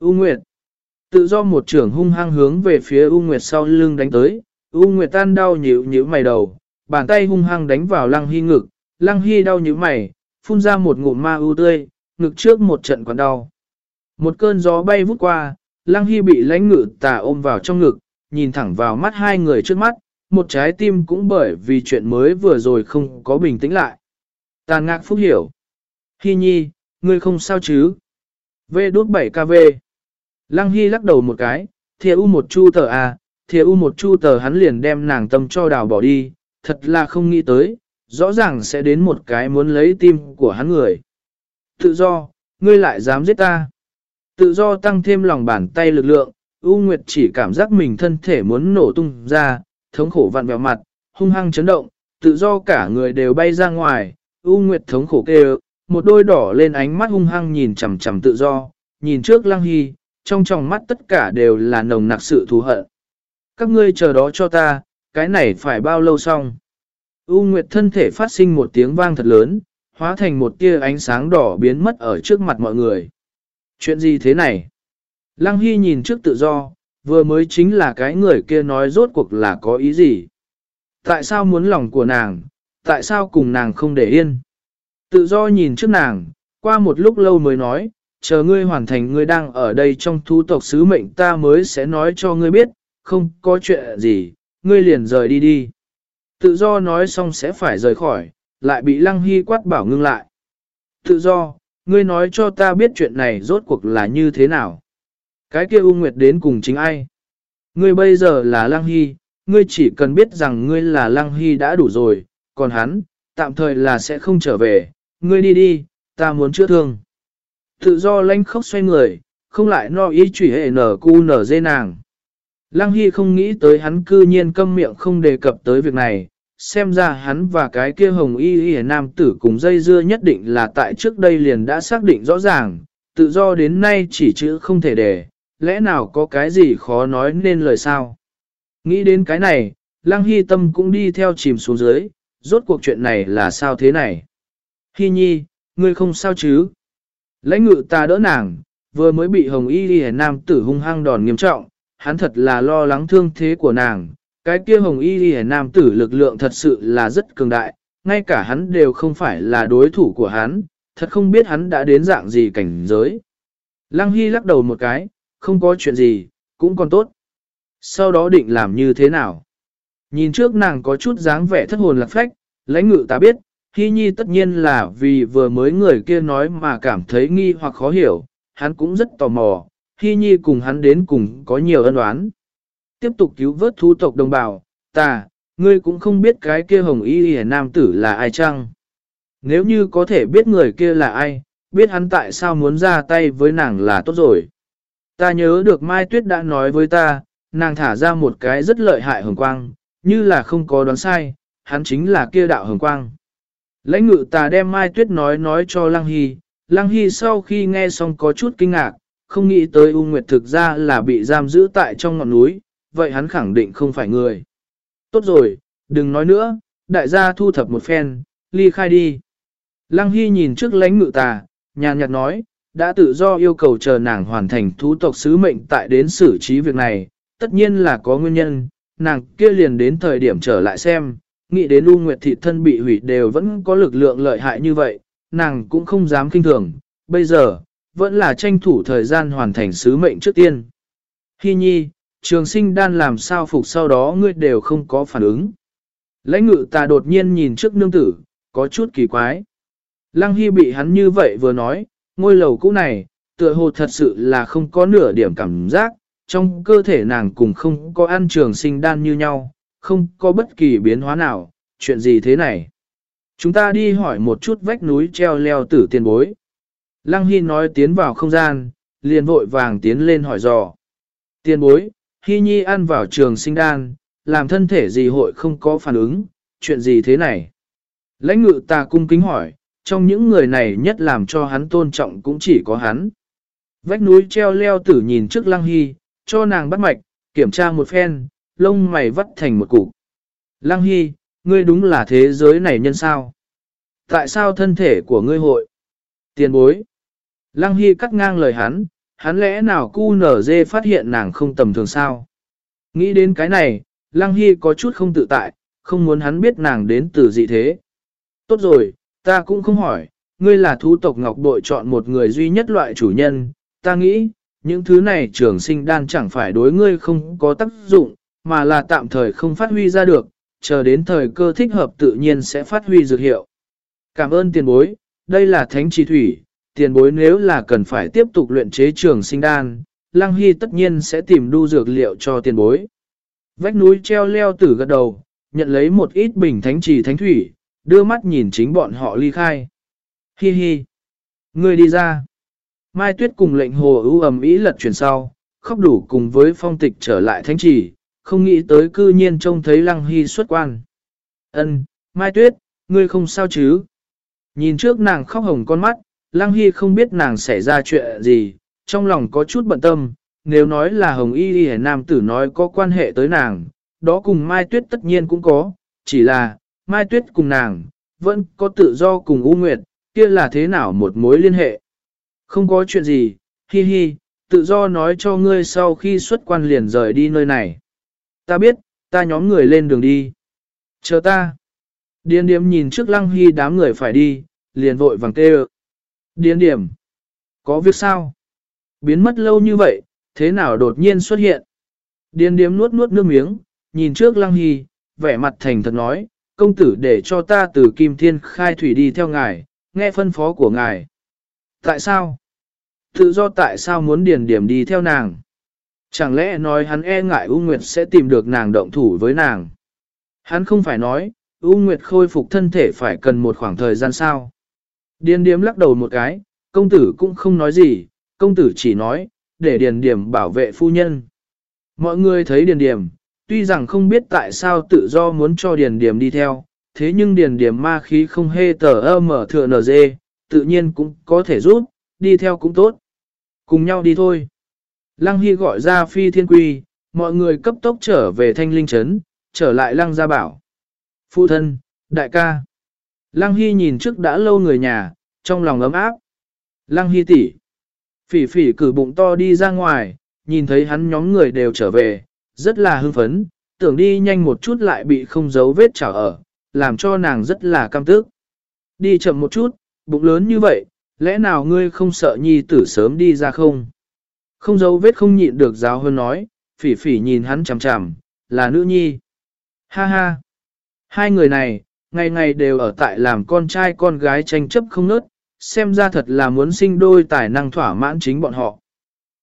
U Nguyệt. Tự do một trưởng hung hăng hướng về phía U Nguyệt sau lưng đánh tới, U Nguyệt tan đau nhíu nhíu mày đầu, bàn tay hung hăng đánh vào Lăng Hy ngực, Lăng Hy đau nhíu mày, phun ra một ngụm ma u tươi, ngực trước một trận quặn đau. Một cơn gió bay vút qua, Lăng Hy bị lãnh ngự tà ôm vào trong ngực, nhìn thẳng vào mắt hai người trước mắt, một trái tim cũng bởi vì chuyện mới vừa rồi không có bình tĩnh lại. Tàn ngạc phúc hiểu. Hy nhi, ngươi không sao chứ? V đốt 7 kv. Lăng Hy lắc đầu một cái, thìa u một chu tờ à, thìa u một chu tờ hắn liền đem nàng tâm cho đào bỏ đi, thật là không nghĩ tới, rõ ràng sẽ đến một cái muốn lấy tim của hắn người. Tự do, ngươi lại dám giết ta. Tự do tăng thêm lòng bàn tay lực lượng, U Nguyệt chỉ cảm giác mình thân thể muốn nổ tung ra, thống khổ vặn vẹo mặt, hung hăng chấn động, tự do cả người đều bay ra ngoài, U Nguyệt thống khổ kêu, một đôi đỏ lên ánh mắt hung hăng nhìn chằm chằm tự do, nhìn trước Lăng Hy, trong tròng mắt tất cả đều là nồng nặc sự thù hận. Các ngươi chờ đó cho ta, cái này phải bao lâu xong? U Nguyệt thân thể phát sinh một tiếng vang thật lớn, hóa thành một tia ánh sáng đỏ biến mất ở trước mặt mọi người. Chuyện gì thế này? Lăng Hy nhìn trước tự do, vừa mới chính là cái người kia nói rốt cuộc là có ý gì? Tại sao muốn lòng của nàng? Tại sao cùng nàng không để yên? Tự do nhìn trước nàng, qua một lúc lâu mới nói, chờ ngươi hoàn thành ngươi đang ở đây trong thú tộc sứ mệnh ta mới sẽ nói cho ngươi biết, không có chuyện gì, ngươi liền rời đi đi. Tự do nói xong sẽ phải rời khỏi, lại bị Lăng Hy quát bảo ngưng lại. Tự do, ngươi nói cho ta biết chuyện này rốt cuộc là như thế nào. Cái kia U Nguyệt đến cùng chính ai? Ngươi bây giờ là Lăng Hy, ngươi chỉ cần biết rằng ngươi là Lăng Hy đã đủ rồi, còn hắn, tạm thời là sẽ không trở về, ngươi đi đi, ta muốn chữa thương. Tự do lanh khóc xoay người, không lại no ý chủy hệ nở cu nở dê nàng. Lăng Hy không nghĩ tới hắn cư nhiên câm miệng không đề cập tới việc này, xem ra hắn và cái kia hồng y y nam tử cùng dây dưa nhất định là tại trước đây liền đã xác định rõ ràng, tự do đến nay chỉ chữ không thể để, lẽ nào có cái gì khó nói nên lời sao. Nghĩ đến cái này, Lăng Hy tâm cũng đi theo chìm xuống dưới, rốt cuộc chuyện này là sao thế này. Hy nhi, ngươi không sao chứ? Lãnh ngự ta đỡ nàng, vừa mới bị hồng y đi nam tử hung hăng đòn nghiêm trọng, hắn thật là lo lắng thương thế của nàng. Cái kia hồng y đi nam tử lực lượng thật sự là rất cường đại, ngay cả hắn đều không phải là đối thủ của hắn, thật không biết hắn đã đến dạng gì cảnh giới. Lăng Hy lắc đầu một cái, không có chuyện gì, cũng còn tốt. Sau đó định làm như thế nào? Nhìn trước nàng có chút dáng vẻ thất hồn lạc phách, lãnh ngự ta biết, Hy Nhi tất nhiên là vì vừa mới người kia nói mà cảm thấy nghi hoặc khó hiểu, hắn cũng rất tò mò, Hy Nhi cùng hắn đến cùng có nhiều ân oán. Tiếp tục cứu vớt thu tộc đồng bào, ta, ngươi cũng không biết cái kia hồng y hề nam tử là ai chăng. Nếu như có thể biết người kia là ai, biết hắn tại sao muốn ra tay với nàng là tốt rồi. Ta nhớ được Mai Tuyết đã nói với ta, nàng thả ra một cái rất lợi hại hồng quang, như là không có đoán sai, hắn chính là kia đạo hồng quang. Lãnh ngự tà đem Mai Tuyết nói nói cho Lăng Hy, Lăng Hy sau khi nghe xong có chút kinh ngạc, không nghĩ tới U Nguyệt thực ra là bị giam giữ tại trong ngọn núi, vậy hắn khẳng định không phải người. Tốt rồi, đừng nói nữa, đại gia thu thập một phen, ly khai đi. Lăng Hy nhìn trước lãnh ngự tà, nhàn nhạt nói, đã tự do yêu cầu chờ nàng hoàn thành thú tộc sứ mệnh tại đến xử trí việc này, tất nhiên là có nguyên nhân, nàng kia liền đến thời điểm trở lại xem, nghĩ đến U Nguyệt thị thân bị hủy đều vẫn có lực lượng lợi hại như vậy, nàng cũng không dám kinh thường, bây giờ, vẫn là tranh thủ thời gian hoàn thành sứ mệnh trước tiên. Hi nhi, trường sinh đan làm sao phục sau đó ngươi đều không có phản ứng. Lãnh ngự ta đột nhiên nhìn trước nương tử, có chút kỳ quái. Lăng Hy bị hắn như vậy vừa nói, ngôi lầu cũ này, tựa hồ thật sự là không có nửa điểm cảm giác, trong cơ thể nàng cùng không có ăn trường sinh đan như nhau, không có bất kỳ biến hóa nào, chuyện gì thế này? Chúng ta đi hỏi một chút vách núi treo leo tử tiền bối. Lăng Hy nói tiến vào không gian, liền vội vàng tiến lên hỏi dò. Tiền bối, Hy Nhi ăn vào trường sinh đan, làm thân thể gì hội không có phản ứng, chuyện gì thế này? Lãnh ngự ta cung kính hỏi, trong những người này nhất làm cho hắn tôn trọng cũng chỉ có hắn. Vách núi treo leo tử nhìn trước Lăng Hy, cho nàng bắt mạch, kiểm tra một phen, lông mày vắt thành một cục. Lăng Hy, ngươi đúng là thế giới này nhân sao? Tại sao thân thể của ngươi hội? Tiền bối. Lăng Hy cắt ngang lời hắn, hắn lẽ nào cu nở dê phát hiện nàng không tầm thường sao? Nghĩ đến cái này, Lăng Hy có chút không tự tại, không muốn hắn biết nàng đến từ dị thế. Tốt rồi, ta cũng không hỏi, ngươi là thú tộc ngọc bội chọn một người duy nhất loại chủ nhân, ta nghĩ, những thứ này trường sinh đan chẳng phải đối ngươi không có tác dụng, mà là tạm thời không phát huy ra được, chờ đến thời cơ thích hợp tự nhiên sẽ phát huy dược hiệu. Cảm ơn tiền bối, đây là thánh trì thủy, tiền bối nếu là cần phải tiếp tục luyện chế trường sinh đan, Lăng Hy tất nhiên sẽ tìm đu dược liệu cho tiền bối. Vách núi treo leo tử gật đầu, nhận lấy một ít bình thánh trì thánh thủy, đưa mắt nhìn chính bọn họ ly khai. Hi hi. Người đi ra. Mai Tuyết cùng lệnh hồ ưu ầm ý lật chuyển sau, khóc đủ cùng với phong tịch trở lại thánh trì, không nghĩ tới cư nhiên trông thấy Lăng Hy xuất quan. Ân, Mai Tuyết, ngươi không sao chứ? Nhìn trước nàng khóc hồng con mắt, Lăng Hy không biết nàng xảy ra chuyện gì, trong lòng có chút bận tâm, nếu nói là Hồng Y Y Nam tử nói có quan hệ tới nàng, đó cùng Mai Tuyết tất nhiên cũng có, chỉ là, Mai Tuyết cùng nàng, vẫn có tự do cùng U Nguyệt, kia là thế nào một mối liên hệ. Không có chuyện gì, hi hi, tự do nói cho ngươi sau khi xuất quan liền rời đi nơi này. Ta biết, ta nhóm người lên đường đi. Chờ ta. Điên điếm nhìn trước lăng hy đám người phải đi, liền vội vàng kêu. Điên điểm. Có việc sao? Biến mất lâu như vậy, thế nào đột nhiên xuất hiện? Điên điếm nuốt nuốt nước miếng, nhìn trước lăng hy, vẻ mặt thành thật nói, công tử để cho ta từ Kim Thiên khai thủy đi theo ngài, nghe phân phó của ngài. Tại sao? Tự do tại sao muốn điền điểm đi theo nàng? Chẳng lẽ nói hắn e ngại U Nguyệt sẽ tìm được nàng động thủ với nàng? Hắn không phải nói, U Nguyệt khôi phục thân thể phải cần một khoảng thời gian sao? Điền điếm lắc đầu một cái, công tử cũng không nói gì, công tử chỉ nói, để điền điểm bảo vệ phu nhân. Mọi người thấy điền điểm, tuy rằng không biết tại sao tự do muốn cho điền điểm đi theo, thế nhưng điền điểm ma khí không hê tờ ơ mở thừa nở dê, tự nhiên cũng có thể giúp, đi theo cũng tốt. Cùng nhau đi thôi. Lăng Hy gọi ra phi thiên quy, mọi người cấp tốc trở về thanh linh trấn, trở lại lăng gia bảo. Phụ thân, đại ca. Lăng Hy nhìn trước đã lâu người nhà, trong lòng ấm áp. Lăng Hy tỷ, Phỉ phỉ cử bụng to đi ra ngoài, nhìn thấy hắn nhóm người đều trở về, rất là hưng phấn, tưởng đi nhanh một chút lại bị không giấu vết chảo ở, làm cho nàng rất là cam tức. Đi chậm một chút, bụng lớn như vậy, lẽ nào ngươi không sợ nhi tử sớm đi ra không? Không dấu vết không nhịn được giáo hơn nói, phỉ phỉ nhìn hắn chằm chằm, là nữ nhi. Ha ha! Hai người này, ngày ngày đều ở tại làm con trai con gái tranh chấp không nớt, xem ra thật là muốn sinh đôi tài năng thỏa mãn chính bọn họ.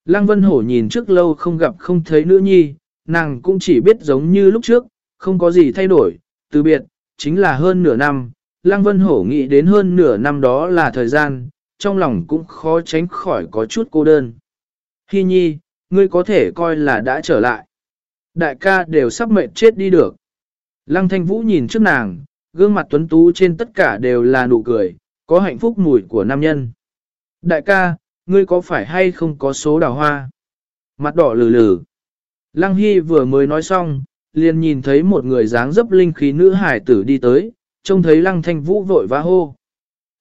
Lăng Vân Hổ nhìn trước lâu không gặp không thấy nữ nhi, nàng cũng chỉ biết giống như lúc trước, không có gì thay đổi, từ biệt, chính là hơn nửa năm. Lăng Vân Hổ nghĩ đến hơn nửa năm đó là thời gian, trong lòng cũng khó tránh khỏi có chút cô đơn. Hi nhi, ngươi có thể coi là đã trở lại. Đại ca đều sắp mệt chết đi được. Lăng thanh vũ nhìn trước nàng, gương mặt tuấn tú trên tất cả đều là nụ cười, có hạnh phúc mùi của nam nhân. Đại ca, ngươi có phải hay không có số đào hoa? Mặt đỏ lử lử. Lăng Hy vừa mới nói xong, liền nhìn thấy một người dáng dấp linh khí nữ hải tử đi tới, trông thấy lăng thanh vũ vội vã hô.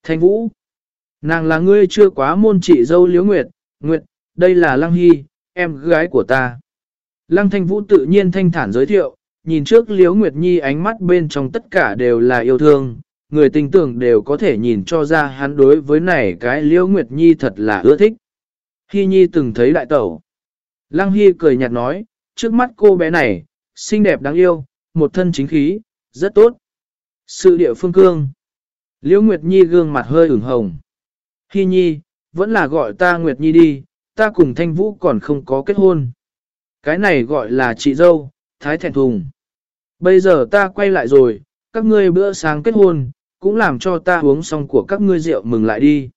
Thanh vũ, nàng là ngươi chưa quá môn trị dâu liếu nguyệt, nguyệt, đây là lăng hy, em gái của ta. Lăng thanh vũ tự nhiên thanh thản giới thiệu, nhìn trước Liễu nguyệt nhi ánh mắt bên trong tất cả đều là yêu thương, người tình tưởng đều có thể nhìn cho ra hắn đối với này cái liễu nguyệt nhi thật là ưa thích. Hy nhi từng thấy đại tẩu. Lăng Hy cười nhạt nói, trước mắt cô bé này, xinh đẹp đáng yêu, một thân chính khí, rất tốt. Sự địa phương cương. Liễu Nguyệt Nhi gương mặt hơi ửng hồng. Hy Nhi, vẫn là gọi ta Nguyệt Nhi đi, ta cùng Thanh Vũ còn không có kết hôn. Cái này gọi là chị dâu, thái thẹn thùng. Bây giờ ta quay lại rồi, các ngươi bữa sáng kết hôn, cũng làm cho ta uống xong của các ngươi rượu mừng lại đi.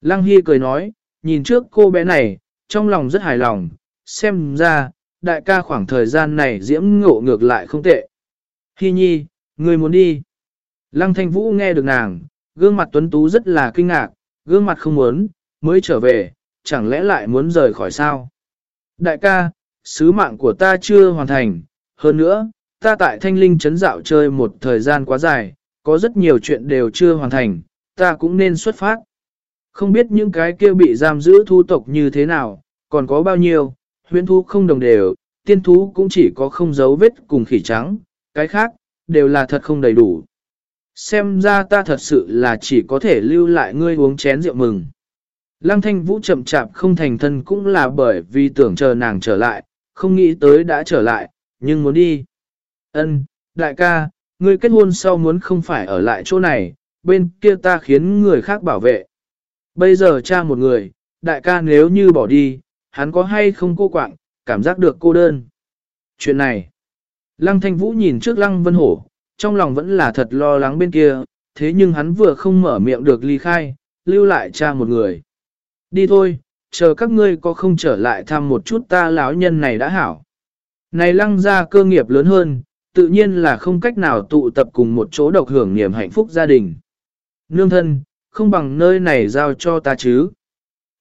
Lăng Hy cười nói, nhìn trước cô bé này, trong lòng rất hài lòng, xem ra, đại ca khoảng thời gian này diễm ngộ ngược lại không tệ. Hy nhi, ngươi muốn đi. Lăng Thanh Vũ nghe được nàng, gương mặt tuấn tú rất là kinh ngạc, gương mặt không muốn, mới trở về, chẳng lẽ lại muốn rời khỏi sao? Đại ca, sứ mạng của ta chưa hoàn thành, hơn nữa, ta tại thanh linh trấn dạo chơi một thời gian quá dài, có rất nhiều chuyện đều chưa hoàn thành, ta cũng nên xuất phát. Không biết những cái kia bị giam giữ thu tộc như thế nào, còn có bao nhiêu, huyễn thú không đồng đều, tiên thú cũng chỉ có không dấu vết cùng khỉ trắng, cái khác, đều là thật không đầy đủ. Xem ra ta thật sự là chỉ có thể lưu lại ngươi uống chén rượu mừng. Lăng thanh vũ chậm chạp không thành thân cũng là bởi vì tưởng chờ nàng trở lại, không nghĩ tới đã trở lại, nhưng muốn đi. Ân, đại ca, ngươi kết hôn sau muốn không phải ở lại chỗ này, bên kia ta khiến người khác bảo vệ. Bây giờ cha một người, đại ca nếu như bỏ đi, hắn có hay không cô quạng, cảm giác được cô đơn. Chuyện này, Lăng Thanh Vũ nhìn trước Lăng Vân Hổ, trong lòng vẫn là thật lo lắng bên kia, thế nhưng hắn vừa không mở miệng được ly khai, lưu lại cha một người. Đi thôi, chờ các ngươi có không trở lại thăm một chút ta lão nhân này đã hảo. Này lăng ra cơ nghiệp lớn hơn, tự nhiên là không cách nào tụ tập cùng một chỗ độc hưởng niềm hạnh phúc gia đình. Nương thân, không bằng nơi này giao cho ta chứ.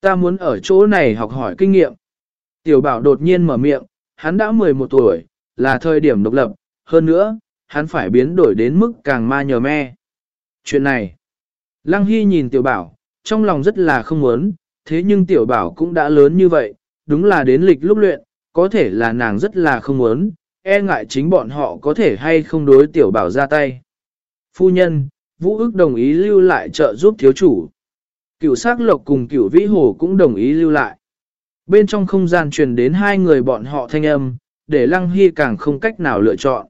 Ta muốn ở chỗ này học hỏi kinh nghiệm. Tiểu bảo đột nhiên mở miệng, hắn đã 11 tuổi, là thời điểm độc lập, hơn nữa, hắn phải biến đổi đến mức càng ma nhờ me. Chuyện này, Lăng Hy nhìn tiểu bảo, trong lòng rất là không muốn, thế nhưng tiểu bảo cũng đã lớn như vậy, đúng là đến lịch lúc luyện, có thể là nàng rất là không muốn, e ngại chính bọn họ có thể hay không đối tiểu bảo ra tay. Phu nhân, Vũ ước đồng ý lưu lại trợ giúp thiếu chủ. Cửu sắc lộc cùng cửu vĩ hồ cũng đồng ý lưu lại. Bên trong không gian truyền đến hai người bọn họ thanh âm, để Lăng Hy càng không cách nào lựa chọn.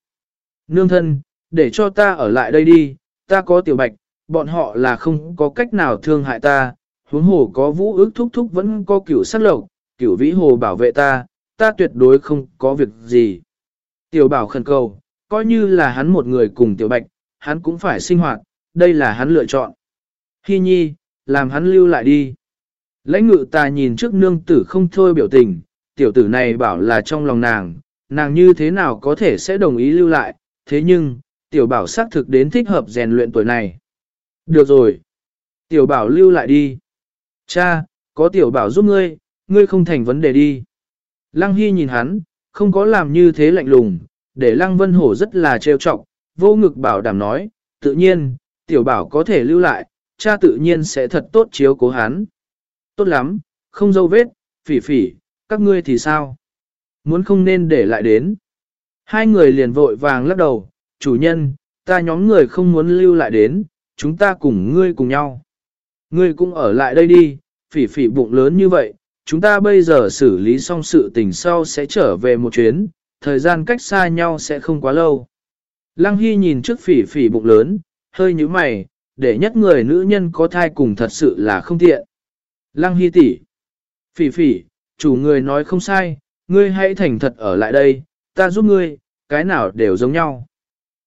Nương thân, để cho ta ở lại đây đi, ta có tiểu bạch, bọn họ là không có cách nào thương hại ta, huống hồ có vũ ước thúc thúc vẫn có cửu sát lộc, cửu vĩ hồ bảo vệ ta, ta tuyệt đối không có việc gì. Tiểu bảo khẩn cầu, coi như là hắn một người cùng tiểu bạch, hắn cũng phải sinh hoạt, đây là hắn lựa chọn. Hi nhi, làm hắn lưu lại đi. Lãnh ngự ta nhìn trước nương tử không thôi biểu tình, tiểu tử này bảo là trong lòng nàng, nàng như thế nào có thể sẽ đồng ý lưu lại, thế nhưng, tiểu bảo xác thực đến thích hợp rèn luyện tuổi này. Được rồi. Tiểu bảo lưu lại đi. Cha, có tiểu bảo giúp ngươi, ngươi không thành vấn đề đi. Lăng Hy nhìn hắn, không có làm như thế lạnh lùng, để Lăng Vân Hổ rất là trêu trọng, vô ngực bảo đảm nói, tự nhiên, tiểu bảo có thể lưu lại, cha tự nhiên sẽ thật tốt chiếu cố hắn. Tốt lắm, không dâu vết, phỉ phỉ, các ngươi thì sao? Muốn không nên để lại đến. Hai người liền vội vàng lắc đầu, chủ nhân, ta nhóm người không muốn lưu lại đến, chúng ta cùng ngươi cùng nhau. Ngươi cũng ở lại đây đi, phỉ phỉ bụng lớn như vậy, chúng ta bây giờ xử lý xong sự tình sau sẽ trở về một chuyến, thời gian cách xa nhau sẽ không quá lâu. Lăng Hy nhìn trước phỉ phỉ bụng lớn, hơi như mày, để nhất người nữ nhân có thai cùng thật sự là không tiện. Lăng Hy tỷ, Phỉ phỉ, chủ người nói không sai, ngươi hãy thành thật ở lại đây, ta giúp ngươi, cái nào đều giống nhau.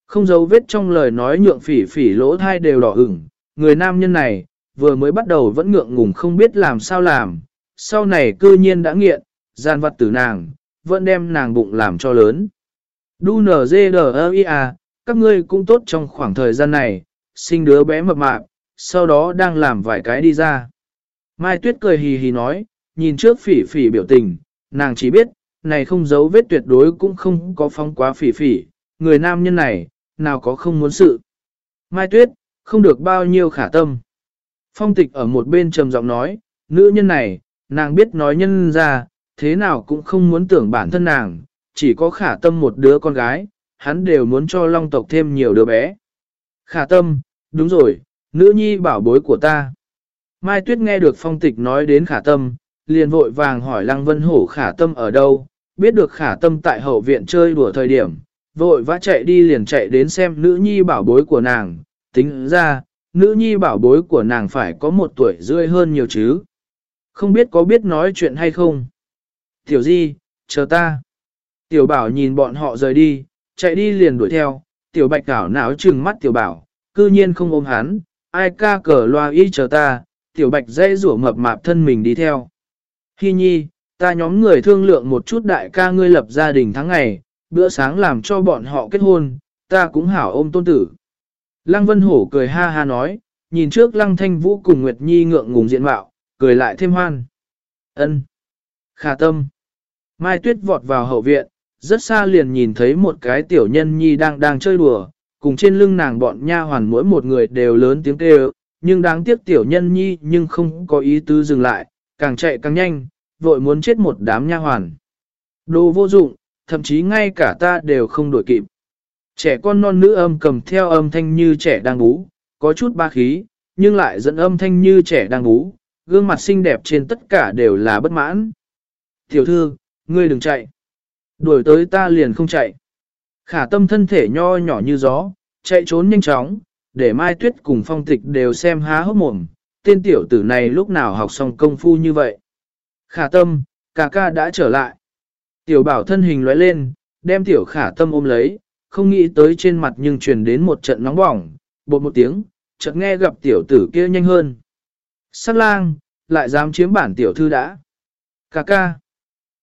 Không giấu vết trong lời nói nhượng phỉ phỉ lỗ thai đều đỏ ửng, người nam nhân này, vừa mới bắt đầu vẫn ngượng ngùng không biết làm sao làm, sau này cư nhiên đã nghiện, gian vật tử nàng, vẫn đem nàng bụng làm cho lớn. Đu nở dê đờ ia, à, các ngươi cũng tốt trong khoảng thời gian này, sinh đứa bé mập mạp, sau đó đang làm vài cái đi ra. Mai Tuyết cười hì hì nói, nhìn trước phỉ phỉ biểu tình, nàng chỉ biết, này không giấu vết tuyệt đối cũng không có phong quá phỉ phỉ, người nam nhân này, nào có không muốn sự. Mai Tuyết, không được bao nhiêu khả tâm. Phong tịch ở một bên trầm giọng nói, nữ nhân này, nàng biết nói nhân ra, thế nào cũng không muốn tưởng bản thân nàng, chỉ có khả tâm một đứa con gái, hắn đều muốn cho long tộc thêm nhiều đứa bé. Khả tâm, đúng rồi, nữ nhi bảo bối của ta. Mai Tuyết nghe được phong tịch nói đến khả tâm, liền vội vàng hỏi Lăng Vân Hổ khả tâm ở đâu, biết được khả tâm tại hậu viện chơi đùa thời điểm, vội vã chạy đi liền chạy đến xem nữ nhi bảo bối của nàng, tính ra, nữ nhi bảo bối của nàng phải có một tuổi rưỡi hơn nhiều chứ. Không biết có biết nói chuyện hay không? Tiểu Di, chờ ta. Tiểu Bảo nhìn bọn họ rời đi, chạy đi liền đuổi theo, Tiểu Bạch đảo não trừng mắt Tiểu Bảo, cư nhiên không ôm hắn, ai ca cờ loa y chờ ta, Tiểu Bạch dây rủa mập mạp thân mình đi theo. Hi nhi, ta nhóm người thương lượng một chút đại ca ngươi lập gia đình tháng ngày, bữa sáng làm cho bọn họ kết hôn, ta cũng hảo ôm tôn tử. Lăng Vân Hổ cười ha ha nói, nhìn trước Lăng Thanh Vũ cùng Nguyệt Nhi ngượng ngùng diện mạo, cười lại thêm hoan. Ân, Khả tâm. Mai Tuyết vọt vào hậu viện, rất xa liền nhìn thấy một cái tiểu nhân nhi đang đang chơi đùa, cùng trên lưng nàng bọn nha hoàn mỗi một người đều lớn tiếng kêu, nhưng đáng tiếc tiểu nhân nhi nhưng không có ý tứ dừng lại, càng chạy càng nhanh, vội muốn chết một đám nha hoàn. Đồ vô dụng, thậm chí ngay cả ta đều không đổi kịp. Trẻ con non nữ âm cầm theo âm thanh như trẻ đang bú, có chút ba khí, nhưng lại dẫn âm thanh như trẻ đang bú, gương mặt xinh đẹp trên tất cả đều là bất mãn. Tiểu thư, ngươi đừng chạy. Đuổi tới ta liền không chạy. Khả tâm thân thể nho nhỏ như gió, chạy trốn nhanh chóng, để Mai Tuyết cùng phong tịch đều xem há hốc mồm, tên tiểu tử này lúc nào học xong công phu như vậy. Khả tâm, ca ca đã trở lại. Tiểu bảo thân hình lóe lên, đem tiểu khả tâm ôm lấy, không nghĩ tới trên mặt nhưng truyền đến một trận nóng bỏng, bột một tiếng, chợt nghe gặp tiểu tử kia nhanh hơn. Sát lang, lại dám chiếm bản tiểu thư đã. Cà ca.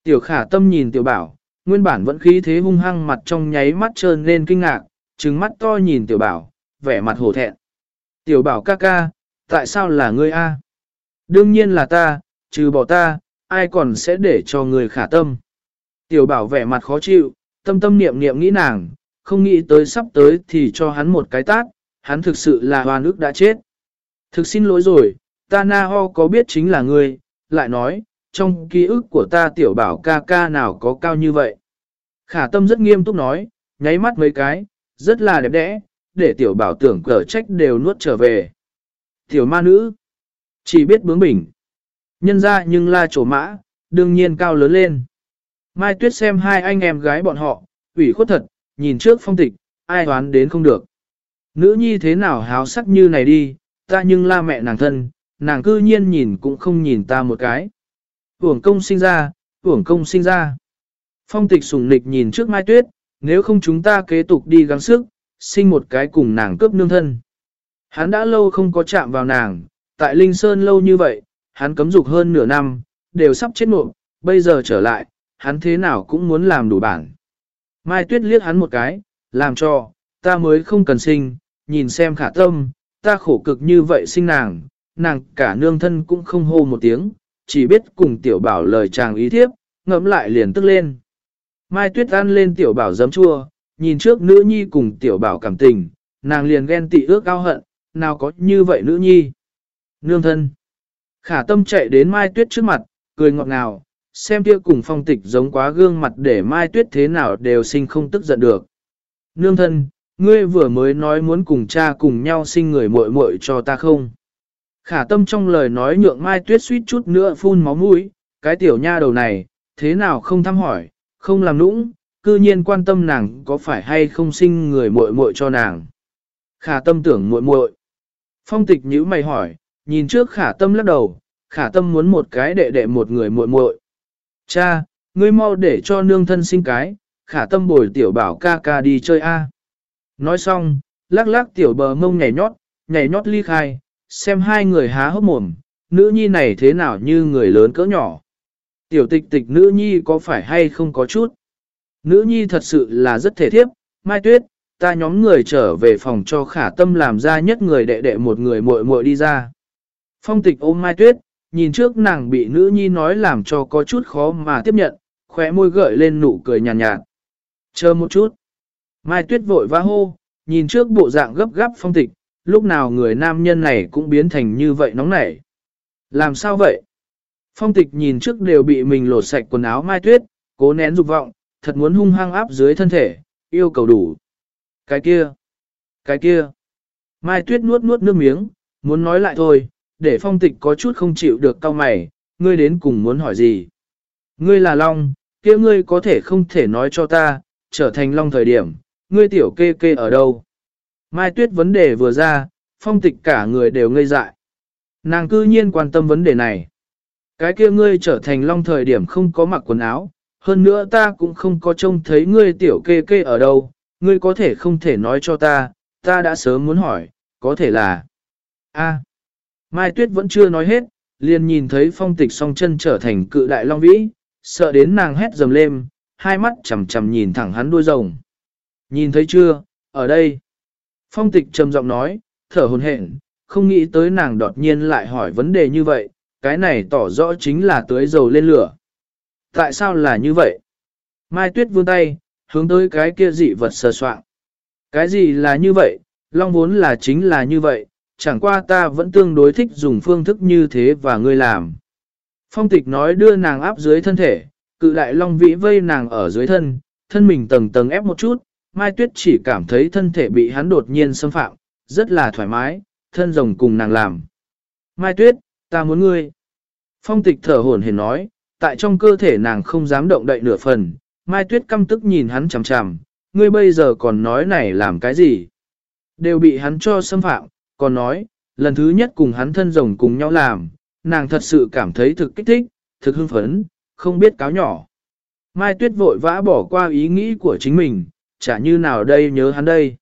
Tiểu khả tâm nhìn tiểu bảo, nguyên bản vẫn khí thế hung hăng mặt trong nháy mắt trơn lên kinh ngạc, trừng mắt to nhìn tiểu bảo, vẻ mặt hổ thẹn. Tiểu bảo ca ca, tại sao là ngươi a? Đương nhiên là ta, trừ bỏ ta, ai còn sẽ để cho người khả tâm. Tiểu bảo vẻ mặt khó chịu, tâm tâm niệm niệm nghĩ nàng, không nghĩ tới sắp tới thì cho hắn một cái tát, hắn thực sự là hoa nước đã chết. Thực xin lỗi rồi, ta na ho có biết chính là ngươi, lại nói, trong ký ức của ta tiểu bảo ca ca nào có cao như vậy. Khả tâm rất nghiêm túc nói, nháy mắt mấy cái, rất là đẹp đẽ, để tiểu bảo tưởng cờ trách đều nuốt trở về. Tiểu ma nữ, chỉ biết bướng bỉnh. Nhân ra nhưng la trổ mã, đương nhiên cao lớn lên. Mai Tuyết xem hai anh em gái bọn họ, ủy khuất thật, nhìn trước phong tịch, ai đoán đến không được. Nữ nhi thế nào háo sắc như này đi, ta nhưng la mẹ nàng thân, nàng cư nhiên nhìn cũng không nhìn ta một cái. Uổng công sinh ra, uổng công sinh ra. Phong tịch sùng nịch nhìn trước Mai Tuyết, nếu không chúng ta kế tục đi gắng sức, sinh một cái cùng nàng cướp nương thân. Hắn đã lâu không có chạm vào nàng, tại Linh Sơn lâu như vậy, hắn cấm dục hơn nửa năm, đều sắp chết nộp, bây giờ trở lại, hắn thế nào cũng muốn làm đủ bản. Mai Tuyết liếc hắn một cái, làm cho, ta mới không cần sinh, nhìn xem khả tâm, ta khổ cực như vậy sinh nàng, nàng cả nương thân cũng không hô một tiếng, chỉ biết cùng tiểu bảo lời chàng ý thiếp, ngẫm lại liền tức lên. Mai Tuyết ăn lên tiểu bảo giấm chua, nhìn trước nữ nhi cùng tiểu bảo cảm tình, nàng liền ghen tị ước ao hận, nào có như vậy nữ nhi. Nương thân. Khả tâm chạy đến Mai Tuyết trước mặt, cười ngọt ngào, xem kia cùng phong tịch giống quá gương mặt để Mai Tuyết thế nào đều sinh không tức giận được. Nương thân, ngươi vừa mới nói muốn cùng cha cùng nhau sinh người muội muội cho ta không? Khả tâm trong lời nói nhượng Mai Tuyết suýt chút nữa phun máu mũi, cái tiểu nha đầu này, thế nào không thăm hỏi, không làm nũng, cư nhiên quan tâm nàng có phải hay không sinh người muội muội cho nàng. Khả tâm tưởng muội muội. Phong tịch nhíu mày hỏi, nhìn trước khả tâm lắc đầu, khả tâm muốn một cái đệ đệ một người muội muội. Cha, ngươi mau để cho nương thân sinh cái, khả tâm bồi tiểu bảo ca ca đi chơi a. Nói xong, lắc lắc tiểu bờ mông nhảy nhót, nhảy nhót ly khai, xem hai người há hốc mồm, nữ nhi này thế nào như người lớn cỡ nhỏ. Tiểu tịch tịch nữ nhi có phải hay không có chút. Nữ nhi thật sự là rất thể thiếp, mai tuyết, ta nhóm người trở về phòng cho khả tâm làm ra nhất người đệ đệ một người muội muội đi ra. Phong tịch ôm mai tuyết, nhìn trước nàng bị nữ nhi nói làm cho có chút khó mà tiếp nhận, khóe môi gợi lên nụ cười nhàn nhạt, nhạt. Chờ một chút. Mai tuyết vội vã hô, nhìn trước bộ dạng gấp gáp phong tịch, lúc nào người nam nhân này cũng biến thành như vậy nóng nảy. Làm sao vậy? Phong tịch nhìn trước đều bị mình lột sạch quần áo mai tuyết, cố nén dục vọng, thật muốn hung hăng áp dưới thân thể, yêu cầu đủ. Cái kia, cái kia. Mai tuyết nuốt nuốt nước miếng, muốn nói lại thôi, để phong tịch có chút không chịu được cao mày, ngươi đến cùng muốn hỏi gì. Ngươi là Long, kia ngươi có thể không thể nói cho ta, trở thành Long thời điểm, ngươi tiểu kê kê ở đâu. Mai tuyết vấn đề vừa ra, phong tịch cả người đều ngây dại. Nàng cư nhiên quan tâm vấn đề này. Cái kia ngươi trở thành long thời điểm không có mặc quần áo, hơn nữa ta cũng không có trông thấy ngươi tiểu kê kê ở đâu, ngươi có thể không thể nói cho ta, ta đã sớm muốn hỏi, có thể là... a Mai Tuyết vẫn chưa nói hết, liền nhìn thấy phong tịch song chân trở thành cự đại long vĩ, sợ đến nàng hét dầm lên, hai mắt chầm chầm nhìn thẳng hắn đuôi rồng. Nhìn thấy chưa, ở đây. Phong tịch trầm giọng nói, thở hồn hển, không nghĩ tới nàng đột nhiên lại hỏi vấn đề như vậy, cái này tỏ rõ chính là tưới dầu lên lửa. Tại sao là như vậy? Mai Tuyết vươn tay, hướng tới cái kia dị vật sờ soạn. Cái gì là như vậy? Long vốn là chính là như vậy, chẳng qua ta vẫn tương đối thích dùng phương thức như thế và ngươi làm. Phong tịch nói đưa nàng áp dưới thân thể, cự đại long vĩ vây nàng ở dưới thân, thân mình tầng tầng ép một chút, Mai Tuyết chỉ cảm thấy thân thể bị hắn đột nhiên xâm phạm, rất là thoải mái, thân rồng cùng nàng làm. Mai Tuyết, ta muốn ngươi. Phong tịch thở hổn hển nói, tại trong cơ thể nàng không dám động đậy nửa phần, Mai Tuyết căm tức nhìn hắn chằm chằm, ngươi bây giờ còn nói này làm cái gì? Đều bị hắn cho xâm phạm, còn nói, lần thứ nhất cùng hắn thân rồng cùng nhau làm, nàng thật sự cảm thấy thực kích thích, thực hưng phấn, không biết cáo nhỏ. Mai Tuyết vội vã bỏ qua ý nghĩ của chính mình, chả như nào đây nhớ hắn đây.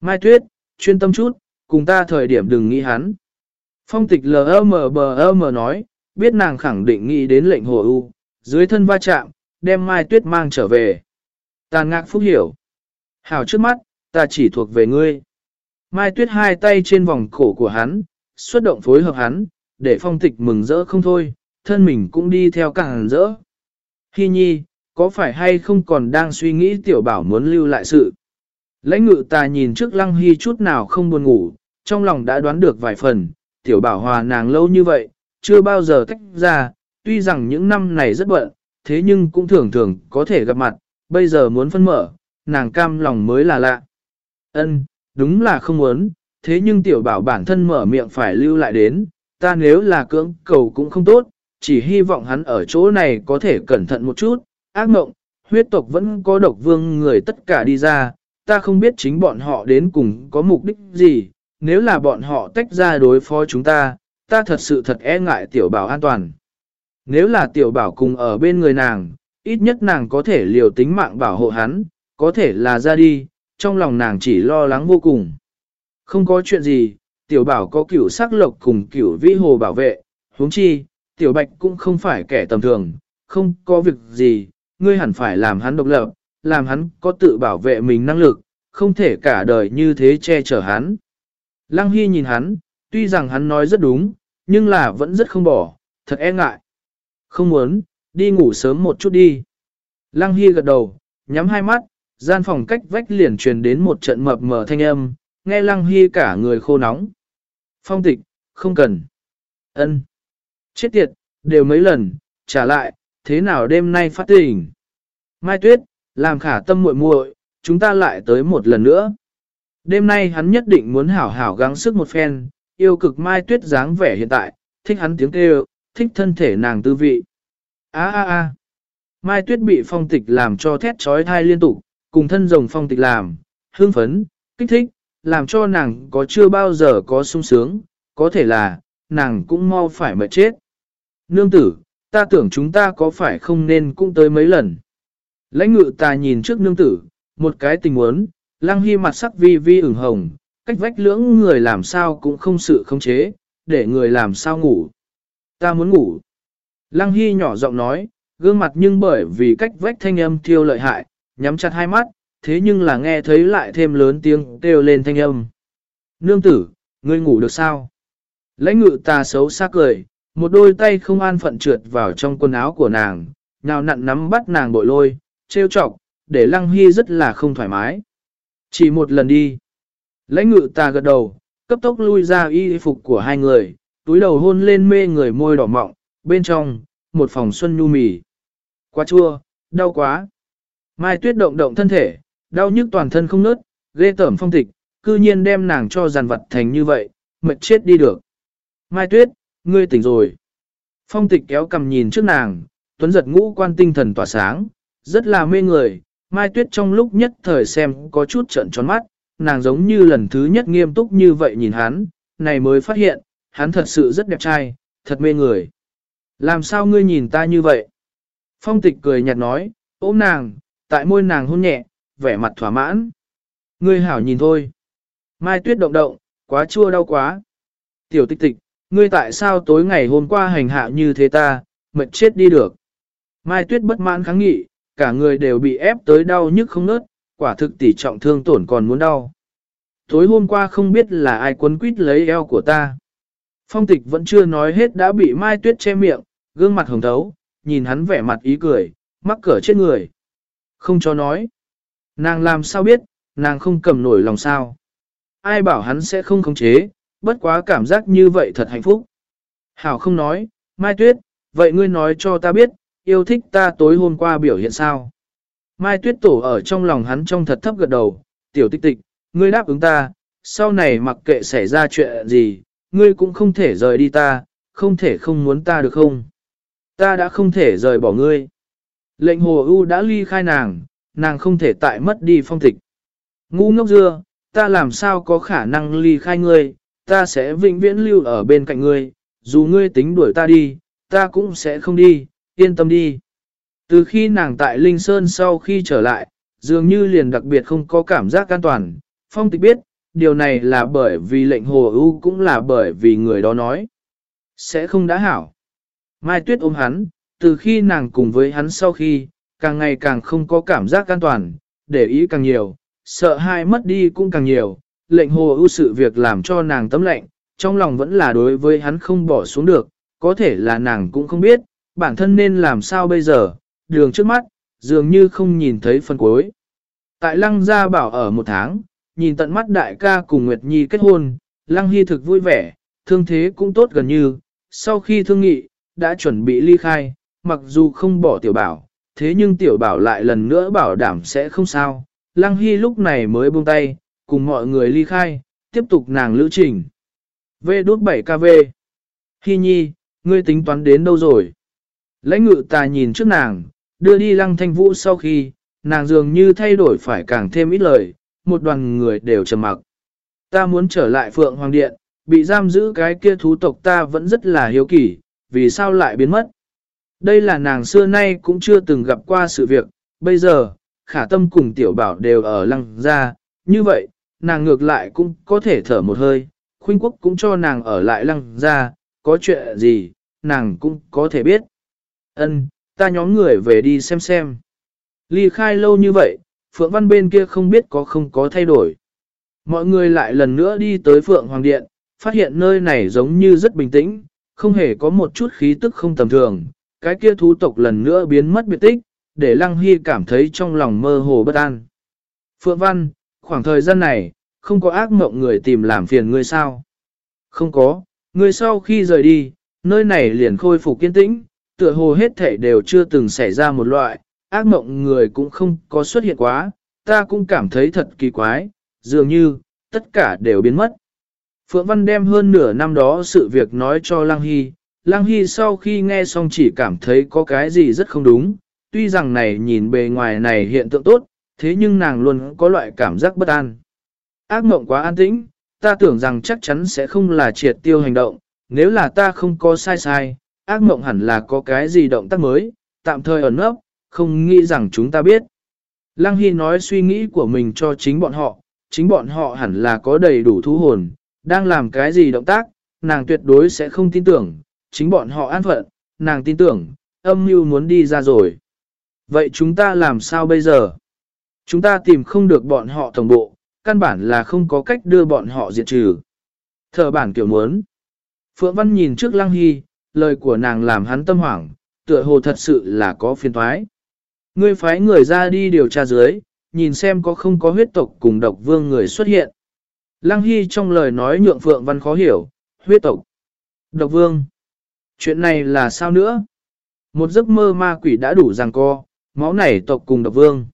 Mai Tuyết, chuyên tâm chút, cùng ta thời điểm đừng nghĩ hắn. Phong tịch LMBM nói, biết nàng khẳng định nghĩ đến lệnh hồ u, dưới thân va chạm, đem Mai Tuyết mang trở về. Tàn ngạc phúc hiểu. Hảo trước mắt, ta chỉ thuộc về ngươi. Mai Tuyết hai tay trên vòng cổ của hắn, xuất động phối hợp hắn, để phong tịch mừng rỡ không thôi, thân mình cũng đi theo càng rỡ. Hi nhi, có phải hay không còn đang suy nghĩ tiểu bảo muốn lưu lại sự? Lãnh ngự ta nhìn trước lăng hy chút nào không buồn ngủ, trong lòng đã đoán được vài phần, tiểu bảo hòa nàng lâu như vậy, chưa bao giờ tách ra, tuy rằng những năm này rất bận, thế nhưng cũng thường thường có thể gặp mặt, bây giờ muốn phân mở, nàng cam lòng mới là lạ. Ân, đúng là không muốn, thế nhưng tiểu bảo bản thân mở miệng phải lưu lại đến, ta nếu là cưỡng cầu cũng không tốt, chỉ hy vọng hắn ở chỗ này có thể cẩn thận một chút, ác mộng, huyết tộc vẫn có độc vương người tất cả đi ra, ta không biết chính bọn họ đến cùng có mục đích gì, nếu là bọn họ tách ra đối phó chúng ta, ta thật sự thật e ngại tiểu bảo an toàn. Nếu là tiểu bảo cùng ở bên người nàng, ít nhất nàng có thể liều tính mạng bảo hộ hắn, có thể là ra đi, trong lòng nàng chỉ lo lắng vô cùng. Không có chuyện gì, tiểu bảo có cửu sắc lộc cùng cửu vĩ hồ bảo vệ, huống chi, tiểu bạch cũng không phải kẻ tầm thường, không có việc gì, ngươi hẳn phải làm hắn độc lập, làm hắn có tự bảo vệ mình năng lực, không thể cả đời như thế che chở hắn. Lăng Hy nhìn hắn, tuy rằng hắn nói rất đúng, nhưng là vẫn rất không bỏ, thật e ngại. Không muốn, đi ngủ sớm một chút đi. Lăng Hy gật đầu, nhắm hai mắt, gian phòng cách vách liền truyền đến một trận mập mờ thanh âm, nghe Lăng Hy cả người khô nóng. Phong tịch, không cần. ân Chết tiệt, đều mấy lần, trả lại, thế nào đêm nay phát tình. Mai Tuyết, làm khả tâm muội muội, chúng ta lại tới một lần nữa. Đêm nay hắn nhất định muốn hảo hảo gắng sức một phen, yêu cực Mai Tuyết dáng vẻ hiện tại, thích hắn tiếng kêu, thích thân thể nàng tư vị. A a a. Mai Tuyết bị phong tịch làm cho thét trói thai liên tục, cùng thân rồng phong tịch làm, hương phấn, kích thích, làm cho nàng có chưa bao giờ có sung sướng, có thể là, nàng cũng mau phải mệt chết. Nương tử, ta tưởng chúng ta có phải không nên cũng tới mấy lần. Lãnh ngự ta nhìn trước nương tử, một cái tình huống, lăng hy mặt sắc vi vi ửng hồng, cách vách lưỡng người làm sao cũng không sự khống chế, để người làm sao ngủ. Ta muốn ngủ. Lăng hy nhỏ giọng nói, gương mặt nhưng bởi vì cách vách thanh âm thiêu lợi hại, nhắm chặt hai mắt, thế nhưng là nghe thấy lại thêm lớn tiếng kêu lên thanh âm. Nương tử, ngươi ngủ được sao? Lãnh ngự ta xấu xa cười, một đôi tay không an phận trượt vào trong quần áo của nàng, nào nặn nắm bắt nàng bội lôi, trêu chọc, để lăng hy rất là không thoải mái. Chỉ một lần đi. Lãnh ngự ta gật đầu, cấp tốc lui ra y phục của hai người, túi đầu hôn lên mê người môi đỏ mọng, bên trong, một phòng xuân nhu mì. Quá chua, đau quá. Mai tuyết động động thân thể, đau nhức toàn thân không nớt, ghê tởm phong tịch, cư nhiên đem nàng cho giàn vật thành như vậy, mệt chết đi được. Mai tuyết, ngươi tỉnh rồi. Phong tịch kéo cầm nhìn trước nàng, tuấn giật ngũ quan tinh thần tỏa sáng, rất là mê người. Mai tuyết trong lúc nhất thời xem có chút trận tròn mắt, nàng giống như lần thứ nhất nghiêm túc như vậy nhìn hắn, này mới phát hiện, hắn thật sự rất đẹp trai, thật mê người. Làm sao ngươi nhìn ta như vậy? Phong tịch cười nhạt nói, ôm nàng, tại môi nàng hôn nhẹ, vẻ mặt thỏa mãn. Ngươi hảo nhìn thôi. Mai tuyết động động, quá chua đau quá. Tiểu tịch tịch, ngươi tại sao tối ngày hôm qua hành hạ như thế ta, mệt chết đi được. Mai tuyết bất mãn kháng nghị, cả người đều bị ép tới đau nhức không nớt, quả thực tỷ trọng thương tổn còn muốn đau. Tối hôm qua không biết là ai quấn quýt lấy eo của ta. Phong tịch vẫn chưa nói hết đã bị Mai Tuyết che miệng, gương mặt hồng thấu, nhìn hắn vẻ mặt ý cười, mắc cỡ chết người. Không cho nói. Nàng làm sao biết, nàng không cầm nổi lòng sao. Ai bảo hắn sẽ không khống chế, bất quá cảm giác như vậy thật hạnh phúc. Hảo không nói, Mai Tuyết, vậy ngươi nói cho ta biết, yêu thích ta tối hôm qua biểu hiện sao? Mai tuyết tổ ở trong lòng hắn trong thật thấp gật đầu, tiểu tích tịch, ngươi đáp ứng ta, sau này mặc kệ xảy ra chuyện gì, ngươi cũng không thể rời đi ta, không thể không muốn ta được không? Ta đã không thể rời bỏ ngươi. Lệnh hồ ưu đã ly khai nàng, nàng không thể tại mất đi phong tịch. Ngu ngốc dưa, ta làm sao có khả năng ly khai ngươi, ta sẽ vĩnh viễn lưu ở bên cạnh ngươi, dù ngươi tính đuổi ta đi, ta cũng sẽ không đi, yên tâm đi. Từ khi nàng tại Linh Sơn sau khi trở lại, dường như liền đặc biệt không có cảm giác an toàn, phong tịch biết, điều này là bởi vì lệnh hồ ưu cũng là bởi vì người đó nói. Sẽ không đã hảo. Mai Tuyết ôm hắn, từ khi nàng cùng với hắn sau khi, càng ngày càng không có cảm giác an toàn, để ý càng nhiều, sợ hai mất đi cũng càng nhiều, lệnh hồ ưu sự việc làm cho nàng tấm lệnh, trong lòng vẫn là đối với hắn không bỏ xuống được, có thể là nàng cũng không biết, bản thân nên làm sao bây giờ, đường trước mắt, dường như không nhìn thấy phần cuối. Tại Lăng Gia Bảo ở một tháng, nhìn tận mắt đại ca cùng Nguyệt Nhi kết hôn, Lăng Hy thực vui vẻ, thương thế cũng tốt gần như, sau khi thương nghị, đã chuẩn bị ly khai, mặc dù không bỏ tiểu bảo, thế nhưng tiểu bảo lại lần nữa bảo đảm sẽ không sao. Lăng Hy lúc này mới buông tay, cùng mọi người ly khai, tiếp tục nàng lữ trình. V đốt 7 KV. Hy nhi, ngươi tính toán đến đâu rồi? Lãnh ngự ta nhìn trước nàng, đưa đi lăng thanh vũ sau khi, nàng dường như thay đổi phải càng thêm ít lời, một đoàn người đều trầm mặc. Ta muốn trở lại Phượng Hoàng Điện, bị giam giữ cái kia thú tộc ta vẫn rất là hiếu kỳ, vì sao lại biến mất. Đây là nàng xưa nay cũng chưa từng gặp qua sự việc, bây giờ, khả tâm cùng tiểu bảo đều ở lăng ra, như vậy, nàng ngược lại cũng có thể thở một hơi, khuynh quốc cũng cho nàng ở lại lăng ra, có chuyện gì, nàng cũng có thể biết. Ân, ta nhóm người về đi xem xem. Ly khai lâu như vậy, Phượng Văn bên kia không biết có không có thay đổi. Mọi người lại lần nữa đi tới Phượng Hoàng Điện, phát hiện nơi này giống như rất bình tĩnh, không hề có một chút khí tức không tầm thường. Cái kia thú tộc lần nữa biến mất biệt tích, để Lăng Hy cảm thấy trong lòng mơ hồ bất an. Phượng Văn, khoảng thời gian này, không có ác mộng người tìm làm phiền ngươi sao? Không có, ngươi sau khi rời đi, nơi này liền khôi phục kiên tĩnh, tựa hồ hết thể đều chưa từng xảy ra một loại, ác mộng người cũng không có xuất hiện quá, ta cũng cảm thấy thật kỳ quái, dường như, tất cả đều biến mất. Phượng Văn đem hơn nửa năm đó sự việc nói cho Lăng Hy, Lăng Hy sau khi nghe xong chỉ cảm thấy có cái gì rất không đúng, tuy rằng này nhìn bề ngoài này hiện tượng tốt, thế nhưng nàng luôn có loại cảm giác bất an. Ác mộng quá an tĩnh, ta tưởng rằng chắc chắn sẽ không là triệt tiêu hành động, nếu là ta không có sai sai, ác mộng hẳn là có cái gì động tác mới, tạm thời ẩn nấp, không nghĩ rằng chúng ta biết. Lăng Hy nói suy nghĩ của mình cho chính bọn họ, chính bọn họ hẳn là có đầy đủ thú hồn, đang làm cái gì động tác, nàng tuyệt đối sẽ không tin tưởng, chính bọn họ an phận, nàng tin tưởng, âm mưu muốn đi ra rồi. Vậy chúng ta làm sao bây giờ? Chúng ta tìm không được bọn họ tổng bộ, căn bản là không có cách đưa bọn họ diệt trừ. Thờ bản kiểu muốn. Phượng Văn nhìn trước Lăng Hy, lời của nàng làm hắn tâm hoảng, tựa hồ thật sự là có phiên thoái. Ngươi phái người ra đi điều tra dưới, nhìn xem có không có huyết tộc cùng độc vương người xuất hiện. Lăng Hy trong lời nói nhượng Phượng Văn khó hiểu, huyết tộc, độc vương. Chuyện này là sao nữa? Một giấc mơ ma quỷ đã đủ ràng co, máu này tộc cùng độc vương.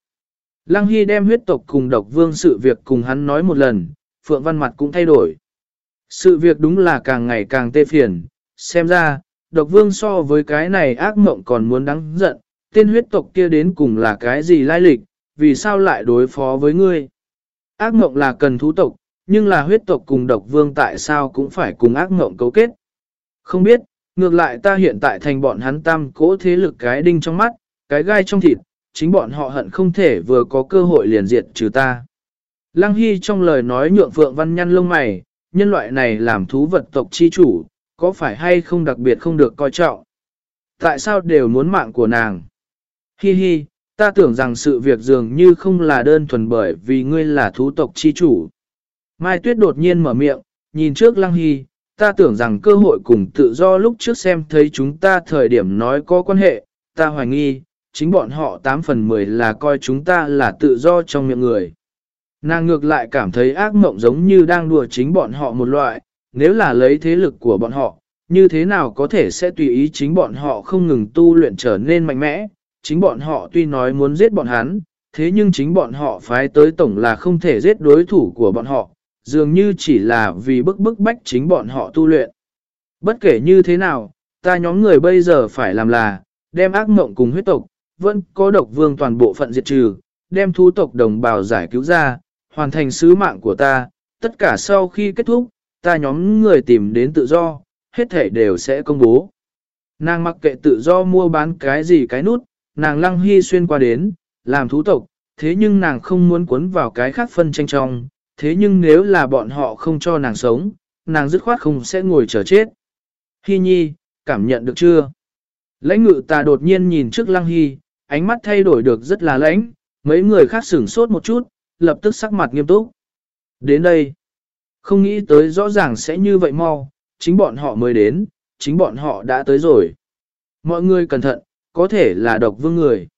Lăng Hy đem huyết tộc cùng độc vương sự việc cùng hắn nói một lần, Phượng Văn mặt cũng thay đổi. Sự việc đúng là càng ngày càng tê phiền, xem ra, độc vương so với cái này ác mộng còn muốn đáng giận, tên huyết tộc kia đến cùng là cái gì lai lịch, vì sao lại đối phó với ngươi. Ác mộng là cần thú tộc, nhưng là huyết tộc cùng độc vương tại sao cũng phải cùng ác mộng cấu kết. Không biết, ngược lại ta hiện tại thành bọn hắn tam cố thế lực cái đinh trong mắt, cái gai trong thịt, chính bọn họ hận không thể vừa có cơ hội liền diệt trừ ta. Lăng Hy trong lời nói nhượng Phượng Văn nhăn lông mày, nhân loại này làm thú vật tộc chi chủ, có phải hay không đặc biệt không được coi trọng? Tại sao đều muốn mạng của nàng? Hi hi, ta tưởng rằng sự việc dường như không là đơn thuần bởi vì ngươi là thú tộc chi chủ. Mai Tuyết đột nhiên mở miệng, nhìn trước Lăng Hy, ta tưởng rằng cơ hội cùng tự do lúc trước xem thấy chúng ta thời điểm nói có quan hệ, ta hoài nghi, chính bọn họ 8 phần 10 là coi chúng ta là tự do trong miệng người. Nàng ngược lại cảm thấy ác mộng giống như đang đùa chính bọn họ một loại, nếu là lấy thế lực của bọn họ, như thế nào có thể sẽ tùy ý chính bọn họ không ngừng tu luyện trở nên mạnh mẽ, chính bọn họ tuy nói muốn giết bọn hắn, thế nhưng chính bọn họ phái tới tổng là không thể giết đối thủ của bọn họ, dường như chỉ là vì bức bức bách chính bọn họ tu luyện. Bất kể như thế nào, ta nhóm người bây giờ phải làm là, đem ác mộng cùng huyết tộc, vẫn có độc vương toàn bộ phận diệt trừ, đem thú tộc đồng bào giải cứu ra, hoàn thành sứ mạng của ta, tất cả sau khi kết thúc, ta nhóm người tìm đến tự do, hết thể đều sẽ công bố. Nàng mặc kệ tự do mua bán cái gì cái nút, nàng lăng hy xuyên qua đến, làm thú tộc, thế nhưng nàng không muốn cuốn vào cái khác phân tranh trong, thế nhưng nếu là bọn họ không cho nàng sống, nàng dứt khoát không sẽ ngồi chờ chết. Hy nhi, cảm nhận được chưa? Lãnh ngự ta đột nhiên nhìn trước lăng hy, ánh mắt thay đổi được rất là lãnh, mấy người khác sửng sốt một chút, lập tức sắc mặt nghiêm túc. Đến đây, không nghĩ tới rõ ràng sẽ như vậy mau, chính bọn họ mới đến, chính bọn họ đã tới rồi. Mọi người cẩn thận, có thể là độc vương người.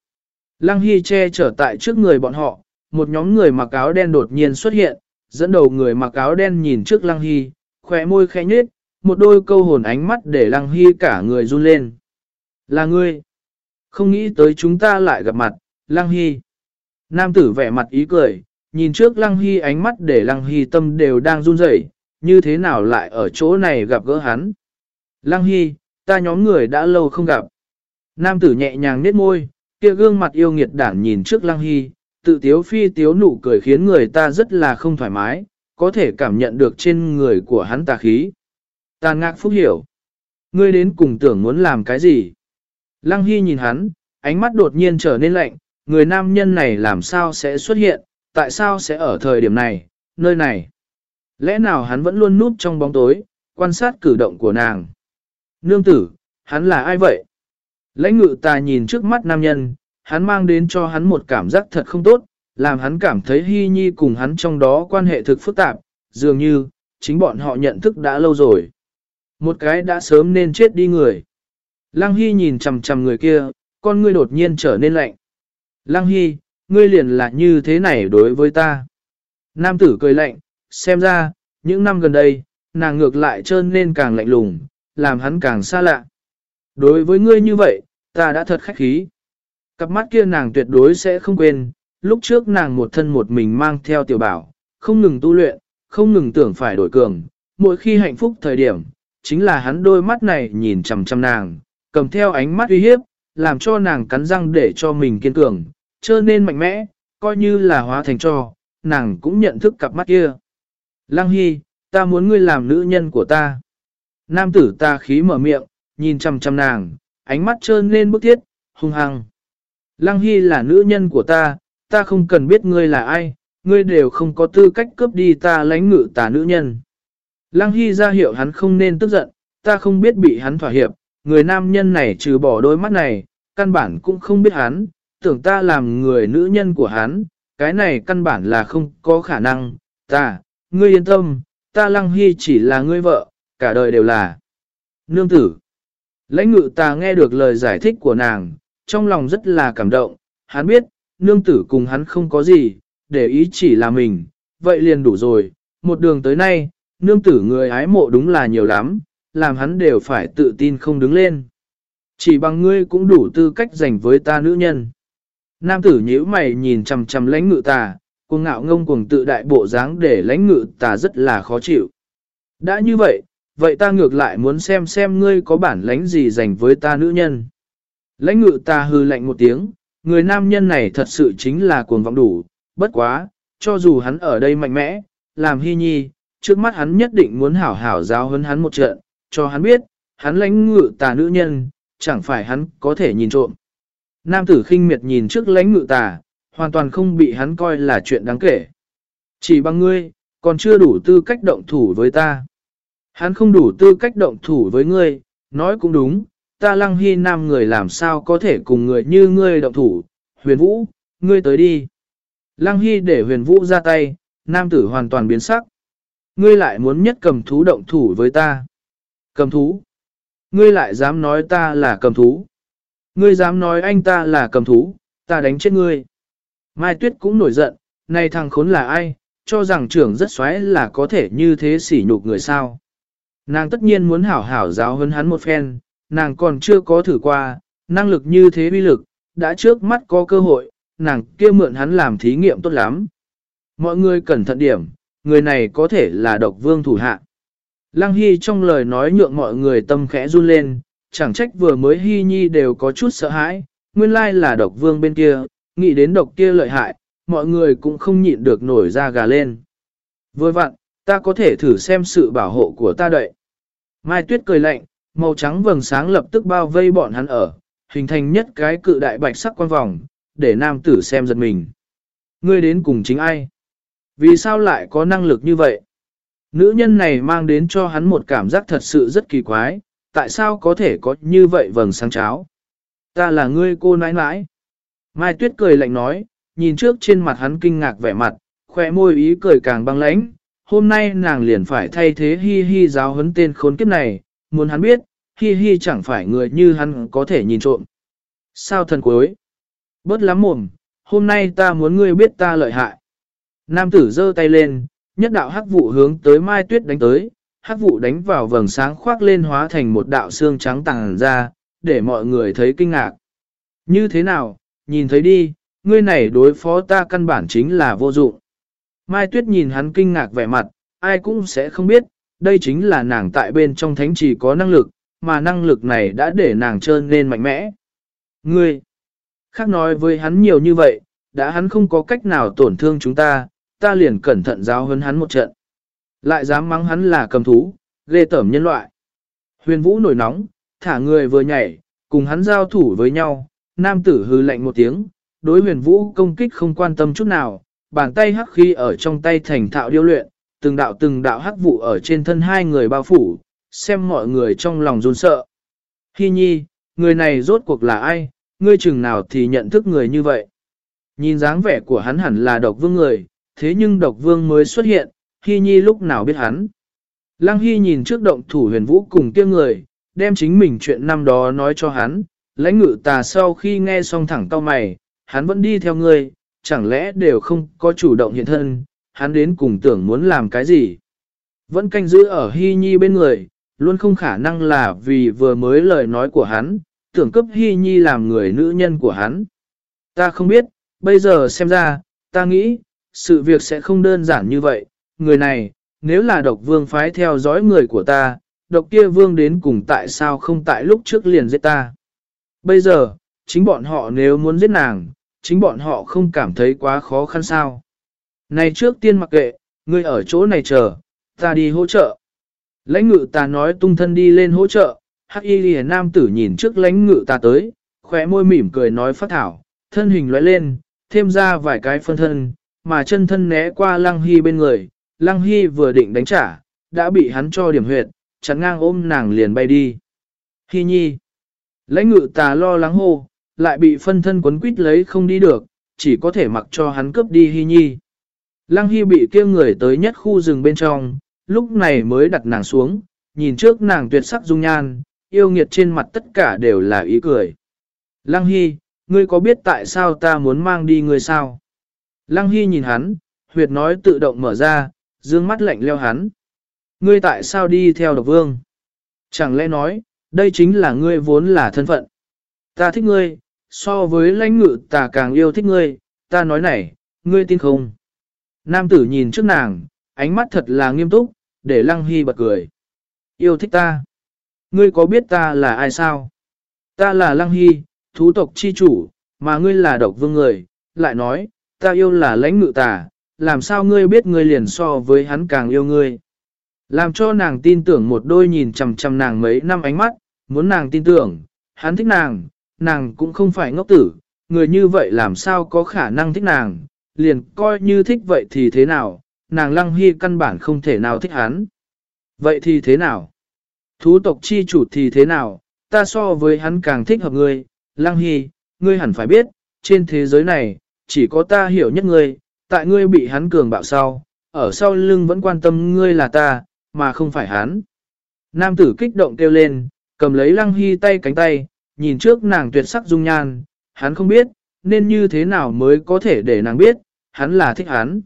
Lăng Hy che trở tại trước người bọn họ, một nhóm người mặc áo đen đột nhiên xuất hiện, dẫn đầu người mặc áo đen nhìn trước Lăng Hy, khỏe môi khẽ nhếch, một đôi câu hồn ánh mắt để Lăng Hy cả người run lên. Là ngươi. Không nghĩ tới chúng ta lại gặp mặt, Lăng Hy. Nam tử vẻ mặt ý cười, nhìn trước Lăng Hy ánh mắt để Lăng Hy tâm đều đang run rẩy, như thế nào lại ở chỗ này gặp gỡ hắn. Lăng Hy, ta nhóm người đã lâu không gặp. Nam tử nhẹ nhàng nết môi, kia gương mặt yêu nghiệt đản nhìn trước Lăng Hy, tự tiếu phi tiếu nụ cười khiến người ta rất là không thoải mái, có thể cảm nhận được trên người của hắn tà khí. Tàn ngạc phúc hiểu. Ngươi đến cùng tưởng muốn làm cái gì? Lăng Hy nhìn hắn, ánh mắt đột nhiên trở nên lạnh, người nam nhân này làm sao sẽ xuất hiện, tại sao sẽ ở thời điểm này, nơi này? Lẽ nào hắn vẫn luôn núp trong bóng tối, quan sát cử động của nàng? Nương tử, hắn là ai vậy? Lãnh ngự ta nhìn trước mắt nam nhân, hắn mang đến cho hắn một cảm giác thật không tốt, làm hắn cảm thấy hy nhi cùng hắn trong đó quan hệ thực phức tạp, dường như, chính bọn họ nhận thức đã lâu rồi. Một cái đã sớm nên chết đi người. Lăng Hy nhìn chằm chằm người kia, con ngươi đột nhiên trở nên lạnh. Lăng Hy, ngươi liền là như thế này đối với ta. Nam tử cười lạnh, xem ra, những năm gần đây, nàng ngược lại trơn nên càng lạnh lùng, làm hắn càng xa lạ. Đối với ngươi như vậy, ta đã thật khách khí. Cặp mắt kia nàng tuyệt đối sẽ không quên, lúc trước nàng một thân một mình mang theo tiểu bảo, không ngừng tu luyện, không ngừng tưởng phải đổi cường, mỗi khi hạnh phúc thời điểm, chính là hắn đôi mắt này nhìn chằm chằm nàng, cầm theo ánh mắt uy hiếp, làm cho nàng cắn răng để cho mình kiên cường, trở nên mạnh mẽ, coi như là hóa thành cho, nàng cũng nhận thức cặp mắt kia. Lăng Hy, ta muốn ngươi làm nữ nhân của ta. Nam tử ta khí mở miệng, nhìn chằm chằm nàng, ánh mắt trơn lên bức thiết, hung hăng. Lăng Hy là nữ nhân của ta, ta không cần biết ngươi là ai, ngươi đều không có tư cách cướp đi ta lãnh ngự tà nữ nhân. Lăng Hy ra hiệu hắn không nên tức giận, ta không biết bị hắn thỏa hiệp, người nam nhân này trừ bỏ đôi mắt này, căn bản cũng không biết hắn, tưởng ta làm người nữ nhân của hắn, cái này căn bản là không có khả năng, ta, ngươi yên tâm, ta Lăng Hy chỉ là ngươi vợ, cả đời đều là nương tử. Lãnh ngự ta nghe được lời giải thích của nàng, trong lòng rất là cảm động, hắn biết, nương tử cùng hắn không có gì, để ý chỉ là mình, vậy liền đủ rồi, một đường tới nay, nương tử người ái mộ đúng là nhiều lắm, làm hắn đều phải tự tin không đứng lên. Chỉ bằng ngươi cũng đủ tư cách dành với ta nữ nhân. Nam tử nhíu mày nhìn chằm chằm lãnh ngự tà, cuồng ngạo ngông cuồng tự đại bộ dáng để lãnh ngự tà rất là khó chịu. Đã như vậy, vậy ta ngược lại muốn xem xem ngươi có bản lãnh gì dành với ta nữ nhân. Lãnh ngự ta hư lạnh một tiếng, người nam nhân này thật sự chính là cuồng vọng đủ, bất quá, cho dù hắn ở đây mạnh mẽ, làm hy nhi, trước mắt hắn nhất định muốn hảo hảo giáo hơn hắn một trận, cho hắn biết, hắn lãnh ngự tà nữ nhân, chẳng phải hắn có thể nhìn trộm. Nam tử khinh miệt nhìn trước lãnh ngự tà, hoàn toàn không bị hắn coi là chuyện đáng kể. Chỉ bằng ngươi, còn chưa đủ tư cách động thủ với ta. Hắn không đủ tư cách động thủ với ngươi, nói cũng đúng, ta lăng hy nam người làm sao có thể cùng người như ngươi động thủ, huyền vũ, ngươi tới đi. Lăng hy để huyền vũ ra tay, nam tử hoàn toàn biến sắc. Ngươi lại muốn nhất cầm thú động thủ với ta. Cầm thú. Ngươi lại dám nói ta là cầm thú. Ngươi dám nói anh ta là cầm thú, ta đánh chết ngươi. Mai Tuyết cũng nổi giận, này thằng khốn là ai, cho rằng trưởng rất xoáy là có thể như thế sỉ nhục người sao. Nàng tất nhiên muốn hảo hảo giáo huấn hắn một phen, nàng còn chưa có thử qua, năng lực như thế uy lực, đã trước mắt có cơ hội, nàng kia mượn hắn làm thí nghiệm tốt lắm. Mọi người cẩn thận điểm, người này có thể là độc vương thủ hạ. Lăng Hy trong lời nói nhượng mọi người tâm khẽ run lên, chẳng trách vừa mới Hy Nhi đều có chút sợ hãi, nguyên lai là độc vương bên kia, nghĩ đến độc kia lợi hại, mọi người cũng không nhịn được nổi ra gà lên. Vừa vặn, ta có thể thử xem sự bảo hộ của ta đợi. Mai Tuyết cười lạnh, màu trắng vầng sáng lập tức bao vây bọn hắn ở, hình thành nhất cái cự đại bạch sắc quan vòng, để nam tử xem giật mình. Ngươi đến cùng chính ai? Vì sao lại có năng lực như vậy? Nữ nhân này mang đến cho hắn một cảm giác thật sự rất kỳ quái, tại sao có thể có như vậy vầng sáng cháo? Ta là ngươi cô nãi nãi. Mai Tuyết cười lạnh nói, nhìn trước trên mặt hắn kinh ngạc vẻ mặt, khỏe môi ý cười càng băng lãnh. Hôm nay nàng liền phải thay thế hi hi giáo huấn tên khốn kiếp này, muốn hắn biết, hi hi chẳng phải người như hắn có thể nhìn trộm. Sao thần cuối? Bớt lắm mồm, hôm nay ta muốn ngươi biết ta lợi hại. Nam tử giơ tay lên, nhất đạo hắc vụ hướng tới Mai Tuyết đánh tới, hắc vụ đánh vào vầng sáng khoác lên hóa thành một đạo xương trắng tàng ra, để mọi người thấy kinh ngạc. Như thế nào, nhìn thấy đi, ngươi này đối phó ta căn bản chính là vô dụng. Mai Tuyết nhìn hắn kinh ngạc vẻ mặt, ai cũng sẽ không biết, đây chính là nàng tại bên trong thánh trì có năng lực, mà năng lực này đã để nàng trơn nên mạnh mẽ. Ngươi, khác nói với hắn nhiều như vậy, đã hắn không có cách nào tổn thương chúng ta, ta liền cẩn thận giáo hơn hắn một trận. Lại dám mắng hắn là cầm thú, ghê tởm nhân loại. Huyền Vũ nổi nóng, thả người vừa nhảy, cùng hắn giao thủ với nhau, nam tử hư lạnh một tiếng, đối huyền Vũ công kích không quan tâm chút nào, bàn tay hắc khi ở trong tay thành thạo điêu luyện, từng đạo từng đạo hắc vụ ở trên thân hai người bao phủ, xem mọi người trong lòng run sợ. Hi nhi, người này rốt cuộc là ai, ngươi chừng nào thì nhận thức người như vậy. Nhìn dáng vẻ của hắn hẳn là độc vương người, thế nhưng độc vương mới xuất hiện, Hi nhi lúc nào biết hắn. Lăng Hy nhìn trước động thủ huyền vũ cùng kia người, đem chính mình chuyện năm đó nói cho hắn, lãnh ngự tà sau khi nghe xong thẳng cao mày, hắn vẫn đi theo ngươi, chẳng lẽ đều không có chủ động hiện thân, hắn đến cùng tưởng muốn làm cái gì. Vẫn canh giữ ở Hy Nhi bên người, luôn không khả năng là vì vừa mới lời nói của hắn, tưởng cấp Hy Nhi làm người nữ nhân của hắn. Ta không biết, bây giờ xem ra, ta nghĩ, sự việc sẽ không đơn giản như vậy, người này, nếu là độc vương phái theo dõi người của ta, độc kia vương đến cùng tại sao không tại lúc trước liền giết ta. Bây giờ, chính bọn họ nếu muốn giết nàng, chính bọn họ không cảm thấy quá khó khăn sao. Này trước tiên mặc kệ, ngươi ở chỗ này chờ, ta đi hỗ trợ. Lãnh ngự ta nói tung thân đi lên hỗ trợ, hắc y lìa nam tử nhìn trước lãnh ngự ta tới, khóe môi mỉm cười nói phát thảo, thân hình lóe lên, thêm ra vài cái phân thân, mà chân thân né qua lăng hy bên người, lăng hy vừa định đánh trả, đã bị hắn cho điểm huyệt, chắn ngang ôm nàng liền bay đi. Hy nhi, lãnh ngự ta lo lắng hô, lại bị phân thân quấn quýt lấy không đi được, chỉ có thể mặc cho hắn cướp đi hy nhi. Lăng Hy bị kia người tới nhất khu rừng bên trong, lúc này mới đặt nàng xuống, nhìn trước nàng tuyệt sắc dung nhan, yêu nghiệt trên mặt tất cả đều là ý cười. Lăng Hy, ngươi có biết tại sao ta muốn mang đi ngươi sao? Lăng Hy nhìn hắn, huyệt nói tự động mở ra, dương mắt lạnh leo hắn. Ngươi tại sao đi theo độc vương? Chẳng lẽ nói, đây chính là ngươi vốn là thân phận. Ta thích ngươi, so với lãnh ngự ta càng yêu thích ngươi, ta nói này, ngươi tin không? Nam tử nhìn trước nàng, ánh mắt thật là nghiêm túc, để Lăng Hy bật cười. Yêu thích ta. Ngươi có biết ta là ai sao? Ta là Lăng Hy, thú tộc chi chủ, mà ngươi là độc vương người, lại nói, ta yêu là lãnh ngự tà, làm sao ngươi biết ngươi liền so với hắn càng yêu ngươi? Làm cho nàng tin tưởng một đôi nhìn chằm chằm nàng mấy năm ánh mắt, muốn nàng tin tưởng, hắn thích nàng, nàng cũng không phải ngốc tử, người như vậy làm sao có khả năng thích nàng, liền coi như thích vậy thì thế nào, nàng lăng hy căn bản không thể nào thích hắn. Vậy thì thế nào? Thú tộc chi chủ thì thế nào? Ta so với hắn càng thích hợp ngươi, lăng hy, ngươi hẳn phải biết, trên thế giới này, chỉ có ta hiểu nhất ngươi, tại ngươi bị hắn cường bạo sau, ở sau lưng vẫn quan tâm ngươi là ta, mà không phải hắn. Nam tử kích động kêu lên, cầm lấy lăng hy tay cánh tay, nhìn trước nàng tuyệt sắc dung nhan, hắn không biết, nên như thế nào mới có thể để nàng biết, hắn là thích hắn.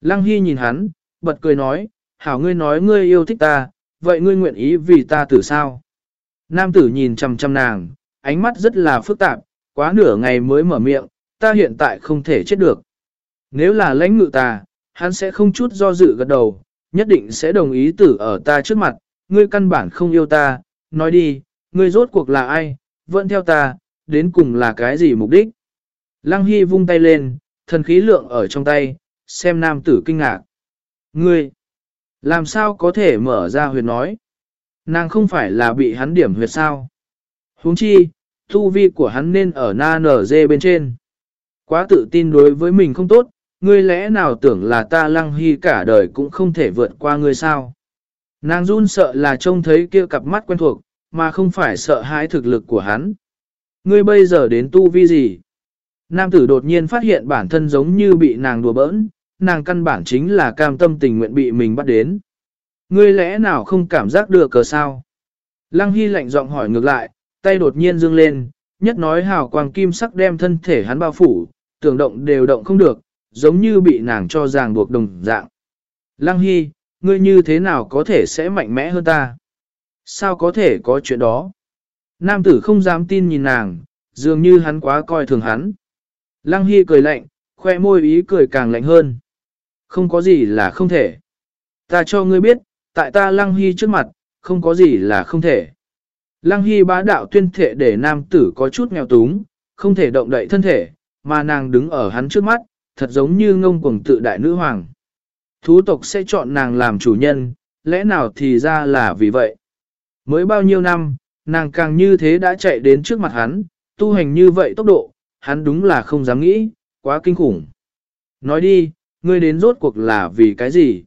Lăng Hy nhìn hắn, bật cười nói, hảo ngươi nói ngươi yêu thích ta, vậy ngươi nguyện ý vì ta tử sao? Nam tử nhìn chăm chăm nàng, ánh mắt rất là phức tạp, quá nửa ngày mới mở miệng, ta hiện tại không thể chết được. Nếu là lãnh ngự ta, hắn sẽ không chút do dự gật đầu, nhất định sẽ đồng ý tử ở ta trước mặt, ngươi căn bản không yêu ta, nói đi, ngươi rốt cuộc là ai, vẫn theo ta, đến cùng là cái gì mục đích. Lăng Hy vung tay lên, thần khí lượng ở trong tay, xem nam tử kinh ngạc. Ngươi, làm sao có thể mở ra huyệt nói? Nàng không phải là bị hắn điểm huyệt sao? huống chi, thu vi của hắn nên ở na nở dê bên trên. Quá tự tin đối với mình không tốt, ngươi lẽ nào tưởng là ta lăng hy cả đời cũng không thể vượt qua ngươi sao? Nàng run sợ là trông thấy kia cặp mắt quen thuộc, mà không phải sợ hãi thực lực của hắn. Ngươi bây giờ đến tu vi gì? Nam tử đột nhiên phát hiện bản thân giống như bị nàng đùa bỡn, nàng căn bản chính là cam tâm tình nguyện bị mình bắt đến. Ngươi lẽ nào không cảm giác được cờ sao? Lăng Hy lạnh giọng hỏi ngược lại, tay đột nhiên dương lên, nhất nói hào quang kim sắc đem thân thể hắn bao phủ, tưởng động đều động không được, giống như bị nàng cho ràng buộc đồng dạng. Lăng Hy, ngươi như thế nào có thể sẽ mạnh mẽ hơn ta? Sao có thể có chuyện đó? Nam tử không dám tin nhìn nàng, dường như hắn quá coi thường hắn. Lăng Hy cười lạnh, khoe môi ý cười càng lạnh hơn. Không có gì là không thể. Ta cho ngươi biết, tại ta Lăng Hy trước mặt, không có gì là không thể. Lăng Hy bá đạo tuyên thệ để nam tử có chút nghèo túng, không thể động đậy thân thể, mà nàng đứng ở hắn trước mắt, thật giống như ngông cuồng tự đại nữ hoàng. Thú tộc sẽ chọn nàng làm chủ nhân, lẽ nào thì ra là vì vậy. Mới bao nhiêu năm, nàng càng như thế đã chạy đến trước mặt hắn, tu hành như vậy tốc độ, hắn đúng là không dám nghĩ, quá kinh khủng. Nói đi, ngươi đến rốt cuộc là vì cái gì?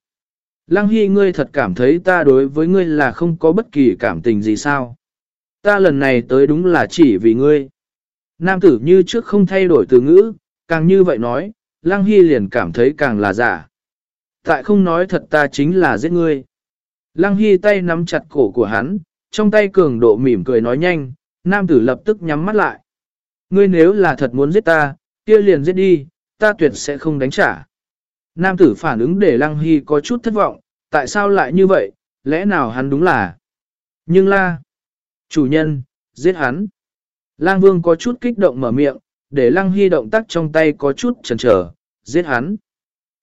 Lăng Hy ngươi thật cảm thấy ta đối với ngươi là không có bất kỳ cảm tình gì sao? Ta lần này tới đúng là chỉ vì ngươi. Nam tử như trước không thay đổi từ ngữ, càng như vậy nói, Lăng Hy liền cảm thấy càng là giả. Tại không nói thật ta chính là giết ngươi. Lăng Hy tay nắm chặt cổ của hắn, trong tay cường độ mỉm cười nói nhanh, nam tử lập tức nhắm mắt lại. Ngươi nếu là thật muốn giết ta, kia liền giết đi, ta tuyệt sẽ không đánh trả. Nam tử phản ứng để Lăng Hy có chút thất vọng, tại sao lại như vậy, lẽ nào hắn đúng là... Nhưng la... Chủ nhân, giết hắn. Lang Vương có chút kích động mở miệng, để Lăng Hy động tác trong tay có chút chần trở, giết hắn.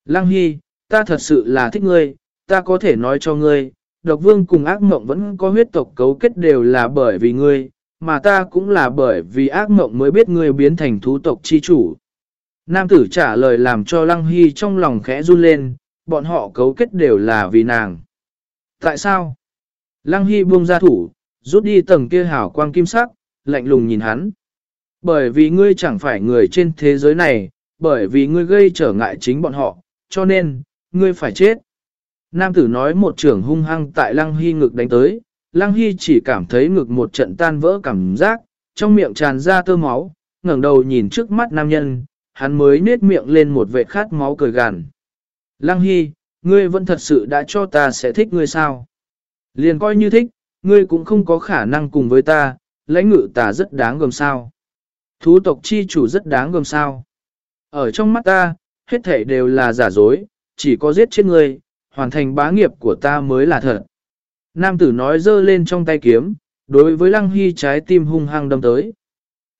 Lăng Hy, ta thật sự là thích ngươi, ta có thể nói cho ngươi, độc vương cùng ác mộng vẫn có huyết tộc cấu kết đều là bởi vì ngươi, mà ta cũng là bởi vì ác mộng mới biết ngươi biến thành thú tộc chi chủ. Nam tử trả lời làm cho Lăng Hy trong lòng khẽ run lên, bọn họ cấu kết đều là vì nàng. Tại sao? Lăng Hy buông ra thủ, rút đi tầng kia hảo quang kim sắc, lạnh lùng nhìn hắn. Bởi vì ngươi chẳng phải người trên thế giới này, bởi vì ngươi gây trở ngại chính bọn họ, cho nên, ngươi phải chết. Nam tử nói một trưởng hung hăng tại Lăng Hy ngực đánh tới, Lăng Hy chỉ cảm thấy ngực một trận tan vỡ cảm giác, trong miệng tràn ra tơ máu, ngẩng đầu nhìn trước mắt nam nhân, hắn mới nết miệng lên một vệ khát máu cười gàn. Lăng Hy, ngươi vẫn thật sự đã cho ta sẽ thích ngươi sao? Liền coi như thích, ngươi cũng không có khả năng cùng với ta, lãnh ngự ta rất đáng gồm sao. Thú tộc chi chủ rất đáng gồm sao. Ở trong mắt ta, hết thể đều là giả dối, chỉ có giết chết ngươi, hoàn thành bá nghiệp của ta mới là thật. Nam tử nói dơ lên trong tay kiếm, đối với lăng hy trái tim hung hăng đâm tới.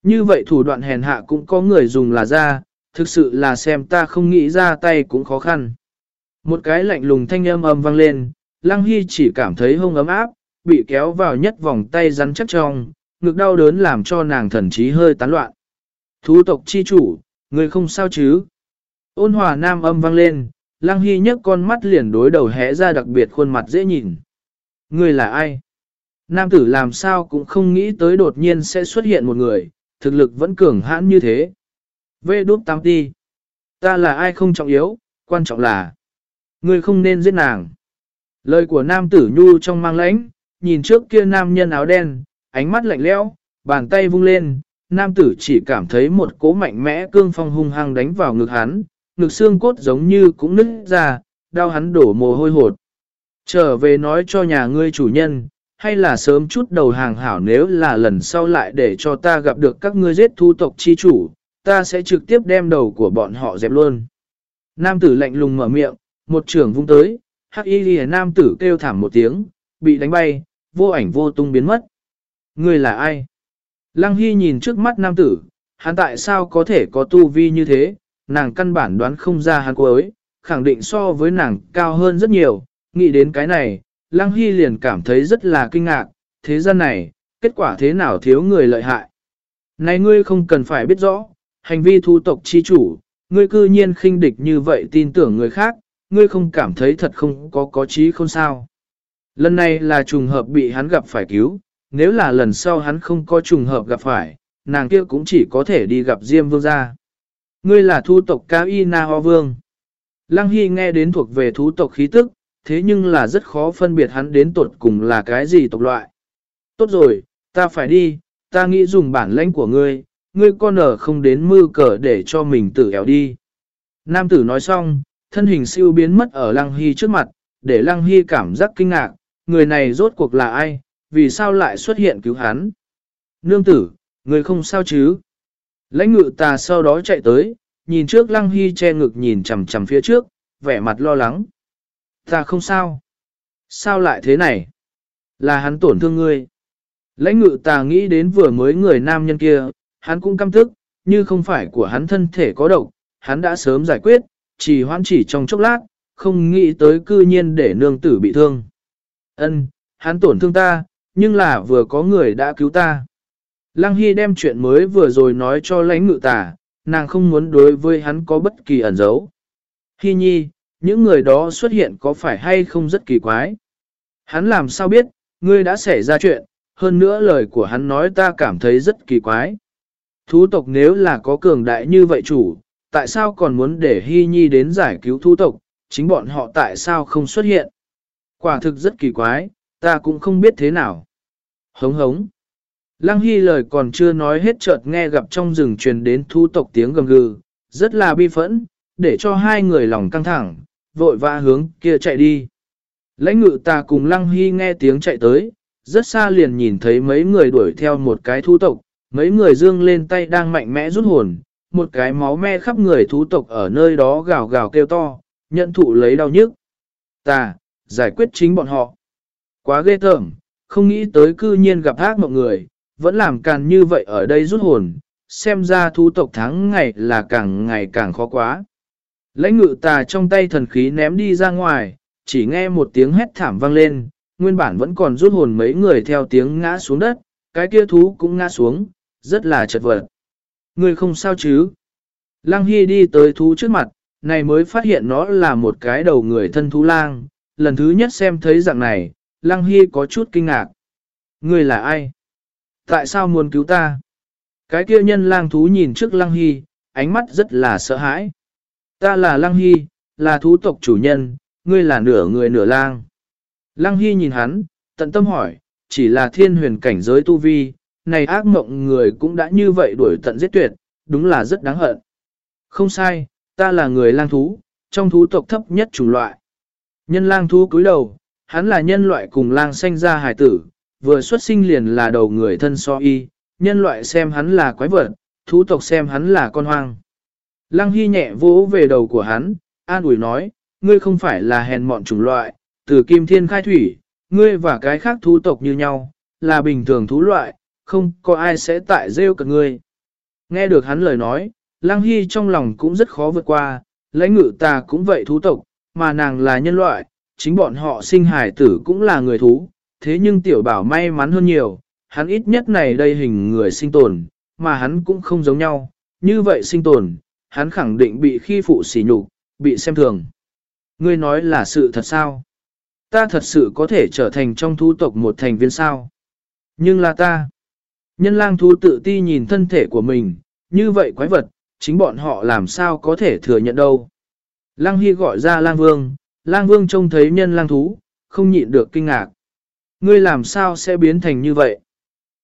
Như vậy thủ đoạn hèn hạ cũng có người dùng là ra, thực sự là xem ta không nghĩ ra tay cũng khó khăn. Một cái lạnh lùng thanh âm âm vang lên, lăng hy chỉ cảm thấy hông ấm áp, bị kéo vào nhất vòng tay rắn chắc trong, ngực đau đớn làm cho nàng thần trí hơi tán loạn. Thú tộc chi chủ, người không sao chứ? Ôn hòa nam âm vang lên, Lăng Hy nhấc con mắt liền đối đầu hé ra đặc biệt khuôn mặt dễ nhìn. Người là ai? Nam tử làm sao cũng không nghĩ tới đột nhiên sẽ xuất hiện một người, thực lực vẫn cường hãn như thế. Vê đút tam ti. Ta là ai không trọng yếu, quan trọng là ngươi không nên giết nàng. Lời của nam tử nhu trong mang lãnh, nhìn trước kia nam nhân áo đen, ánh mắt lạnh lẽo, bàn tay vung lên, nam tử chỉ cảm thấy một cố mạnh mẽ cương phong hung hăng đánh vào ngực hắn, ngực xương cốt giống như cũng nứt ra, đau hắn đổ mồ hôi hột. Trở về nói cho nhà ngươi chủ nhân, hay là sớm chút đầu hàng hảo nếu là lần sau lại để cho ta gặp được các ngươi giết thu tộc chi chủ, ta sẽ trực tiếp đem đầu của bọn họ dẹp luôn. Nam tử lạnh lùng mở miệng, một trường vung tới, hắc y lìa nam tử kêu thảm một tiếng, bị đánh bay, vô ảnh vô tung biến mất. ngươi là ai? Lăng Hy nhìn trước mắt nam tử, hắn tại sao có thể có tu vi như thế, nàng căn bản đoán không ra hắn cuối, khẳng định so với nàng cao hơn rất nhiều, nghĩ đến cái này, Lăng Hy liền cảm thấy rất là kinh ngạc, thế gian này, kết quả thế nào thiếu người lợi hại. Này ngươi không cần phải biết rõ, hành vi thu tộc chi chủ, ngươi cư nhiên khinh địch như vậy tin tưởng người khác, ngươi không cảm thấy thật không có có trí không sao. Lần này là trùng hợp bị hắn gặp phải cứu, nếu là lần sau hắn không có trùng hợp gặp phải, nàng kia cũng chỉ có thể đi gặp Diêm Vương gia. Ngươi là thu tộc Cao Y Na Ho Vương. Lăng Hy nghe đến thuộc về thú tộc khí tức, thế nhưng là rất khó phân biệt hắn đến tột cùng là cái gì tộc loại. Tốt rồi, ta phải đi, ta nghĩ dùng bản lãnh của ngươi, ngươi con ở không đến mưu cờ để cho mình tự éo đi. Nam tử nói xong, thân hình siêu biến mất ở Lăng Hy trước mặt, để Lăng Hy cảm giác kinh ngạc, người này rốt cuộc là ai, vì sao lại xuất hiện cứu hắn. Nương tử, người không sao chứ? Lãnh ngự ta sau đó chạy tới, nhìn trước Lăng Hy che ngực nhìn chằm chằm phía trước, vẻ mặt lo lắng. Ta không sao. Sao lại thế này? Là hắn tổn thương ngươi. Lãnh ngự ta nghĩ đến vừa mới người nam nhân kia, hắn cũng căm tức, như không phải của hắn thân thể có độc, hắn đã sớm giải quyết, chỉ hoãn chỉ trong chốc lát, không nghĩ tới cư nhiên để nương tử bị thương. Ân, hắn tổn thương ta, nhưng là vừa có người đã cứu ta. Lăng Hy đem chuyện mới vừa rồi nói cho lãnh ngự tả, nàng không muốn đối với hắn có bất kỳ ẩn dấu. Hy nhi, những người đó xuất hiện có phải hay không rất kỳ quái. Hắn làm sao biết, ngươi đã xảy ra chuyện, hơn nữa lời của hắn nói ta cảm thấy rất kỳ quái. Thú tộc nếu là có cường đại như vậy chủ, tại sao còn muốn để Hy Nhi đến giải cứu thú tộc, chính bọn họ tại sao không xuất hiện? Quả thực rất kỳ quái, ta cũng không biết thế nào. Hống hống. Lăng Hy lời còn chưa nói hết chợt nghe gặp trong rừng truyền đến thú tộc tiếng gầm gừ, rất là bi phẫn, để cho hai người lòng căng thẳng, vội vã hướng kia chạy đi. Lãnh ngự ta cùng Lăng Hy nghe tiếng chạy tới, rất xa liền nhìn thấy mấy người đuổi theo một cái thu tộc, mấy người dương lên tay đang mạnh mẽ rút hồn, một cái máu me khắp người thú tộc ở nơi đó gào gào kêu to, nhận thụ lấy đau nhức. Ta, giải quyết chính bọn họ. Quá ghê tởm, không nghĩ tới cư nhiên gặp ác mọi người, vẫn làm càn như vậy ở đây rút hồn, xem ra thú tộc thắng ngày là càng ngày càng khó quá. Lãnh ngự tà trong tay thần khí ném đi ra ngoài, chỉ nghe một tiếng hét thảm vang lên, nguyên bản vẫn còn rút hồn mấy người theo tiếng ngã xuống đất, cái kia thú cũng ngã xuống, rất là chật vật. Người không sao chứ? Lăng Hy đi tới thú trước mặt, này mới phát hiện nó là một cái đầu người thân thú lang, lần thứ nhất xem thấy dạng này, Lăng Hy có chút kinh ngạc. Người là ai? Tại sao muốn cứu ta? Cái kia nhân lang thú nhìn trước Lăng Hy, ánh mắt rất là sợ hãi. Ta là Lăng Hy, là thú tộc chủ nhân, ngươi là nửa người nửa lang. Lăng Hy nhìn hắn, tận tâm hỏi, chỉ là thiên huyền cảnh giới tu vi, này ác mộng người cũng đã như vậy đuổi tận giết tuyệt, đúng là rất đáng hận. Không sai, ta là người lang thú, trong thú tộc thấp nhất chủng loại. Nhân lang thú cúi đầu, hắn là nhân loại cùng lang sanh ra hải tử, vừa xuất sinh liền là đầu người thân so y, nhân loại xem hắn là quái vật, thú tộc xem hắn là con hoang. Lăng Hy nhẹ vỗ về đầu của hắn, an ủi nói, ngươi không phải là hèn mọn chủng loại, từ kim thiên khai thủy, ngươi và cái khác thú tộc như nhau, là bình thường thú loại, không có ai sẽ tại rêu cả ngươi. Nghe được hắn lời nói, Lăng Hy trong lòng cũng rất khó vượt qua, lãnh ngự ta cũng vậy thú tộc, mà nàng là nhân loại, chính bọn họ sinh hải tử cũng là người thú, thế nhưng tiểu bảo may mắn hơn nhiều, hắn ít nhất này đây hình người sinh tồn, mà hắn cũng không giống nhau, như vậy sinh tồn, hắn khẳng định bị khi phụ sỉ nhục, bị xem thường. Ngươi nói là sự thật sao? Ta thật sự có thể trở thành trong thú tộc một thành viên sao? Nhưng là ta. Nhân lang thú tự ti nhìn thân thể của mình, như vậy quái vật, chính bọn họ làm sao có thể thừa nhận đâu. Lang Hy gọi ra lang vương, lang vương trông thấy nhân lang thú, không nhịn được kinh ngạc. Ngươi làm sao sẽ biến thành như vậy?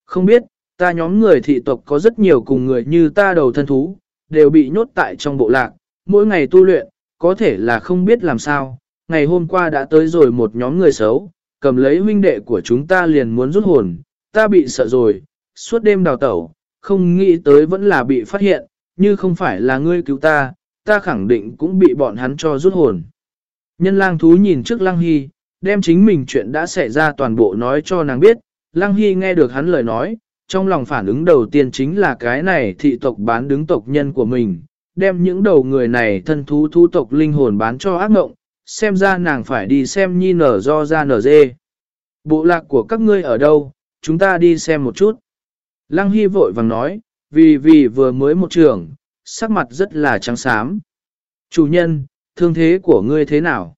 Không biết, ta nhóm người thị tộc có rất nhiều cùng người như ta đầu thân thú, đều bị nhốt tại trong bộ lạc, mỗi ngày tu luyện, có thể là không biết làm sao. Ngày hôm qua đã tới rồi một nhóm người xấu, cầm lấy huynh đệ của chúng ta liền muốn rút hồn, ta bị sợ rồi, suốt đêm đào tẩu, không nghĩ tới vẫn là bị phát hiện, như không phải là ngươi cứu ta, ta khẳng định cũng bị bọn hắn cho rút hồn. Nhân lang thú nhìn trước lang hy, đem chính mình chuyện đã xảy ra toàn bộ nói cho nàng biết. Lang Hy nghe được hắn lời nói, trong lòng phản ứng đầu tiên chính là cái này thị tộc bán đứng tộc nhân của mình, đem những đầu người này thân thú thu tộc linh hồn bán cho ác ngộng xem ra nàng phải đi xem nhi nở do ra nở dê. Bộ lạc của các ngươi ở đâu, chúng ta đi xem một chút. Lăng Hy vội vàng nói, vì vì vừa mới một trường, sắc mặt rất là trắng xám. Chủ nhân, thương thế của ngươi thế nào?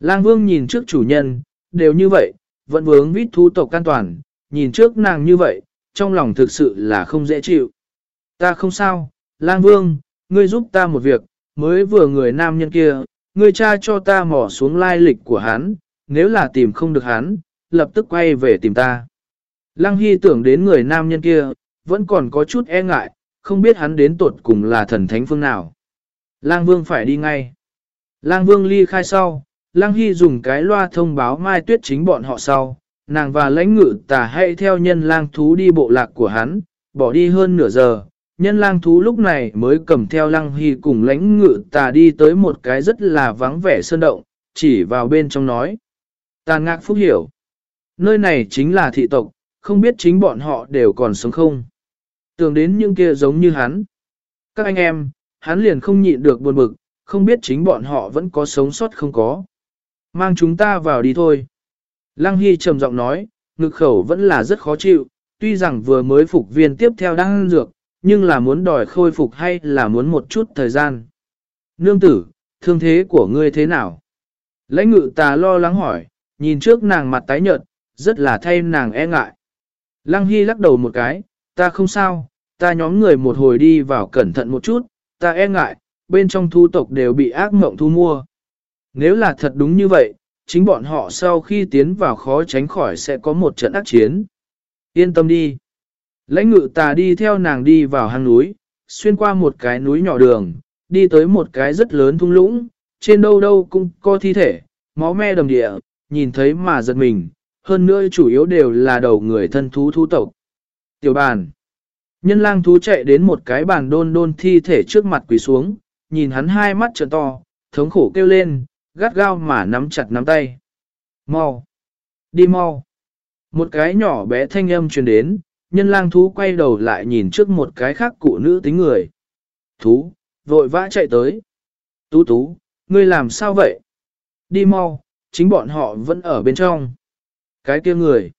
Lang Vương nhìn trước chủ nhân, đều như vậy, vẫn vướng vít thu tộc an toàn, nhìn trước nàng như vậy, trong lòng thực sự là không dễ chịu. Ta không sao, Lang Vương, ngươi giúp ta một việc, mới vừa người nam nhân kia, ngươi cha cho ta mỏ xuống lai lịch của hắn, nếu là tìm không được hắn, lập tức quay về tìm ta. Lăng Hy tưởng đến người nam nhân kia, vẫn còn có chút e ngại, không biết hắn đến tuột cùng là thần thánh phương nào. Lang Vương phải đi ngay. Lang Vương ly khai sau, Lang Hy dùng cái loa thông báo Mai Tuyết chính bọn họ sau, nàng và lãnh ngự tà hãy theo nhân lang thú đi bộ lạc của hắn, bỏ đi hơn nửa giờ. Nhân lang thú lúc này mới cầm theo lăng Hy cùng lãnh ngự tà đi tới một cái rất là vắng vẻ sơn động, chỉ vào bên trong nói. Tàn ngạc phúc hiểu. Nơi này chính là thị tộc, không biết chính bọn họ đều còn sống không. Tưởng đến những kia giống như hắn. Các anh em, hắn liền không nhịn được buồn bực, không biết chính bọn họ vẫn có sống sót không có. Mang chúng ta vào đi thôi. Lăng Hy trầm giọng nói, ngực khẩu vẫn là rất khó chịu, tuy rằng vừa mới phục viên tiếp theo đang ăn dược, nhưng là muốn đòi khôi phục hay là muốn một chút thời gian. Nương tử, thương thế của ngươi thế nào? Lãnh ngự tà lo lắng hỏi, nhìn trước nàng mặt tái nhợt, rất là thay nàng e ngại. Lăng Hy lắc đầu một cái, ta không sao, ta nhóm người một hồi đi vào cẩn thận một chút, ta e ngại, bên trong thu tộc đều bị ác mộng thu mua. Nếu là thật đúng như vậy, chính bọn họ sau khi tiến vào khó tránh khỏi sẽ có một trận ác chiến. Yên tâm đi. Lãnh ngự tà đi theo nàng đi vào hang núi, xuyên qua một cái núi nhỏ đường, đi tới một cái rất lớn thung lũng, trên đâu đâu cũng có thi thể, máu me đầm địa, nhìn thấy mà giật mình, hơn nữa chủ yếu đều là đầu người thân thú thú tộc. Tiểu bàn. Nhân lang thú chạy đến một cái bàn đôn đôn thi thể trước mặt quỳ xuống, nhìn hắn hai mắt trợn to, thống khổ kêu lên, gắt gao mà nắm chặt nắm tay. Mau! Đi mau! Một cái nhỏ bé thanh âm truyền đến, nhân lang thú quay đầu lại nhìn trước một cái khác cụ nữ tính người. Thú, vội vã chạy tới. Tú tú, ngươi làm sao vậy? Đi mau, chính bọn họ vẫn ở bên trong. Cái kia người.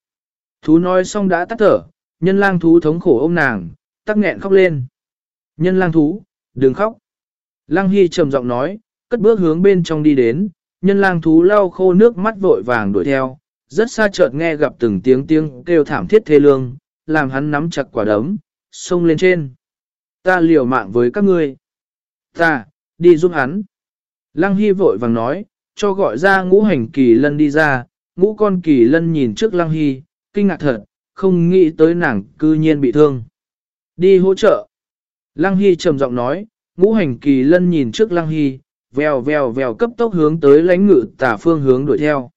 Thú nói xong đã tắt thở, nhân lang thú thống khổ ôm nàng, tắc nghẹn khóc lên. Nhân lang thú, đừng khóc. Lang Hy trầm giọng nói, cất bước hướng bên trong đi đến, nhân lang thú lau khô nước mắt vội vàng đuổi theo, rất xa chợt nghe gặp từng tiếng tiếng kêu thảm thiết thê lương, làm hắn nắm chặt quả đấm, xông lên trên. Ta liều mạng với các ngươi. Ta, đi giúp hắn. Lăng Hy vội vàng nói, cho gọi ra ngũ hành kỳ lân đi ra, ngũ con kỳ lân nhìn trước Lăng Hy, kinh ngạc thật, không nghĩ tới nàng cư nhiên bị thương. Đi hỗ trợ. Lăng Hy trầm giọng nói, ngũ hành kỳ lân nhìn trước Lăng Hy, vèo vèo vèo cấp tốc hướng tới lãnh ngự tả phương hướng đuổi theo.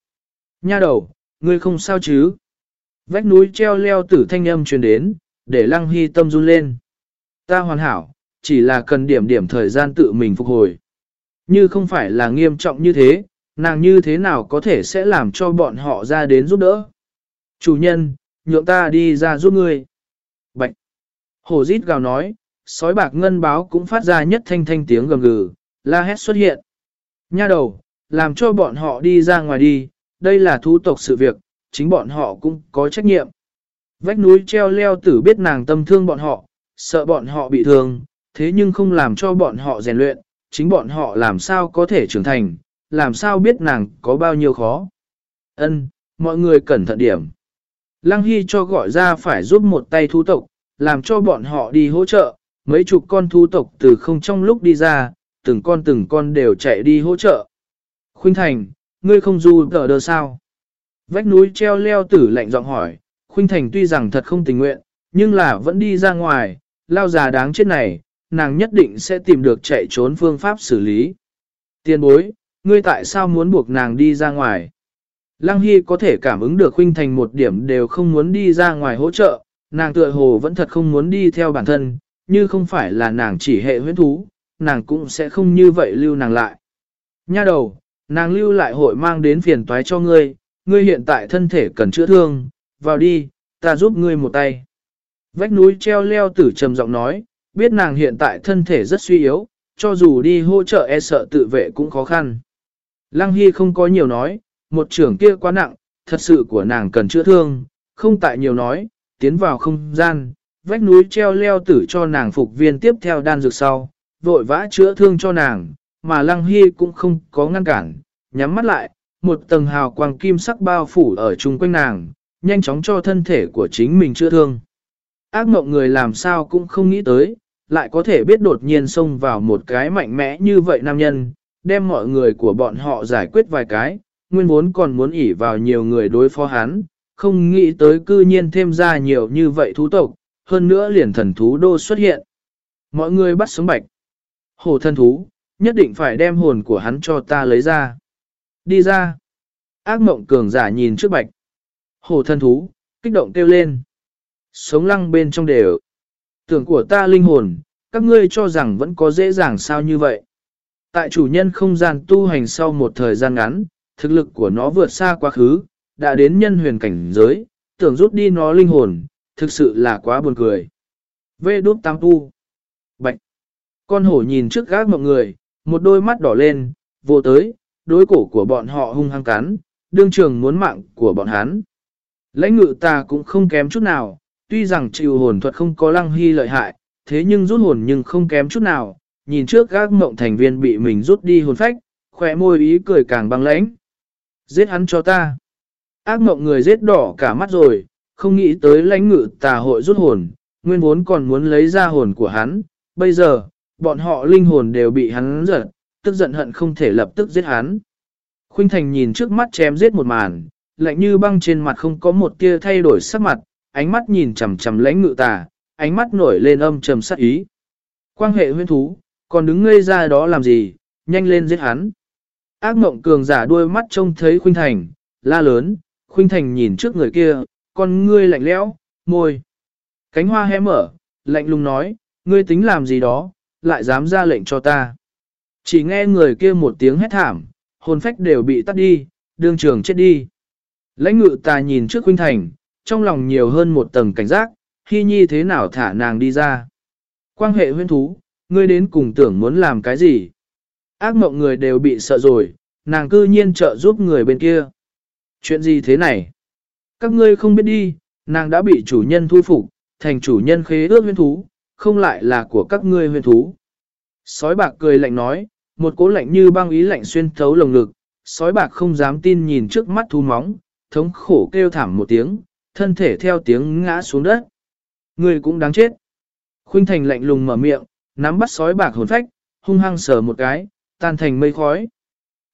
Nha đầu, ngươi không sao chứ? Vách núi treo leo tử thanh âm truyền đến, để Lăng Hy tâm run lên. Ta hoàn hảo, chỉ là cần điểm điểm thời gian tự mình phục hồi. Như không phải là nghiêm trọng như thế, nàng như thế nào có thể sẽ làm cho bọn họ ra đến giúp đỡ. Chủ nhân, nhượng ta đi ra giúp ngươi. Bạch. hồ rít gào nói, sói bạc ngân báo cũng phát ra nhất thanh thanh tiếng gầm gừ, la hét xuất hiện. Nha đầu, làm cho bọn họ đi ra ngoài đi, đây là thu tộc sự việc, chính bọn họ cũng có trách nhiệm. Vách núi treo leo tử biết nàng tâm thương bọn họ, sợ bọn họ bị thương, thế nhưng không làm cho bọn họ rèn luyện, chính bọn họ làm sao có thể trưởng thành, làm sao biết nàng có bao nhiêu khó. Ân, mọi người cẩn thận điểm. Lăng Hy cho gọi ra phải giúp một tay thu tộc, làm cho bọn họ đi hỗ trợ, mấy chục con thu tộc từ không trong lúc đi ra, từng con từng con đều chạy đi hỗ trợ. Khuynh Thành, ngươi không du tờ đờ sao? Vách núi treo leo tử lạnh giọng hỏi, Khuynh Thành tuy rằng thật không tình nguyện, nhưng là vẫn đi ra ngoài, lao già đáng chết này, nàng nhất định sẽ tìm được chạy trốn phương pháp xử lý. Tiên bối, ngươi tại sao muốn buộc nàng đi ra ngoài? Lăng Hy có thể cảm ứng được Khuynh Thành một điểm đều không muốn đi ra ngoài hỗ trợ, nàng tựa hồ vẫn thật không muốn đi theo bản thân, như không phải là nàng chỉ hệ huyễn thú, nàng cũng sẽ không như vậy lưu nàng lại. Nha đầu, nàng lưu lại hội mang đến phiền toái cho ngươi, ngươi hiện tại thân thể cần chữa thương, vào đi, ta giúp ngươi một tay. Vách núi treo leo tử trầm giọng nói, biết nàng hiện tại thân thể rất suy yếu, cho dù đi hỗ trợ e sợ tự vệ cũng khó khăn. Lăng Hy không có nhiều nói, một trưởng kia quá nặng, thật sự của nàng cần chữa thương, không tại nhiều nói, tiến vào không gian, vách núi treo leo tử cho nàng phục viên tiếp theo đan dược sau, vội vã chữa thương cho nàng, mà Lăng Hy cũng không có ngăn cản, nhắm mắt lại, một tầng hào quang kim sắc bao phủ ở chung quanh nàng, nhanh chóng cho thân thể của chính mình chữa thương. Ác mộng người làm sao cũng không nghĩ tới, lại có thể biết đột nhiên xông vào một cái mạnh mẽ như vậy nam nhân, đem mọi người của bọn họ giải quyết vài cái, nguyên vốn còn muốn ỉ vào nhiều người đối phó hắn, không nghĩ tới cư nhiên thêm ra nhiều như vậy thú tộc, hơn nữa liền thần thú đô xuất hiện. Mọi người bắt sống bạch. Hồ thân thú, nhất định phải đem hồn của hắn cho ta lấy ra. Đi ra. Ác mộng cường giả nhìn trước bạch. Hồ thân thú, kích động kêu lên. Sống lăng bên trong đều. Tưởng của ta linh hồn, các ngươi cho rằng vẫn có dễ dàng sao như vậy. Tại chủ nhân không gian tu hành sau một thời gian ngắn, thực lực của nó vượt xa quá khứ, đã đến nhân huyền cảnh giới, tưởng rút đi nó linh hồn, thực sự là quá buồn cười. Vê đốt tam tu. Bạch. Con hổ nhìn trước gác mọi người, một đôi mắt đỏ lên, vô tới, đối cổ của bọn họ hung hăng cắn, đương trường muốn mạng của bọn hắn. Lãnh ngự ta cũng không kém chút nào, tuy rằng chịu hồn thuật không có lăng hy lợi hại, thế nhưng rút hồn nhưng không kém chút nào, nhìn trước gác mộng thành viên bị mình rút đi hồn phách, khỏe môi ý cười càng băng lãnh. Giết hắn cho ta. Ác mộng người giết đỏ cả mắt rồi, không nghĩ tới lãnh ngự tà hội rút hồn, nguyên vốn còn muốn lấy ra hồn của hắn, bây giờ, bọn họ linh hồn đều bị hắn giật, tức giận hận không thể lập tức giết hắn. Khuynh Thành nhìn trước mắt chém giết một màn, lạnh như băng trên mặt không có một tia thay đổi sắc mặt, ánh mắt nhìn chằm chằm lãnh ngự tà, ánh mắt nổi lên âm trầm sắc ý. Quan hệ huyên thú, còn đứng ngây ra đó làm gì, nhanh lên giết hắn. Ác mộng cường giả đuôi mắt trông thấy Khuynh Thành, la lớn, Khuynh Thành nhìn trước người kia, con ngươi lạnh lẽo, môi. Cánh hoa hé mở, lạnh lùng nói, ngươi tính làm gì đó, lại dám ra lệnh cho ta. Chỉ nghe người kia một tiếng hét thảm, hồn phách đều bị tắt đi, đương trường chết đi. Lãnh ngự ta nhìn trước Khuynh Thành, trong lòng nhiều hơn một tầng cảnh giác, khi nhi thế nào thả nàng đi ra. Quan hệ huyên thú, ngươi đến cùng tưởng muốn làm cái gì? Ác mộng người đều bị sợ rồi, nàng cư nhiên trợ giúp người bên kia. Chuyện gì thế này? Các ngươi không biết đi, nàng đã bị chủ nhân thu phục, thành chủ nhân khế ước huyên thú, không lại là của các ngươi huyền thú. Sói bạc cười lạnh nói, một cố lạnh như băng ý lạnh xuyên thấu lồng ngực, sói bạc không dám tin nhìn trước mắt thú móng, thống khổ kêu thảm một tiếng, thân thể theo tiếng ngã xuống đất. Người cũng đáng chết. Khuynh Thành lạnh lùng mở miệng, nắm bắt sói bạc hồn phách, hung hăng sờ một cái, tan thành mây khói.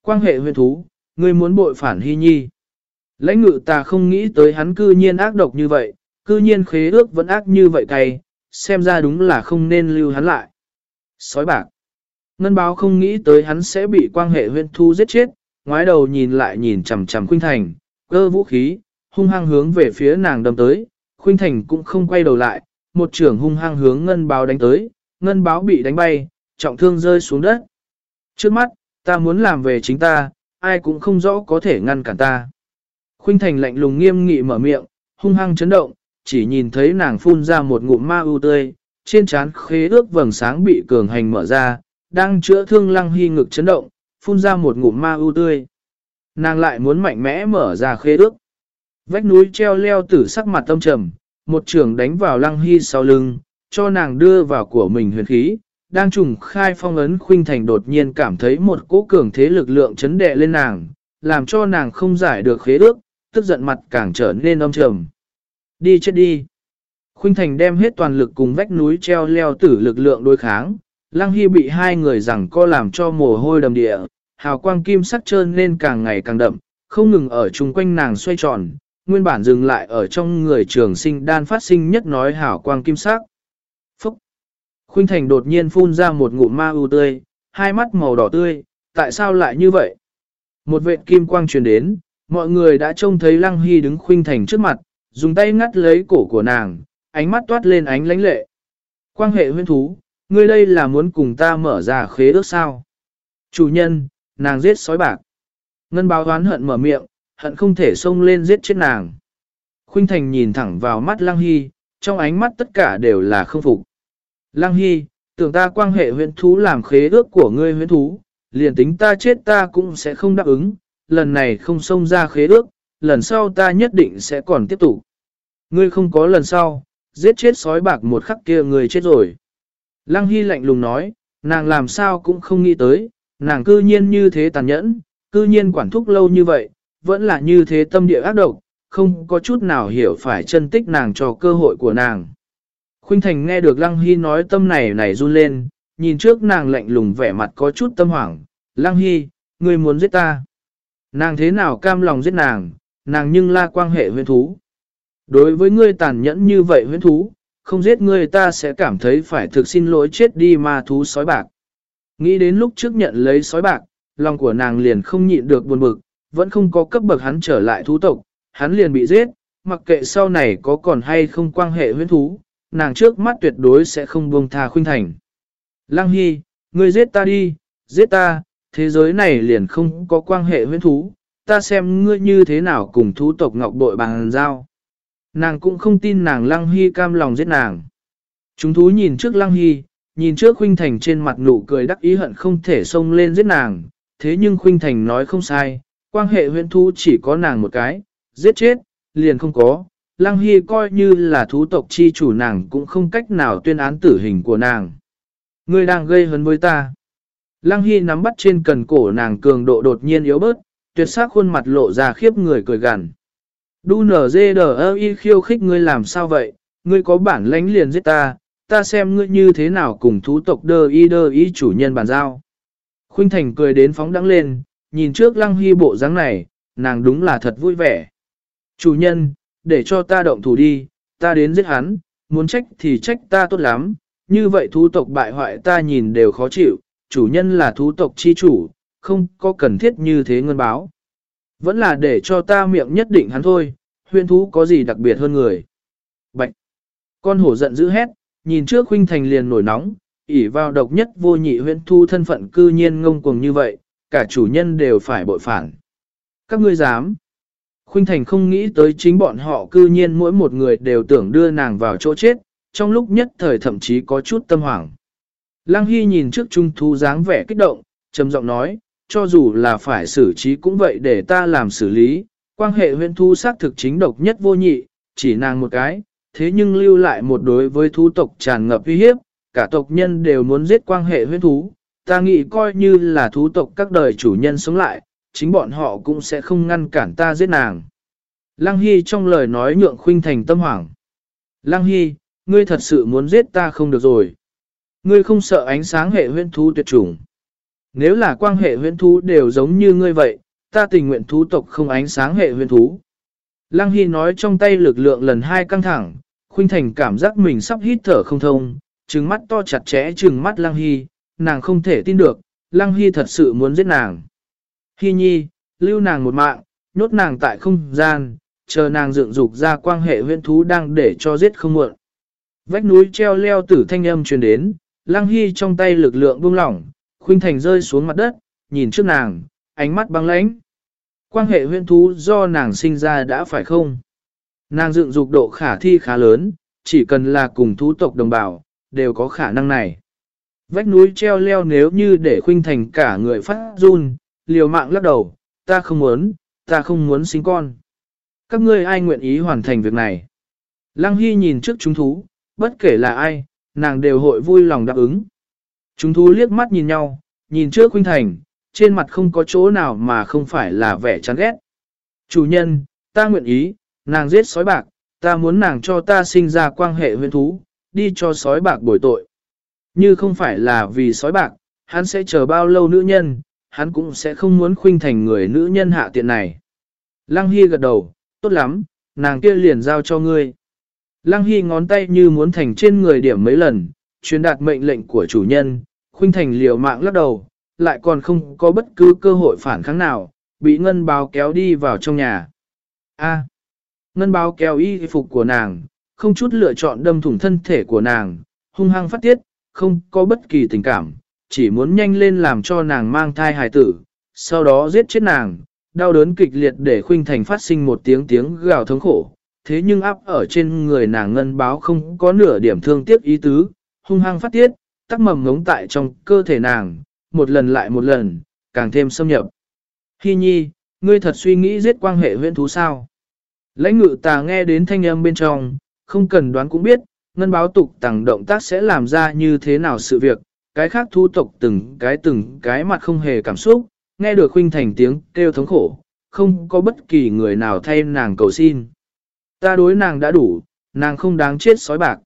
Quan hệ huyền thú, ngươi muốn bội phản hy nhi. Lãnh ngự ta không nghĩ tới hắn cư nhiên ác độc như vậy, cư nhiên khế ước vẫn ác như vậy cay, xem ra đúng là không nên lưu hắn lại. Sói bạc. Ngân báo không nghĩ tới hắn sẽ bị quan hệ huyên thu giết chết, ngoái đầu nhìn lại nhìn chằm chằm Khuynh Thành, cơ vũ khí, hung hăng hướng về phía nàng đâm tới, Khuynh Thành cũng không quay đầu lại, một trưởng hung hăng hướng ngân báo đánh tới, ngân báo bị đánh bay, trọng thương rơi xuống đất. Trước mắt, ta muốn làm về chính ta, ai cũng không rõ có thể ngăn cản ta. Khuynh Thành lạnh lùng nghiêm nghị mở miệng, hung hăng chấn động, chỉ nhìn thấy nàng phun ra một ngụm ma ưu tươi, trên trán khế ước vầng sáng bị cường hành mở ra, đang chữa thương lăng hy ngực chấn động, phun ra một ngụm ma ưu tươi. Nàng lại muốn mạnh mẽ mở ra khế ước. Vách núi treo leo tử sắc mặt tâm trầm, một trường đánh vào lăng hy sau lưng, cho nàng đưa vào của mình huyền khí. Đang trùng khai phong ấn khuynh thành đột nhiên cảm thấy một cỗ cường thế lực lượng chấn đệ lên nàng, làm cho nàng không giải được khế ước, tức giận mặt càng trở nên âm trầm. Đi chết đi. Khuynh thành đem hết toàn lực cùng vách núi treo leo tử lực lượng đối kháng, lăng hy bị hai người rằng co làm cho mồ hôi đầm địa, hào quang kim sắc trơn nên càng ngày càng đậm, không ngừng ở chung quanh nàng xoay tròn, nguyên bản dừng lại ở trong người trường sinh đan phát sinh nhất nói hảo quang kim sắc. Phúc! Khuynh Thành đột nhiên phun ra một ngụm ma u tươi, hai mắt màu đỏ tươi, tại sao lại như vậy? Một vệ kim quang truyền đến, mọi người đã trông thấy Lăng Hy đứng Khuynh Thành trước mặt, dùng tay ngắt lấy cổ của nàng, ánh mắt toát lên ánh lánh lệ. Quan hệ huyên thú, ngươi đây là muốn cùng ta mở ra khế ước sao? Chủ nhân, nàng giết sói bạc. Ngân báo đoán hận mở miệng, hận không thể xông lên giết chết nàng. Khuynh Thành nhìn thẳng vào mắt Lăng Hy, trong ánh mắt tất cả đều là không phục. Lăng Hy, tưởng ta quan hệ huyễn thú làm khế ước của ngươi huyễn thú, liền tính ta chết ta cũng sẽ không đáp ứng, lần này không xông ra khế ước, lần sau ta nhất định sẽ còn tiếp tục. Ngươi không có lần sau, giết chết sói bạc một khắc kia người chết rồi. Lăng Hy lạnh lùng nói, nàng làm sao cũng không nghĩ tới, nàng cư nhiên như thế tàn nhẫn, cư nhiên quản thúc lâu như vậy, vẫn là như thế tâm địa ác độc, không có chút nào hiểu phải chân tích nàng cho cơ hội của nàng. Khuynh Thành nghe được Lăng Hy nói tâm này này run lên, nhìn trước nàng lạnh lùng vẻ mặt có chút tâm hoảng. Lăng Hy, ngươi muốn giết ta. Nàng thế nào cam lòng giết nàng, nàng nhưng la quan hệ huyên thú. Đối với ngươi tàn nhẫn như vậy huyên thú, không giết ngươi ta sẽ cảm thấy phải thực xin lỗi chết đi ma thú sói bạc. Nghĩ đến lúc trước nhận lấy sói bạc, lòng của nàng liền không nhịn được buồn bực, vẫn không có cấp bậc hắn trở lại thú tộc, hắn liền bị giết, mặc kệ sau này có còn hay không quan hệ huyên thú, nàng trước mắt tuyệt đối sẽ không buông tha khuynh thành. Lăng Hy, ngươi giết ta đi, giết ta, thế giới này liền không có quan hệ huyên thú, ta xem ngươi như thế nào cùng thú tộc ngọc bội bằng giao. Nàng cũng không tin nàng Lăng Hy cam lòng giết nàng. Chúng thú nhìn trước Lăng Hy, nhìn trước Khuynh Thành trên mặt nụ cười đắc ý hận không thể xông lên giết nàng, thế nhưng Khuynh Thành nói không sai, quan hệ huyện thú chỉ có nàng một cái, giết chết, liền không có. Lăng Hy coi như là thú tộc chi chủ nàng cũng không cách nào tuyên án tử hình của nàng. Ngươi đang gây hấn với ta. Lăng Hy nắm bắt trên cần cổ nàng cường độ đột nhiên yếu bớt, tuyệt sắc khuôn mặt lộ ra khiếp người cười gằn. Đu nở dê đờ y khiêu khích ngươi làm sao vậy, ngươi có bản lãnh liền giết ta, ta xem ngươi như thế nào cùng thú tộc đơ y đơ y chủ nhân bàn giao. Khuynh Thành cười đến phóng đắng lên, nhìn trước Lăng Hy bộ dáng này, nàng đúng là thật vui vẻ. Chủ nhân, để cho ta động thủ đi, ta đến giết hắn, muốn trách thì trách ta tốt lắm, như vậy thú tộc bại hoại ta nhìn đều khó chịu, chủ nhân là thú tộc chi chủ, không có cần thiết như thế ngân báo. Vẫn là để cho ta miệng nhất định hắn thôi, huyên thú có gì đặc biệt hơn người. Bạch! Con hổ giận dữ hét, nhìn trước huynh thành liền nổi nóng, ỉ vào độc nhất vô nhị huyên thu thân phận cư nhiên ngông cuồng như vậy, cả chủ nhân đều phải bội phản. Các ngươi dám! Khuynh Thành không nghĩ tới chính bọn họ cư nhiên mỗi một người đều tưởng đưa nàng vào chỗ chết, trong lúc nhất thời thậm chí có chút tâm hoảng. Lăng Hy nhìn trước trung thú dáng vẻ kích động, trầm giọng nói, cho dù là phải xử trí cũng vậy để ta làm xử lý, quan hệ huyện thu xác thực chính độc nhất vô nhị, chỉ nàng một cái, thế nhưng lưu lại một đối với thú tộc tràn ngập uy hiếp, cả tộc nhân đều muốn giết quan hệ Huyên thú, ta nghĩ coi như là thú tộc các đời chủ nhân sống lại, chính bọn họ cũng sẽ không ngăn cản ta giết nàng. Lăng Hy trong lời nói nhượng khuynh thành tâm hoảng. Lăng Hy, ngươi thật sự muốn giết ta không được rồi. Ngươi không sợ ánh sáng hệ Huyên thú tuyệt chủng. Nếu là quan hệ huyễn thú đều giống như ngươi vậy, ta tình nguyện thú tộc không ánh sáng hệ huyễn thú. Lăng Hy nói trong tay lực lượng lần hai căng thẳng, khuynh thành cảm giác mình sắp hít thở không thông, trừng mắt to chặt chẽ trừng mắt Lăng Hy, nàng không thể tin được, Lăng Hy thật sự muốn giết nàng. Hy nhi, lưu nàng một mạng, nhốt nàng tại không gian, chờ nàng dựng dục ra quan hệ huyễn thú đang để cho giết không muộn. Vách núi treo leo tử thanh âm truyền đến, Lăng Hy trong tay lực lượng buông lỏng, khuynh thành rơi xuống mặt đất, nhìn trước nàng, ánh mắt băng lãnh. Quan hệ huyên thú do nàng sinh ra đã phải không? Nàng dựng dục độ khả thi khá lớn, chỉ cần là cùng thú tộc đồng bào, đều có khả năng này. Vách núi treo leo nếu như để khuynh thành cả người phát run, liều mạng lắc đầu, ta không muốn, ta không muốn sinh con. Các ngươi ai nguyện ý hoàn thành việc này? Lăng Hy nhìn trước chúng thú, bất kể là ai, nàng đều hội vui lòng đáp ứng. Chúng thú liếc mắt nhìn nhau, nhìn trước khuynh thành, trên mặt không có chỗ nào mà không phải là vẻ chán ghét. Chủ nhân, ta nguyện ý, nàng giết sói bạc, ta muốn nàng cho ta sinh ra quan hệ huyên thú, đi cho sói bạc bồi tội. Như không phải là vì sói bạc, hắn sẽ chờ bao lâu nữ nhân, hắn cũng sẽ không muốn khuynh thành người nữ nhân hạ tiện này. Lăng Hy gật đầu, tốt lắm, nàng kia liền giao cho ngươi. Lăng Hy ngón tay như muốn thành trên người điểm mấy lần, truyền đạt mệnh lệnh của chủ nhân, khuynh thành liều mạng lắc đầu, lại còn không có bất cứ cơ hội phản kháng nào, bị ngân báo kéo đi vào trong nhà. A. ngân báo kéo y phục của nàng, không chút lựa chọn đâm thủng thân thể của nàng, hung hăng phát tiết, không có bất kỳ tình cảm, chỉ muốn nhanh lên làm cho nàng mang thai hài tử, sau đó giết chết nàng, đau đớn kịch liệt để khuynh thành phát sinh một tiếng tiếng gào thống khổ. Thế nhưng áp ở trên người nàng ngân báo không có nửa điểm thương tiếc ý tứ, hung hăng phát tiết, tắc mầm ngống tại trong cơ thể nàng, một lần lại một lần, càng thêm xâm nhập. Hi nhi, ngươi thật suy nghĩ giết quan hệ huyễn thú sao? Lãnh ngự tà nghe đến thanh âm bên trong, không cần đoán cũng biết, ngân báo tục tàng động tác sẽ làm ra như thế nào sự việc, cái khác thu tộc từng cái từng cái mặt không hề cảm xúc, nghe được huynh thành tiếng kêu thống khổ, không có bất kỳ người nào thay nàng cầu xin. Ta đối nàng đã đủ, nàng không đáng chết sói bạc.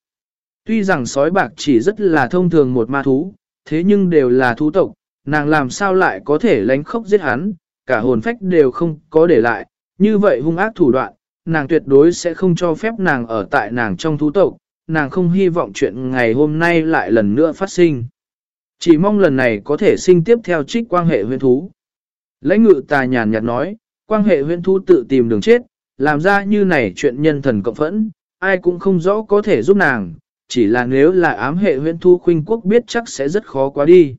Tuy rằng sói bạc chỉ rất là thông thường một ma thú, thế nhưng đều là thú tộc, nàng làm sao lại có thể lánh khóc giết hắn, cả hồn phách đều không có để lại, như vậy hung ác thủ đoạn, nàng tuyệt đối sẽ không cho phép nàng ở tại nàng trong thú tộc, nàng không hy vọng chuyện ngày hôm nay lại lần nữa phát sinh. Chỉ mong lần này có thể sinh tiếp theo trích quan hệ huyên thú. Lãnh ngự tà nhàn nhạt nói, quan hệ huyên thú tự tìm đường chết, làm ra như này chuyện nhân thần cộng phẫn, ai cũng không rõ có thể giúp nàng, chỉ là nếu là ám hệ huyên thu khuynh quốc biết chắc sẽ rất khó quá đi.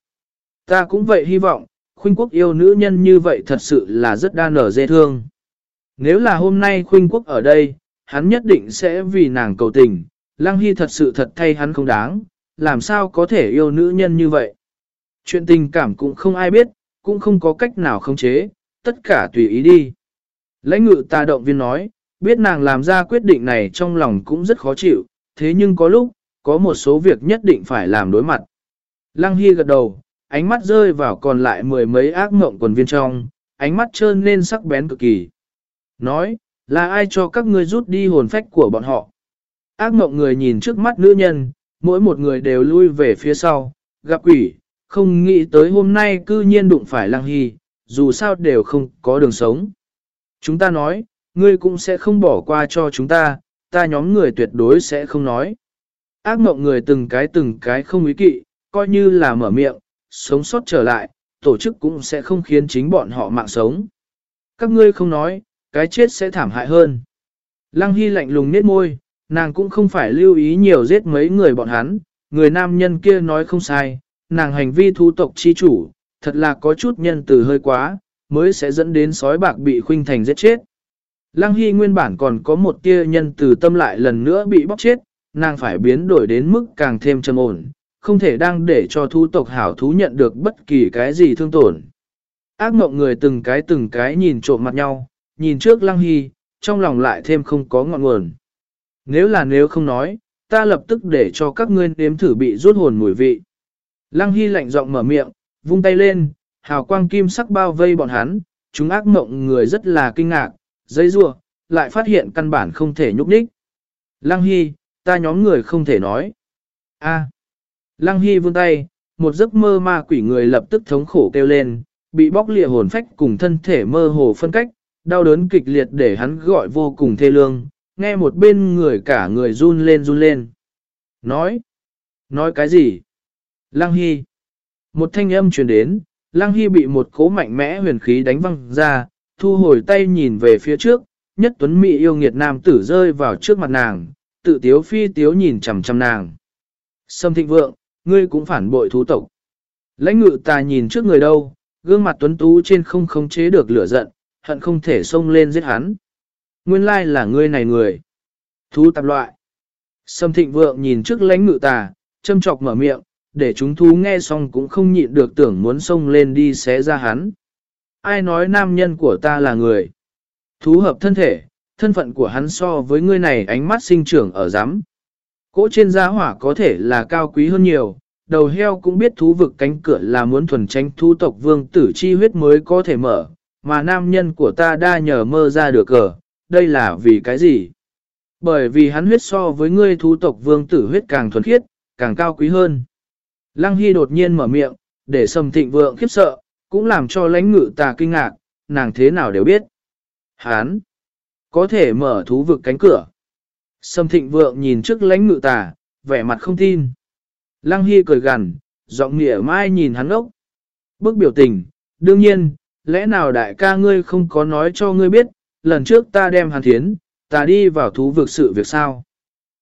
Ta cũng vậy hy vọng, khuynh quốc yêu nữ nhân như vậy thật sự là rất đa nở dê thương. Nếu là hôm nay khuynh quốc ở đây, hắn nhất định sẽ vì nàng cầu tình, Lăng Hy thật sự thật thay hắn không đáng, làm sao có thể yêu nữ nhân như vậy. Chuyện tình cảm cũng không ai biết, cũng không có cách nào khống chế, tất cả tùy ý đi. Lãnh ngự ta động viên nói, biết nàng làm ra quyết định này trong lòng cũng rất khó chịu, thế nhưng có lúc, có một số việc nhất định phải làm đối mặt. Lăng Hy gật đầu, ánh mắt rơi vào còn lại mười mấy ác mộng quần viên trong, ánh mắt trơn lên sắc bén cực kỳ. Nói, là ai cho các ngươi rút đi hồn phách của bọn họ? Ác mộng người nhìn trước mắt nữ nhân, mỗi một người đều lui về phía sau, gặp quỷ, không nghĩ tới hôm nay cư nhiên đụng phải lăng hy, dù sao đều không có đường sống. Chúng ta nói, ngươi cũng sẽ không bỏ qua cho chúng ta, ta nhóm người tuyệt đối sẽ không nói. Ác mộng người từng cái từng cái không ý kỵ, coi như là mở miệng, sống sót trở lại, tổ chức cũng sẽ không khiến chính bọn họ mạng sống. Các ngươi không nói, cái chết sẽ thảm hại hơn. Lăng Hy lạnh lùng nết môi, nàng cũng không phải lưu ý nhiều giết mấy người bọn hắn, người nam nhân kia nói không sai, nàng hành vi thu tộc chi chủ, thật là có chút nhân từ hơi quá, mới sẽ dẫn đến sói bạc bị khuynh thành giết chết. Lăng Hy nguyên bản còn có một tia nhân từ tâm lại lần nữa bị bóc chết, nàng phải biến đổi đến mức càng thêm trầm ổn, không thể đang để cho thu tộc hảo thú nhận được bất kỳ cái gì thương tổn. Ác mộng người từng cái từng cái nhìn trộm mặt nhau, nhìn trước Lăng Hy, trong lòng lại thêm không có ngọn nguồn. Nếu là nếu không nói, ta lập tức để cho các ngươi nếm thử bị rút hồn mùi vị. Lăng Hy lạnh giọng mở miệng, vung tay lên, hào quang kim sắc bao vây bọn hắn, chúng ác mộng người rất là kinh ngạc, dây rua, lại phát hiện căn bản không thể nhúc nhích. Lăng Hy, ta nhóm người không thể nói. A. Lăng Hy vươn tay, một giấc mơ ma quỷ người lập tức thống khổ kêu lên, bị bóc lìa hồn phách cùng thân thể mơ hồ phân cách, đau đớn kịch liệt để hắn gọi vô cùng thê lương, nghe một bên người cả người run lên run lên. Nói, nói cái gì? Lăng Hy. Một thanh âm truyền đến, Lăng Hy bị một cố mạnh mẽ huyền khí đánh văng ra, thu hồi tay nhìn về phía trước, nhất tuấn mỹ yêu nghiệt nam tử rơi vào trước mặt nàng, tự tiếu phi tiếu nhìn chằm chằm nàng. Sâm thịnh vượng, ngươi cũng phản bội thú tộc. Lãnh ngự ta nhìn trước người đâu, gương mặt tuấn tú trên không khống chế được lửa giận, hận không thể xông lên giết hắn. Nguyên lai là ngươi này người. Thú tạp loại. Sâm thịnh vượng nhìn trước lãnh ngự tà, châm chọc mở miệng, để chúng thú nghe xong cũng không nhịn được tưởng muốn xông lên đi xé ra hắn. Ai nói nam nhân của ta là người? Thú hợp thân thể, thân phận của hắn so với ngươi này ánh mắt sinh trưởng ở giám. Cỗ trên giá hỏa có thể là cao quý hơn nhiều, đầu heo cũng biết thú vực cánh cửa là muốn thuần tranh thu tộc vương tử chi huyết mới có thể mở, mà nam nhân của ta đa nhờ mơ ra được cờ, đây là vì cái gì? Bởi vì hắn huyết so với ngươi thú tộc vương tử huyết càng thuần khiết, càng cao quý hơn. Lăng Hy đột nhiên mở miệng, để sầm thịnh vượng khiếp sợ, cũng làm cho lãnh ngự tà kinh ngạc, nàng thế nào đều biết. Hán, có thể mở thú vực cánh cửa. Sầm thịnh vượng nhìn trước lãnh ngự tà, vẻ mặt không tin. Lăng Hy cười gằn, giọng nghĩa mai nhìn hắn ốc. Bức biểu tình, đương nhiên, lẽ nào đại ca ngươi không có nói cho ngươi biết, lần trước ta đem hàn thiến, ta đi vào thú vực sự việc sao.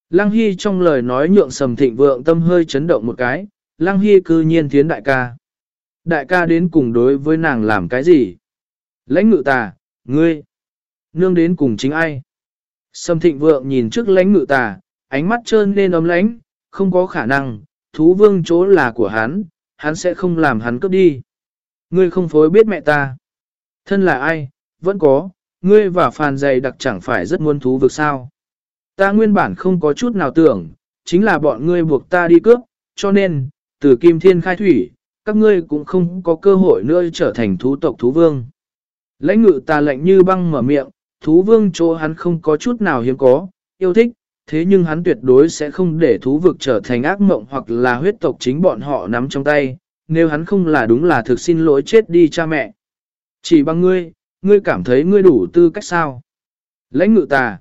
Lăng Hy trong lời nói nhượng sầm thịnh vượng tâm hơi chấn động một cái, Lăng Hy cư nhiên thiến đại ca. Đại ca đến cùng đối với nàng làm cái gì? Lãnh ngự tà, ngươi, nương đến cùng chính ai? Sâm thịnh vượng nhìn trước lãnh ngự tà, ánh mắt trơn lên ấm lãnh, không có khả năng, thú vương chỗ là của hắn, hắn sẽ không làm hắn cướp đi. Ngươi không phối biết mẹ ta. Thân là ai, vẫn có, ngươi và phàn dày đặc chẳng phải rất muốn thú vực sao. Ta nguyên bản không có chút nào tưởng, chính là bọn ngươi buộc ta đi cướp, cho nên, từ kim thiên khai thủy, các ngươi cũng không có cơ hội nữa trở thành thú tộc thú vương. Lãnh ngự ta lạnh như băng mở miệng, thú vương chỗ hắn không có chút nào hiếm có, yêu thích, thế nhưng hắn tuyệt đối sẽ không để thú vực trở thành ác mộng hoặc là huyết tộc chính bọn họ nắm trong tay, nếu hắn không là đúng là thực xin lỗi chết đi cha mẹ. Chỉ bằng ngươi, ngươi cảm thấy ngươi đủ tư cách sao? Lãnh ngự tà.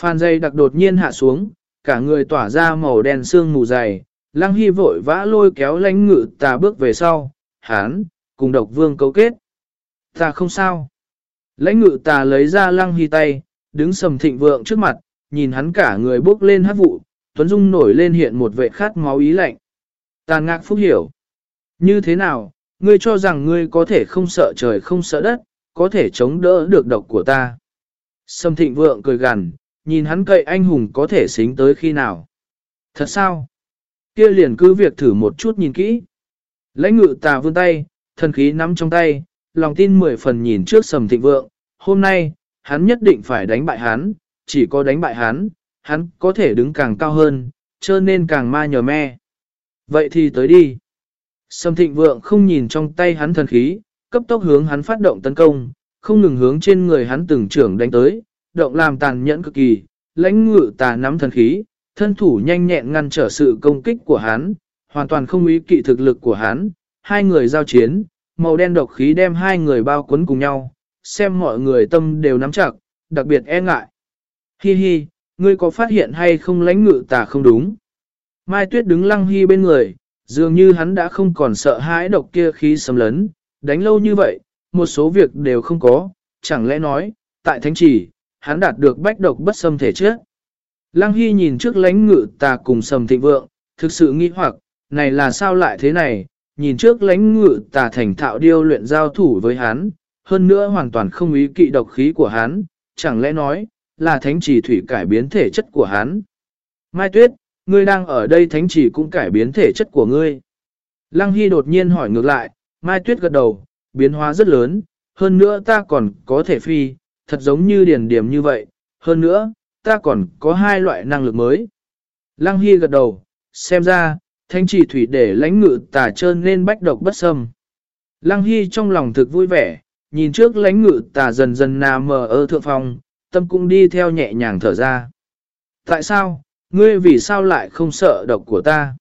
Phan dây đặc đột nhiên hạ xuống, cả người tỏa ra màu đen xương mù dày, lăng hy vội vã lôi kéo lãnh ngự ta bước về sau, hán, cùng độc vương cấu kết. Ta không sao. Lãnh ngự ta lấy ra lăng hy tay, đứng sầm thịnh vượng trước mặt, nhìn hắn cả người bốc lên hát vụ, Tuấn Dung nổi lên hiện một vệ khát máu ý lạnh. Tàn ngạc phúc hiểu. Như thế nào, ngươi cho rằng ngươi có thể không sợ trời không sợ đất, có thể chống đỡ được độc của ta. Sầm thịnh vượng cười gằn, nhìn hắn cậy anh hùng có thể xính tới khi nào. Thật sao? Kia liền cứ việc thử một chút nhìn kỹ. Lãnh ngự tà vươn tay, thần khí nắm trong tay, lòng tin mười phần nhìn trước sầm thịnh vượng. Hôm nay, hắn nhất định phải đánh bại hắn, chỉ có đánh bại hắn, hắn có thể đứng càng cao hơn, cho nên càng ma nhờ me. Vậy thì tới đi. Sầm thịnh vượng không nhìn trong tay hắn thần khí, cấp tốc hướng hắn phát động tấn công, không ngừng hướng trên người hắn từng trưởng đánh tới, động làm tàn nhẫn cực kỳ, lãnh ngự tà nắm thần khí, thân thủ nhanh nhẹn ngăn trở sự công kích của hắn, hoàn toàn không ý kỵ thực lực của hắn, hai người giao chiến, màu đen độc khí đem hai người bao quấn cùng nhau, xem mọi người tâm đều nắm chặt, đặc biệt e ngại. Hi hi, ngươi có phát hiện hay không lãnh ngự tà không đúng? Mai Tuyết đứng lăng hi bên người, dường như hắn đã không còn sợ hãi độc kia khí sấm lấn, đánh lâu như vậy, một số việc đều không có, chẳng lẽ nói, tại thánh chỉ, hắn đạt được bách độc bất xâm thể trước. Lăng Hy nhìn trước lãnh ngự tà cùng sầm thịnh vượng, thực sự nghi hoặc, này là sao lại thế này, nhìn trước lãnh ngự tà thành thạo điêu luyện giao thủ với hắn, hơn nữa hoàn toàn không ý kỵ độc khí của hắn, chẳng lẽ nói, là thánh chỉ thủy cải biến thể chất của hắn. Mai Tuyết, ngươi đang ở đây thánh chỉ cũng cải biến thể chất của ngươi. Lăng Hy đột nhiên hỏi ngược lại, Mai Tuyết gật đầu, biến hóa rất lớn, hơn nữa ta còn có thể phi, thật giống như điển điểm như vậy, hơn nữa, ta còn có hai loại năng lực mới. Lăng Hy gật đầu, xem ra, thanh chỉ thủy để lãnh ngự tà trơn nên bách độc bất xâm. Lăng Hy trong lòng thực vui vẻ, nhìn trước lãnh ngự tà dần dần nà mờ ở thượng phòng, tâm cũng đi theo nhẹ nhàng thở ra. Tại sao, ngươi vì sao lại không sợ độc của ta?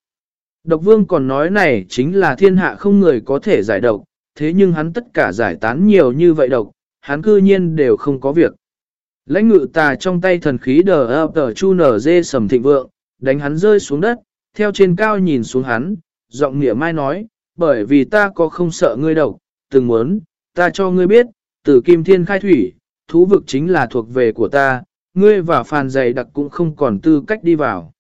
Độc vương còn nói này chính là thiên hạ không người có thể giải độc, thế nhưng hắn tất cả giải tán nhiều như vậy độc, hắn cư nhiên đều không có việc. Lãnh ngự tà trong tay thần khí đờ ập tờ chu nở dê sầm thịnh vượng, đánh hắn rơi xuống đất, theo trên cao nhìn xuống hắn, giọng nghĩa mai nói, bởi vì ta có không sợ ngươi độc, từng muốn, ta cho ngươi biết, từ kim thiên khai thủy, thú vực chính là thuộc về của ta, ngươi và phàn dày đặc cũng không còn tư cách đi vào.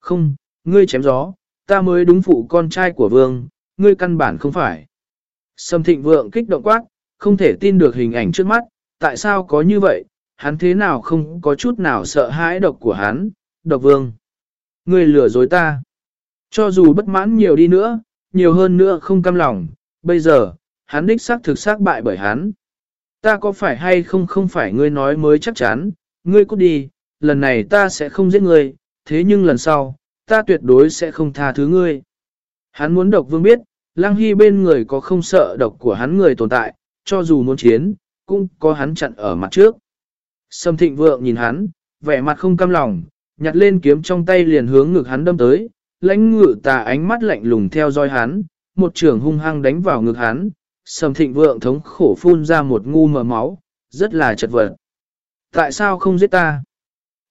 Không, ngươi chém gió, ta mới đúng phụ con trai của vương, ngươi căn bản không phải. Sầm thịnh vượng kích động quát, không thể tin được hình ảnh trước mắt, tại sao có như vậy, hắn thế nào không có chút nào sợ hãi độc của hắn, độc vương. Ngươi lừa dối ta. Cho dù bất mãn nhiều đi nữa, nhiều hơn nữa không căm lòng, bây giờ, hắn đích xác thực xác bại bởi hắn. Ta có phải hay không không phải ngươi nói mới chắc chắn, ngươi cút đi, lần này ta sẽ không giết ngươi, thế nhưng lần sau, ta tuyệt đối sẽ không tha thứ ngươi. Hắn muốn độc vương biết, Lăng Hy bên người có không sợ độc của hắn người tồn tại, cho dù muốn chiến, cũng có hắn chặn ở mặt trước. Sâm thịnh vượng nhìn hắn, vẻ mặt không cam lòng, nhặt lên kiếm trong tay liền hướng ngực hắn đâm tới, lãnh ngự tà ánh mắt lạnh lùng theo dõi hắn, một trường hung hăng đánh vào ngực hắn, sầm thịnh vượng thống khổ phun ra một ngu mờ máu, rất là chật vật. Tại sao không giết ta?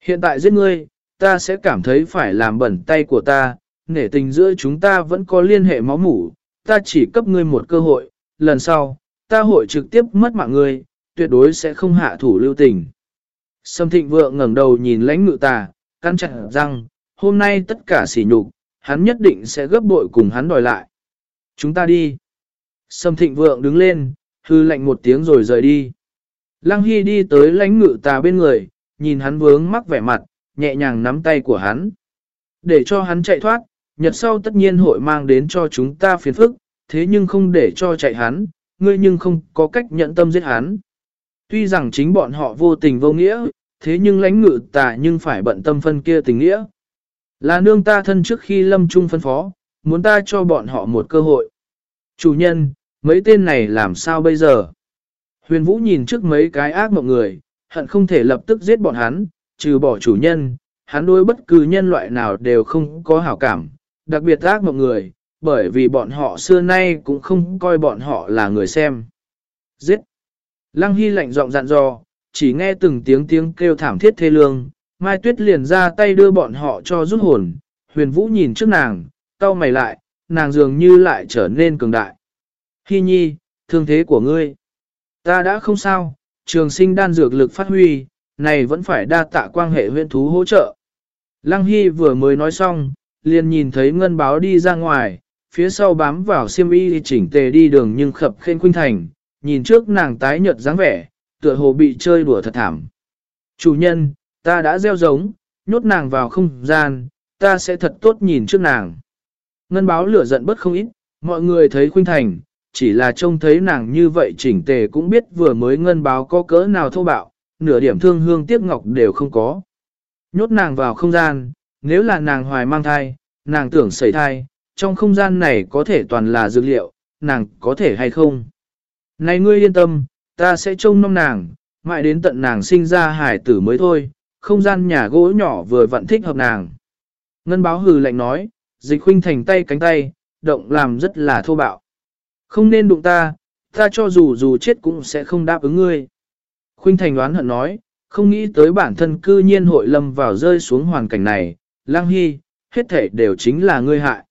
Hiện tại giết ngươi, ta sẽ cảm thấy phải làm bẩn tay của ta, nể tình giữa chúng ta vẫn có liên hệ máu mủ, ta chỉ cấp ngươi một cơ hội, lần sau, ta hội trực tiếp mất mạng ngươi, tuyệt đối sẽ không hạ thủ lưu tình. Sâm thịnh vượng ngẩng đầu nhìn lãnh ngự tà, căn chặt rằng, hôm nay tất cả sỉ nhục, hắn nhất định sẽ gấp bội cùng hắn đòi lại. Chúng ta đi. Sâm thịnh vượng đứng lên, hư lạnh một tiếng rồi rời đi. Lăng Hy đi tới lãnh ngự tà bên người, nhìn hắn vướng mắc vẻ mặt, nhẹ nhàng nắm tay của hắn. Để cho hắn chạy thoát, nhật sau tất nhiên hội mang đến cho chúng ta phiền phức, thế nhưng không để cho chạy hắn, ngươi nhưng không có cách nhận tâm giết hắn. Tuy rằng chính bọn họ vô tình vô nghĩa, thế nhưng lãnh ngự tà nhưng phải bận tâm phân kia tình nghĩa. Là nương ta thân trước khi lâm trung phân phó, muốn ta cho bọn họ một cơ hội. Chủ nhân, mấy tên này làm sao bây giờ? Huyền Vũ nhìn trước mấy cái ác mộng người, hận không thể lập tức giết bọn hắn, trừ bỏ chủ nhân, hắn đối bất cứ nhân loại nào đều không có hảo cảm, đặc biệt ác mộng người, bởi vì bọn họ xưa nay cũng không coi bọn họ là người xem. Giết! Lăng Hy lạnh giọng dặn dò, chỉ nghe từng tiếng tiếng kêu thảm thiết thê lương, Mai Tuyết liền ra tay đưa bọn họ cho rút hồn, huyền vũ nhìn trước nàng, cau mày lại, nàng dường như lại trở nên cường đại. hi nhi, thương thế của ngươi. Ta đã không sao, trường sinh đan dược lực phát huy, này vẫn phải đa tạ quan hệ huyện thú hỗ trợ. Lăng Hy vừa mới nói xong, liền nhìn thấy ngân báo đi ra ngoài, phía sau bám vào xiêm y chỉnh tề đi đường nhưng khập khen khuynh thành, nhìn trước nàng tái nhợt dáng vẻ, tựa hồ bị chơi đùa thật thảm. Chủ nhân, ta đã gieo giống, nhốt nàng vào không gian, ta sẽ thật tốt nhìn trước nàng. Ngân báo lửa giận bất không ít, mọi người thấy khuynh thành, chỉ là trông thấy nàng như vậy chỉnh tề cũng biết vừa mới ngân báo có cỡ nào thô bạo, nửa điểm thương hương tiếc ngọc đều không có. Nhốt nàng vào không gian, nếu là nàng hoài mang thai, nàng tưởng sẩy thai, trong không gian này có thể toàn là dược liệu, nàng có thể hay không. Này ngươi yên tâm, ta sẽ trông nom nàng, mãi đến tận nàng sinh ra hải tử mới thôi, không gian nhà gỗ nhỏ vừa vặn thích hợp nàng. Ngân báo hừ lạnh nói, dịch huynh thành tay cánh tay, động làm rất là thô bạo. Không nên đụng ta, ta cho dù dù chết cũng sẽ không đáp ứng ngươi. Khuynh thành đoán hận nói, không nghĩ tới bản thân cư nhiên hội lâm vào rơi xuống hoàn cảnh này, lang hy, hết thể đều chính là ngươi hại.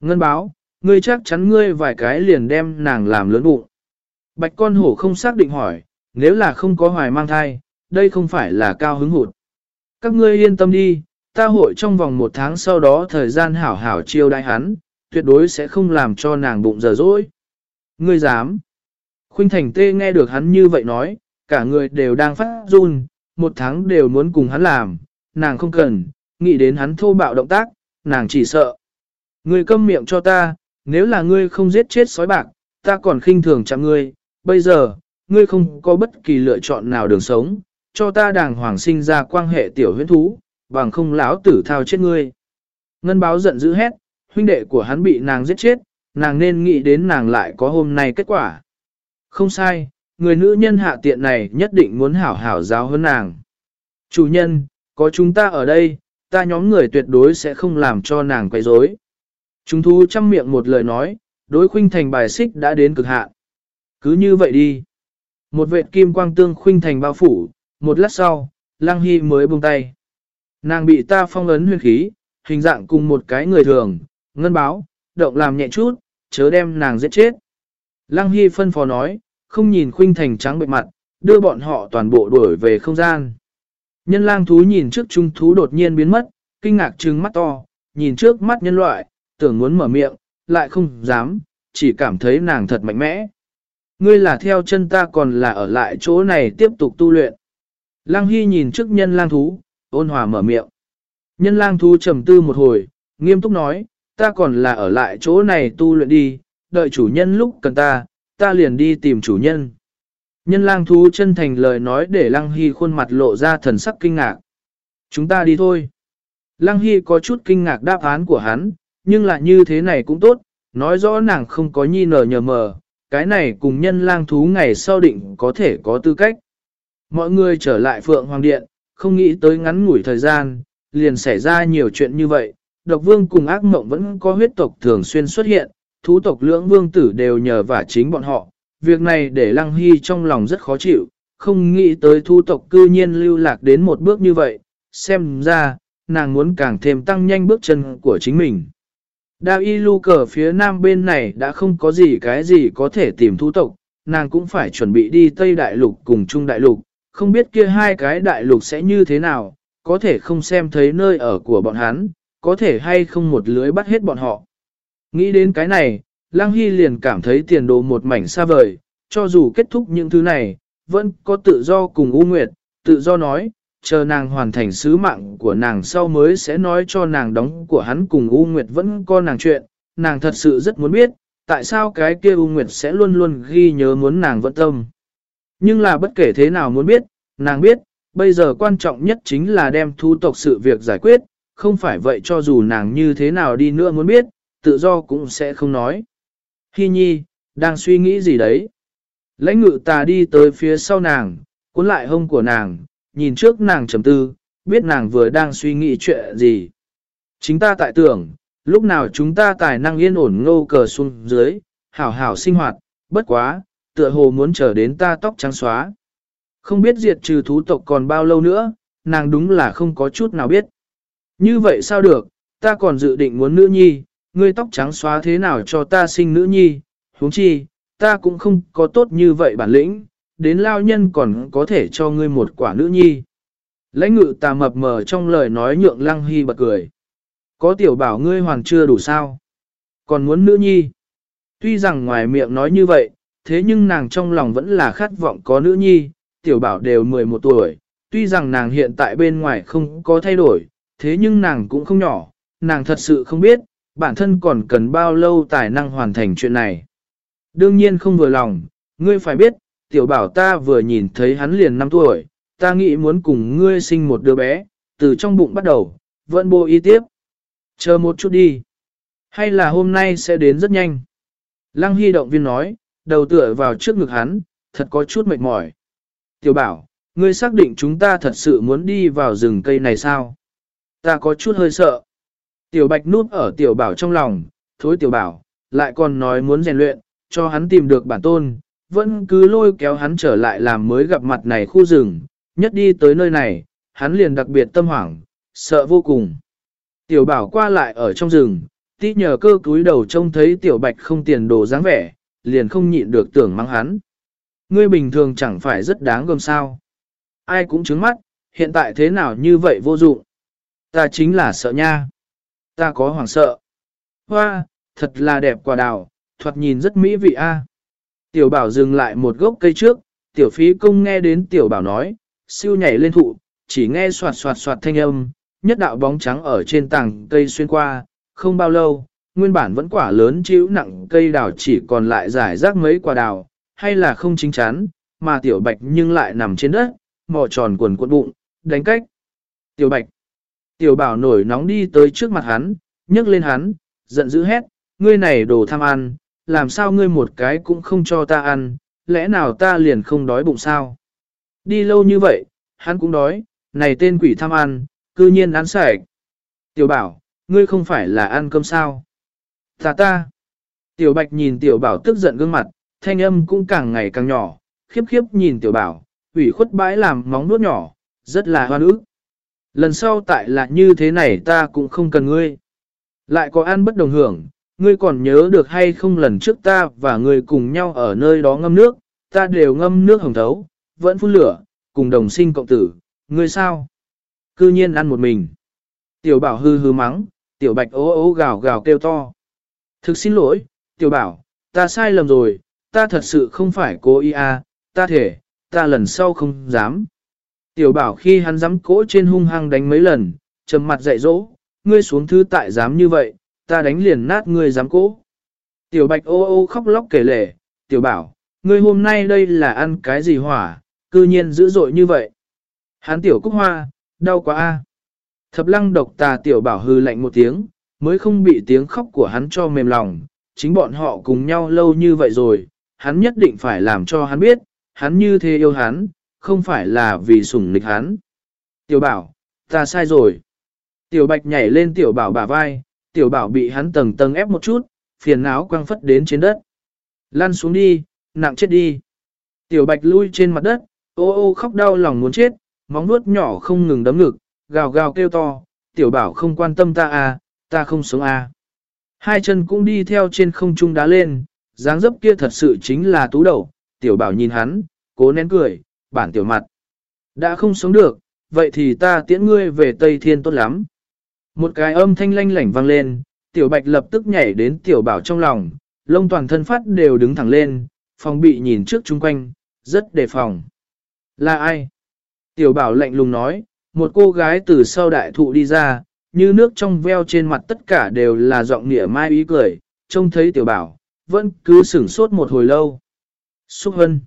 Ngân báo, ngươi chắc chắn ngươi vài cái liền đem nàng làm lớn bụng. Bạch con hổ không xác định hỏi, nếu là không có hoài mang thai, đây không phải là cao hứng hụt. Các ngươi yên tâm đi, ta hội trong vòng một tháng sau đó thời gian hảo hảo chiêu đại hắn, tuyệt đối sẽ không làm cho nàng bụng giờ dỗi. Ngươi dám. Khuynh Thành Tê nghe được hắn như vậy nói, cả người đều đang phát run, một tháng đều muốn cùng hắn làm, nàng không cần, nghĩ đến hắn thô bạo động tác, nàng chỉ sợ. Ngươi câm miệng cho ta, nếu là ngươi không giết chết sói bạc, ta còn khinh thường chạm ngươi, bây giờ, ngươi không có bất kỳ lựa chọn nào đường sống, cho ta đàng hoàng sinh ra quan hệ tiểu huyễn thú, bằng không lão tử thao chết ngươi. Ngân báo giận dữ hét, huynh đệ của hắn bị nàng giết chết, nàng nên nghĩ đến nàng lại có hôm nay kết quả. Không sai, người nữ nhân hạ tiện này nhất định muốn hảo hảo giáo hơn nàng. Chủ nhân, có chúng ta ở đây, ta nhóm người tuyệt đối sẽ không làm cho nàng quay rối. Chúng thu chăm miệng một lời nói, đối khuynh thành bài xích đã đến cực hạn. Cứ như vậy đi. Một vệt kim quang tương khuynh thành bao phủ, một lát sau, Lăng Hy mới buông tay. Nàng bị ta phong ấn huyền khí, hình dạng cùng một cái người thường, ngân báo, động làm nhẹ chút, chớ đem nàng giết chết. Lăng Hy phân phó nói, không nhìn khuynh thành trắng bệnh mặt, đưa bọn họ toàn bộ đuổi về không gian. Nhân lang thú nhìn trước trung thú đột nhiên biến mất, kinh ngạc trừng mắt to, nhìn trước mắt nhân loại, tưởng muốn mở miệng, lại không dám, chỉ cảm thấy nàng thật mạnh mẽ. Ngươi là theo chân ta còn là ở lại chỗ này tiếp tục tu luyện. Lăng Hy nhìn trước nhân lang thú, ôn hòa mở miệng. Nhân lang thú trầm tư một hồi, nghiêm túc nói, ta còn là ở lại chỗ này tu luyện đi, đợi chủ nhân lúc cần ta, ta liền đi tìm chủ nhân. Nhân lang thú chân thành lời nói để Lăng Hy khuôn mặt lộ ra thần sắc kinh ngạc. Chúng ta đi thôi. Lăng Hy có chút kinh ngạc đáp án của hắn, nhưng lại như thế này cũng tốt, nói rõ nàng không có nhi nở nhờ mờ, cái này cùng nhân lang thú ngày sau định có thể có tư cách. Mọi người trở lại Phượng Hoàng Điện, không nghĩ tới ngắn ngủi thời gian, liền xảy ra nhiều chuyện như vậy. Độc vương cùng ác mộng vẫn có huyết tộc thường xuyên xuất hiện, thú tộc lưỡng vương tử đều nhờ vả chính bọn họ. Việc này để Lăng Hy trong lòng rất khó chịu, không nghĩ tới thú tộc cư nhiên lưu lạc đến một bước như vậy. Xem ra, nàng muốn càng thêm tăng nhanh bước chân của chính mình. Đao y lưu cờ phía nam bên này đã không có gì cái gì có thể tìm thú tộc, nàng cũng phải chuẩn bị đi Tây Đại Lục cùng Trung Đại Lục, không biết kia hai cái đại lục sẽ như thế nào, có thể không xem thấy nơi ở của bọn hắn, có thể hay không một lưới bắt hết bọn họ. Nghĩ đến cái này, Lăng Hy liền cảm thấy tiền đồ một mảnh xa vời, cho dù kết thúc những thứ này, vẫn có tự do cùng U Nguyệt, tự do nói, chờ nàng hoàn thành sứ mạng của nàng sau mới sẽ nói cho nàng đóng của hắn cùng U Nguyệt vẫn có nàng chuyện, nàng thật sự rất muốn biết, tại sao cái kia U Nguyệt sẽ luôn luôn ghi nhớ muốn nàng vẫn tâm. Nhưng là bất kể thế nào muốn biết, nàng biết, bây giờ quan trọng nhất chính là đem thu tộc sự việc giải quyết, không phải vậy cho dù nàng như thế nào đi nữa muốn biết, tự do cũng sẽ không nói. Hi nhi, đang suy nghĩ gì đấy? Lãnh ngự ta đi tới phía sau nàng, cuốn lại hông của nàng, nhìn trước nàng trầm tư, biết nàng vừa đang suy nghĩ chuyện gì. Chính ta tại tưởng, lúc nào chúng ta tài năng yên ổn ngô cờ xuống dưới, hảo hảo sinh hoạt, bất quá, tựa hồ muốn chờ đến ta tóc trắng xóa. Không biết diệt trừ thú tộc còn bao lâu nữa, nàng đúng là không có chút nào biết. Như vậy sao được, ta còn dự định muốn nữ nhi, ngươi tóc trắng xóa thế nào cho ta sinh nữ nhi, huống chi, ta cũng không có tốt như vậy bản lĩnh, đến lao nhân còn có thể cho ngươi một quả nữ nhi. Lãnh ngự tà mập mờ trong lời nói nhượng lăng hy bật cười. Có tiểu bảo ngươi hoàng chưa đủ sao? Còn muốn nữ nhi? Tuy rằng ngoài miệng nói như vậy, thế nhưng nàng trong lòng vẫn là khát vọng có nữ nhi, tiểu bảo đều 11 tuổi, tuy rằng nàng hiện tại bên ngoài không có thay đổi, thế nhưng nàng cũng không nhỏ, nàng thật sự không biết, bản thân còn cần bao lâu tài năng hoàn thành chuyện này. Đương nhiên không vừa lòng, ngươi phải biết, tiểu bảo ta vừa nhìn thấy hắn liền 5 tuổi, ta nghĩ muốn cùng ngươi sinh một đứa bé, từ trong bụng bắt đầu, vẫn bô y tiếp. Chờ một chút đi. Hay là hôm nay sẽ đến rất nhanh. Lăng Hy động viên nói, đầu tựa vào trước ngực hắn, thật có chút mệt mỏi. Tiểu bảo, ngươi xác định chúng ta thật sự muốn đi vào rừng cây này sao? Ta có chút hơi sợ. Tiểu bạch núp ở tiểu bảo trong lòng, thối tiểu bảo, lại còn nói muốn rèn luyện, cho hắn tìm được bản tôn, vẫn cứ lôi kéo hắn trở lại làm mới gặp mặt này khu rừng, nhất đi tới nơi này, hắn liền đặc biệt tâm hoảng, sợ vô cùng. Tiểu bảo qua lại ở trong rừng, tí nhờ cơ cúi đầu trông thấy tiểu bạch không tiền đồ dáng vẻ, liền không nhịn được tưởng mắng hắn. Ngươi bình thường chẳng phải rất đáng gồm sao. Ai cũng chứng mắt, hiện tại thế nào như vậy vô dụng. Ta chính là sợ nha. Ta có hoàng sợ. Hoa, thật là đẹp quả đào, thoạt nhìn rất mỹ vị a. Tiểu bảo dừng lại một gốc cây trước, tiểu phí công nghe đến tiểu bảo nói, siêu nhảy lên thụ, chỉ nghe soạt soạt soạt thanh âm, nhất đạo bóng trắng ở trên tảng cây xuyên qua, không bao lâu, nguyên bản vẫn quả lớn chịu nặng cây đào chỉ còn lại giải rác mấy quả đào, hay là không chính chắn, mà tiểu bạch nhưng lại nằm trên đất, mò tròn quần cuộn bụng, đánh cách. Tiểu bạch, tiểu bảo nổi nóng đi tới trước mặt hắn, nhấc lên hắn, giận dữ hét, ngươi này đồ tham ăn, làm sao ngươi một cái cũng không cho ta ăn, lẽ nào ta liền không đói bụng sao? Đi lâu như vậy, hắn cũng đói, này tên quỷ tham ăn, cư nhiên ăn sạch. Tiểu bảo, ngươi không phải là ăn cơm sao? Ta ta. Tiểu bạch nhìn tiểu bảo tức giận gương mặt, thanh âm cũng càng ngày càng nhỏ, khiếp khiếp nhìn tiểu bảo, ủy khuất bãi làm móng nuốt nhỏ, rất là hoan ức. Lần sau tại là như thế này ta cũng không cần ngươi. Lại có ăn bất đồng hưởng, ngươi còn nhớ được hay không lần trước ta và ngươi cùng nhau ở nơi đó ngâm nước, ta đều ngâm nước hồng thấu, vẫn phun lửa, cùng đồng sinh cộng tử, ngươi sao? Cư nhiên ăn một mình. Tiểu bảo hư hư mắng, tiểu bạch ố ố gào gào kêu to. Thực xin lỗi, tiểu bảo, ta sai lầm rồi, ta thật sự không phải cố ý à, ta thể, ta lần sau không dám. Tiểu bảo khi hắn dám cỗ trên hung hăng đánh mấy lần, trầm mặt dạy dỗ, ngươi xuống thư tại dám như vậy, ta đánh liền nát ngươi dám cố. Tiểu bạch ô ô khóc lóc kể lể, tiểu bảo, ngươi hôm nay đây là ăn cái gì hỏa, cư nhiên dữ dội như vậy. Hắn tiểu cúc hoa, đau quá a. Thập lăng độc tà tiểu bảo hư lạnh một tiếng, mới không bị tiếng khóc của hắn cho mềm lòng, chính bọn họ cùng nhau lâu như vậy rồi, hắn nhất định phải làm cho hắn biết, hắn như thế yêu hắn, không phải là vì sủng nịch hắn. Tiểu bảo, ta sai rồi. Tiểu bạch nhảy lên tiểu bảo bả vai, tiểu bảo bị hắn tầng tầng ép một chút, phiền não quăng phất đến trên đất. Lăn xuống đi, nặng chết đi. Tiểu bạch lui trên mặt đất, ô ô khóc đau lòng muốn chết, móng nuốt nhỏ không ngừng đấm ngực, gào gào kêu to, tiểu bảo không quan tâm ta à, ta không sống à. Hai chân cũng đi theo trên không trung đá lên, dáng dấp kia thật sự chính là tú đầu, tiểu bảo nhìn hắn, cố nén cười, bản tiểu mặt. Đã không sống được, vậy thì ta tiễn ngươi về Tây Thiên tốt lắm. Một cái âm thanh lanh lảnh vang lên, tiểu bạch lập tức nhảy đến tiểu bảo trong lòng, lông toàn thân phát đều đứng thẳng lên, phòng bị nhìn trước chung quanh, rất đề phòng. Là ai? Tiểu bảo lạnh lùng nói, một cô gái từ sau đại thụ đi ra, như nước trong veo trên mặt tất cả đều là giọng nỉa mai ý cười, trông thấy tiểu bảo, vẫn cứ sửng sốt một hồi lâu. Xúc hân.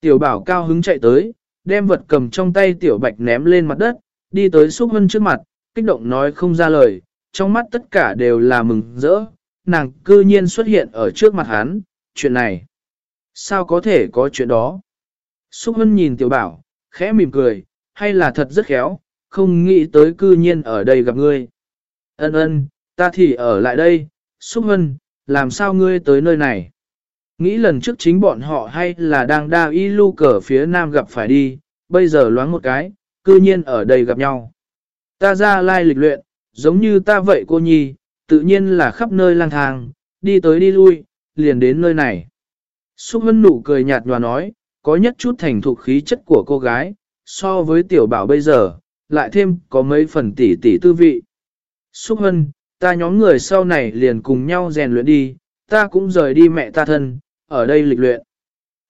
Tiểu bảo cao hứng chạy tới, đem vật cầm trong tay tiểu bạch ném lên mặt đất, đi tới xúc hân trước mặt, kích động nói không ra lời, trong mắt tất cả đều là mừng rỡ, nàng cư nhiên xuất hiện ở trước mặt hắn, chuyện này. Sao có thể có chuyện đó? Xúc hân nhìn tiểu bảo, khẽ mỉm cười, hay là thật rất khéo, không nghĩ tới cư nhiên ở đây gặp ngươi. Ân ân, ta thì ở lại đây, Xúc hân, làm sao ngươi tới nơi này? Nghĩ lần trước chính bọn họ hay là đang đa y lưu cờ phía nam gặp phải đi, bây giờ loáng một cái, cư nhiên ở đây gặp nhau. Ta ra lai lịch luyện, giống như ta vậy cô nhi, tự nhiên là khắp nơi lang thang, đi tới đi lui, liền đến nơi này. Xúc hân nụ cười nhạt nhòa nói, có nhất chút thành thục khí chất của cô gái, so với tiểu bảo bây giờ, lại thêm có mấy phần tỷ tỷ tư vị. Xúc hân, ta nhóm người sau này liền cùng nhau rèn luyện đi, ta cũng rời đi mẹ ta thân, ở đây lịch luyện.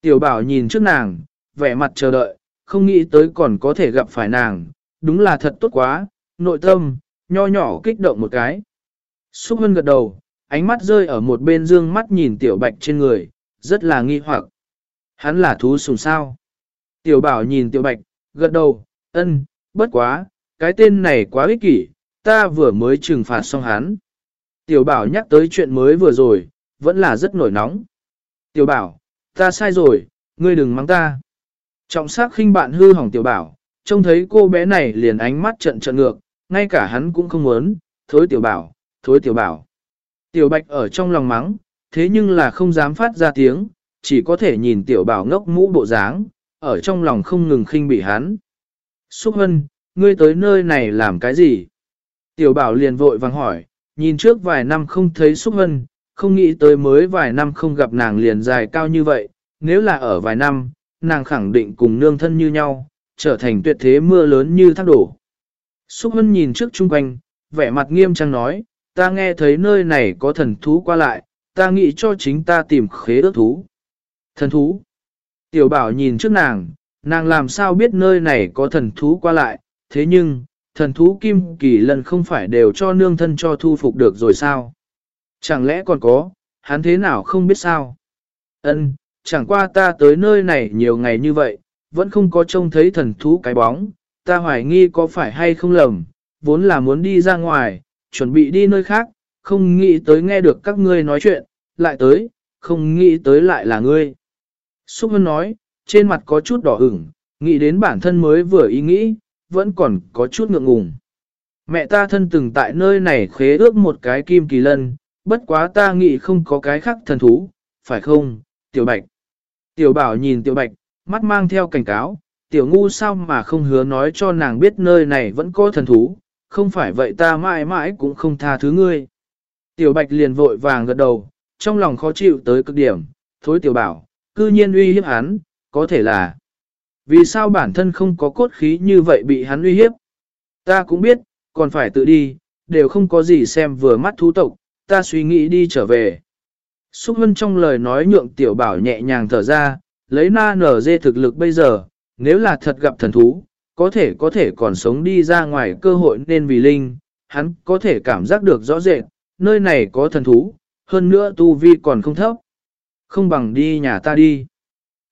Tiểu bảo nhìn trước nàng, vẻ mặt chờ đợi, không nghĩ tới còn có thể gặp phải nàng, đúng là thật tốt quá, nội tâm, nho nhỏ kích động một cái. Xúc hân gật đầu, ánh mắt rơi ở một bên dương mắt nhìn tiểu bạch trên người, rất là nghi hoặc. Hắn là thú sùng sao. Tiểu bảo nhìn tiểu bạch, gật đầu, ân, bất quá, cái tên này quá ích kỷ, ta vừa mới trừng phạt xong hắn. Tiểu bảo nhắc tới chuyện mới vừa rồi, vẫn là rất nổi nóng. Tiểu bảo, ta sai rồi, ngươi đừng mắng ta. Trọng sắc khinh bạn hư hỏng tiểu bảo, trông thấy cô bé này liền ánh mắt trận trận ngược, ngay cả hắn cũng không muốn, thối tiểu bảo, thối tiểu bảo. Tiểu bạch ở trong lòng mắng, thế nhưng là không dám phát ra tiếng, chỉ có thể nhìn tiểu bảo ngốc mũ bộ dáng, ở trong lòng không ngừng khinh bị hắn. Xúc hân, ngươi tới nơi này làm cái gì? Tiểu bảo liền vội vàng hỏi, nhìn trước vài năm không thấy xúc hân, không nghĩ tới mới vài năm không gặp nàng liền dài cao như vậy, nếu là ở vài năm, nàng khẳng định cùng nương thân như nhau, trở thành tuyệt thế mưa lớn như thác đổ. Xúc hân nhìn trước chung quanh, vẻ mặt nghiêm trang nói, ta nghe thấy nơi này có thần thú qua lại, ta nghĩ cho chính ta tìm khế ước thú. Thần thú. Tiểu bảo nhìn trước nàng, nàng làm sao biết nơi này có thần thú qua lại, thế nhưng, thần thú kim kỳ lần không phải đều cho nương thân cho thu phục được rồi sao? Chẳng lẽ còn có, hắn thế nào không biết sao? Ân, chẳng qua ta tới nơi này nhiều ngày như vậy, vẫn không có trông thấy thần thú cái bóng, ta hoài nghi có phải hay không lầm, vốn là muốn đi ra ngoài, chuẩn bị đi nơi khác, không nghĩ tới nghe được các ngươi nói chuyện, lại tới, không nghĩ tới lại là ngươi. Xúc Hân nói, trên mặt có chút đỏ ửng, nghĩ đến bản thân mới vừa ý nghĩ, vẫn còn có chút ngượng ngùng. Mẹ ta thân từng tại nơi này khế ước một cái kim kỳ lân, bất quá ta nghĩ không có cái khác thần thú, phải không, tiểu bạch. Tiểu bảo nhìn tiểu bạch, mắt mang theo cảnh cáo, tiểu ngu sao mà không hứa nói cho nàng biết nơi này vẫn có thần thú, không phải vậy ta mãi mãi cũng không tha thứ ngươi. Tiểu bạch liền vội vàng gật đầu, trong lòng khó chịu tới cực điểm, thối tiểu bảo, cư nhiên uy hiếp hắn, có thể là vì sao bản thân không có cốt khí như vậy bị hắn uy hiếp. Ta cũng biết, còn phải tự đi, đều không có gì xem vừa mắt thú tộc, ta suy nghĩ đi trở về. Xúc Hân trong lời nói nhượng tiểu bảo nhẹ nhàng thở ra, lấy na nở dê thực lực bây giờ, nếu là thật gặp thần thú, có thể có thể còn sống đi ra ngoài cơ hội nên vì linh, hắn có thể cảm giác được rõ rệt, nơi này có thần thú, hơn nữa tu vi còn không thấp. Không bằng đi nhà ta đi.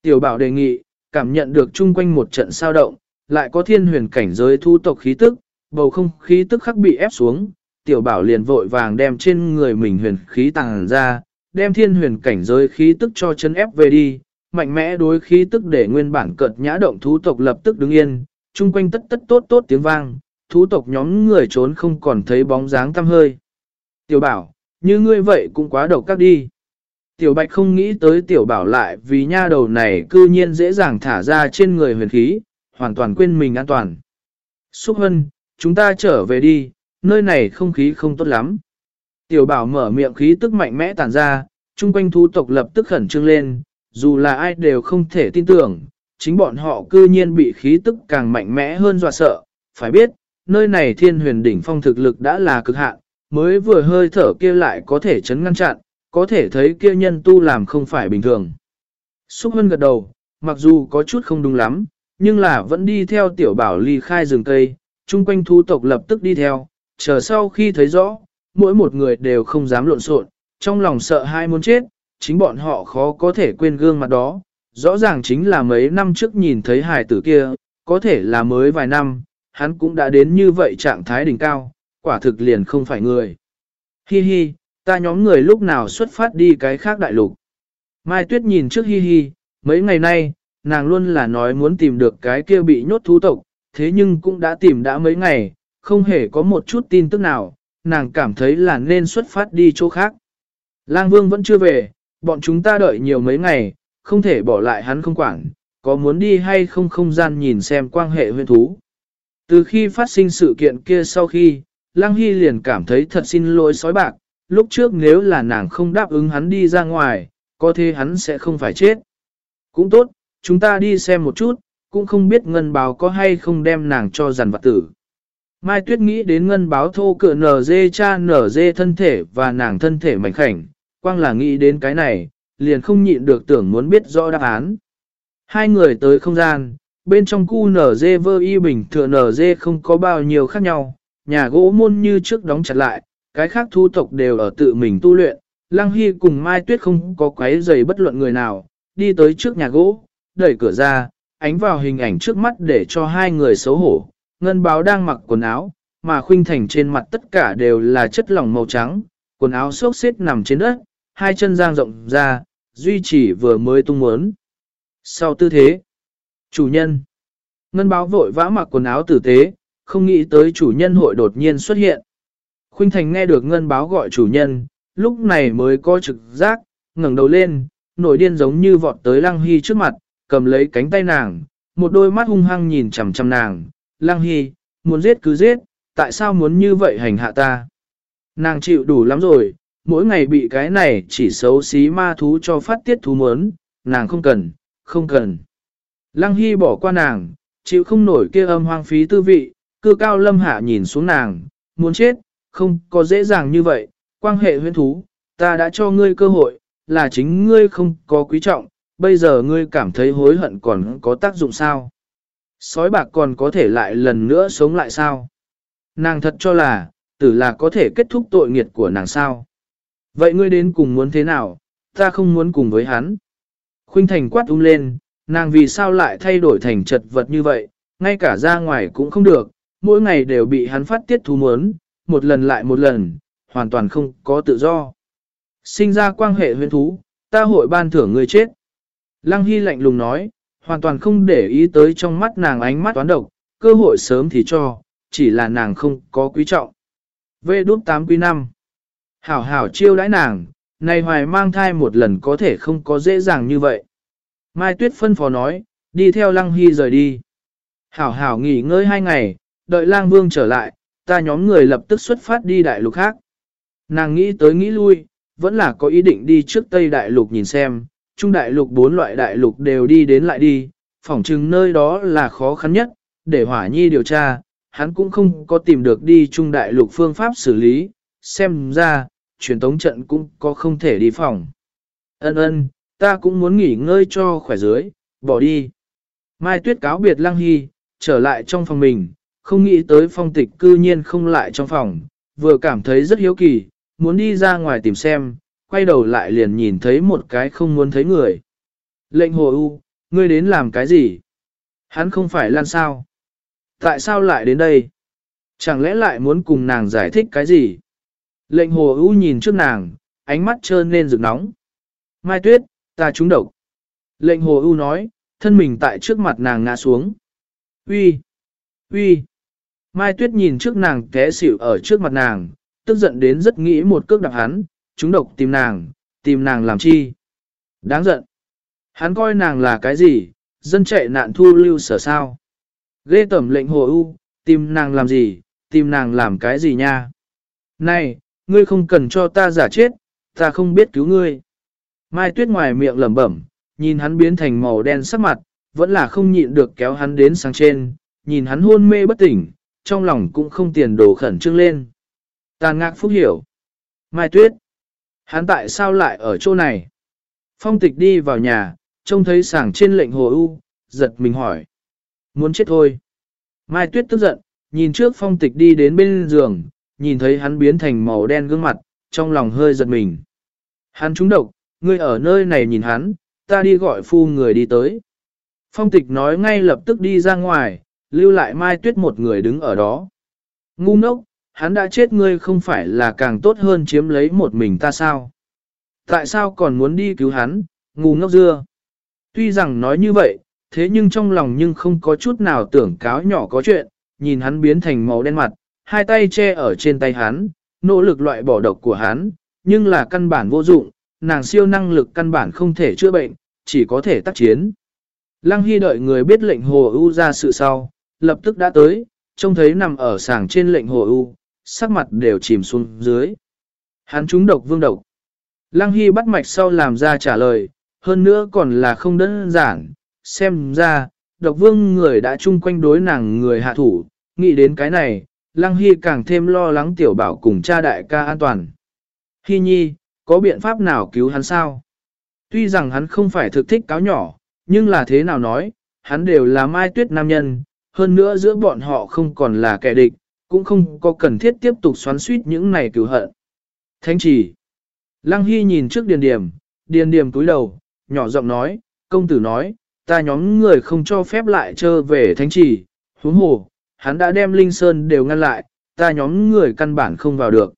Tiểu bảo đề nghị, cảm nhận được chung quanh một trận sao động, lại có thiên huyền cảnh giới thu tộc khí tức, bầu không khí tức khắc bị ép xuống, tiểu bảo liền vội vàng đem trên người mình huyền khí tàng ra, đem thiên huyền cảnh giới khí tức cho chân ép về đi, mạnh mẽ đối khí tức để nguyên bản cợt nhã động thú tộc lập tức đứng yên, chung quanh tất tất tốt tốt tiếng vang, thú tộc nhóm người trốn không còn thấy bóng dáng tăm hơi. Tiểu bảo, như ngươi vậy cũng quá độc các đi. Tiểu bạch không nghĩ tới tiểu bảo lại vì nha đầu này cư nhiên dễ dàng thả ra trên người huyền khí, hoàn toàn quên mình an toàn. Xúc hân, chúng ta trở về đi, nơi này không khí không tốt lắm. Tiểu bảo mở miệng khí tức mạnh mẽ tản ra, chung quanh thú tộc lập tức khẩn trương lên, dù là ai đều không thể tin tưởng, chính bọn họ cư nhiên bị khí tức càng mạnh mẽ hơn dọa sợ. Phải biết, nơi này thiên huyền đỉnh phong thực lực đã là cực hạn, mới vừa hơi thở kia lại có thể chấn ngăn chặn, có thể thấy kia nhân tu làm không phải bình thường. Xúc Hân gật đầu, mặc dù có chút không đúng lắm, nhưng là vẫn đi theo tiểu bảo ly khai rừng cây, chung quanh thú tộc lập tức đi theo, chờ sau khi thấy rõ, mỗi một người đều không dám lộn xộn, trong lòng sợ hai muốn chết, chính bọn họ khó có thể quên gương mặt đó, rõ ràng chính là mấy năm trước nhìn thấy hài tử kia, có thể là mới vài năm, hắn cũng đã đến như vậy trạng thái đỉnh cao, quả thực liền không phải người. Hi hi, ta nhóm người lúc nào xuất phát đi cái khác đại lục. Mai Tuyết nhìn trước hi hi, mấy ngày nay, nàng luôn là nói muốn tìm được cái kia bị nhốt thú tộc, thế nhưng cũng đã tìm đã mấy ngày, không hề có một chút tin tức nào, nàng cảm thấy là nên xuất phát đi chỗ khác. Lang Vương vẫn chưa về, bọn chúng ta đợi nhiều mấy ngày, không thể bỏ lại hắn không quản, có muốn đi hay không không gian nhìn xem quan hệ huyên thú. Từ khi phát sinh sự kiện kia sau khi, Lăng Hy liền cảm thấy thật xin lỗi sói bạc, lúc trước nếu là nàng không đáp ứng hắn đi ra ngoài, có thể hắn sẽ không phải chết. Cũng tốt, chúng ta đi xem một chút, cũng không biết ngân báo có hay không đem nàng cho giàn vật tử. Mai Tuyết nghĩ đến ngân báo thô cựa nở dê cha nở dê thân thể và nàng thân thể mảnh khảnh, quang là nghĩ đến cái này, liền không nhịn được tưởng muốn biết rõ đáp án. Hai người tới không gian, bên trong cu nở vơ y bình thừa nở không có bao nhiêu khác nhau, nhà gỗ môn như trước đóng chặt lại, cái khác thu tộc đều ở tự mình tu luyện, Lăng Hy cùng Mai Tuyết không có quấy giày bất luận người nào, đi tới trước nhà gỗ, đẩy cửa ra, ánh vào hình ảnh trước mắt để cho hai người xấu hổ. Ngân báo đang mặc quần áo, mà khuynh thành trên mặt tất cả đều là chất lỏng màu trắng, quần áo xốc xếp nằm trên đất, hai chân giang rộng ra, duy trì vừa mới tung muốn. Sau tư thế, chủ nhân, ngân báo vội vã mặc quần áo tử tế, không nghĩ tới chủ nhân hội đột nhiên xuất hiện. Khuynh Thành nghe được ngân báo gọi chủ nhân, lúc này mới có trực giác, ngẩng đầu lên, nổi điên giống như vọt tới Lăng Hy trước mặt, cầm lấy cánh tay nàng, một đôi mắt hung hăng nhìn chằm chằm nàng. Lăng Hy, muốn giết cứ giết, tại sao muốn như vậy hành hạ ta? Nàng chịu đủ lắm rồi, mỗi ngày bị cái này chỉ xấu xí ma thú cho phát tiết thú mớn, nàng không cần, không cần. Lăng Hy bỏ qua nàng, chịu không nổi kia âm hoang phí tư vị, cư cao lâm hạ nhìn xuống nàng, muốn chết, không có dễ dàng như vậy, quan hệ huyên thú, ta đã cho ngươi cơ hội, là chính ngươi không có quý trọng, bây giờ ngươi cảm thấy hối hận còn có tác dụng sao? Sói bạc còn có thể lại lần nữa sống lại sao? Nàng thật cho là, tử là có thể kết thúc tội nghiệt của nàng sao? Vậy ngươi đến cùng muốn thế nào? Ta không muốn cùng với hắn. Khuynh Thành quát ung lên, nàng vì sao lại thay đổi thành chật vật như vậy, ngay cả ra ngoài cũng không được, mỗi ngày đều bị hắn phát tiết thú muốn, một lần lại một lần, hoàn toàn không có tự do. Sinh ra quan hệ huyên thú, ta hội ban thưởng người chết. Lăng Hy lạnh lùng nói, hoàn toàn không để ý tới trong mắt nàng ánh mắt toán độc, cơ hội sớm thì cho, chỉ là nàng không có quý trọng. Vê đút 8 quý 5. Hảo hảo chiêu đãi nàng, này hoài mang thai một lần có thể không có dễ dàng như vậy. Mai Tuyết phân phó nói, đi theo Lăng Hy rời đi. Hảo hảo nghỉ ngơi hai ngày, đợi lang vương trở lại, ta nhóm người lập tức xuất phát đi đại lục khác. Nàng nghĩ tới nghĩ lui, vẫn là có ý định đi trước Tây Đại Lục nhìn xem, Trung Đại Lục bốn loại đại lục đều đi đến lại đi, phỏng chừng nơi đó là khó khăn nhất, để hỏa nhi điều tra, hắn cũng không có tìm được đi Trung Đại Lục phương pháp xử lý, xem ra, truyền tống trận cũng có không thể đi phòng. Ân ân, ta cũng muốn nghỉ ngơi cho khỏe dưới, bỏ đi. Mai Tuyết cáo biệt Lăng Hy, trở lại trong phòng mình, không nghĩ tới phong tịch cư nhiên không lại trong phòng, vừa cảm thấy rất hiếu kỳ, muốn đi ra ngoài tìm xem, quay đầu lại liền nhìn thấy một cái không muốn thấy người. Lệnh hồ u, ngươi đến làm cái gì? Hắn không phải lan sao? Tại sao lại đến đây? Chẳng lẽ lại muốn cùng nàng giải thích cái gì? Lệnh hồ u nhìn trước nàng, ánh mắt trơn lên rực nóng. Mai tuyết, ta trúng độc. Lệnh hồ u nói, thân mình tại trước mặt nàng ngã xuống. Uy, uy. Mai tuyết nhìn trước nàng té xỉu ở trước mặt nàng, tức giận đến rất nghĩ một cước đạp hắn, Trúng độc tìm nàng, tìm nàng làm chi. Đáng giận. Hắn coi nàng là cái gì, dân chạy nạn thu lưu sở sao. Ghê tẩm lệnh hồ u, tìm nàng làm gì, tìm nàng làm cái gì nha. Này, ngươi không cần cho ta giả chết, ta không biết cứu ngươi. Mai tuyết ngoài miệng lẩm bẩm, nhìn hắn biến thành màu đen sắc mặt, vẫn là không nhịn được kéo hắn đến sang trên, nhìn hắn hôn mê bất tỉnh, trong lòng cũng không tiền đổ khẩn trương lên. Tàn ngạc phúc hiểu. Mai tuyết. Hắn tại sao lại ở chỗ này? Phong tịch đi vào nhà, trông thấy sảng trên lệnh hồ u, giật mình hỏi. Muốn chết thôi. Mai Tuyết tức giận, nhìn trước phong tịch đi đến bên giường, nhìn thấy hắn biến thành màu đen gương mặt, trong lòng hơi giật mình. Hắn trúng độc, ngươi ở nơi này nhìn hắn, ta đi gọi phu người đi tới. Phong tịch nói ngay lập tức đi ra ngoài, lưu lại Mai Tuyết một người đứng ở đó. Ngu ngốc, hắn đã chết ngươi không phải là càng tốt hơn chiếm lấy một mình ta sao? Tại sao còn muốn đi cứu hắn, ngu ngốc dưa? Tuy rằng nói như vậy, thế nhưng trong lòng nhưng không có chút nào tưởng cáo nhỏ có chuyện, nhìn hắn biến thành màu đen mặt, hai tay che ở trên tay hắn, nỗ lực loại bỏ độc của hắn, nhưng là căn bản vô dụng, nàng siêu năng lực căn bản không thể chữa bệnh, chỉ có thể tác chiến. Lăng Hy đợi người biết lệnh hồ ưu ra sự sau, lập tức đã tới, trông thấy nằm ở sàng trên lệnh hồ ưu, sắc mặt đều chìm xuống dưới. Hắn trúng độc vương độc. Lăng Hy bắt mạch sau làm ra trả lời, hơn nữa còn là không đơn giản, xem ra, độc vương người đã chung quanh đối nàng người hạ thủ, nghĩ đến cái này, Lăng Hy càng thêm lo lắng tiểu bảo cùng cha đại ca an toàn. Hy nhi, có biện pháp nào cứu hắn sao? Tuy rằng hắn không phải thực thích cáo nhỏ, nhưng là thế nào nói, hắn đều là mai tuyết nam nhân, hơn nữa giữa bọn họ không còn là kẻ địch, cũng không có cần thiết tiếp tục xoắn suýt những này cứu hận. Thánh chỉ. Lăng Hy nhìn trước điền điểm, điền điểm túi đầu, nhỏ giọng nói, công tử nói, ta nhóm người không cho phép lại trơ về thánh chỉ, huống hồ, hắn đã đem Linh Sơn đều ngăn lại, ta nhóm người căn bản không vào được.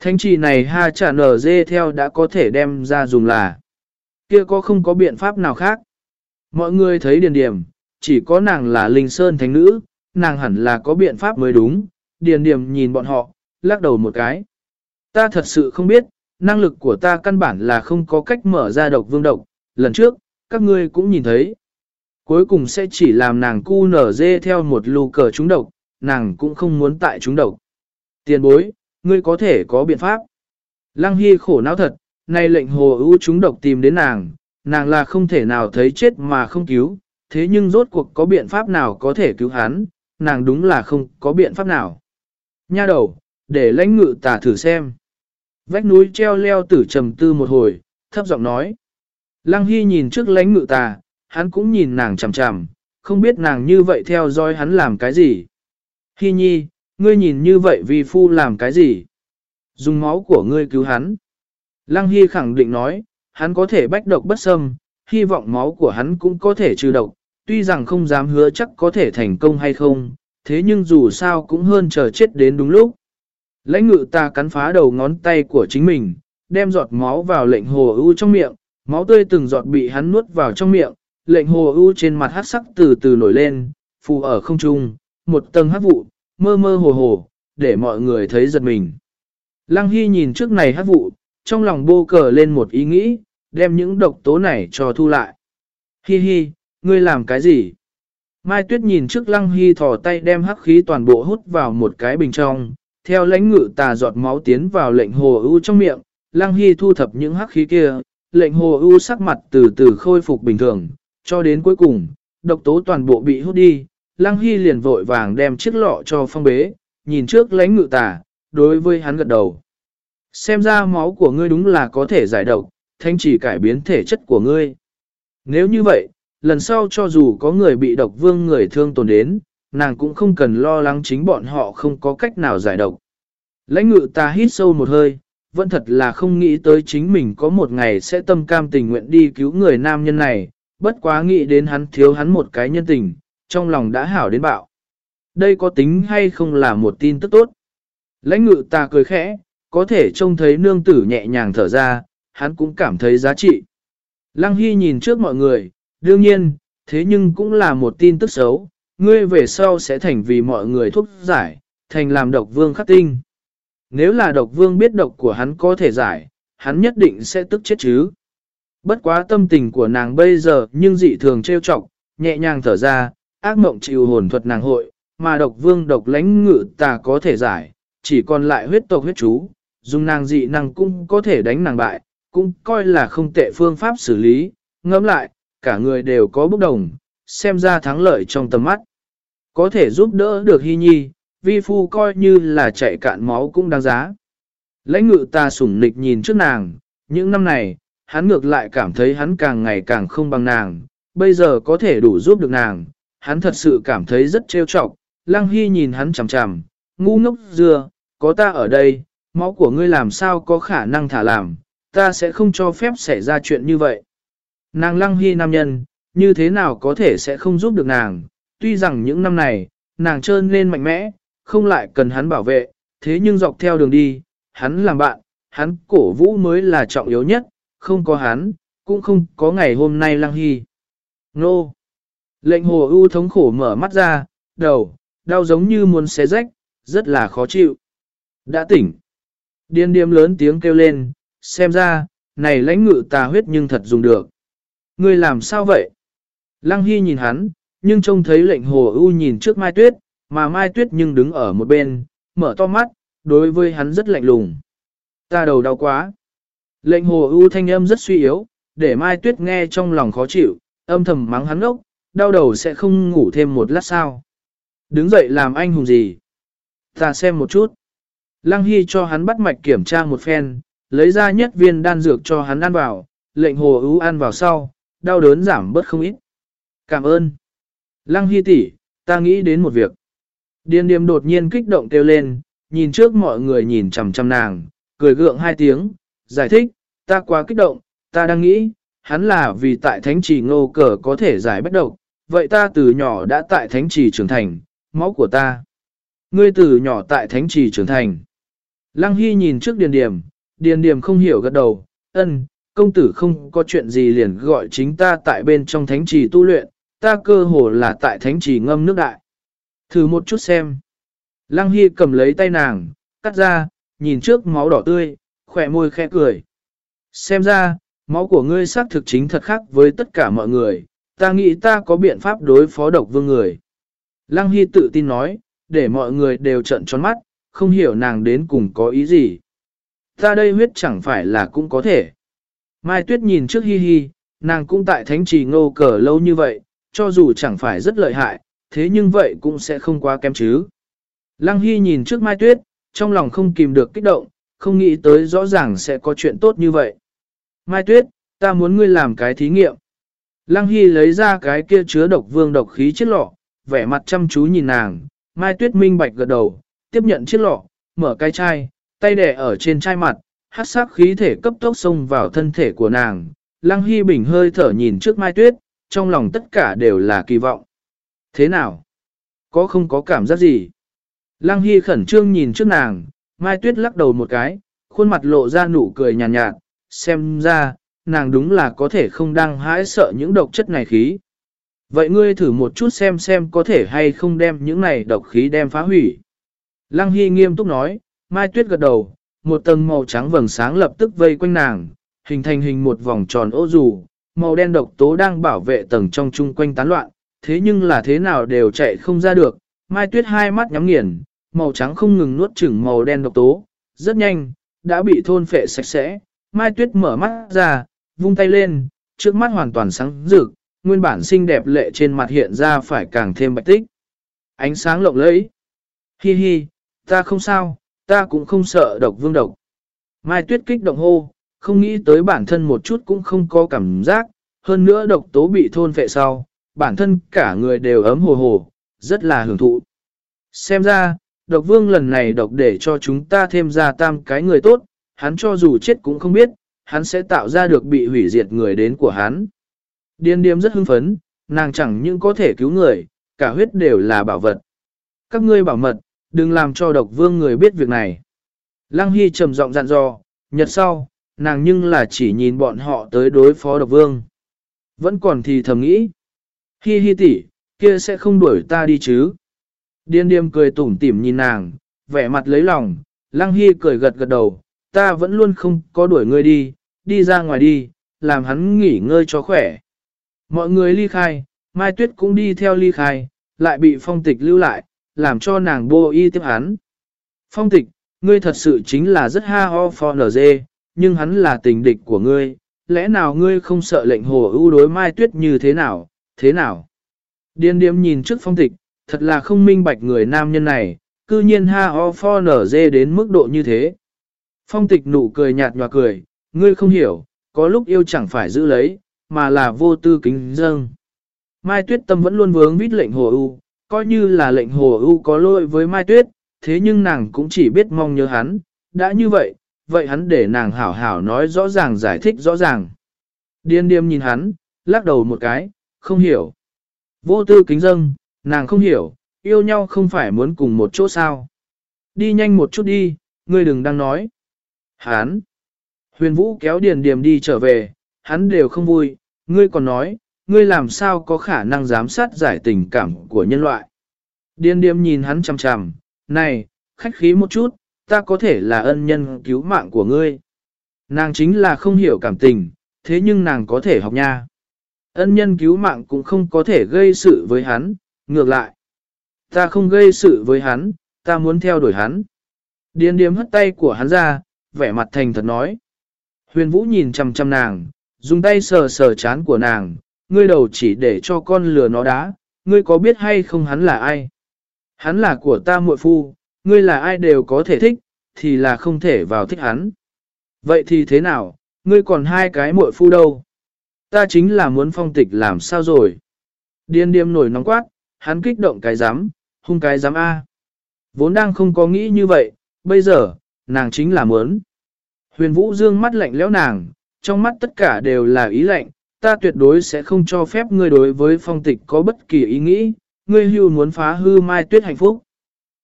Thánh chỉ này ha trả nở dê theo đã có thể đem ra dùng là, kia có không có biện pháp nào khác. Mọi người thấy điền điểm, chỉ có nàng là Linh Sơn thánh nữ, nàng hẳn là có biện pháp mới đúng, điền điểm nhìn bọn họ, lắc đầu một cái. Ta thật sự không biết, năng lực của ta căn bản là không có cách mở ra độc vương độc, lần trước, các ngươi cũng nhìn thấy. Cuối cùng sẽ chỉ làm nàng cu nở dê theo một lù cờ trúng độc, nàng cũng không muốn tại trúng độc. Tiền bối, ngươi có thể có biện pháp. Lăng Hy khổ não thật, nay lệnh hồ ưu trúng độc tìm đến nàng, nàng là không thể nào thấy chết mà không cứu, thế nhưng rốt cuộc có biện pháp nào có thể cứu hắn, nàng đúng là không có biện pháp nào. Nha đầu, để lãnh ngự tả thử xem. Vách núi treo leo tử trầm tư một hồi, thấp giọng nói. Lăng Hy nhìn trước lãnh ngự tà, hắn cũng nhìn nàng chằm chằm, không biết nàng như vậy theo dõi hắn làm cái gì. hi nhi, ngươi nhìn như vậy vì phu làm cái gì? Dùng máu của ngươi cứu hắn. Lăng Hy khẳng định nói, hắn có thể bách độc bất xâm, hy vọng máu của hắn cũng có thể trừ độc, tuy rằng không dám hứa chắc có thể thành công hay không, thế nhưng dù sao cũng hơn chờ chết đến đúng lúc. Lãnh ngự ta cắn phá đầu ngón tay của chính mình, đem giọt máu vào lệnh hồ ưu trong miệng, máu tươi từng giọt bị hắn nuốt vào trong miệng, lệnh hồ ưu trên mặt hát sắc từ từ nổi lên, phù ở không trung, một tầng hát vụ, mơ mơ hồ hồ, để mọi người thấy giật mình. Lăng Hy nhìn trước này hát vụ, trong lòng bô cờ lên một ý nghĩ, đem những độc tố này cho thu lại. Hi hi, ngươi làm cái gì? Mai Tuyết nhìn trước Lăng Hy thò tay đem hắc khí toàn bộ hút vào một cái bình trong, theo lãnh ngự tà giọt máu tiến vào lệnh hồ ưu trong miệng, Lăng Hy thu thập những hắc khí kia, lệnh hồ ưu sắc mặt từ từ khôi phục bình thường, cho đến cuối cùng, độc tố toàn bộ bị hút đi, Lăng Hy liền vội vàng đem chiếc lọ cho phong bế, nhìn trước lãnh ngự tả, đối với hắn gật đầu. Xem ra máu của ngươi đúng là có thể giải độc, thanh chỉ cải biến thể chất của ngươi. Nếu như vậy, lần sau cho dù có người bị độc vương người thương tổn đến, nàng cũng không cần lo lắng chính bọn họ không có cách nào giải độc. Lãnh ngự ta hít sâu một hơi, vẫn thật là không nghĩ tới chính mình có một ngày sẽ tâm cam tình nguyện đi cứu người nam nhân này, bất quá nghĩ đến hắn thiếu hắn một cái nhân tình, trong lòng đã hảo đến bạo. Đây có tính hay không là một tin tức tốt? Lãnh ngự ta cười khẽ, có thể trông thấy nương tử nhẹ nhàng thở ra, hắn cũng cảm thấy giá trị. Lăng Hy nhìn trước mọi người, đương nhiên, thế nhưng cũng là một tin tức xấu, ngươi về sau sẽ thành vì mọi người thuốc giải, thành làm độc vương khắc tinh. Nếu là độc vương biết độc của hắn có thể giải, hắn nhất định sẽ tức chết chứ. Bất quá tâm tình của nàng bây giờ nhưng dị thường trêu chọc, nhẹ nhàng thở ra, ác mộng chịu hồn thuật nàng hội, mà độc vương độc lãnh ngự ta có thể giải, chỉ còn lại huyết tộc huyết chú, dùng nàng dị năng cũng có thể đánh nàng bại, cũng coi là không tệ phương pháp xử lý, ngẫm lại, cả người đều có bốc đồng, xem ra thắng lợi trong tầm mắt. Có thể giúp đỡ được hy nhi, vi phu coi như là chạy cạn máu cũng đáng giá. Lãnh ngự ta sủng nịch nhìn trước nàng, những năm này, hắn ngược lại cảm thấy hắn càng ngày càng không bằng nàng, bây giờ có thể đủ giúp được nàng, hắn thật sự cảm thấy rất trêu chọc. Lăng Hy nhìn hắn chằm chằm, ngu ngốc dưa, có ta ở đây, máu của ngươi làm sao có khả năng thả làm, ta sẽ không cho phép xảy ra chuyện như vậy. Nàng Lăng Hy nam nhân, như thế nào có thể sẽ không giúp được nàng, tuy rằng những năm này, nàng trơn lên mạnh mẽ, không lại cần hắn bảo vệ, thế nhưng dọc theo đường đi, hắn làm bạn, hắn cổ vũ mới là trọng yếu nhất, không có hắn, cũng không có ngày hôm nay lăng hy. Nô! Lệnh hồ ưu thống khổ mở mắt ra, đầu, đau giống như muốn xé rách, rất là khó chịu. Đã tỉnh. Điên điềm lớn tiếng kêu lên, xem ra, này lãnh ngự tà huyết nhưng thật dùng được. Ngươi làm sao vậy? Lăng Hy nhìn hắn, nhưng trông thấy lệnh hồ ưu nhìn trước Mai Tuyết, mà Mai Tuyết nhưng đứng ở một bên, mở to mắt, đối với hắn rất lạnh lùng. Ta đầu đau quá. Lệnh hồ ưu thanh âm rất suy yếu, để Mai Tuyết nghe trong lòng khó chịu, âm thầm mắng hắn ốc, đau đầu sẽ không ngủ thêm một lát sao. Đứng dậy làm anh hùng gì? Ta xem một chút. Lăng Hy cho hắn bắt mạch kiểm tra một phen, lấy ra nhất viên đan dược cho hắn ăn vào, lệnh hồ ưu ăn vào sau, đau đớn giảm bớt không ít. Cảm ơn. Lăng Hy tỷ, ta nghĩ đến một việc. điên điềm đột nhiên kích động kêu lên, nhìn trước mọi người nhìn chằm chằm nàng, cười gượng hai tiếng, giải thích, ta quá kích động, ta đang nghĩ, hắn là vì tại thánh trì ngô cờ có thể giải bất độc, vậy ta từ nhỏ đã tại thánh trì trưởng thành, máu của ta. Ngươi từ nhỏ tại thánh trì trưởng thành. Lăng Hy nhìn trước điền điểm, điền điểm không hiểu gật đầu, ân, công tử không có chuyện gì liền gọi chính ta tại bên trong thánh trì tu luyện, ta cơ hồ là tại thánh trì ngâm nước đại. Thử một chút xem. Lăng Hy cầm lấy tay nàng, cắt ra, nhìn trước máu đỏ tươi, khỏe môi khẽ cười. Xem ra, máu của ngươi xác thực chính thật khác với tất cả mọi người, ta nghĩ ta có biện pháp đối phó độc vương người. Lăng Hy tự tin nói, để mọi người đều trận tròn mắt, không hiểu nàng đến cùng có ý gì. Ta đây huyết chẳng phải là cũng có thể. Mai Tuyết nhìn trước Hi Hi, nàng cũng tại thánh trì ngô cờ lâu như vậy, cho dù chẳng phải rất lợi hại, thế nhưng vậy cũng sẽ không quá kém chứ. Lăng Hy nhìn trước Mai Tuyết, trong lòng không kìm được kích động, không nghĩ tới rõ ràng sẽ có chuyện tốt như vậy. Mai Tuyết, ta muốn ngươi làm cái thí nghiệm. Lăng Hy lấy ra cái kia chứa độc vương độc khí chiếc lọ, vẻ mặt chăm chú nhìn nàng, Mai Tuyết minh bạch gật đầu, tiếp nhận chiếc lọ, mở cái chai, tay đẻ ở trên chai mặt, hát sắc khí thể cấp tốc xông vào thân thể của nàng. Lăng Hy bình hơi thở nhìn trước Mai Tuyết, trong lòng tất cả đều là kỳ vọng. Thế nào? Có không có cảm giác gì? Lăng Hy khẩn trương nhìn trước nàng, Mai Tuyết lắc đầu một cái, khuôn mặt lộ ra nụ cười nhàn nhạt, nhạt, xem ra, nàng đúng là có thể không đang hãi sợ những độc chất này khí. Vậy ngươi thử một chút xem xem có thể hay không đem những này độc khí đem phá hủy. Lăng Hy nghiêm túc nói, Mai Tuyết gật đầu, một tầng màu trắng vầng sáng lập tức vây quanh nàng, hình thành hình một vòng tròn ô dù, màu đen độc tố đang bảo vệ tầng trong chung quanh tán loạn, thế nhưng là thế nào đều chạy không ra được. Mai Tuyết hai mắt nhắm nghiền, màu trắng không ngừng nuốt chửng màu đen độc tố, rất nhanh, đã bị thôn phệ sạch sẽ. Mai Tuyết mở mắt ra, vung tay lên, trước mắt hoàn toàn sáng rực, nguyên bản xinh đẹp lệ trên mặt hiện ra phải càng thêm bạch tích. Ánh sáng lộng lẫy. Hi hi, ta không sao, ta cũng không sợ độc vương độc. Mai Tuyết kích động hô, không nghĩ tới bản thân một chút cũng không có cảm giác, hơn nữa độc tố bị thôn phệ sau, bản thân cả người đều ấm hồ hồ, rất là hưởng thụ. Xem ra, độc vương lần này độc để cho chúng ta thêm ra tam cái người tốt, hắn cho dù chết cũng không biết, hắn sẽ tạo ra được bị hủy diệt người đến của hắn. Điên điếm rất hưng phấn, nàng chẳng những có thể cứu người, cả huyết đều là bảo vật. Các ngươi bảo mật, đừng làm cho độc vương người biết việc này. Lăng Hy trầm giọng dặn dò, nhật sau, nàng nhưng là chỉ nhìn bọn họ tới đối phó độc vương. Vẫn còn thì thầm nghĩ. Hi hi tỷ, kia sẽ không đuổi ta đi chứ. Điên điềm cười tủm tỉm nhìn nàng, vẻ mặt lấy lòng, lăng hy cười gật gật đầu, ta vẫn luôn không có đuổi ngươi đi, đi ra ngoài đi, làm hắn nghỉ ngơi cho khỏe. Mọi người ly khai, Mai Tuyết cũng đi theo ly khai, lại bị phong tịch lưu lại, làm cho nàng bô y tiếp hắn. Phong tịch, ngươi thật sự chính là rất ha ho for dê, nhưng hắn là tình địch của ngươi, lẽ nào ngươi không sợ lệnh hồ ưu đối Mai Tuyết như thế nào, thế nào? Điên điếm nhìn trước phong tịch, thật là không minh bạch người nam nhân này, cư nhiên ha ho for nở dê đến mức độ như thế. Phong tịch nụ cười nhạt nhòa cười, ngươi không hiểu, có lúc yêu chẳng phải giữ lấy, mà là vô tư kính dâng. Mai Tuyết tâm vẫn luôn vướng vít lệnh hồ ưu, coi như là lệnh hồ ưu có lỗi với Mai Tuyết, thế nhưng nàng cũng chỉ biết mong nhớ hắn, đã như vậy, vậy hắn để nàng hảo hảo nói rõ ràng giải thích rõ ràng. Điên điềm nhìn hắn, lắc đầu một cái, không hiểu. Vô tư kính dâng, nàng không hiểu, yêu nhau không phải muốn cùng một chỗ sao. Đi nhanh một chút đi, ngươi đừng đang nói. Hắn. Huyền Vũ kéo Điền Điềm đi trở về, hắn đều không vui, ngươi còn nói, ngươi làm sao có khả năng giám sát giải tình cảm của nhân loại. Điền Điềm nhìn hắn chằm chằm, này, khách khí một chút, ta có thể là ân nhân cứu mạng của ngươi. Nàng chính là không hiểu cảm tình, thế nhưng nàng có thể học nha. Ân nhân cứu mạng cũng không có thể gây sự với hắn, ngược lại. Ta không gây sự với hắn, ta muốn theo đuổi hắn. Điền điếm hất tay của hắn ra, vẻ mặt thành thật nói. Huyền Vũ nhìn chăm chăm nàng, dùng tay sờ sờ chán của nàng, ngươi đầu chỉ để cho con lừa nó đá, ngươi có biết hay không hắn là ai? Hắn là của ta muội phu, ngươi là ai đều có thể thích, thì là không thể vào thích hắn. Vậy thì thế nào, ngươi còn hai cái muội phu đâu? Ta chính là muốn phong tịch làm sao rồi? Điên điềm nổi nóng quát, hắn kích động cái giám, hung cái giám A. Vốn đang không có nghĩ như vậy, bây giờ, nàng chính là muốn. Huyền Vũ dương mắt lạnh lẽo nàng, trong mắt tất cả đều là ý lạnh, ta tuyệt đối sẽ không cho phép ngươi đối với phong tịch có bất kỳ ý nghĩ, ngươi hưu muốn phá hư Mai Tuyết hạnh phúc.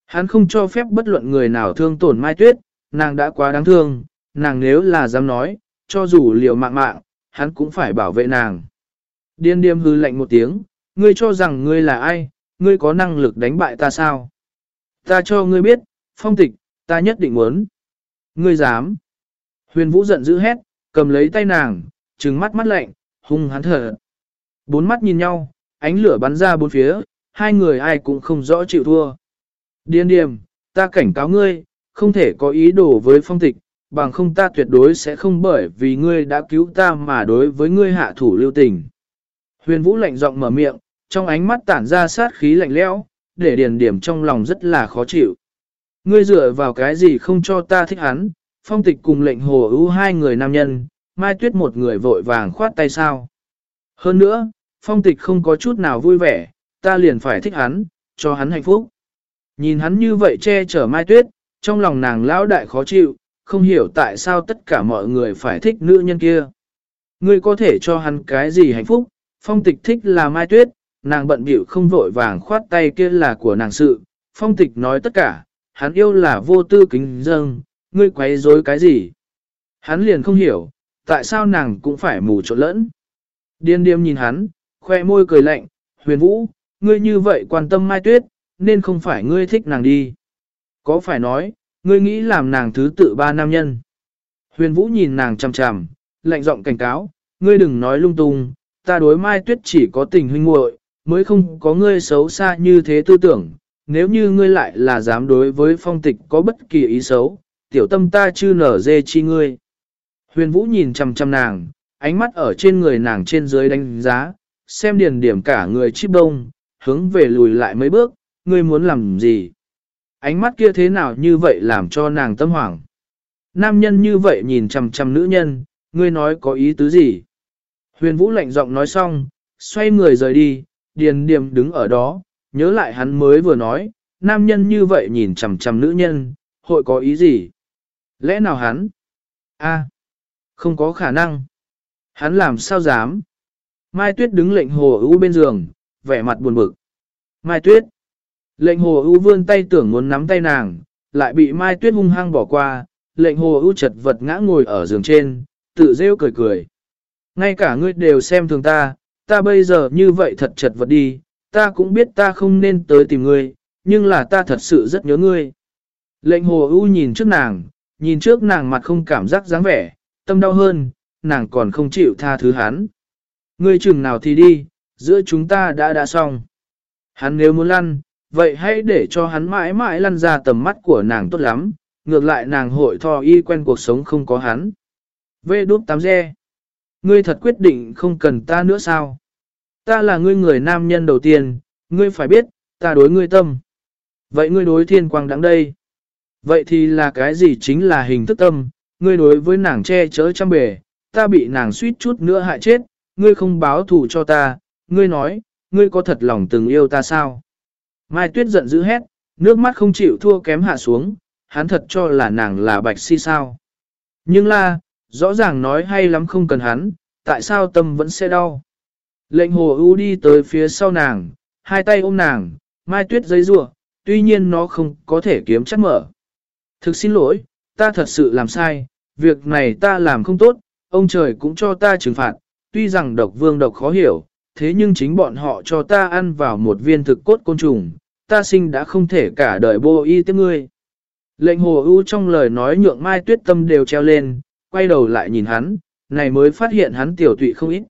Hắn không cho phép bất luận người nào thương tổn Mai Tuyết, nàng đã quá đáng thương, nàng nếu là dám nói, cho dù liều mạng mạng, hắn cũng phải bảo vệ nàng. Điên điềm hư lạnh một tiếng, ngươi cho rằng ngươi là ai, ngươi có năng lực đánh bại ta sao? Ta cho ngươi biết, phong tịch, ta nhất định muốn. Ngươi dám. Huyền Vũ giận dữ hét, cầm lấy tay nàng, trừng mắt mắt lạnh, hung hắn thở. Bốn mắt nhìn nhau, ánh lửa bắn ra bốn phía, hai người ai cũng không rõ chịu thua. Điên điềm, ta cảnh cáo ngươi, không thể có ý đồ với phong tịch, bằng không ta tuyệt đối sẽ không bởi vì ngươi đã cứu ta mà đối với ngươi hạ thủ lưu tình. Huyền Vũ lạnh giọng mở miệng, trong ánh mắt tản ra sát khí lạnh lẽo, để điền điểm trong lòng rất là khó chịu. Ngươi dựa vào cái gì không cho ta thích hắn, phong tịch cùng lệnh hồ ưu hai người nam nhân, mai tuyết một người vội vàng khoát tay sao. Hơn nữa, phong tịch không có chút nào vui vẻ, ta liền phải thích hắn, cho hắn hạnh phúc. Nhìn hắn như vậy che chở mai tuyết, trong lòng nàng lão đại khó chịu, không hiểu tại sao tất cả mọi người phải thích nữ nhân kia. Ngươi có thể cho hắn cái gì hạnh phúc, phong tịch thích là mai tuyết, nàng bận bịu không vội vàng khoát tay kia là của nàng sự, phong tịch nói tất cả, hắn yêu là vô tư kính dâng, ngươi quấy rối cái gì. Hắn liền không hiểu, tại sao nàng cũng phải mù trộn lẫn. Điên điềm nhìn hắn, khoe môi cười lạnh, huyền vũ, ngươi như vậy quan tâm mai tuyết, nên không phải ngươi thích nàng đi. Có phải nói, ngươi nghĩ làm nàng thứ tự ba nam nhân. Huyền vũ nhìn nàng chằm chằm, lạnh giọng cảnh cáo, ngươi đừng nói lung tung, ta đối mai tuyết chỉ có tình huynh muội, mới không có ngươi xấu xa như thế tư tưởng, nếu như ngươi lại là dám đối với phong tịch có bất kỳ ý xấu, tiểu tâm ta chư nở dê chi ngươi. Huyền Vũ nhìn chăm chăm nàng, ánh mắt ở trên người nàng trên dưới đánh giá, xem điền điểm cả người chip đông, hướng về lùi lại mấy bước, ngươi muốn làm gì? Ánh mắt kia thế nào như vậy làm cho nàng tâm hoảng? Nam nhân như vậy nhìn chăm chăm nữ nhân, ngươi nói có ý tứ gì? Huyền Vũ lạnh giọng nói xong, xoay người rời đi, điền điểm đứng ở đó, nhớ lại hắn mới vừa nói, nam nhân như vậy nhìn chằm chằm nữ nhân, hội có ý gì? Lẽ nào hắn? a không có khả năng. Hắn làm sao dám? Mai Tuyết đứng lệnh hồ ưu bên giường, vẻ mặt buồn bực. Mai Tuyết. Lệnh hồ ưu vươn tay tưởng muốn nắm tay nàng, lại bị Mai Tuyết hung hăng bỏ qua, lệnh hồ ưu chật vật ngã ngồi ở giường trên, tự rêu cười cười. Ngay cả ngươi đều xem thường ta, ta bây giờ như vậy thật chật vật đi, ta cũng biết ta không nên tới tìm ngươi, nhưng là ta thật sự rất nhớ ngươi. Lệnh hồ ưu nhìn trước nàng, nhìn trước nàng mặt không cảm giác dáng vẻ, tâm đau hơn, nàng còn không chịu tha thứ hắn. Ngươi chừng nào thì đi, giữa chúng ta đã đã xong. Hắn nếu muốn lăn, vậy hãy để cho hắn mãi mãi lăn ra tầm mắt của nàng tốt lắm, ngược lại nàng hội thò y quen cuộc sống không có hắn. Vê đút tám re. Ngươi thật quyết định không cần ta nữa sao? Ta là ngươi người nam nhân đầu tiên, ngươi phải biết, ta đối ngươi tâm. Vậy ngươi đối thiên quang đắng đây. Vậy thì là cái gì chính là hình thức tâm, ngươi đối với nàng che chở trăm bể, ta bị nàng suýt chút nữa hại chết, ngươi không báo thù cho ta, ngươi nói, ngươi có thật lòng từng yêu ta sao? Mai Tuyết giận dữ hét, nước mắt không chịu thua kém hạ xuống, hắn thật cho là nàng là bạch si sao. Nhưng là, rõ ràng nói hay lắm không cần hắn, tại sao tâm vẫn sẽ đau. Lệnh hồ ưu đi tới phía sau nàng, hai tay ôm nàng, Mai Tuyết giấy rủa tuy nhiên nó không có thể kiếm chắc mở. Thực xin lỗi, ta thật sự làm sai, việc này ta làm không tốt, ông trời cũng cho ta trừng phạt, tuy rằng độc vương độc khó hiểu, thế nhưng chính bọn họ cho ta ăn vào một viên thực cốt côn trùng, ta sinh đã không thể cả đời bô y tiếp ngươi. Lệnh hồ ưu trong lời nói nhượng mai tuyết tâm đều treo lên, quay đầu lại nhìn hắn, này mới phát hiện hắn tiểu tụy không ít.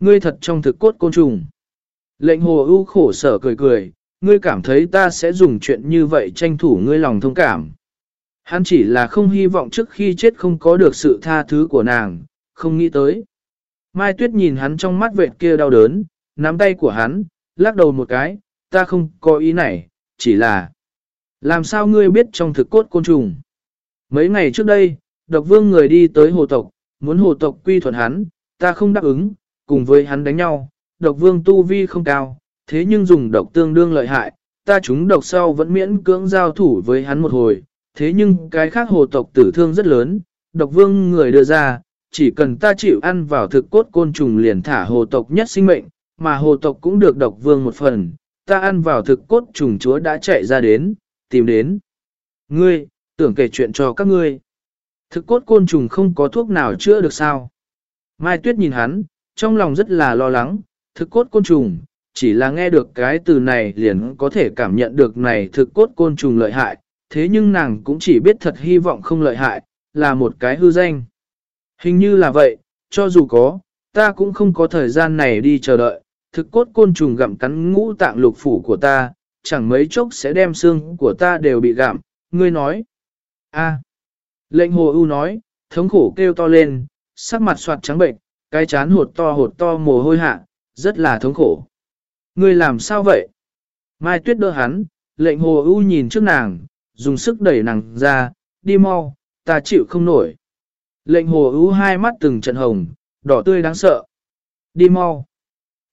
Ngươi thật trong thực cốt côn trùng. Lệnh hồ ưu khổ sở cười cười, ngươi cảm thấy ta sẽ dùng chuyện như vậy tranh thủ ngươi lòng thông cảm. Hắn chỉ là không hy vọng trước khi chết không có được sự tha thứ của nàng, không nghĩ tới. Mai Tuyết nhìn hắn trong mắt vệt kia đau đớn, nắm tay của hắn, lắc đầu một cái, ta không có ý này, chỉ là... Làm sao ngươi biết trong thực cốt côn trùng? Mấy ngày trước đây, độc vương người đi tới hồ tộc, muốn hồ tộc quy thuận hắn, ta không đáp ứng, cùng với hắn đánh nhau, độc vương tu vi không cao, thế nhưng dùng độc tương đương lợi hại, ta chúng độc sau vẫn miễn cưỡng giao thủ với hắn một hồi, thế nhưng cái khác hồ tộc tử thương rất lớn, độc vương người đưa ra, chỉ cần ta chịu ăn vào thực cốt côn trùng liền thả hồ tộc nhất sinh mệnh, mà hồ tộc cũng được độc vương một phần, ta ăn vào thực cốt trùng chúa đã chạy ra đến, tìm đến. Ngươi, tưởng kể chuyện cho các ngươi. Thực cốt côn trùng không có thuốc nào chữa được sao. Mai Tuyết nhìn hắn, trong lòng rất là lo lắng, thực cốt côn trùng, chỉ là nghe được cái từ này liền có thể cảm nhận được này thực cốt côn trùng lợi hại, thế nhưng nàng cũng chỉ biết thật hy vọng không lợi hại, là một cái hư danh. Hình như là vậy, cho dù có, ta cũng không có thời gian này đi chờ đợi, thực cốt côn trùng gặm cắn ngũ tạng lục phủ của ta, chẳng mấy chốc sẽ đem xương của ta đều bị gặm, ngươi nói. a lệnh hồ ưu nói, thống khổ kêu to lên, sắc mặt soạt trắng bệnh, cái chán hột to hột to mồ hôi hạ, rất là thống khổ. Ngươi làm sao vậy? Mai tuyết đỡ hắn, lệnh hồ ưu nhìn trước nàng, dùng sức đẩy nàng ra, đi mau, ta chịu không nổi. Lệnh hồ ưu hai mắt từng trận hồng, đỏ tươi đáng sợ. Đi mau.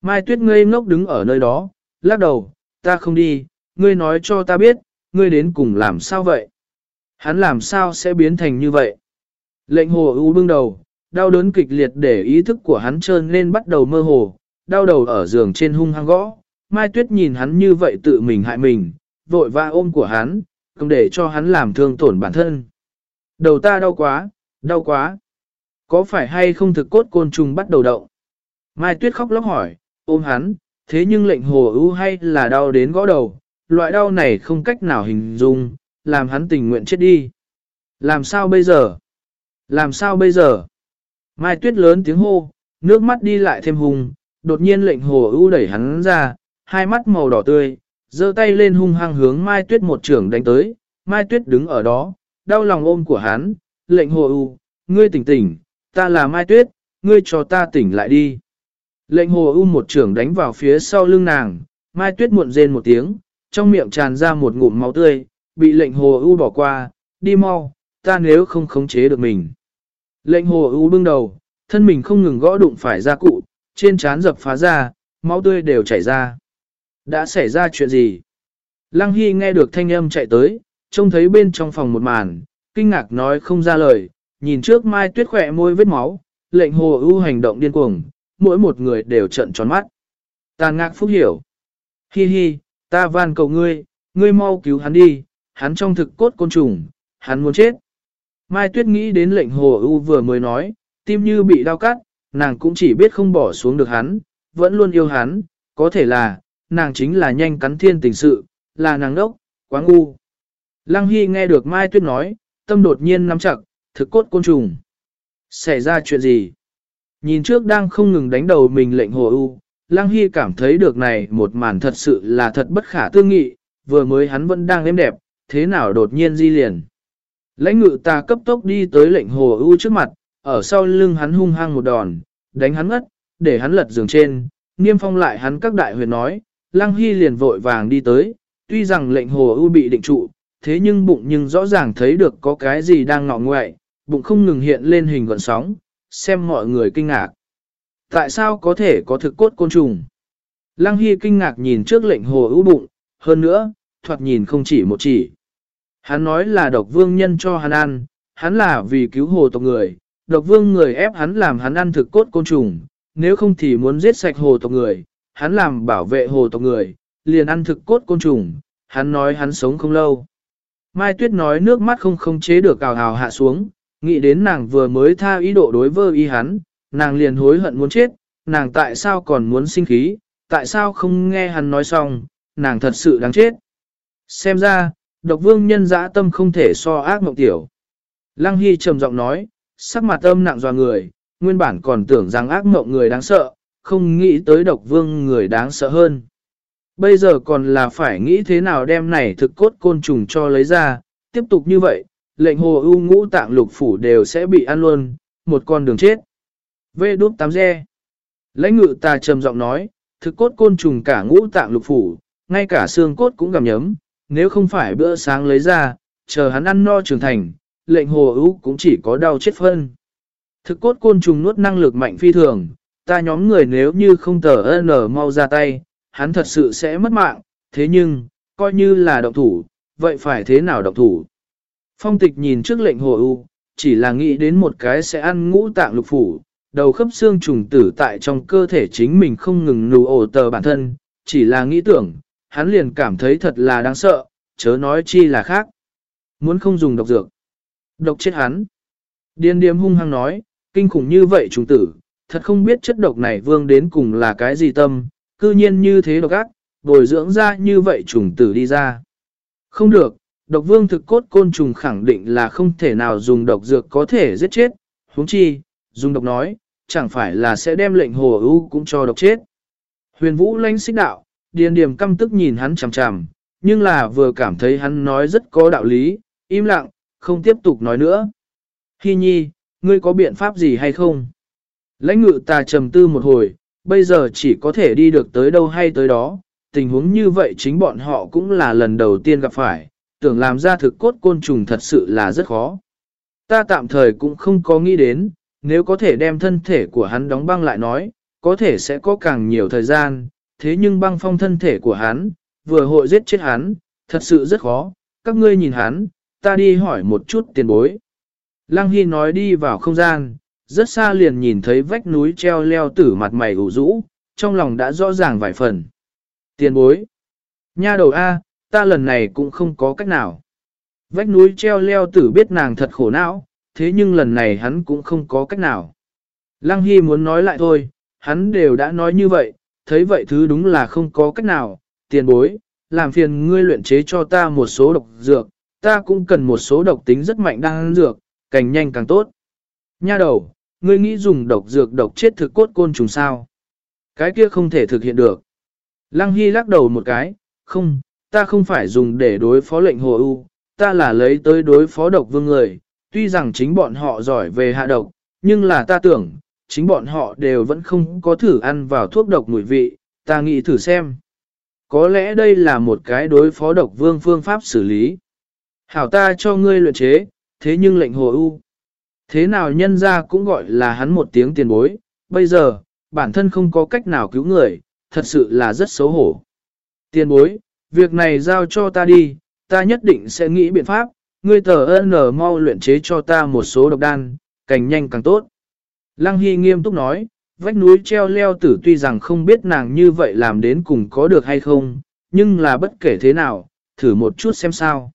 Mai tuyết ngây ngốc đứng ở nơi đó, lắc đầu, ta không đi, ngươi nói cho ta biết, ngươi đến cùng làm sao vậy? Hắn làm sao sẽ biến thành như vậy? Lệnh hồ ưu bưng đầu, đau đớn kịch liệt để ý thức của hắn trơn nên bắt đầu mơ hồ, đau đầu ở giường trên hung hăng gõ. Mai tuyết nhìn hắn như vậy tự mình hại mình, vội va ôm của hắn, không để cho hắn làm thương tổn bản thân. Đầu ta đau quá, đau quá. Có phải hay không thực cốt côn trùng bắt đầu động? Mai Tuyết khóc lóc hỏi, ôm hắn, thế nhưng lệnh hồ ưu hay là đau đến gõ đầu, loại đau này không cách nào hình dung, làm hắn tình nguyện chết đi. Làm sao bây giờ? Làm sao bây giờ? Mai Tuyết lớn tiếng hô, nước mắt đi lại thêm hùng, đột nhiên lệnh hồ ưu đẩy hắn ra, hai mắt màu đỏ tươi, giơ tay lên hung hăng hướng Mai Tuyết một trưởng đánh tới, Mai Tuyết đứng ở đó, đau lòng ôm của hắn, lệnh hồ ưu, ngươi tỉnh tỉnh, ta là Mai Tuyết, ngươi cho ta tỉnh lại đi. Lệnh hồ ưu một trưởng đánh vào phía sau lưng nàng, Mai Tuyết muộn rên một tiếng, trong miệng tràn ra một ngụm máu tươi, bị lệnh hồ ưu bỏ qua, đi mau, ta nếu không khống chế được mình. Lệnh hồ ưu bưng đầu, thân mình không ngừng gõ đụng phải ra cụ, trên trán dập phá ra, máu tươi đều chảy ra. Đã xảy ra chuyện gì? Lăng Hy nghe được thanh âm chạy tới, trông thấy bên trong phòng một màn, kinh ngạc nói không ra lời, nhìn trước Mai Tuyết khỏe môi vết máu, lệnh hồ ưu hành động điên cuồng, mỗi một người đều trận tròn mắt. Tàn ngạc phúc hiểu. Hi hi, ta van cầu ngươi, ngươi mau cứu hắn đi, hắn trong thực cốt côn trùng, hắn muốn chết. Mai Tuyết nghĩ đến lệnh hồ ưu vừa mới nói, tim như bị đau cắt, nàng cũng chỉ biết không bỏ xuống được hắn, vẫn luôn yêu hắn, có thể là, nàng chính là nhanh cắn thiên tình sự, là nàng đốc, quá ngu. Lăng Hy nghe được Mai Tuyết nói, tâm đột nhiên nắm chặt, thực cốt côn trùng. Xảy ra chuyện gì? Nhìn trước đang không ngừng đánh đầu mình lệnh hồ ưu, Lăng Hy cảm thấy được này một màn thật sự là thật bất khả tư nghị, vừa mới hắn vẫn đang êm đẹp, thế nào đột nhiên di liền. Lãnh ngự ta cấp tốc đi tới lệnh hồ ưu trước mặt, ở sau lưng hắn hung hăng một đòn, đánh hắn ngất, để hắn lật giường trên, niêm phong lại hắn các đại huyền nói, Lăng Hy liền vội vàng đi tới, tuy rằng lệnh hồ ưu bị định trụ, thế nhưng bụng nhưng rõ ràng thấy được có cái gì đang ngọ ngoại, bụng không ngừng hiện lên hình gọn sóng, xem mọi người kinh ngạc. Tại sao có thể có thực cốt côn trùng? Lăng Hy kinh ngạc nhìn trước lệnh hồ ưu bụng, hơn nữa, thoạt nhìn không chỉ một chỉ. Hắn nói là độc vương nhân cho hắn ăn, hắn là vì cứu hồ tộc người, độc vương người ép hắn làm hắn ăn thực cốt côn trùng, nếu không thì muốn giết sạch hồ tộc người, hắn làm bảo vệ hồ tộc người, liền ăn thực cốt côn trùng, hắn nói hắn sống không lâu. Mai Tuyết nói nước mắt không không chế được cào hào hạ xuống, nghĩ đến nàng vừa mới tha ý độ đối vơ y hắn, nàng liền hối hận muốn chết, nàng tại sao còn muốn sinh khí, tại sao không nghe hắn nói xong, nàng thật sự đáng chết. Xem ra, độc vương nhân dã tâm không thể so ác mộng tiểu. Lăng Hy trầm giọng nói, sắc mặt âm nặng dò người, nguyên bản còn tưởng rằng ác mộng người đáng sợ, không nghĩ tới độc vương người đáng sợ hơn. Bây giờ còn là phải nghĩ thế nào đem này thực cốt côn trùng cho lấy ra, tiếp tục như vậy, lệnh hồ ưu ngũ tạng lục phủ đều sẽ bị ăn luôn, một con đường chết. Vê đút tám re. Lãnh ngự ta trầm giọng nói, thực cốt côn trùng cả ngũ tạng lục phủ, ngay cả xương cốt cũng gặm nhấm, nếu không phải bữa sáng lấy ra, chờ hắn ăn no trưởng thành, lệnh hồ ưu cũng chỉ có đau chết phân. Thực cốt côn trùng nuốt năng lực mạnh phi thường, ta nhóm người nếu như không tờ n mau ra tay, hắn thật sự sẽ mất mạng, thế nhưng, coi như là động thủ, vậy phải thế nào động thủ? Phong tịch nhìn trước lệnh hồ ưu, chỉ là nghĩ đến một cái sẽ ăn ngũ tạng lục phủ, đầu khớp xương trùng tử tại trong cơ thể chính mình không ngừng nù ổ tờ bản thân, chỉ là nghĩ tưởng, hắn liền cảm thấy thật là đáng sợ, chớ nói chi là khác. Muốn không dùng độc dược. Độc chết hắn. Điên điềm hung hăng nói, kinh khủng như vậy trùng tử, thật không biết chất độc này vương đến cùng là cái gì tâm, cư nhiên như thế độc ác, bồi dưỡng ra như vậy trùng tử đi ra. Không được, độc vương thực cốt côn trùng khẳng định là không thể nào dùng độc dược có thể giết chết, huống chi, dùng độc nói, chẳng phải là sẽ đem lệnh hồ ưu cũng cho độc chết. Huyền vũ lãnh xích đạo, điền điểm căm tức nhìn hắn chằm chằm, nhưng là vừa cảm thấy hắn nói rất có đạo lý, im lặng, không tiếp tục nói nữa. Hi nhi, ngươi có biện pháp gì hay không? Lãnh ngự ta trầm tư một hồi, bây giờ chỉ có thể đi được tới đâu hay tới đó, tình huống như vậy chính bọn họ cũng là lần đầu tiên gặp phải, tưởng làm ra thực cốt côn trùng thật sự là rất khó. Ta tạm thời cũng không có nghĩ đến, nếu có thể đem thân thể của hắn đóng băng lại nói, có thể sẽ có càng nhiều thời gian, thế nhưng băng phong thân thể của hắn, vừa hội giết chết hắn, thật sự rất khó, các ngươi nhìn hắn, ta đi hỏi một chút tiền bối. Lăng Hy nói đi vào không gian, rất xa liền nhìn thấy vách núi treo leo tử mặt mày ủ rũ, trong lòng đã rõ ràng vài phần. Tiền bối. Nha đầu A, ta lần này cũng không có cách nào. Vách núi treo leo tử biết nàng thật khổ não, thế nhưng lần này hắn cũng không có cách nào. Lăng Hy muốn nói lại thôi, hắn đều đã nói như vậy, thấy vậy thứ đúng là không có cách nào, tiền bối, làm phiền ngươi luyện chế cho ta một số độc dược, ta cũng cần một số độc tính rất mạnh đang dược, càng nhanh càng tốt. Nha đầu, ngươi nghĩ dùng độc dược độc chết thực cốt côn trùng sao? Cái kia không thể thực hiện được. Lăng Hy lắc đầu một cái, không, ta không phải dùng để đối phó lệnh hồ ưu, ta là lấy tới đối phó độc vương người, tuy rằng chính bọn họ giỏi về hạ độc, nhưng là ta tưởng, chính bọn họ đều vẫn không có thử ăn vào thuốc độc mùi vị, ta nghĩ thử xem. Có lẽ đây là một cái đối phó độc vương phương pháp xử lý. Hảo ta cho ngươi luyện chế, thế nhưng lệnh hồ ưu. Thế nào nhân ra cũng gọi là hắn một tiếng tiền bối, bây giờ, bản thân không có cách nào cứu người, thật sự là rất xấu hổ. Tiền bối, việc này giao cho ta đi, ta nhất định sẽ nghĩ biện pháp, ngươi tờ ơn nở mau luyện chế cho ta một số độc đan, càng nhanh càng tốt. Lăng Hy nghiêm túc nói, vách núi treo leo tử tuy rằng không biết nàng như vậy làm đến cùng có được hay không, nhưng là bất kể thế nào, thử một chút xem sao.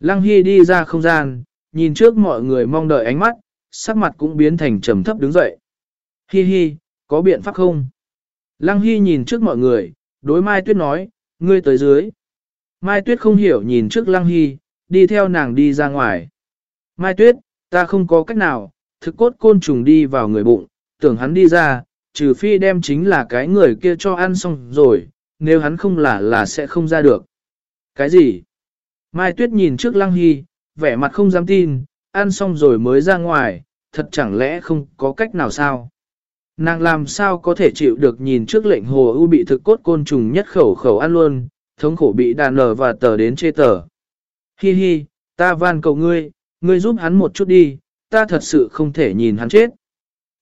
Lăng Hy đi ra không gian, nhìn trước mọi người mong đợi ánh mắt, sắc mặt cũng biến thành trầm thấp đứng dậy. Hi hi, có biện pháp không? Lăng Hy nhìn trước mọi người, đối Mai Tuyết nói, ngươi tới dưới. Mai Tuyết không hiểu nhìn trước Lăng Hy, đi theo nàng đi ra ngoài. Mai Tuyết, ta không có cách nào, thực cốt côn trùng đi vào người bụng, tưởng hắn đi ra, trừ phi đem chính là cái người kia cho ăn xong rồi, nếu hắn không là là sẽ không ra được. Cái gì? Mai Tuyết nhìn trước Lăng Hy, vẻ mặt không dám tin, ăn xong rồi mới ra ngoài, thật chẳng lẽ không có cách nào sao? Nàng làm sao có thể chịu được nhìn trước lệnh hồ ưu bị thực cốt côn trùng nhất khẩu khẩu ăn luôn, thống khổ bị đàn nở và tờ đến chê tờ. Hi hi, ta van cầu ngươi, ngươi giúp hắn một chút đi, ta thật sự không thể nhìn hắn chết.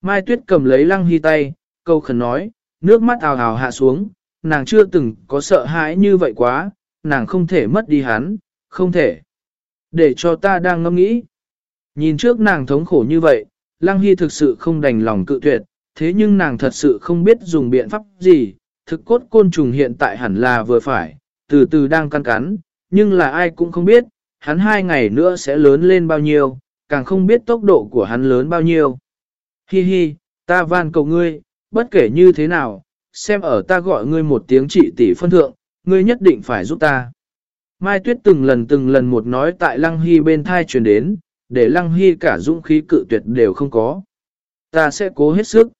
Mai Tuyết cầm lấy lăng hy tay, câu khẩn nói, nước mắt ào ào hạ xuống, nàng chưa từng có sợ hãi như vậy quá, nàng không thể mất đi hắn, không thể. Để cho ta đang ngẫm nghĩ. Nhìn trước nàng thống khổ như vậy, Lăng Hy thực sự không đành lòng cự tuyệt, thế nhưng nàng thật sự không biết dùng biện pháp gì, thực cốt côn trùng hiện tại hẳn là vừa phải, từ từ đang căn cắn, nhưng là ai cũng không biết, hắn hai ngày nữa sẽ lớn lên bao nhiêu, càng không biết tốc độ của hắn lớn bao nhiêu. Hi hi, ta van cầu ngươi, bất kể như thế nào, xem ở ta gọi ngươi một tiếng trị tỷ phân thượng, ngươi nhất định phải giúp ta. Mai Tuyết từng lần từng lần một nói tại Lăng Hy bên thai truyền đến, để Lăng Hy cả dũng khí cự tuyệt đều không có. Ta sẽ cố hết sức.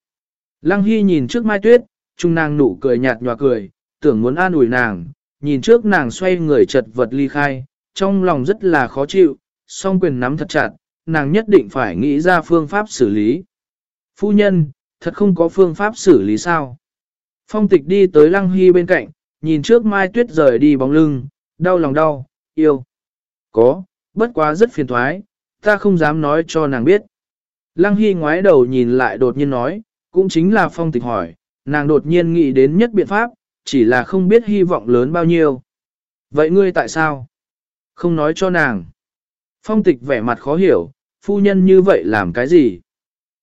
Lăng Hy nhìn trước Mai Tuyết, trung nàng nụ cười nhạt nhòa cười, tưởng muốn an ủi nàng, nhìn trước nàng xoay người chật vật ly khai, trong lòng rất là khó chịu, song quyền nắm thật chặt, nàng nhất định phải nghĩ ra phương pháp xử lý. Phu nhân, thật không có phương pháp xử lý sao? Phong tịch đi tới Lăng Hy bên cạnh, nhìn trước Mai Tuyết rời đi bóng lưng, đau lòng đau, yêu. Có, bất quá rất phiền thoái, ta không dám nói cho nàng biết. Lăng Hy ngoái đầu nhìn lại đột nhiên nói, cũng chính là phong tịch hỏi, nàng đột nhiên nghĩ đến nhất biện pháp, chỉ là không biết hy vọng lớn bao nhiêu. Vậy ngươi tại sao? Không nói cho nàng. Phong tịch vẻ mặt khó hiểu, phu nhân như vậy làm cái gì?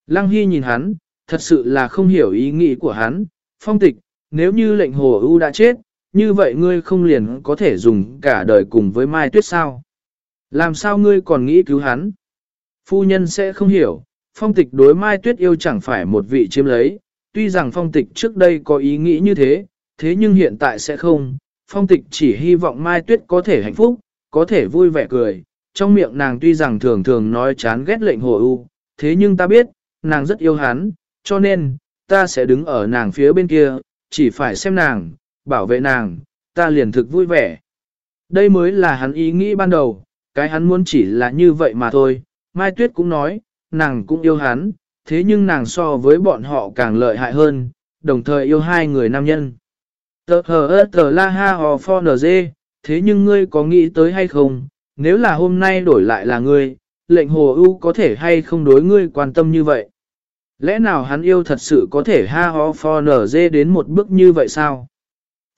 Lăng Hy nhìn hắn, thật sự là không hiểu ý nghĩ của hắn. Phong tịch, nếu như lệnh hồ ưu đã chết, như vậy ngươi không liền có thể dùng cả đời cùng với Mai Tuyết sao? Làm sao ngươi còn nghĩ cứu hắn? Phu nhân sẽ không hiểu, phong tịch đối Mai Tuyết yêu chẳng phải một vị chiếm lấy, tuy rằng phong tịch trước đây có ý nghĩ như thế, thế nhưng hiện tại sẽ không. Phong tịch chỉ hy vọng Mai Tuyết có thể hạnh phúc, có thể vui vẻ cười. Trong miệng nàng tuy rằng thường thường nói chán ghét lệnh hồ ưu, thế nhưng ta biết, nàng rất yêu hắn, cho nên, ta sẽ đứng ở nàng phía bên kia, chỉ phải xem nàng, bảo vệ nàng, ta liền thực vui vẻ. Đây mới là hắn ý nghĩ ban đầu, cái hắn muốn chỉ là như vậy mà thôi. Mai Tuyết cũng nói, nàng cũng yêu hắn, thế nhưng nàng so với bọn họ càng lợi hại hơn, đồng thời yêu hai người nam nhân. Tờ hờ ơ tờ la ha hò pho nở dê, thế nhưng ngươi có nghĩ tới hay không, nếu là hôm nay đổi lại là ngươi, lệnh hồ ưu có thể hay không đối ngươi quan tâm như vậy? Lẽ nào hắn yêu thật sự có thể ha ho pho nở dê đến một bước như vậy sao?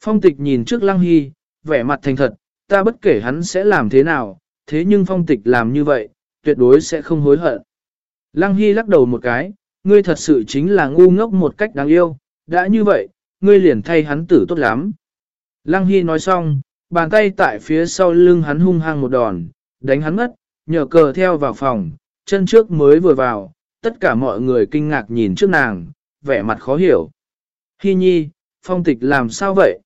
Phong tịch nhìn trước lăng hy, vẻ mặt thành thật, ta bất kể hắn sẽ làm thế nào, thế nhưng phong tịch làm như vậy, tuyệt đối sẽ không hối hận. Lăng hy lắc đầu một cái, ngươi thật sự chính là ngu ngốc một cách đáng yêu, đã như vậy, ngươi liền thay hắn tử tốt lắm. Lăng hy nói xong, bàn tay tại phía sau lưng hắn hung hăng một đòn, đánh hắn mất, nhờ cờ theo vào phòng, chân trước mới vừa vào, tất cả mọi người kinh ngạc nhìn trước nàng, vẻ mặt khó hiểu. Hi nhi, phong tịch làm sao vậy?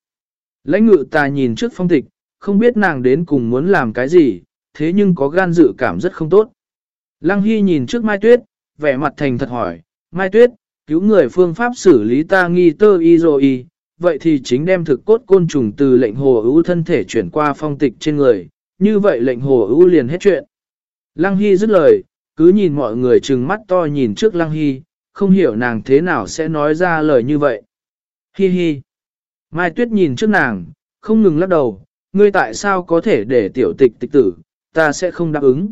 Lãnh ngự ta nhìn trước phong tịch, không biết nàng đến cùng muốn làm cái gì, thế nhưng có gan dự cảm rất không tốt. Lăng Hy nhìn trước Mai Tuyết, vẻ mặt thành thật hỏi, Mai Tuyết, cứu người phương pháp xử lý ta nghi tơ y rồi y, vậy thì chính đem thực cốt côn trùng từ lệnh hồ ưu thân thể chuyển qua phong tịch trên người, như vậy lệnh hồ ưu liền hết chuyện. Lăng Hy dứt lời, cứ nhìn mọi người trừng mắt to nhìn trước Lăng Hy, không hiểu nàng thế nào sẽ nói ra lời như vậy. Hi hi. Mai Tuyết nhìn trước nàng, không ngừng lắc đầu, ngươi tại sao có thể để tiểu tịch tịch tử, ta sẽ không đáp ứng.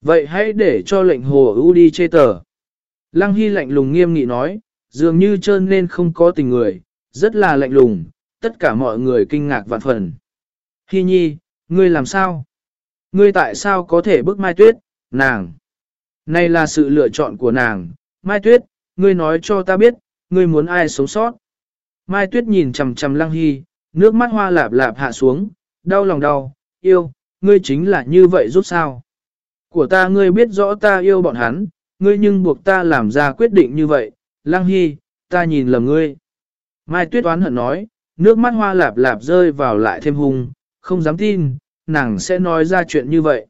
Vậy hãy để cho lệnh hồ ưu đi chê tờ. Lăng Hy lạnh lùng nghiêm nghị nói, dường như trơn nên không có tình người, rất là lạnh lùng, tất cả mọi người kinh ngạc vạn phần. Hi nhi, ngươi làm sao? Ngươi tại sao có thể bức Mai Tuyết, nàng? Này là sự lựa chọn của nàng, Mai Tuyết, ngươi nói cho ta biết, ngươi muốn ai sống sót. Mai Tuyết nhìn chầm chầm Lăng Hy, nước mắt hoa lạp lạp hạ xuống, đau lòng đau, yêu, ngươi chính là như vậy giúp sao? Của ta ngươi biết rõ ta yêu bọn hắn, ngươi nhưng buộc ta làm ra quyết định như vậy, Lăng Hy, ta nhìn lầm ngươi. Mai Tuyết oán hận nói, nước mắt hoa lạp lạp rơi vào lại thêm hung, không dám tin, nàng sẽ nói ra chuyện như vậy.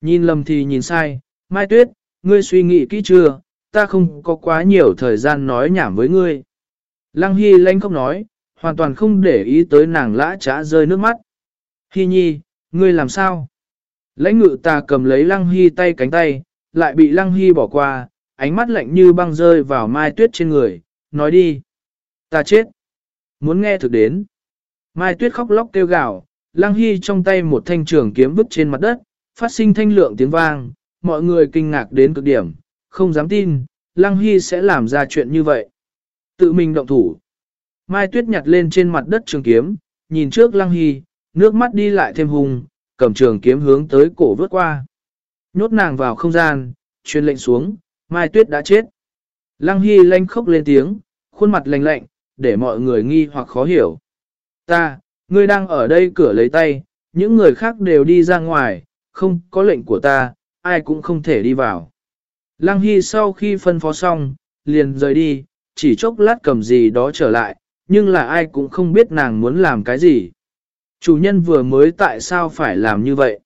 Nhìn lầm thì nhìn sai, Mai Tuyết, ngươi suy nghĩ kỹ chưa, ta không có quá nhiều thời gian nói nhảm với ngươi. Lăng Hy lanh không nói, hoàn toàn không để ý tới nàng lã trá rơi nước mắt. Hy nhi, ngươi làm sao? Lãnh ngự ta cầm lấy Lăng Hy tay cánh tay, lại bị Lăng Hy bỏ qua, ánh mắt lạnh như băng rơi vào Mai Tuyết trên người, nói đi. Ta chết. Muốn nghe thực đến. Mai Tuyết khóc lóc kêu gào, Lăng Hy trong tay một thanh trường kiếm vứt trên mặt đất, phát sinh thanh lượng tiếng vang, mọi người kinh ngạc đến cực điểm, không dám tin, Lăng Hy sẽ làm ra chuyện như vậy. Tự mình động thủ. Mai Tuyết nhặt lên trên mặt đất trường kiếm, nhìn trước Lăng Hy, nước mắt đi lại thêm hùng, cầm trường kiếm hướng tới cổ vớt qua. Nhốt nàng vào không gian, truyền lệnh xuống, Mai Tuyết đã chết. Lăng Hy lanh khóc lên tiếng, khuôn mặt lạnh lạnh, để mọi người nghi hoặc khó hiểu. Ta, ngươi đang ở đây cửa lấy tay, những người khác đều đi ra ngoài, không có lệnh của ta, ai cũng không thể đi vào. Lăng Hy sau khi phân phó xong, liền rời đi, chỉ chốc lát cầm gì đó trở lại, nhưng là ai cũng không biết nàng muốn làm cái gì. Chủ nhân vừa mới tại sao phải làm như vậy?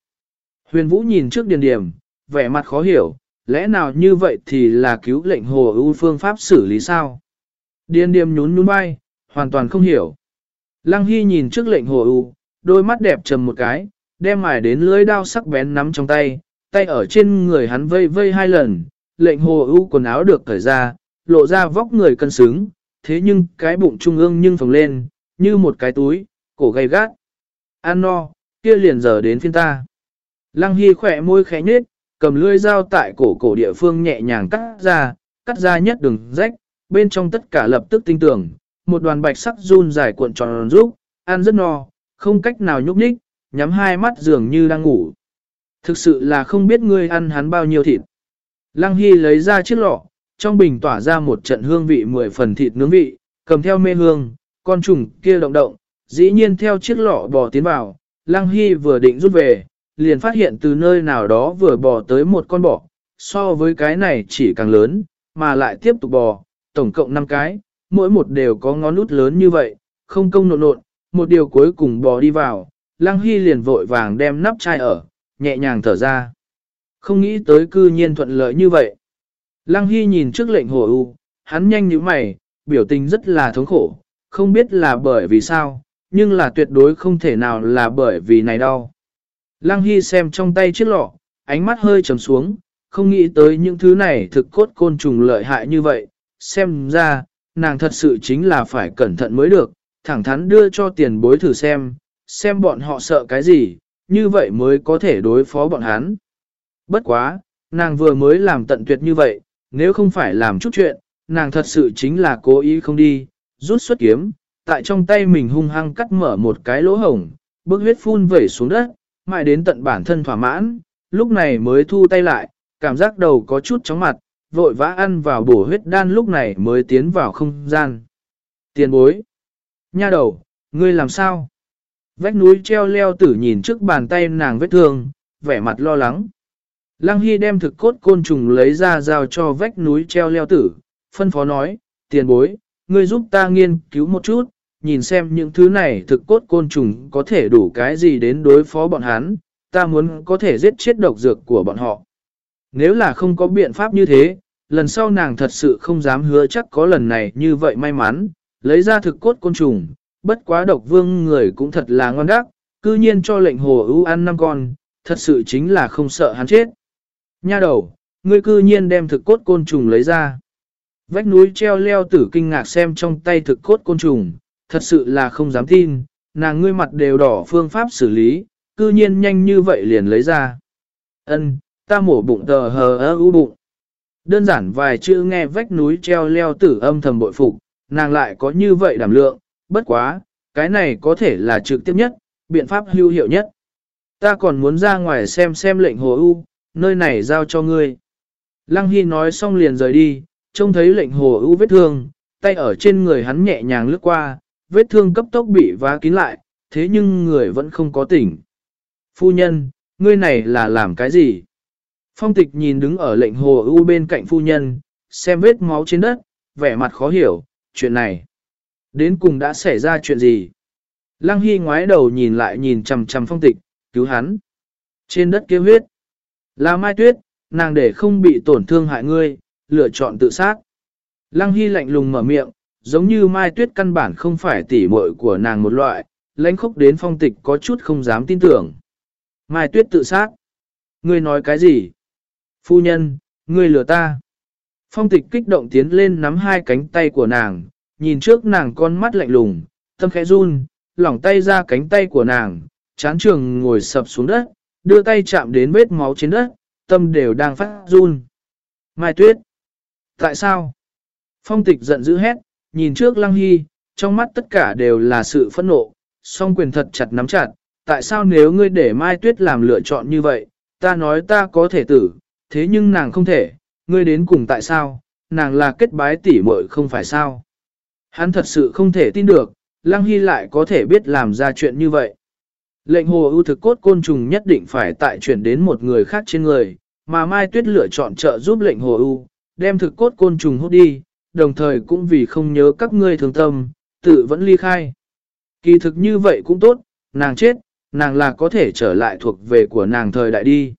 Huyền Vũ nhìn trước điền điểm, vẻ mặt khó hiểu, lẽ nào như vậy thì là cứu lệnh hồ ưu phương pháp xử lý sao? Điên điềm nhún nhún bay, hoàn toàn không hiểu. Lăng Hy nhìn trước lệnh hồ ưu, đôi mắt đẹp trầm một cái, đem mài đến lưới đao sắc bén nắm trong tay, tay ở trên người hắn vây vây hai lần, lệnh hồ ưu quần áo được cởi ra, lộ ra vóc người cân xứng, thế nhưng cái bụng trung ương nhưng phồng lên, như một cái túi, cổ gầy gắt. An no, kia liền giờ đến phiên ta. Lăng Hy khỏe môi khẽ nhết, cầm lưỡi dao tại cổ cổ địa phương nhẹ nhàng cắt ra, cắt ra nhất đường rách, bên trong tất cả lập tức tinh tưởng, một đoàn bạch sắc run dài cuộn tròn rúc, ăn rất no, không cách nào nhúc nhích, nhắm hai mắt dường như đang ngủ. Thực sự là không biết ngươi ăn hắn bao nhiêu thịt. Lăng Hy lấy ra chiếc lọ, trong bình tỏa ra một trận hương vị mười phần thịt nướng vị, cầm theo mê hương, con trùng kia động động, dĩ nhiên theo chiếc lọ bò tiến vào, Lăng Hy vừa định rút về, liền phát hiện từ nơi nào đó vừa bò tới một con bò, so với cái này chỉ càng lớn, mà lại tiếp tục bò, tổng cộng 5 cái, mỗi một đều có ngón nút lớn như vậy, không công nộn nộn, một điều cuối cùng bò đi vào, Lăng Hy liền vội vàng đem nắp chai ở, nhẹ nhàng thở ra. Không nghĩ tới cư nhiên thuận lợi như vậy. Lăng Hy nhìn trước lệnh hồ u, hắn nhanh như mày, biểu tình rất là thống khổ, không biết là bởi vì sao, nhưng là tuyệt đối không thể nào là bởi vì này đâu. Lăng Hy xem trong tay chiếc lọ, ánh mắt hơi trầm xuống, không nghĩ tới những thứ này thực cốt côn trùng lợi hại như vậy, xem ra, nàng thật sự chính là phải cẩn thận mới được, thẳng thắn đưa cho tiền bối thử xem, xem bọn họ sợ cái gì, như vậy mới có thể đối phó bọn hắn. Bất quá, nàng vừa mới làm tận tuyệt như vậy, nếu không phải làm chút chuyện, nàng thật sự chính là cố ý không đi, rút xuất kiếm, tại trong tay mình hung hăng cắt mở một cái lỗ hổng, bước huyết phun vẩy xuống đất, mãi đến tận bản thân thỏa mãn, lúc này mới thu tay lại, cảm giác đầu có chút chóng mặt, vội vã ăn vào bổ huyết đan lúc này mới tiến vào không gian. Tiền bối. Nha đầu, ngươi làm sao? Vách núi treo leo tử nhìn trước bàn tay nàng vết thương, vẻ mặt lo lắng. Lăng Hy đem thực cốt côn trùng lấy ra giao cho vách núi treo leo tử, phân phó nói, tiền bối, ngươi giúp ta nghiên cứu một chút, nhìn xem những thứ này thực cốt côn trùng có thể đủ cái gì đến đối phó bọn hắn, ta muốn có thể giết chết độc dược của bọn họ. Nếu là không có biện pháp như thế, lần sau nàng thật sự không dám hứa chắc có lần này như vậy may mắn, lấy ra thực cốt côn trùng, bất quá độc vương người cũng thật là ngon đắc, cư nhiên cho lệnh hồ ưu ăn năm con, thật sự chính là không sợ hắn chết. Nha đầu, ngươi cư nhiên đem thực cốt côn trùng lấy ra. Vách núi treo leo tử kinh ngạc xem trong tay thực cốt côn trùng, thật sự là không dám tin, nàng ngươi mặt đều đỏ phương pháp xử lý, cư nhiên nhanh như vậy liền lấy ra. Ân, ta mổ bụng tờ hờ ơ u bụng. Đơn giản vài chữ nghe vách núi treo leo tử âm thầm bội phục, nàng lại có như vậy đảm lượng, bất quá, cái này có thể là trực tiếp nhất, biện pháp hữu hiệu nhất. Ta còn muốn ra ngoài xem xem lệnh hồ u, nơi này giao cho ngươi. Lăng Hy nói xong liền rời đi, trông thấy lệnh hồ u vết thương, tay ở trên người hắn nhẹ nhàng lướt qua, vết thương cấp tốc bị vá kín lại, thế nhưng người vẫn không có tỉnh. Phu nhân, ngươi này là làm cái gì? Phong tịch nhìn đứng ở lệnh hồ ưu bên cạnh phu nhân, xem vết máu trên đất, vẻ mặt khó hiểu, chuyện này. Đến cùng đã xảy ra chuyện gì? Lăng Hy ngoái đầu nhìn lại nhìn chằm chằm phong tịch, cứu hắn. Trên đất kia huyết. Là Mai Tuyết, nàng để không bị tổn thương hại ngươi, lựa chọn tự sát. Lăng Hy lạnh lùng mở miệng, giống như Mai Tuyết căn bản không phải tỉ muội của nàng một loại, lãnh khốc đến phong tịch có chút không dám tin tưởng. Mai Tuyết tự sát. Ngươi nói cái gì? Phu nhân, ngươi lừa ta. Phong tịch kích động tiến lên nắm hai cánh tay của nàng, nhìn trước nàng con mắt lạnh lùng, tâm khẽ run, lỏng tay ra cánh tay của nàng, chán trường ngồi sập xuống đất, đưa tay chạm đến vết máu trên đất, tâm đều đang phát run. Mai Tuyết. Tại sao? Phong tịch giận dữ hét, nhìn trước Lăng Hy, trong mắt tất cả đều là sự phẫn nộ, song quyền thật chặt nắm chặt, tại sao nếu ngươi để Mai Tuyết làm lựa chọn như vậy, ta nói ta có thể tử, thế nhưng nàng không thể, ngươi đến cùng tại sao, nàng là kết bái tỷ muội không phải sao. Hắn thật sự không thể tin được, Lăng Hy lại có thể biết làm ra chuyện như vậy. Lệnh hồ ưu thực cốt côn trùng nhất định phải tại chuyển đến một người khác trên người, mà Mai Tuyết lựa chọn trợ giúp lệnh hồ ưu, đem thực cốt côn trùng hút đi, đồng thời cũng vì không nhớ các ngươi thường tâm, tự vẫn ly khai. Kỳ thực như vậy cũng tốt, nàng chết, nàng là có thể trở lại thuộc về của nàng thời đại đi.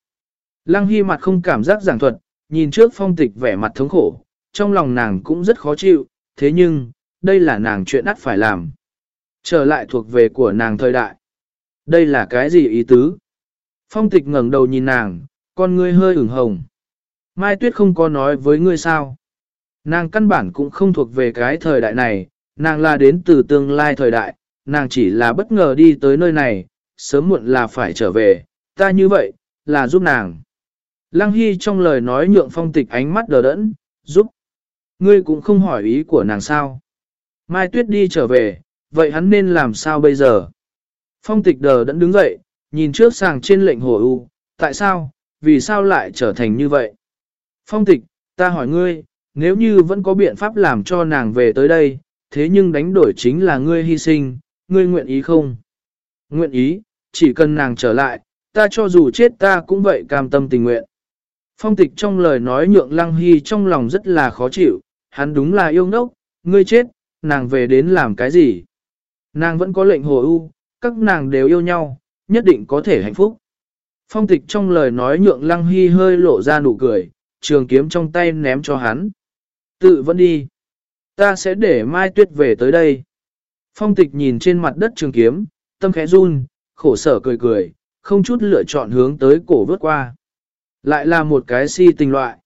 Lăng Hy mặt không cảm giác giảng thuật, nhìn trước phong tịch vẻ mặt thống khổ, trong lòng nàng cũng rất khó chịu, thế nhưng, đây là nàng chuyện ắt phải làm. Trở lại thuộc về của nàng thời đại. Đây là cái gì ý tứ? Phong tịch ngẩng đầu nhìn nàng, con ngươi hơi ửng hồng. Mai Tuyết không có nói với ngươi sao. Nàng căn bản cũng không thuộc về cái thời đại này, nàng là đến từ tương lai thời đại, nàng chỉ là bất ngờ đi tới nơi này, sớm muộn là phải trở về, ta như vậy, là giúp nàng. Lăng Hy trong lời nói nhượng phong tịch ánh mắt đờ đẫn, giúp. Ngươi cũng không hỏi ý của nàng sao. Mai Tuyết đi trở về, vậy hắn nên làm sao bây giờ? Phong tịch đờ đẫn đứng dậy, nhìn trước sàng trên lệnh hồ u, tại sao, vì sao lại trở thành như vậy? Phong tịch, ta hỏi ngươi, nếu như vẫn có biện pháp làm cho nàng về tới đây, thế nhưng đánh đổi chính là ngươi hy sinh, ngươi nguyện ý không? Nguyện ý, chỉ cần nàng trở lại, ta cho dù chết ta cũng vậy cam tâm tình nguyện. Phong tịch trong lời nói nhượng lăng hy trong lòng rất là khó chịu, hắn đúng là yêu ngốc, ngươi chết, nàng về đến làm cái gì? Nàng vẫn có lệnh hồ ưu, các nàng đều yêu nhau, nhất định có thể hạnh phúc. Phong tịch trong lời nói nhượng lăng hy hơi lộ ra nụ cười, trường kiếm trong tay ném cho hắn. Tự vẫn đi. Ta sẽ để Mai Tuyết về tới đây. Phong tịch nhìn trên mặt đất trường kiếm, tâm khẽ run, khổ sở cười cười, không chút lựa chọn hướng tới cổ vớt qua. Lại là một cái si tình loại.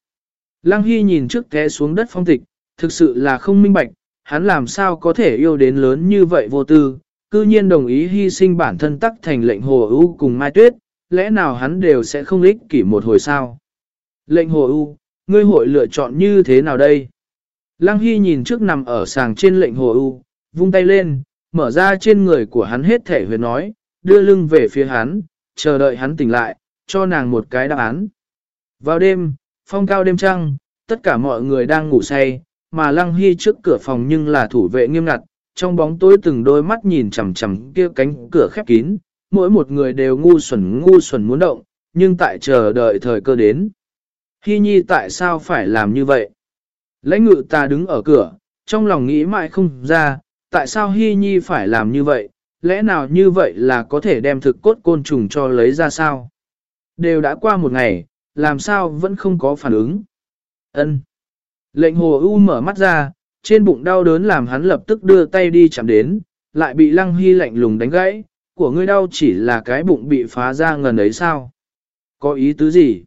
Lăng Hy nhìn trước té xuống đất phong tịch, thực sự là không minh bạch, hắn làm sao có thể yêu đến lớn như vậy vô tư, cư nhiên đồng ý hy sinh bản thân tắc thành lệnh hồ ưu cùng Mai Tuyết, lẽ nào hắn đều sẽ không ích kỷ một hồi sao? Lệnh hồ ưu, ngươi hội lựa chọn như thế nào đây? Lăng Hy nhìn trước nằm ở sàng trên lệnh hồ ưu, vung tay lên, mở ra trên người của hắn hết thể huyệt nói, đưa lưng về phía hắn, chờ đợi hắn tỉnh lại, cho nàng một cái đáp án. Vào đêm, phong cao đêm trăng, tất cả mọi người đang ngủ say, mà Lăng Hy trước cửa phòng nhưng là thủ vệ nghiêm ngặt, trong bóng tối từng đôi mắt nhìn chằm chằm kia cánh cửa khép kín, mỗi một người đều ngu xuẩn ngu xuẩn muốn động, nhưng tại chờ đợi thời cơ đến. Hy nhi tại sao phải làm như vậy? Lãnh ngự ta đứng ở cửa, trong lòng nghĩ mãi không ra, tại sao Hy nhi phải làm như vậy, lẽ nào như vậy là có thể đem thực cốt côn trùng cho lấy ra sao? Đều đã qua một ngày, làm sao vẫn không có phản ứng? Ân. Lệnh hồ u mở mắt ra, trên bụng đau đớn làm hắn lập tức đưa tay đi chạm đến, lại bị lăng hy lạnh lùng đánh gãy, của ngươi đau chỉ là cái bụng bị phá ra ngần ấy sao? Có ý tứ gì?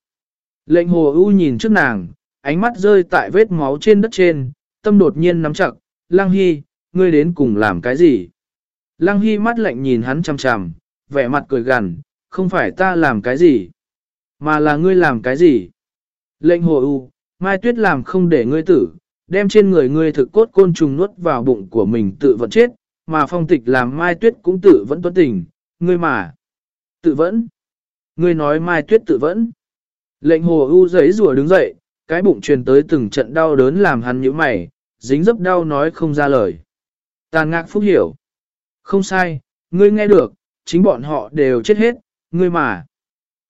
Lệnh hồ ưu nhìn trước nàng, ánh mắt rơi tại vết máu trên đất trên, tâm đột nhiên nắm chặt, lăng hy, ngươi đến cùng làm cái gì? Lăng hy mắt lạnh nhìn hắn chằm chằm, vẻ mặt cười gằn, không phải ta làm cái gì, mà là ngươi làm cái gì? Lệnh hồ u mai tuyết làm không để ngươi tử, đem trên người ngươi thực cốt côn trùng nuốt vào bụng của mình tự vẫn chết, mà phong tịch làm mai tuyết cũng tự vẫn tuấn tình, ngươi mà. Tự vẫn. Ngươi nói mai tuyết tự vẫn. Lệnh hồ u giấy rùa đứng dậy, cái bụng truyền tới từng trận đau đớn làm hắn như mày, dính dấp đau nói không ra lời. Tàn ngạc phúc hiểu. Không sai, ngươi nghe được, chính bọn họ đều chết hết, ngươi mà.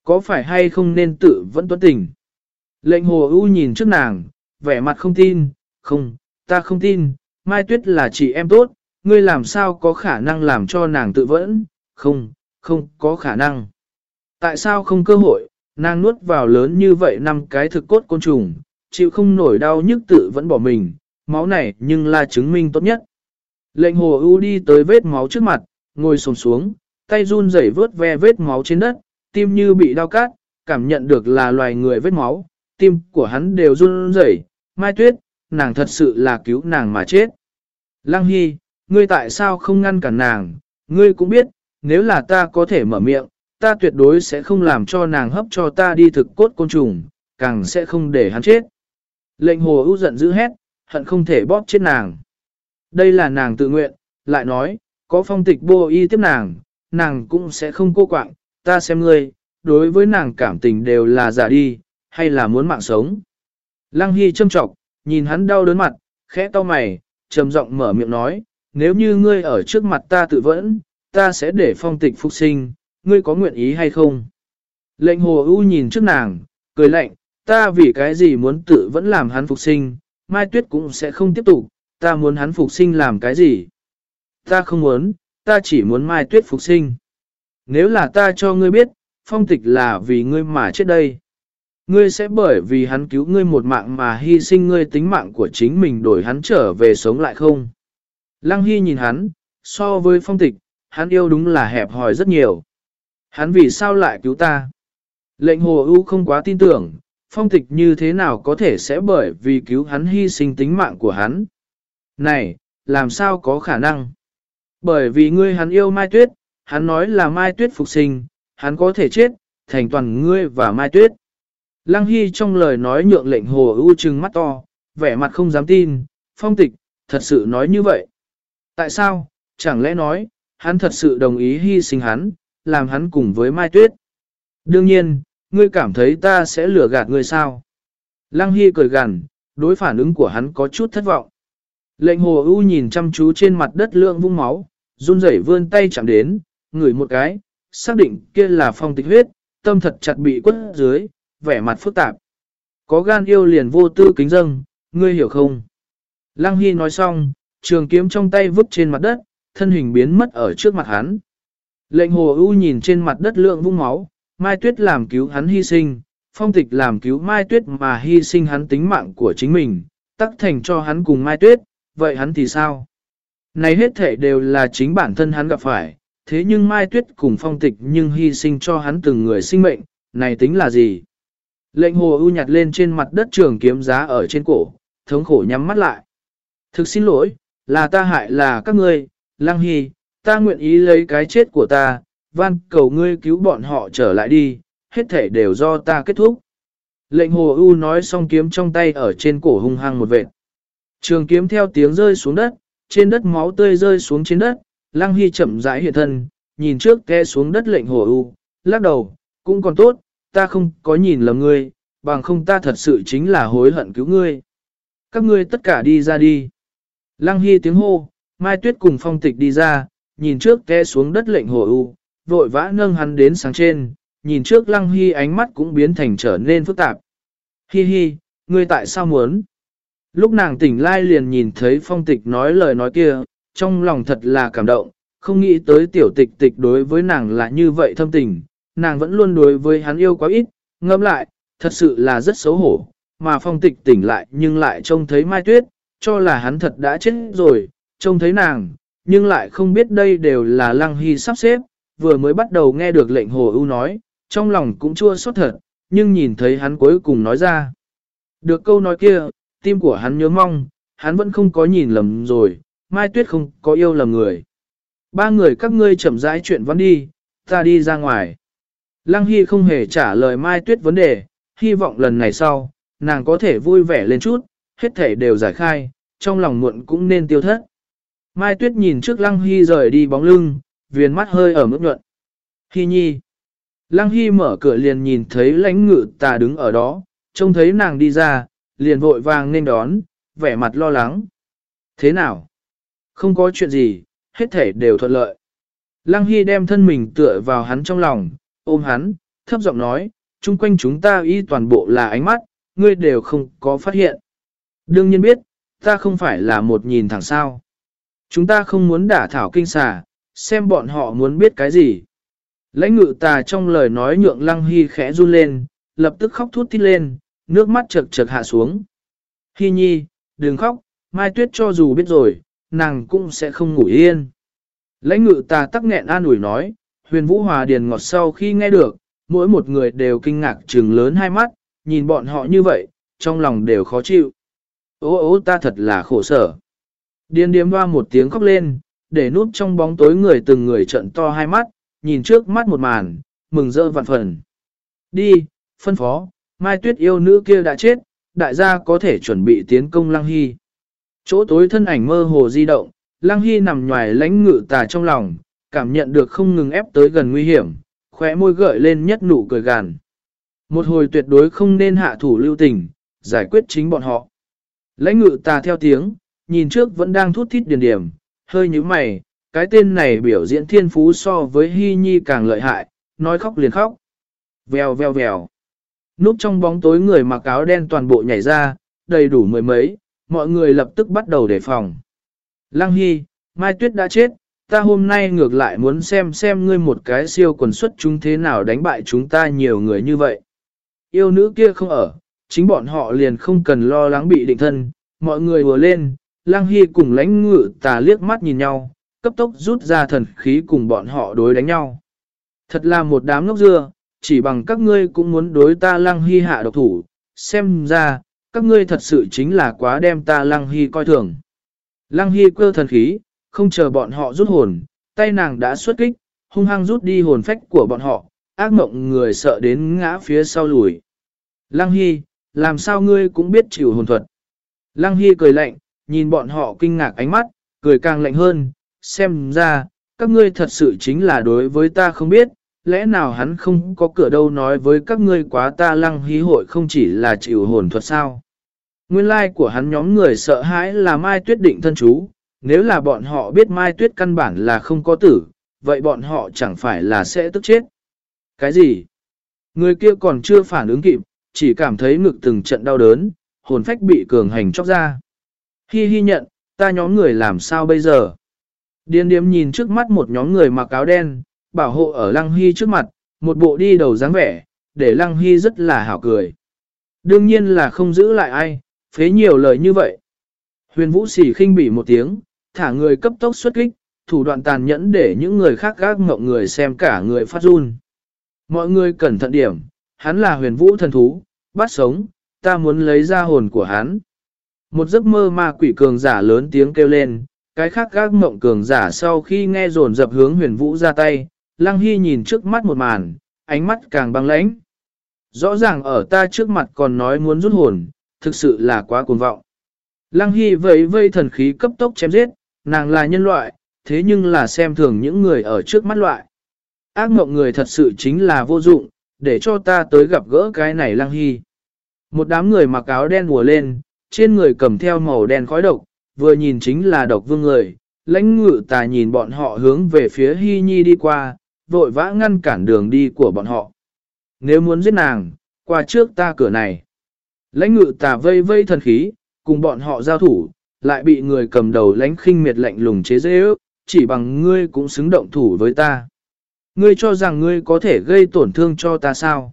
Có phải hay không nên tự vẫn tuấn tình? Lệnh hồ ưu nhìn trước nàng, vẻ mặt không tin, không, ta không tin, Mai Tuyết là chị em tốt, ngươi làm sao có khả năng làm cho nàng tự vẫn, không, không có khả năng. Tại sao không cơ hội, nàng nuốt vào lớn như vậy năm cái thực cốt côn trùng, chịu không nổi đau nhức tự vẫn bỏ mình, máu này nhưng là chứng minh tốt nhất. Lệnh hồ ưu đi tới vết máu trước mặt, ngồi sồm xuống, tay run rẩy vớt ve vết máu trên đất, tim như bị đau cát, cảm nhận được là loài người vết máu, tim của hắn đều run rẩy. Mai Tuyết, nàng thật sự là cứu nàng mà chết. Lăng Hy, ngươi tại sao không ngăn cản nàng, ngươi cũng biết, nếu là ta có thể mở miệng, ta tuyệt đối sẽ không làm cho nàng hấp cho ta đi thực cốt côn trùng, càng sẽ không để hắn chết. Lệnh hồ ưu giận dữ hét, hận không thể bóp chết nàng. Đây là nàng tự nguyện, lại nói, có phong tịch bô y tiếp nàng, nàng cũng sẽ không cô quạng, ta xem ngươi, đối với nàng cảm tình đều là giả đi, hay là muốn mạng sống. Lăng Hy châm trọng, nhìn hắn đau đớn mặt, khẽ to mày, trầm giọng mở miệng nói, nếu như ngươi ở trước mặt ta tự vẫn, ta sẽ để phong tịch phục sinh, ngươi có nguyện ý hay không? Lệnh hồ ưu nhìn trước nàng, cười lạnh, ta vì cái gì muốn tự vẫn làm hắn phục sinh, Mai Tuyết cũng sẽ không tiếp tục, ta muốn hắn phục sinh làm cái gì? Ta không muốn, ta chỉ muốn Mai Tuyết phục sinh. Nếu là ta cho ngươi biết, phong tịch là vì ngươi mà chết đây. Ngươi sẽ bởi vì hắn cứu ngươi một mạng mà hy sinh ngươi tính mạng của chính mình đổi hắn trở về sống lại không? Lăng Hy nhìn hắn, so với phong tịch, hắn yêu đúng là hẹp hòi rất nhiều. Hắn vì sao lại cứu ta? Lệnh hồ ưu không quá tin tưởng, phong tịch như thế nào có thể sẽ bởi vì cứu hắn hy sinh tính mạng của hắn? Này, làm sao có khả năng? Bởi vì ngươi hắn yêu Mai Tuyết, hắn nói là Mai Tuyết phục sinh, hắn có thể chết, thành toàn ngươi và Mai Tuyết. Lăng Hy trong lời nói nhượng lệnh hồ ưu trừng mắt to, vẻ mặt không dám tin, phong tịch, thật sự nói như vậy. Tại sao, chẳng lẽ nói, hắn thật sự đồng ý hy sinh hắn, làm hắn cùng với Mai Tuyết. Đương nhiên, ngươi cảm thấy ta sẽ lừa gạt ngươi sao? Lăng Hy cười gằn, đối phản ứng của hắn có chút thất vọng. Lệnh hồ ưu nhìn chăm chú trên mặt đất lượng vung máu, run rẩy vươn tay chạm đến, ngửi một cái, xác định kia là phong tịch huyết, tâm thật chặt bị quất dưới, vẻ mặt phức tạp. Có gan yêu liền vô tư kính dâng, ngươi hiểu không? Lăng Hy nói xong, trường kiếm trong tay vứt trên mặt đất, thân hình biến mất ở trước mặt hắn. Lệnh hồ ưu nhìn trên mặt đất lượng vung máu, Mai Tuyết làm cứu hắn hy sinh, phong tịch làm cứu Mai Tuyết mà hy sinh hắn tính mạng của chính mình, tắc thành cho hắn cùng Mai Tuyết, vậy hắn thì sao? Này hết thể đều là chính bản thân hắn gặp phải, thế nhưng Mai Tuyết cùng phong tịch nhưng hy sinh cho hắn từng người sinh mệnh, này tính là gì? Lệnh hồ ưu nhặt lên trên mặt đất trường kiếm giá ở trên cổ, thống khổ nhắm mắt lại. Thực xin lỗi, là ta hại là các ngươi, Lăng Hy, ta nguyện ý lấy cái chết của ta, van cầu ngươi cứu bọn họ trở lại đi, hết thể đều do ta kết thúc. Lệnh hồ ưu nói xong kiếm trong tay ở trên cổ hung hăng một vệt. Trường kiếm theo tiếng rơi xuống đất, trên đất máu tươi rơi xuống trên đất, Lăng Hy chậm rãi hiện thân, nhìn trước ke xuống đất lệnh hồ ưu, lắc đầu, cũng còn tốt, ta không có nhìn lầm ngươi, bằng không ta thật sự chính là hối hận cứu ngươi. Các ngươi tất cả đi ra đi. Lăng Hy tiếng hô, Mai Tuyết cùng phong tịch đi ra, nhìn trước ke xuống đất lệnh hồ ưu, vội vã nâng hắn đến sáng trên, nhìn trước Lăng Hy ánh mắt cũng biến thành trở nên phức tạp. Hi hi, ngươi tại sao muốn? Lúc nàng tỉnh lai liền nhìn thấy phong tịch nói lời nói kia, trong lòng thật là cảm động, không nghĩ tới tiểu tịch tịch đối với nàng là như vậy thâm tình, nàng vẫn luôn đối với hắn yêu quá ít, ngâm lại, thật sự là rất xấu hổ, mà phong tịch tỉnh lại nhưng lại trông thấy Mai Tuyết, cho là hắn thật đã chết rồi, trông thấy nàng, nhưng lại không biết đây đều là Lăng Hy sắp xếp, vừa mới bắt đầu nghe được lệnh Hồ Ưu nói, trong lòng cũng chua xót thật, nhưng nhìn thấy hắn cuối cùng nói ra. Được câu nói kia, tim của hắn nhớ mong, hắn vẫn không có nhìn lầm rồi, Mai Tuyết không có yêu lầm người. Ba người các ngươi chậm rãi chuyện văn đi, ta đi ra ngoài. Lăng Hy không hề trả lời Mai Tuyết vấn đề, hy vọng lần này sau, nàng có thể vui vẻ lên chút, hết thể đều giải khai, trong lòng muộn cũng nên tiêu thất. Mai Tuyết nhìn trước Lăng Hy rời đi bóng lưng, viền mắt hơi ở mức nhuận. Hy nhi. Lăng Hy mở cửa liền nhìn thấy lãnh ngự tà đứng ở đó, trông thấy nàng đi ra, liền vội vàng nên đón, vẻ mặt lo lắng. Thế nào? Không có chuyện gì, hết thể đều thuận lợi. Lăng Hy đem thân mình tựa vào hắn trong lòng, ôm hắn, thấp giọng nói, chung quanh chúng ta y toàn bộ là ánh mắt, ngươi đều không có phát hiện. Đương nhiên biết, ta không phải là một nhìn thẳng sao. Chúng ta không muốn đả thảo kinh xà, xem bọn họ muốn biết cái gì. Lãnh ngự tà trong lời nói nhượng lăng hy khẽ run lên, lập tức khóc thút thít lên, nước mắt chật chật hạ xuống. Hy nhi, đừng khóc, mai tuyết cho dù biết rồi, nàng cũng sẽ không ngủ yên. Lãnh ngự ta tắc nghẹn an ủi nói, huyền vũ hòa điền ngọt sau khi nghe được, mỗi một người đều kinh ngạc trừng lớn hai mắt, nhìn bọn họ như vậy, trong lòng đều khó chịu. Ô ô ta thật là khổ sở. Điền điếm hoa một tiếng khóc lên, để núp trong bóng tối người từng người trận to hai mắt, nhìn trước mắt một màn, mừng rỡ vạn phần. Đi, phân phó, mai tuyết yêu nữ kia đã chết, đại gia có thể chuẩn bị tiến công lăng hy. Chỗ tối thân ảnh mơ hồ di động, Lăng Hy nằm ngoài lãnh ngự tà trong lòng, cảm nhận được không ngừng ép tới gần nguy hiểm, khóe môi gợi lên nhất nụ cười gàn. Một hồi tuyệt đối không nên hạ thủ lưu tình, giải quyết chính bọn họ. Lãnh ngự tà theo tiếng, nhìn trước vẫn đang thút thít điền điểm, hơi như mày, cái tên này biểu diễn thiên phú so với Hy Nhi càng lợi hại, nói khóc liền khóc. Vèo vèo vèo. Núp trong bóng tối người mặc áo đen toàn bộ nhảy ra, đầy đủ mười mấy, mọi người lập tức bắt đầu đề phòng. Lăng Hy, Mai Tuyết đã chết, ta hôm nay ngược lại muốn xem xem ngươi một cái siêu quần xuất chúng thế nào đánh bại chúng ta nhiều người như vậy. Yêu nữ kia không ở, chính bọn họ liền không cần lo lắng bị định thân, mọi người vừa lên, Lăng Hy cùng lãnh ngự tà liếc mắt nhìn nhau, cấp tốc rút ra thần khí cùng bọn họ đối đánh nhau. Thật là một đám ngốc dưa, chỉ bằng các ngươi cũng muốn đối ta Lăng Hy hạ độc thủ, xem ra, các ngươi thật sự chính là quá đem ta Lăng Hy coi thường. Lăng Hy cơ thần khí, không chờ bọn họ rút hồn, tay nàng đã xuất kích, hung hăng rút đi hồn phách của bọn họ, ác mộng người sợ đến ngã phía sau lùi. Lăng Hy, làm sao ngươi cũng biết chịu hồn thuật. Lăng Hy cười lạnh, nhìn bọn họ kinh ngạc ánh mắt, cười càng lạnh hơn, xem ra, các ngươi thật sự chính là đối với ta không biết, lẽ nào hắn không có cửa đâu nói với các ngươi quá ta lăng hí hội không chỉ là chịu hồn thuật sao. Nguyên lai của hắn nhóm người sợ hãi là Mai Tuyết định thân chú, nếu là bọn họ biết Mai Tuyết căn bản là không có tử, vậy bọn họ chẳng phải là sẽ tức chết. Cái gì? Người kia còn chưa phản ứng kịp, chỉ cảm thấy ngực từng trận đau đớn, hồn phách bị cường hành chóc ra. Hi hi nhận, ta nhóm người làm sao bây giờ? Điên điếm nhìn trước mắt một nhóm người mặc áo đen, bảo hộ ở Lăng Hy trước mặt, một bộ đi đầu dáng vẻ, để Lăng Hy rất là hảo cười. Đương nhiên là không giữ lại ai, phế nhiều lời như vậy. Huyền Vũ xỉ khinh bỉ một tiếng, thả người cấp tốc xuất kích, thủ đoạn tàn nhẫn để những người khác gác ngộng người xem cả người phát run. Mọi người cẩn thận điểm, hắn là huyền vũ thần thú, bắt sống, ta muốn lấy ra hồn của hắn. Một giấc mơ ma quỷ cường giả lớn tiếng kêu lên, cái khác gác mộng cường giả sau khi nghe dồn dập hướng huyền vũ ra tay, lăng hy nhìn trước mắt một màn, ánh mắt càng băng lãnh. Rõ ràng ở ta trước mặt còn nói muốn rút hồn, thực sự là quá cuồng vọng. Lăng hy vẫy vây thần khí cấp tốc chém giết, nàng là nhân loại, thế nhưng là xem thường những người ở trước mắt loại. Ác mộng người thật sự chính là vô dụng, để cho ta tới gặp gỡ cái này lăng hy. Một đám người mặc áo đen mùa lên, trên người cầm theo màu đen khói độc, vừa nhìn chính là độc vương người, lãnh ngự tà nhìn bọn họ hướng về phía Hy Nhi đi qua, vội vã ngăn cản đường đi của bọn họ. Nếu muốn giết nàng, qua trước ta cửa này. Lãnh ngự tà vây vây thần khí, cùng bọn họ giao thủ, lại bị người cầm đầu lãnh khinh miệt lạnh lùng chế dễ ước, chỉ bằng ngươi cũng xứng động thủ với ta. Ngươi cho rằng ngươi có thể gây tổn thương cho ta sao?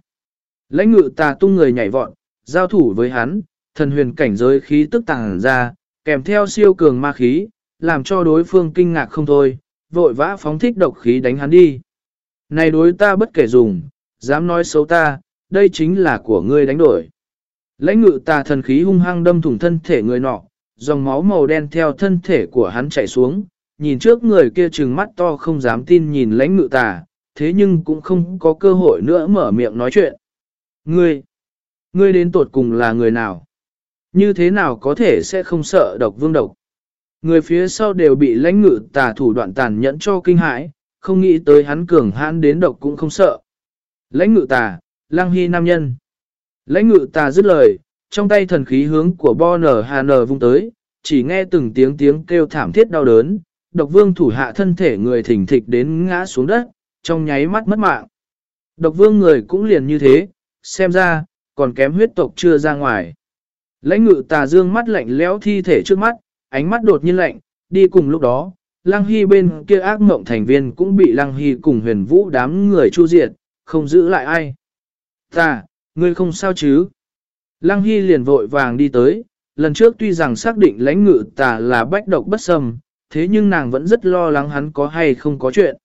Lãnh ngự tà tung người nhảy vọt, giao thủ với hắn, thần huyền cảnh giới khí tức tàng ra, kèm theo siêu cường ma khí, làm cho đối phương kinh ngạc không thôi, vội vã phóng thích độc khí đánh hắn đi. Này đối ta bất kể dùng, dám nói xấu ta, đây chính là của ngươi đánh đổi. Lãnh ngự tà thần khí hung hăng đâm thủng thân thể người nọ, dòng máu màu đen theo thân thể của hắn chảy xuống, nhìn trước người kia trừng mắt to không dám tin nhìn lãnh ngự tà, thế nhưng cũng không có cơ hội nữa mở miệng nói chuyện. Ngươi, ngươi đến tột cùng là người nào? Như thế nào có thể sẽ không sợ độc vương độc? Người phía sau đều bị lãnh ngự tà thủ đoạn tàn nhẫn cho kinh hãi, không nghĩ tới hắn cường hãn đến độc cũng không sợ. Lãnh ngự tà, lang hy nam nhân. Lãnh ngự tà dứt lời, trong tay thần khí hướng của Bo Nở Hà Nở vung tới, chỉ nghe từng tiếng tiếng kêu thảm thiết đau đớn, độc vương thủ hạ thân thể người thỉnh thịch đến ngã xuống đất, trong nháy mắt mất mạng. Độc vương người cũng liền như thế, xem ra, còn kém huyết tộc chưa ra ngoài. Lãnh ngự tà dương mắt lạnh lẽo thi thể trước mắt, ánh mắt đột nhiên lạnh, đi cùng lúc đó, Lăng Hy bên kia ác mộng thành viên cũng bị Lăng Hy cùng huyền vũ đám người chu diệt, không giữ lại ai. Ta, ngươi không sao chứ? Lăng Hy liền vội vàng đi tới, lần trước tuy rằng xác định lãnh ngự tà là bách độc bất xâm, thế nhưng nàng vẫn rất lo lắng hắn có hay không có chuyện.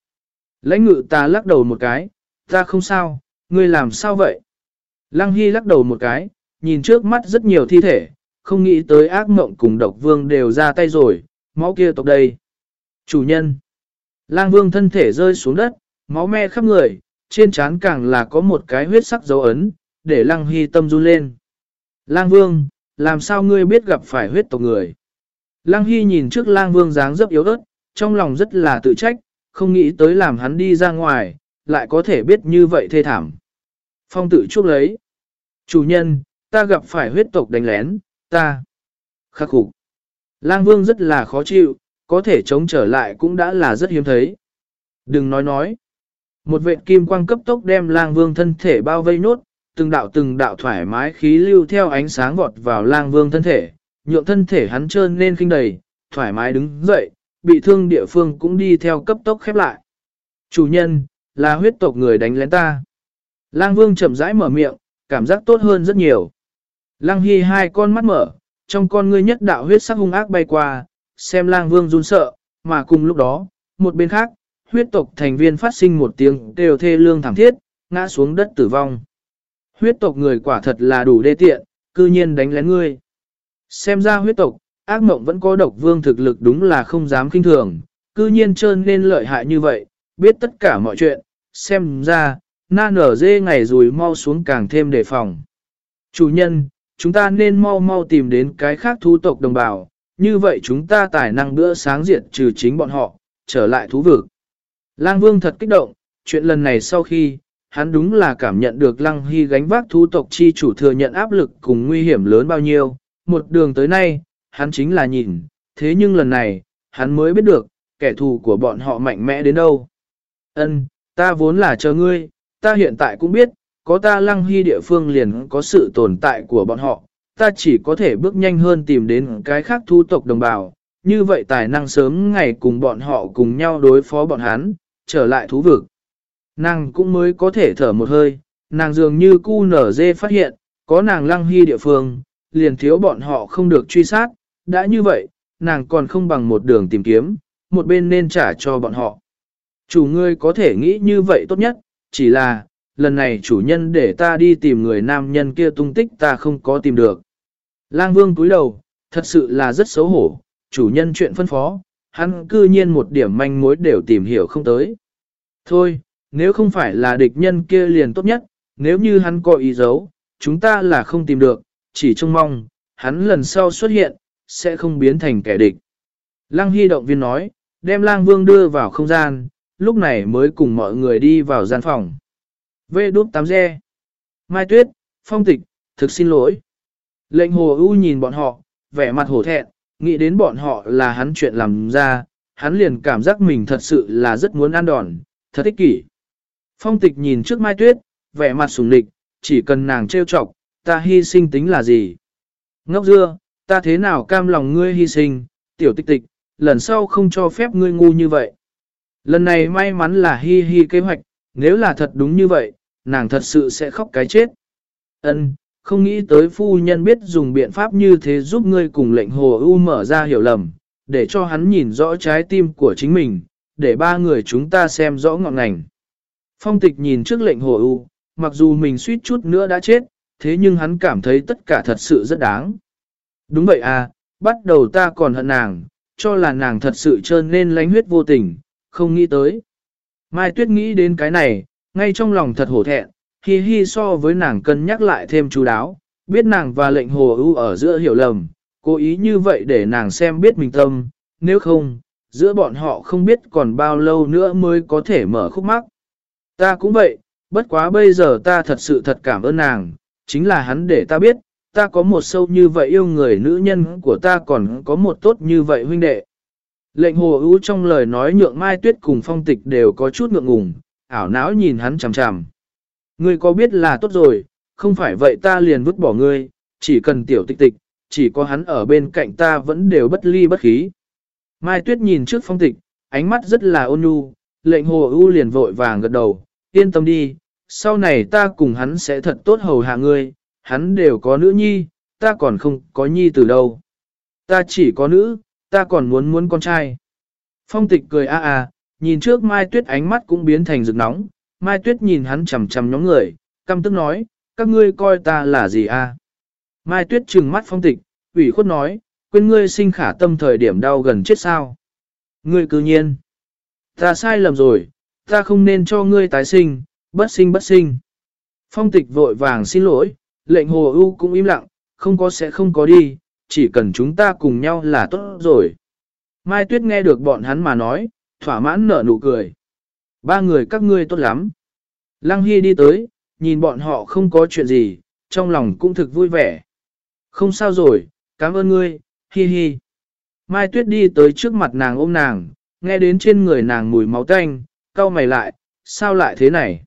Lãnh ngự ta lắc đầu một cái, ta không sao, ngươi làm sao vậy? Lăng Hy lắc đầu một cái, nhìn trước mắt rất nhiều thi thể, không nghĩ tới ác mộng cùng độc vương đều ra tay rồi, máu kia tộc đây. Chủ nhân. Lang vương thân thể rơi xuống đất, máu me khắp người, trên trán càng là có một cái huyết sắc dấu ấn, để lăng hy tâm run lên. Lang vương, làm sao ngươi biết gặp phải huyết tộc người? Lăng Hy nhìn trước lang vương dáng dấp yếu ớt, trong lòng rất là tự trách, không nghĩ tới làm hắn đi ra ngoài, lại có thể biết như vậy thê thảm. Phong tự chuốc lấy. Chủ nhân, ta gặp phải huyết tộc đánh lén, ta. Khắc khủng. Lang vương rất là khó chịu, có thể chống trở lại cũng đã là rất hiếm thấy. Đừng nói nói. Một vệ kim quang cấp tốc đem lang vương thân thể bao vây nốt, từng đạo từng đạo thoải mái khí lưu theo ánh sáng vọt vào lang vương thân thể, nhượng thân thể hắn trơn nên kinh đầy, thoải mái đứng dậy, bị thương địa phương cũng đi theo cấp tốc khép lại. Chủ nhân, là huyết tộc người đánh lén ta. Lang vương chậm rãi mở miệng, cảm giác tốt hơn rất nhiều. Lang hy hai con mắt mở, trong con ngươi nhất đạo huyết sắc hung ác bay qua, xem lang vương run sợ, mà cùng lúc đó, một bên khác, huyết tộc thành viên phát sinh một tiếng đều thê lương thảm thiết, ngã xuống đất tử vong. Huyết tộc người quả thật là đủ đê tiện, cư nhiên đánh lén ngươi. Xem ra huyết tộc, ác mộng vẫn có độc vương thực lực đúng là không dám kinh thường, cư nhiên trơn nên lợi hại như vậy, biết tất cả mọi chuyện, xem ra, na nở dê ngày rồi mau xuống càng thêm đề phòng. Chủ nhân, chúng ta nên mau mau tìm đến cái khác thú tộc đồng bào, như vậy chúng ta tài năng bữa sáng diệt trừ chính bọn họ, trở lại thú vực. Lang Vương thật kích động, chuyện lần này sau khi, hắn đúng là cảm nhận được Lăng Hy gánh vác thú tộc chi chủ thừa nhận áp lực cùng nguy hiểm lớn bao nhiêu, một đường tới nay, hắn chính là nhìn, thế nhưng lần này, hắn mới biết được, kẻ thù của bọn họ mạnh mẽ đến đâu. Ân, ta vốn là chờ ngươi, ta hiện tại cũng biết, có ta Lăng Hy địa phương liền có sự tồn tại của bọn họ, ta chỉ có thể bước nhanh hơn tìm đến cái khác thu tộc đồng bào, như vậy tài năng sớm ngày cùng bọn họ cùng nhau đối phó bọn hắn, trở lại thú vực. Nàng cũng mới có thể thở một hơi, nàng dường như cu nở dê phát hiện, có nàng lăng hy địa phương, liền thiếu bọn họ không được truy sát, đã như vậy, nàng còn không bằng một đường tìm kiếm, một bên nên trả cho bọn họ. Chủ ngươi có thể nghĩ như vậy tốt nhất, chỉ là, lần này chủ nhân để ta đi tìm người nam nhân kia tung tích ta không có tìm được. Lang vương cúi đầu, thật sự là rất xấu hổ, chủ nhân chuyện phân phó, hắn cư nhiên một điểm manh mối đều tìm hiểu không tới. Thôi, nếu không phải là địch nhân kia liền tốt nhất, nếu như hắn có ý giấu, chúng ta là không tìm được, chỉ trông mong, hắn lần sau xuất hiện, sẽ không biến thành kẻ địch. Lăng Hy động viên nói, đem lang vương đưa vào không gian, lúc này mới cùng mọi người đi vào gian phòng. Vê đút tám re. Mai Tuyết, Phong Tịch, thực xin lỗi. Lệnh hồ ưu nhìn bọn họ, vẻ mặt hổ thẹn, nghĩ đến bọn họ là hắn chuyện làm ra, hắn liền cảm giác mình thật sự là rất muốn ăn đòn, thật ích kỷ. Phong tịch nhìn trước Mai Tuyết, vẻ mặt sùng lịch, chỉ cần nàng trêu chọc, ta hy sinh tính là gì? Ngốc dưa, ta thế nào cam lòng ngươi hy sinh, tiểu tịch tịch, lần sau không cho phép ngươi ngu như vậy. Lần này may mắn là hi hi kế hoạch, nếu là thật đúng như vậy, nàng thật sự sẽ khóc cái chết. Ân, không nghĩ tới phu nhân biết dùng biện pháp như thế giúp ngươi cùng lệnh hồ ưu mở ra hiểu lầm, để cho hắn nhìn rõ trái tim của chính mình, để ba người chúng ta xem rõ ngọn ngành. Phong tịch nhìn trước lệnh hồ ưu, mặc dù mình suýt chút nữa đã chết, thế nhưng hắn cảm thấy tất cả thật sự rất đáng. Đúng vậy à, bắt đầu ta còn hận nàng, cho là nàng thật sự trơn nên lánh huyết vô tình, không nghĩ tới. Mai Tuyết nghĩ đến cái này, ngay trong lòng thật hổ thẹn, hi hi so với nàng cân nhắc lại thêm chú đáo, biết nàng và lệnh hồ ưu ở giữa hiểu lầm, cố ý như vậy để nàng xem biết mình tâm, nếu không, giữa bọn họ không biết còn bao lâu nữa mới có thể mở khúc mắc. Ta cũng vậy, bất quá bây giờ ta thật sự thật cảm ơn nàng, chính là hắn để ta biết, ta có một sâu như vậy yêu người nữ nhân của ta còn có một tốt như vậy huynh đệ. Lệnh hồ ưu trong lời nói nhượng Mai Tuyết cùng phong tịch đều có chút ngượng ngùng, ảo não nhìn hắn chằm chằm. Ngươi có biết là tốt rồi, không phải vậy ta liền vứt bỏ ngươi, chỉ cần tiểu tịch tịch, chỉ có hắn ở bên cạnh ta vẫn đều bất ly bất khí. Mai Tuyết nhìn trước phong tịch, ánh mắt rất là ôn nhu, lệnh hồ ưu liền vội vàng gật đầu, yên tâm đi, sau này ta cùng hắn sẽ thật tốt hầu hạ ngươi, hắn đều có nữ nhi, ta còn không có nhi từ đâu. Ta chỉ có nữ, ta còn muốn muốn con trai. Phong tịch cười a a, nhìn trước Mai Tuyết ánh mắt cũng biến thành rực nóng, Mai Tuyết nhìn hắn chầm chầm nhóm người, căm tức nói, các ngươi coi ta là gì a? Mai Tuyết trừng mắt phong tịch, ủy khuất nói, quên ngươi sinh khả tâm thời điểm đau gần chết sao. Ngươi cư nhiên. Ta sai lầm rồi, ta không nên cho ngươi tái sinh, bất sinh bất sinh. Phong tịch vội vàng xin lỗi, lệnh hồ ưu cũng im lặng, không có sẽ không có đi, chỉ cần chúng ta cùng nhau là tốt rồi. Mai Tuyết nghe được bọn hắn mà nói, thỏa mãn nở nụ cười. Ba người các ngươi tốt lắm. Lăng Hy đi tới, nhìn bọn họ không có chuyện gì, trong lòng cũng thực vui vẻ. Không sao rồi, cảm ơn ngươi, hi hi. Mai Tuyết đi tới trước mặt nàng ôm nàng, nghe đến trên người nàng mùi máu tanh, cau mày lại, sao lại thế này?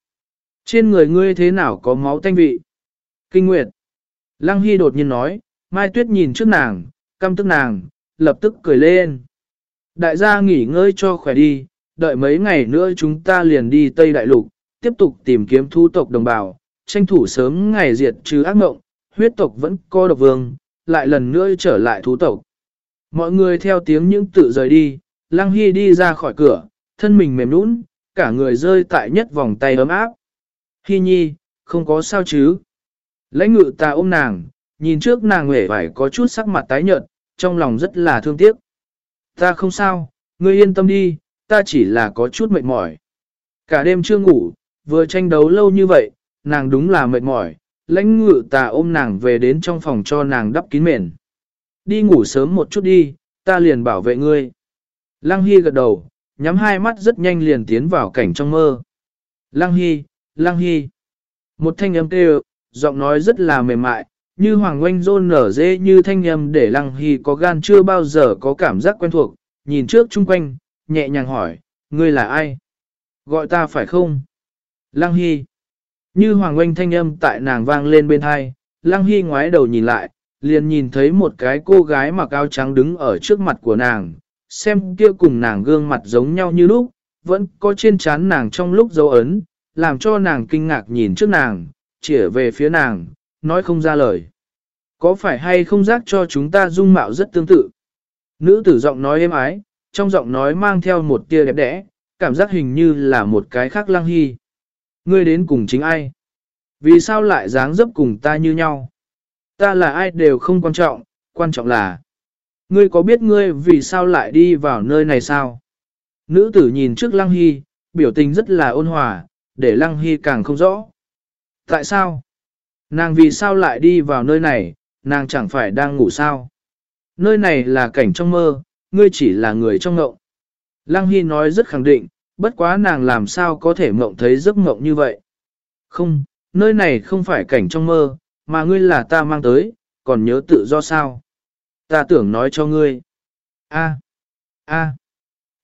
Trên người ngươi thế nào có máu tanh vị? Kinh Nguyệt. Lăng Hy đột nhiên nói, Mai Tuyết nhìn trước nàng, căm tức nàng, lập tức cười lên. Đại gia nghỉ ngơi cho khỏe đi, đợi mấy ngày nữa chúng ta liền đi Tây Đại Lục, tiếp tục tìm kiếm thu tộc đồng bào, tranh thủ sớm ngày diệt trừ ác mộng, huyết tộc vẫn co độc vương, lại lần nữa trở lại thú tộc. Mọi người theo tiếng những tự rời đi, Lăng Hy đi ra khỏi cửa, thân mình mềm nũng, cả người rơi tại nhất vòng tay ấm áp. Hy nhi, không có sao chứ. Lãnh ngự ta ôm nàng, nhìn trước nàng hề phải có chút sắc mặt tái nhợt, trong lòng rất là thương tiếc. Ta không sao, ngươi yên tâm đi, ta chỉ là có chút mệt mỏi. Cả đêm chưa ngủ, vừa tranh đấu lâu như vậy, nàng đúng là mệt mỏi, lãnh ngự ta ôm nàng về đến trong phòng cho nàng đắp kín mền. Đi ngủ sớm một chút đi, ta liền bảo vệ ngươi. Lăng Hy gật đầu, nhắm hai mắt rất nhanh liền tiến vào cảnh trong mơ. Lăng Hy, Lăng Hy. Một thanh âm kêu, giọng nói rất là mềm mại, như hoàng oanh rôn nở dễ như thanh âm để Lăng Hy có gan chưa bao giờ có cảm giác quen thuộc, nhìn trước chung quanh, nhẹ nhàng hỏi, ngươi là ai? Gọi ta phải không? Lăng Hy. Như hoàng oanh thanh âm tại nàng vang lên bên hai, Lăng Hy ngoái đầu nhìn lại, liền nhìn thấy một cái cô gái mặc áo trắng đứng ở trước mặt của nàng, xem kia cùng nàng gương mặt giống nhau như lúc, vẫn có trên trán nàng trong lúc dấu ấn, làm cho nàng kinh ngạc nhìn trước nàng, chỉ về phía nàng, nói không ra lời. Có phải hay không giác cho chúng ta dung mạo rất tương tự? Nữ tử giọng nói êm ái, trong giọng nói mang theo một tia đẹp đẽ, cảm giác hình như là một cái khác lăng hy. Ngươi đến cùng chính ai? Vì sao lại dáng dấp cùng ta như nhau? Ta là ai đều không quan trọng, quan trọng là Ngươi có biết ngươi vì sao lại đi vào nơi này sao? Nữ tử nhìn trước Lăng Hy, biểu tình rất là ôn hòa, để Lăng Hy càng không rõ. Tại sao? Nàng vì sao lại đi vào nơi này, nàng chẳng phải đang ngủ sao? Nơi này là cảnh trong mơ, ngươi chỉ là người trong ngộng. Lăng Hy nói rất khẳng định, bất quá nàng làm sao có thể mộng thấy giấc mộng như vậy. Không, nơi này không phải cảnh trong mơ, mà ngươi là ta mang tới, còn nhớ tự do sao? Ta tưởng nói cho ngươi. A. A.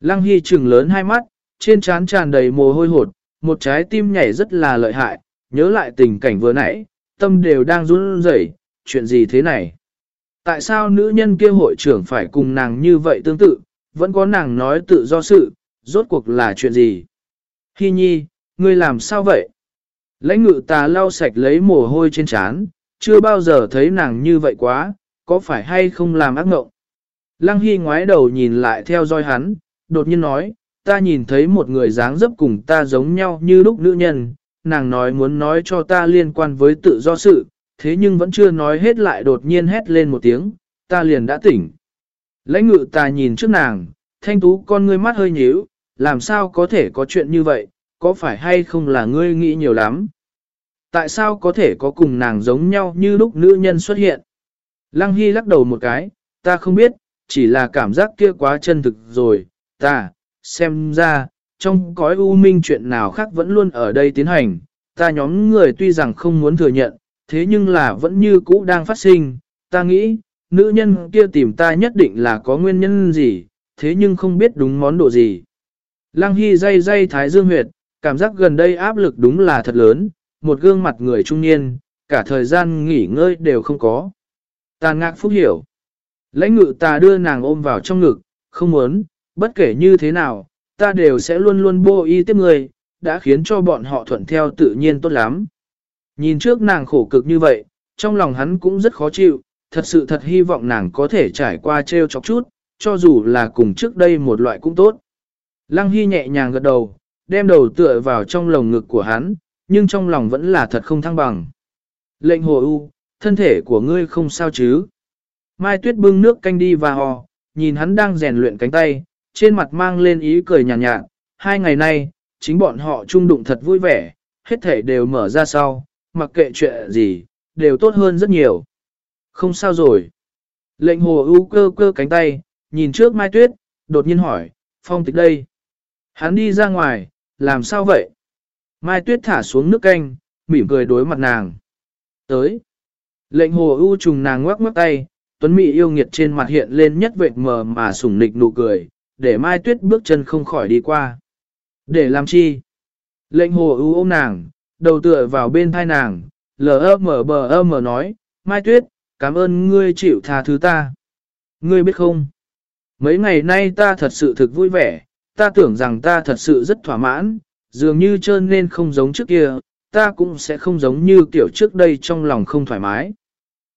Lăng Hy trừng lớn hai mắt, trên trán tràn đầy mồ hôi hột, một trái tim nhảy rất là lợi hại, nhớ lại tình cảnh vừa nãy, tâm đều đang run rẩy, chuyện gì thế này? Tại sao nữ nhân kia hội trưởng phải cùng nàng như vậy tương tự, vẫn có nàng nói tự do sự, rốt cuộc là chuyện gì? hi nhi, ngươi làm sao vậy? Lãnh ngự tà lau sạch lấy mồ hôi trên trán, chưa bao giờ thấy nàng như vậy quá, có phải hay không làm ác ngộng? Lăng Hy ngoái đầu nhìn lại theo dõi hắn, đột nhiên nói, ta nhìn thấy một người dáng dấp cùng ta giống nhau như lúc nữ nhân, nàng nói muốn nói cho ta liên quan với tự do sự, thế nhưng vẫn chưa nói hết lại đột nhiên hét lên một tiếng, ta liền đã tỉnh. Lãnh ngự ta nhìn trước nàng, thanh tú con ngươi mắt hơi nhíu, làm sao có thể có chuyện như vậy, có phải hay không là ngươi nghĩ nhiều lắm? Tại sao có thể có cùng nàng giống nhau như lúc nữ nhân xuất hiện? Lăng Hy lắc đầu một cái, ta không biết, chỉ là cảm giác kia quá chân thực rồi, ta, xem ra, trong cõi u minh chuyện nào khác vẫn luôn ở đây tiến hành, ta nhóm người tuy rằng không muốn thừa nhận, thế nhưng là vẫn như cũ đang phát sinh, ta nghĩ, nữ nhân kia tìm ta nhất định là có nguyên nhân gì, thế nhưng không biết đúng món đồ gì. Lăng Hy dây dây thái dương huyệt, cảm giác gần đây áp lực đúng là thật lớn, một gương mặt người trung niên, cả thời gian nghỉ ngơi đều không có. Tàn ngạc phúc hiểu. Lãnh ngự ta đưa nàng ôm vào trong ngực, không muốn, bất kể như thế nào, ta đều sẽ luôn luôn bô y tiếp người, đã khiến cho bọn họ thuận theo tự nhiên tốt lắm. Nhìn trước nàng khổ cực như vậy, trong lòng hắn cũng rất khó chịu, thật sự thật hy vọng nàng có thể trải qua treo chọc chút, cho dù là cùng trước đây một loại cũng tốt. Lăng Hy nhẹ nhàng gật đầu, đem đầu tựa vào trong lồng ngực của hắn, nhưng trong lòng vẫn là thật không thăng bằng. Lệnh hồ u, thân thể của ngươi không sao chứ. Mai Tuyết bưng nước canh đi và hò, nhìn hắn đang rèn luyện cánh tay, trên mặt mang lên ý cười nhàn nhạt, nhạt. Hai ngày nay, chính bọn họ chung đụng thật vui vẻ, hết thể đều mở ra sau, mặc kệ chuyện gì, đều tốt hơn rất nhiều. Không sao rồi. Lệnh hồ ưu cơ cơ cánh tay, nhìn trước Mai Tuyết, đột nhiên hỏi, phong tịch đây. Hắn đi ra ngoài, làm sao vậy? Mai Tuyết thả xuống nước canh, mỉm cười đối mặt nàng. Tới. Lệnh hồ ưu trùng nàng ngoắc ngoắc tay, tuấn mỹ yêu nghiệt trên mặt hiện lên nhất vệt mờ mà sủng nịch nụ cười, để Mai Tuyết bước chân không khỏi đi qua. Để làm chi? Lệnh hồ ưu ôm nàng, đầu tựa vào bên thai nàng, lờ mờ bờ mờ nói, Mai Tuyết, cảm ơn ngươi chịu tha thứ ta. Ngươi biết không? Mấy ngày nay ta thật sự thực vui vẻ, ta tưởng rằng ta thật sự rất thỏa mãn, dường như trơn nên không giống trước kia, ta cũng sẽ không giống như kiểu trước đây trong lòng không thoải mái.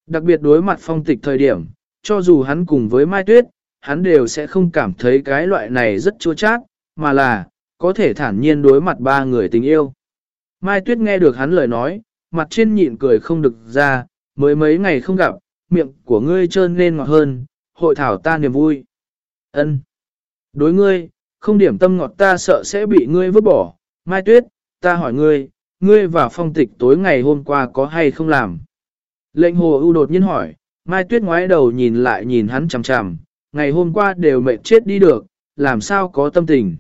Đặc biệt đối mặt phong tịch thời điểm, cho dù hắn cùng với Mai Tuyết, hắn đều sẽ không cảm thấy cái loại này rất chua chát, mà là, có thể thản nhiên đối mặt ba người tình yêu. Mai Tuyết nghe được hắn lời nói, mặt trên nhịn cười không được ra, mới mấy ngày không gặp, miệng của ngươi trơn nên ngọt hơn, hội thảo ta niềm vui. Ân. Đối ngươi, không điểm tâm ngọt ta sợ sẽ bị ngươi vứt bỏ. Mai Tuyết, ta hỏi ngươi, ngươi và phong tịch tối ngày hôm qua có hay không làm? Lệnh hồ ưu đột nhiên hỏi, Mai Tuyết ngoái đầu nhìn lại nhìn hắn chằm chằm, ngày hôm qua đều mệt chết đi được, làm sao có tâm tình.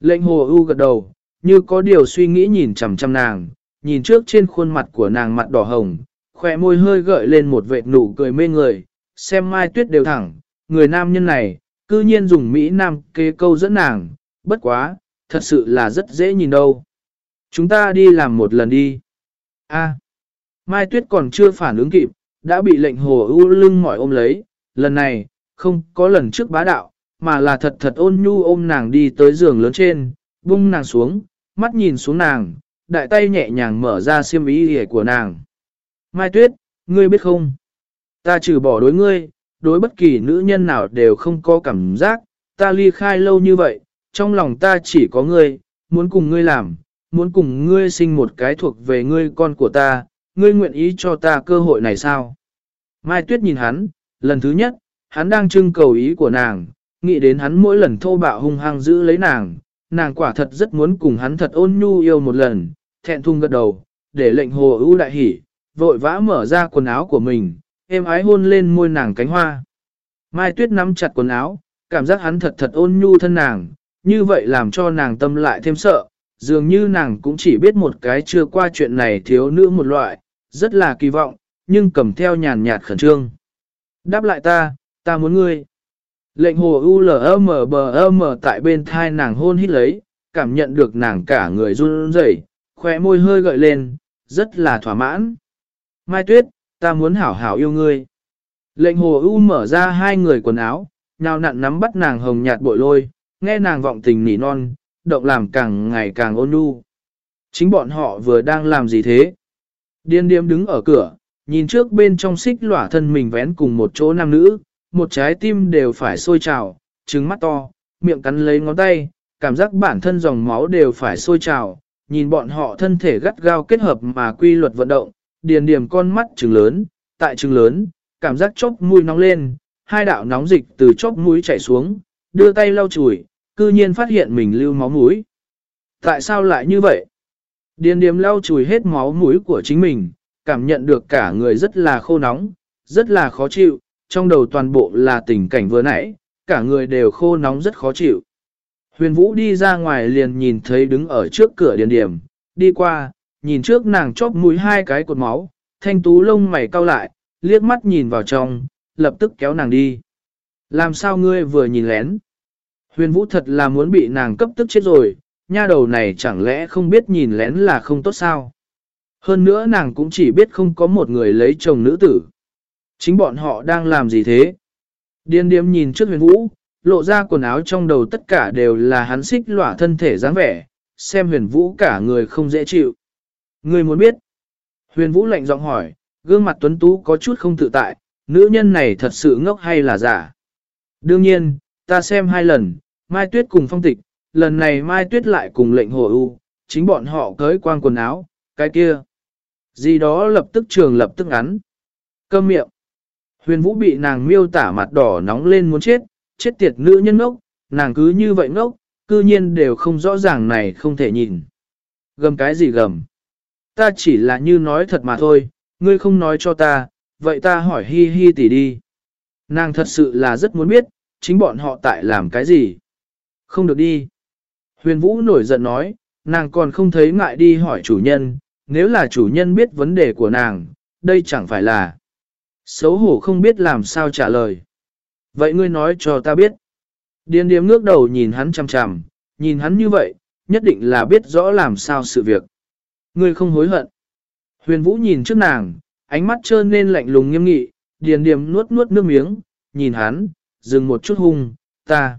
Lệnh hồ ưu gật đầu, như có điều suy nghĩ nhìn chằm chằm nàng, nhìn trước trên khuôn mặt của nàng mặt đỏ hồng, khỏe môi hơi gợi lên một vệt nụ cười mê người, xem Mai Tuyết đều thẳng, người nam nhân này, cư nhiên dùng Mỹ Nam kế câu dẫn nàng, bất quá, thật sự là rất dễ nhìn đâu. Chúng ta đi làm một lần đi. A. Mai Tuyết còn chưa phản ứng kịp, đã bị lệnh hồ ưu lưng mỏi ôm lấy, lần này, không có lần trước bá đạo, mà là thật thật ôn nhu ôm nàng đi tới giường lớn trên, bung nàng xuống, mắt nhìn xuống nàng, đại tay nhẹ nhàng mở ra xiêm ý hề của nàng. Mai Tuyết, ngươi biết không? Ta trừ bỏ đối ngươi, đối bất kỳ nữ nhân nào đều không có cảm giác, ta ly khai lâu như vậy, trong lòng ta chỉ có ngươi, muốn cùng ngươi làm, muốn cùng ngươi sinh một cái thuộc về ngươi con của ta, ngươi nguyện ý cho ta cơ hội này sao? Mai Tuyết nhìn hắn, lần thứ nhất, hắn đang trưng cầu ý của nàng, nghĩ đến hắn mỗi lần thô bạo hung hăng giữ lấy nàng, nàng quả thật rất muốn cùng hắn thật ôn nhu yêu một lần, thẹn thùng gật đầu, để lệnh hồ ưu đại hỉ, vội vã mở ra quần áo của mình, êm ái hôn lên môi nàng cánh hoa. Mai Tuyết nắm chặt quần áo, cảm giác hắn thật thật ôn nhu thân nàng, như vậy làm cho nàng tâm lại thêm sợ, dường như nàng cũng chỉ biết một cái chưa qua chuyện này thiếu nữ một loại, rất là kỳ vọng, nhưng cầm theo nhàn nhạt khẩn trương. Đáp lại ta, ta muốn ngươi. Lệnh hồ u l m b m tại bên thai nàng hôn hít lấy, cảm nhận được nàng cả người run rẩy, khóe môi hơi gợi lên, rất là thỏa mãn. Mai Tuyết, ta muốn hảo hảo yêu ngươi. Lệnh hồ u mở ra hai người quần áo, nào nặn nắm bắt nàng hồng nhạt bội lôi, nghe nàng vọng tình nỉ non, động làm càng ngày càng ôn nhu. Chính bọn họ vừa đang làm gì thế? Điên điếm đứng ở cửa, nhìn trước bên trong xích lỏa thân mình vén cùng một chỗ nam nữ, một trái tim đều phải sôi trào, trứng mắt to, miệng cắn lấy ngón tay, cảm giác bản thân dòng máu đều phải sôi trào, nhìn bọn họ thân thể gắt gao kết hợp mà quy luật vận động, điền điểm con mắt trừng lớn, tại trừng lớn, cảm giác chốc mũi nóng lên, hai đạo nóng dịch từ chốc mũi chảy xuống, đưa tay lau chùi, cư nhiên phát hiện mình lưu máu mũi. Tại sao lại như vậy? Điền điểm lau chùi hết máu mũi của chính mình, cảm nhận được cả người rất là khô nóng, rất là khó chịu, trong đầu toàn bộ là tình cảnh vừa nãy, cả người đều khô nóng rất khó chịu. Huyền Vũ đi ra ngoài liền nhìn thấy đứng ở trước cửa điền điểm, đi qua, nhìn trước nàng chóp mũi hai cái cột máu, thanh tú lông mày cau lại, liếc mắt nhìn vào trong, lập tức kéo nàng đi. Làm sao ngươi vừa nhìn lén? Huyền Vũ thật là muốn bị nàng cấp tức chết rồi, nha đầu này chẳng lẽ không biết nhìn lén là không tốt sao? Hơn nữa nàng cũng chỉ biết không có một người lấy chồng nữ tử. Chính bọn họ đang làm gì thế? Điên điếm nhìn trước huyền vũ, lộ ra quần áo trong đầu tất cả đều là hắn xích lỏa thân thể dáng vẻ, xem huyền vũ cả người không dễ chịu. Người muốn biết? Huyền vũ lạnh giọng hỏi, gương mặt tuấn tú có chút không tự tại, nữ nhân này thật sự ngốc hay là giả? Đương nhiên, ta xem hai lần, Mai Tuyết cùng phong tịch, lần này Mai Tuyết lại cùng lệnh hồ ưu, chính bọn họ cởi quang quần áo, cái kia. Gì đó lập tức trường lập tức ngắn. Câm miệng. Huyền Vũ bị nàng miêu tả mặt đỏ nóng lên muốn chết, chết tiệt nữ nhân ngốc, nàng cứ như vậy ngốc, cư nhiên đều không rõ ràng này không thể nhìn. Gầm cái gì gầm? Ta chỉ là như nói thật mà thôi, ngươi không nói cho ta, vậy ta hỏi hi hi tỷ đi. Nàng thật sự là rất muốn biết, chính bọn họ tại làm cái gì. Không được đi. Huyền Vũ nổi giận nói, nàng còn không thấy ngại đi hỏi chủ nhân, nếu là chủ nhân biết vấn đề của nàng, đây chẳng phải là xấu hổ không biết làm sao trả lời. Vậy ngươi nói cho ta biết. Điền điếm ngước đầu nhìn hắn chằm chằm, nhìn hắn như vậy, nhất định là biết rõ làm sao sự việc. Ngươi không hối hận. Huyền Vũ nhìn trước nàng, ánh mắt trơn nên lạnh lùng nghiêm nghị, điền điềm nuốt nuốt nước miếng, nhìn hắn, dừng một chút hung, ta.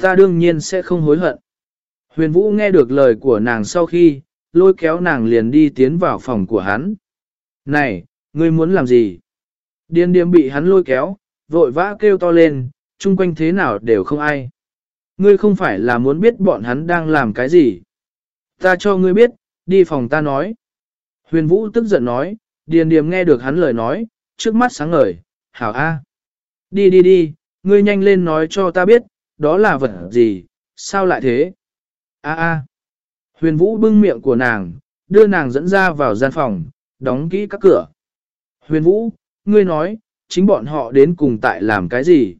Ta đương nhiên sẽ không hối hận. Huyền Vũ nghe được lời của nàng sau khi, lôi kéo nàng liền đi tiến vào phòng của hắn. Này, ngươi muốn làm gì? Điền điềm bị hắn lôi kéo, vội vã kêu to lên, chung quanh thế nào đều không ai. Ngươi không phải là muốn biết bọn hắn đang làm cái gì. Ta cho ngươi biết, đi phòng ta nói. Huyền Vũ tức giận nói, Điền Điềm nghe được hắn lời nói, trước mắt sáng ngời, hảo a. Đi đi đi, ngươi nhanh lên nói cho ta biết, đó là vật gì, sao lại thế? A a. Huyền Vũ bưng miệng của nàng, đưa nàng dẫn ra vào gian phòng, đóng kỹ các cửa. Huyền Vũ, ngươi nói, chính bọn họ đến cùng tại làm cái gì?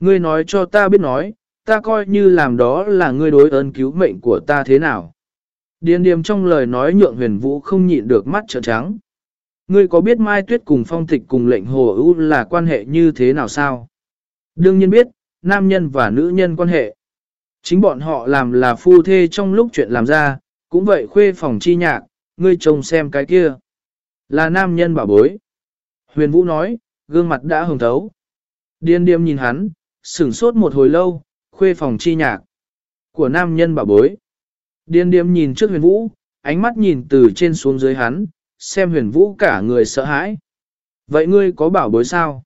Ngươi nói cho ta biết nói, ta coi như làm đó là ngươi đối ơn cứu mệnh của ta thế nào. Điền điềm trong lời nói nhượng huyền vũ không nhịn được mắt trợn trắng. Ngươi có biết Mai Tuyết cùng phong tịch cùng lệnh hồ ưu là quan hệ như thế nào sao? Đương nhiên biết, nam nhân và nữ nhân quan hệ. Chính bọn họ làm là phu thê trong lúc chuyện làm ra, cũng vậy khuê phòng chi nhạc, ngươi trông xem cái kia. Là nam nhân bảo bối. Huyền Vũ nói, gương mặt đã hồng thấu. Điên điềm nhìn hắn, sửng sốt một hồi lâu, khuê phòng chi nhạc. Của nam nhân bảo bối. Điên điềm nhìn trước huyền vũ, ánh mắt nhìn từ trên xuống dưới hắn, xem huyền vũ cả người sợ hãi. Vậy ngươi có bảo bối sao?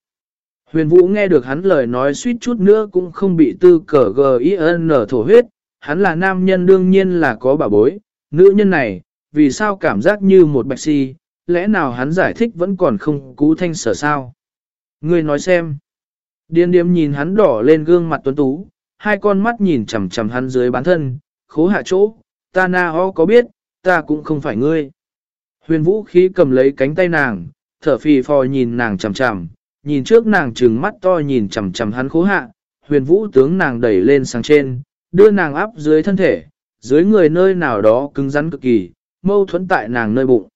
Huyền vũ nghe được hắn lời nói suýt chút nữa cũng không bị tư cờ G.I.N. thổ huyết, hắn là nam nhân đương nhiên là có bảo bối, nữ nhân này, vì sao cảm giác như một bạch si, lẽ nào hắn giải thích vẫn còn không cú thanh sở sao? Ngươi nói xem. Điên điếm nhìn hắn đỏ lên gương mặt tuấn tú, hai con mắt nhìn chằm chằm hắn dưới bán thân, khố hạ chỗ, ta na ho có biết, ta cũng không phải ngươi. Huyền vũ khí cầm lấy cánh tay nàng, thở phì phò nhìn nàng chằm chằm, nhìn trước nàng trừng mắt to nhìn chằm chằm hắn khố hạ, huyền vũ tướng nàng đẩy lên sang trên, đưa nàng áp dưới thân thể, dưới người nơi nào đó cứng rắn cực kỳ, mâu thuẫn tại nàng nơi bụng.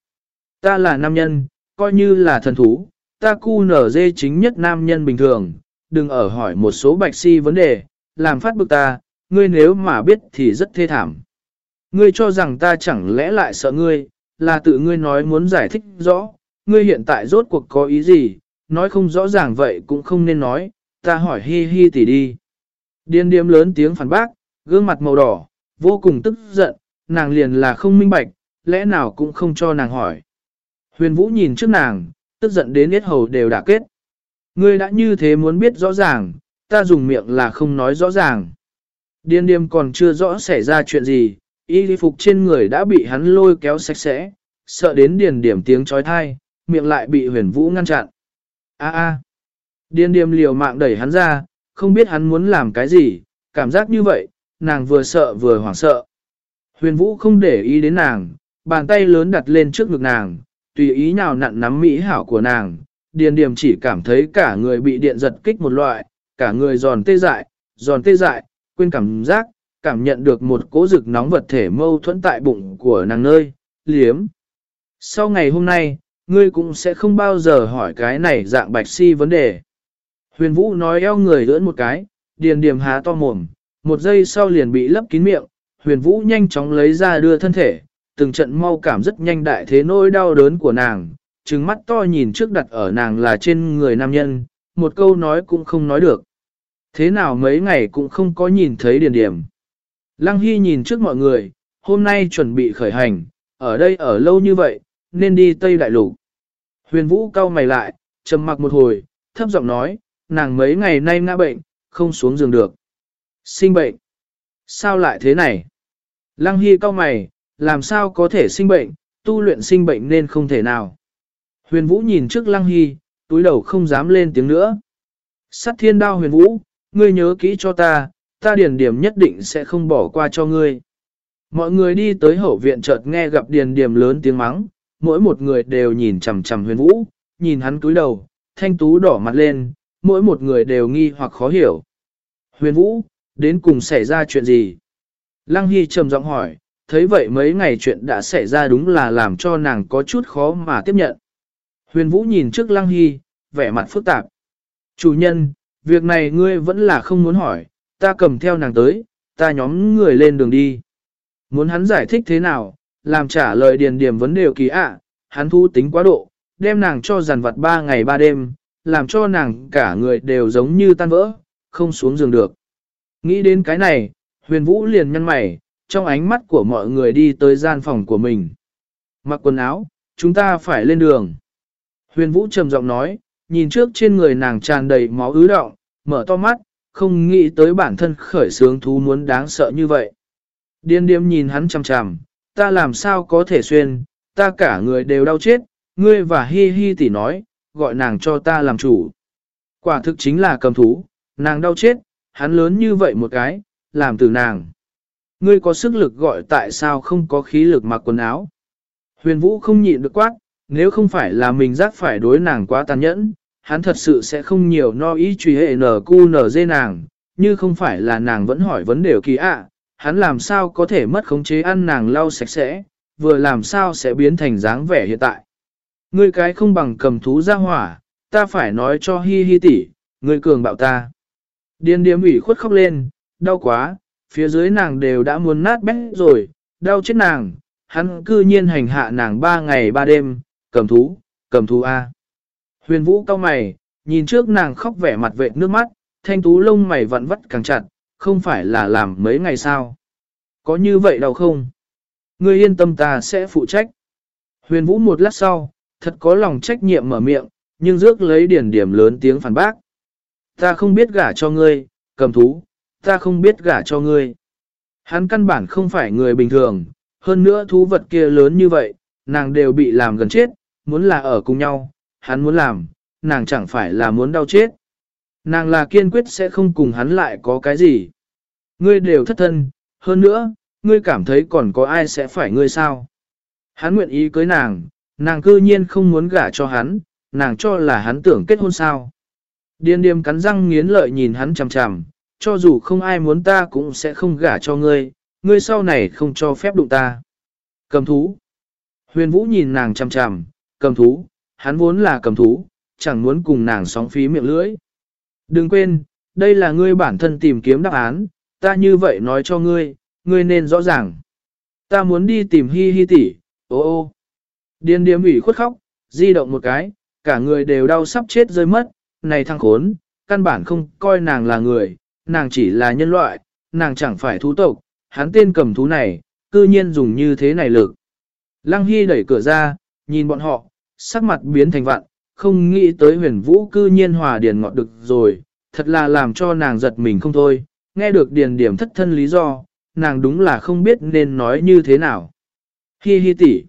Ta là nam nhân, coi như là thần thú, ta cu nở dê chính nhất nam nhân bình thường, đừng ở hỏi một số bạch si vấn đề, làm phát bực ta, ngươi nếu mà biết thì rất thê thảm. Ngươi cho rằng ta chẳng lẽ lại sợ ngươi, là tự ngươi nói muốn giải thích rõ, ngươi hiện tại rốt cuộc có ý gì, nói không rõ ràng vậy cũng không nên nói, ta hỏi hi hi tỉ đi. Điên điếm lớn tiếng phản bác, gương mặt màu đỏ, vô cùng tức giận, nàng liền là không minh bạch, lẽ nào cũng không cho nàng hỏi. Huyền Vũ nhìn trước nàng, tức giận đến hết hầu đều đã kết. Ngươi đã như thế muốn biết rõ ràng, ta dùng miệng là không nói rõ ràng. Điên điềm còn chưa rõ xảy ra chuyện gì, y phục trên người đã bị hắn lôi kéo sạch sẽ, sợ đến điền điểm tiếng trói thai, miệng lại bị huyền vũ ngăn chặn. A a. Điền điềm liều mạng đẩy hắn ra, không biết hắn muốn làm cái gì, cảm giác như vậy, nàng vừa sợ vừa hoảng sợ. Huyền vũ không để ý đến nàng, bàn tay lớn đặt lên trước ngực nàng, tùy ý nào nặn nắm mỹ hảo của nàng. Điền điềm chỉ cảm thấy cả người bị điện giật kích một loại, cả người giòn tê dại, giòn tê dại, quên cảm giác, cảm nhận được một cỗ rực nóng vật thể mâu thuẫn tại bụng của nàng nơi, liếm. Sau ngày hôm nay, ngươi cũng sẽ không bao giờ hỏi cái này dạng bạch si vấn đề. Huyền Vũ nói eo người lưỡn một cái, điền điềm há to mồm, một giây sau liền bị lấp kín miệng, huyền Vũ nhanh chóng lấy ra đưa thân thể, từng trận mau cảm rất nhanh đại thế nỗi đau đớn của nàng, trừng mắt to nhìn trước đặt ở nàng là trên người nam nhân, một câu nói cũng không nói được. Thế nào mấy ngày cũng không có nhìn thấy điền điểm. Lăng Hy nhìn trước mọi người, hôm nay chuẩn bị khởi hành, ở đây ở lâu như vậy, nên đi Tây Đại Lục. Huyền Vũ cau mày lại, trầm mặc một hồi, thấp giọng nói, nàng mấy ngày nay ngã bệnh, không xuống giường được. Sinh bệnh. Sao lại thế này? Lăng Hy cau mày, làm sao có thể sinh bệnh, tu luyện sinh bệnh nên không thể nào. Huyền Vũ nhìn trước Lăng Hy, túi đầu không dám lên tiếng nữa. Sát thiên đao huyền Vũ, ngươi nhớ kỹ cho ta, ta điền điểm nhất định sẽ không bỏ qua cho ngươi. Mọi người đi tới hậu viện chợt nghe gặp điền điểm lớn tiếng mắng, mỗi một người đều nhìn chằm chằm huyền vũ, nhìn hắn cúi đầu, thanh tú đỏ mặt lên, mỗi một người đều nghi hoặc khó hiểu. Huyền Vũ, đến cùng xảy ra chuyện gì? Lăng Hy trầm giọng hỏi, thấy vậy mấy ngày chuyện đã xảy ra đúng là làm cho nàng có chút khó mà tiếp nhận. Huyền Vũ nhìn trước Lăng Hy, vẻ mặt phức tạp. Chủ nhân, việc này ngươi vẫn là không muốn hỏi, ta cầm theo nàng tới, ta nhóm người lên đường đi. Muốn hắn giải thích thế nào, làm trả lời điền điểm vấn đề kỳ ạ, hắn thu tính quá độ, đem nàng cho giàn vặt ba ngày ba đêm, làm cho nàng cả người đều giống như tan vỡ, không xuống giường được. Nghĩ đến cái này, huyền vũ liền nhăn mày, trong ánh mắt của mọi người đi tới gian phòng của mình. Mặc quần áo, chúng ta phải lên đường. Huyền vũ trầm giọng nói, nhìn trước trên người nàng tràn đầy máu ứ động, mở to mắt, không nghĩ tới bản thân khởi sướng thú muốn đáng sợ như vậy. Điên điếm nhìn hắn chằm chằm, ta làm sao có thể xuyên, ta cả người đều đau chết, ngươi và hi hi tỷ nói, gọi nàng cho ta làm chủ. Quả thực chính là cầm thú, nàng đau chết, hắn lớn như vậy một cái, làm từ nàng. Ngươi có sức lực gọi tại sao không có khí lực mặc quần áo. Huyền Vũ không nhịn được quát, nếu không phải là mình giác phải đối nàng quá tàn nhẫn, hắn thật sự sẽ không nhiều no ý truy hệ nở cu nở dê nàng, như không phải là nàng vẫn hỏi vấn đề kỳ ạ, hắn làm sao có thể mất khống chế ăn nàng lau sạch sẽ, vừa làm sao sẽ biến thành dáng vẻ hiện tại. Ngươi cái không bằng cầm thú ra hỏa, ta phải nói cho hi hi tỷ, ngươi cường bạo ta. Điên điếm ủy khuất khóc lên, đau quá, phía dưới nàng đều đã muốn nát bét rồi, đau chết nàng, hắn cư nhiên hành hạ nàng ba ngày ba đêm, cầm thú, cầm thú A. Huyền vũ cao mày, nhìn trước nàng khóc vẻ mặt vệ nước mắt, thanh tú lông mày vặn vắt càng chặt, không phải là làm mấy ngày sao. Có như vậy đâu không? Ngươi yên tâm ta sẽ phụ trách. Huyền vũ một lát sau, thật có lòng trách nhiệm mở miệng, nhưng rước lấy điển điểm lớn tiếng phản bác. Ta không biết gả cho ngươi, cầm thú, ta không biết gả cho ngươi. Hắn căn bản không phải người bình thường, hơn nữa thú vật kia lớn như vậy, nàng đều bị làm gần chết, muốn là ở cùng nhau, hắn muốn làm, nàng chẳng phải là muốn đau chết. Nàng là kiên quyết sẽ không cùng hắn lại có cái gì. Ngươi đều thất thân, hơn nữa, ngươi cảm thấy còn có ai sẽ phải ngươi sao. Hắn nguyện ý cưới nàng, nàng cư nhiên không muốn gả cho hắn, nàng cho là hắn tưởng kết hôn sao. Điên điềm cắn răng nghiến lợi nhìn hắn chằm chằm, cho dù không ai muốn ta cũng sẽ không gả cho ngươi, ngươi sau này không cho phép đụng ta. Cầm thú. Huyền Vũ nhìn nàng chằm chằm, cầm thú, hắn vốn là cầm thú, chẳng muốn cùng nàng sóng phí miệng lưỡi. Đừng quên, đây là ngươi bản thân tìm kiếm đáp án, ta như vậy nói cho ngươi, ngươi nên rõ ràng. Ta muốn đi tìm hi hi tỷ, ô ô. Điên điếm ủy khuất khóc, di động một cái, cả người đều đau sắp chết rơi mất, này thằng khốn, căn bản không coi nàng là người, nàng chỉ là nhân loại, nàng chẳng phải thú tộc, hắn tên cầm thú này, cư nhiên dùng như thế này lực. Lăng Hy đẩy cửa ra, nhìn bọn họ, sắc mặt biến thành vạn, không nghĩ tới huyền vũ cư nhiên hòa điền ngọt được rồi, thật là làm cho nàng giật mình không thôi, nghe được điền điểm thất thân lý do, nàng đúng là không biết nên nói như thế nào. Hi hi tỷ.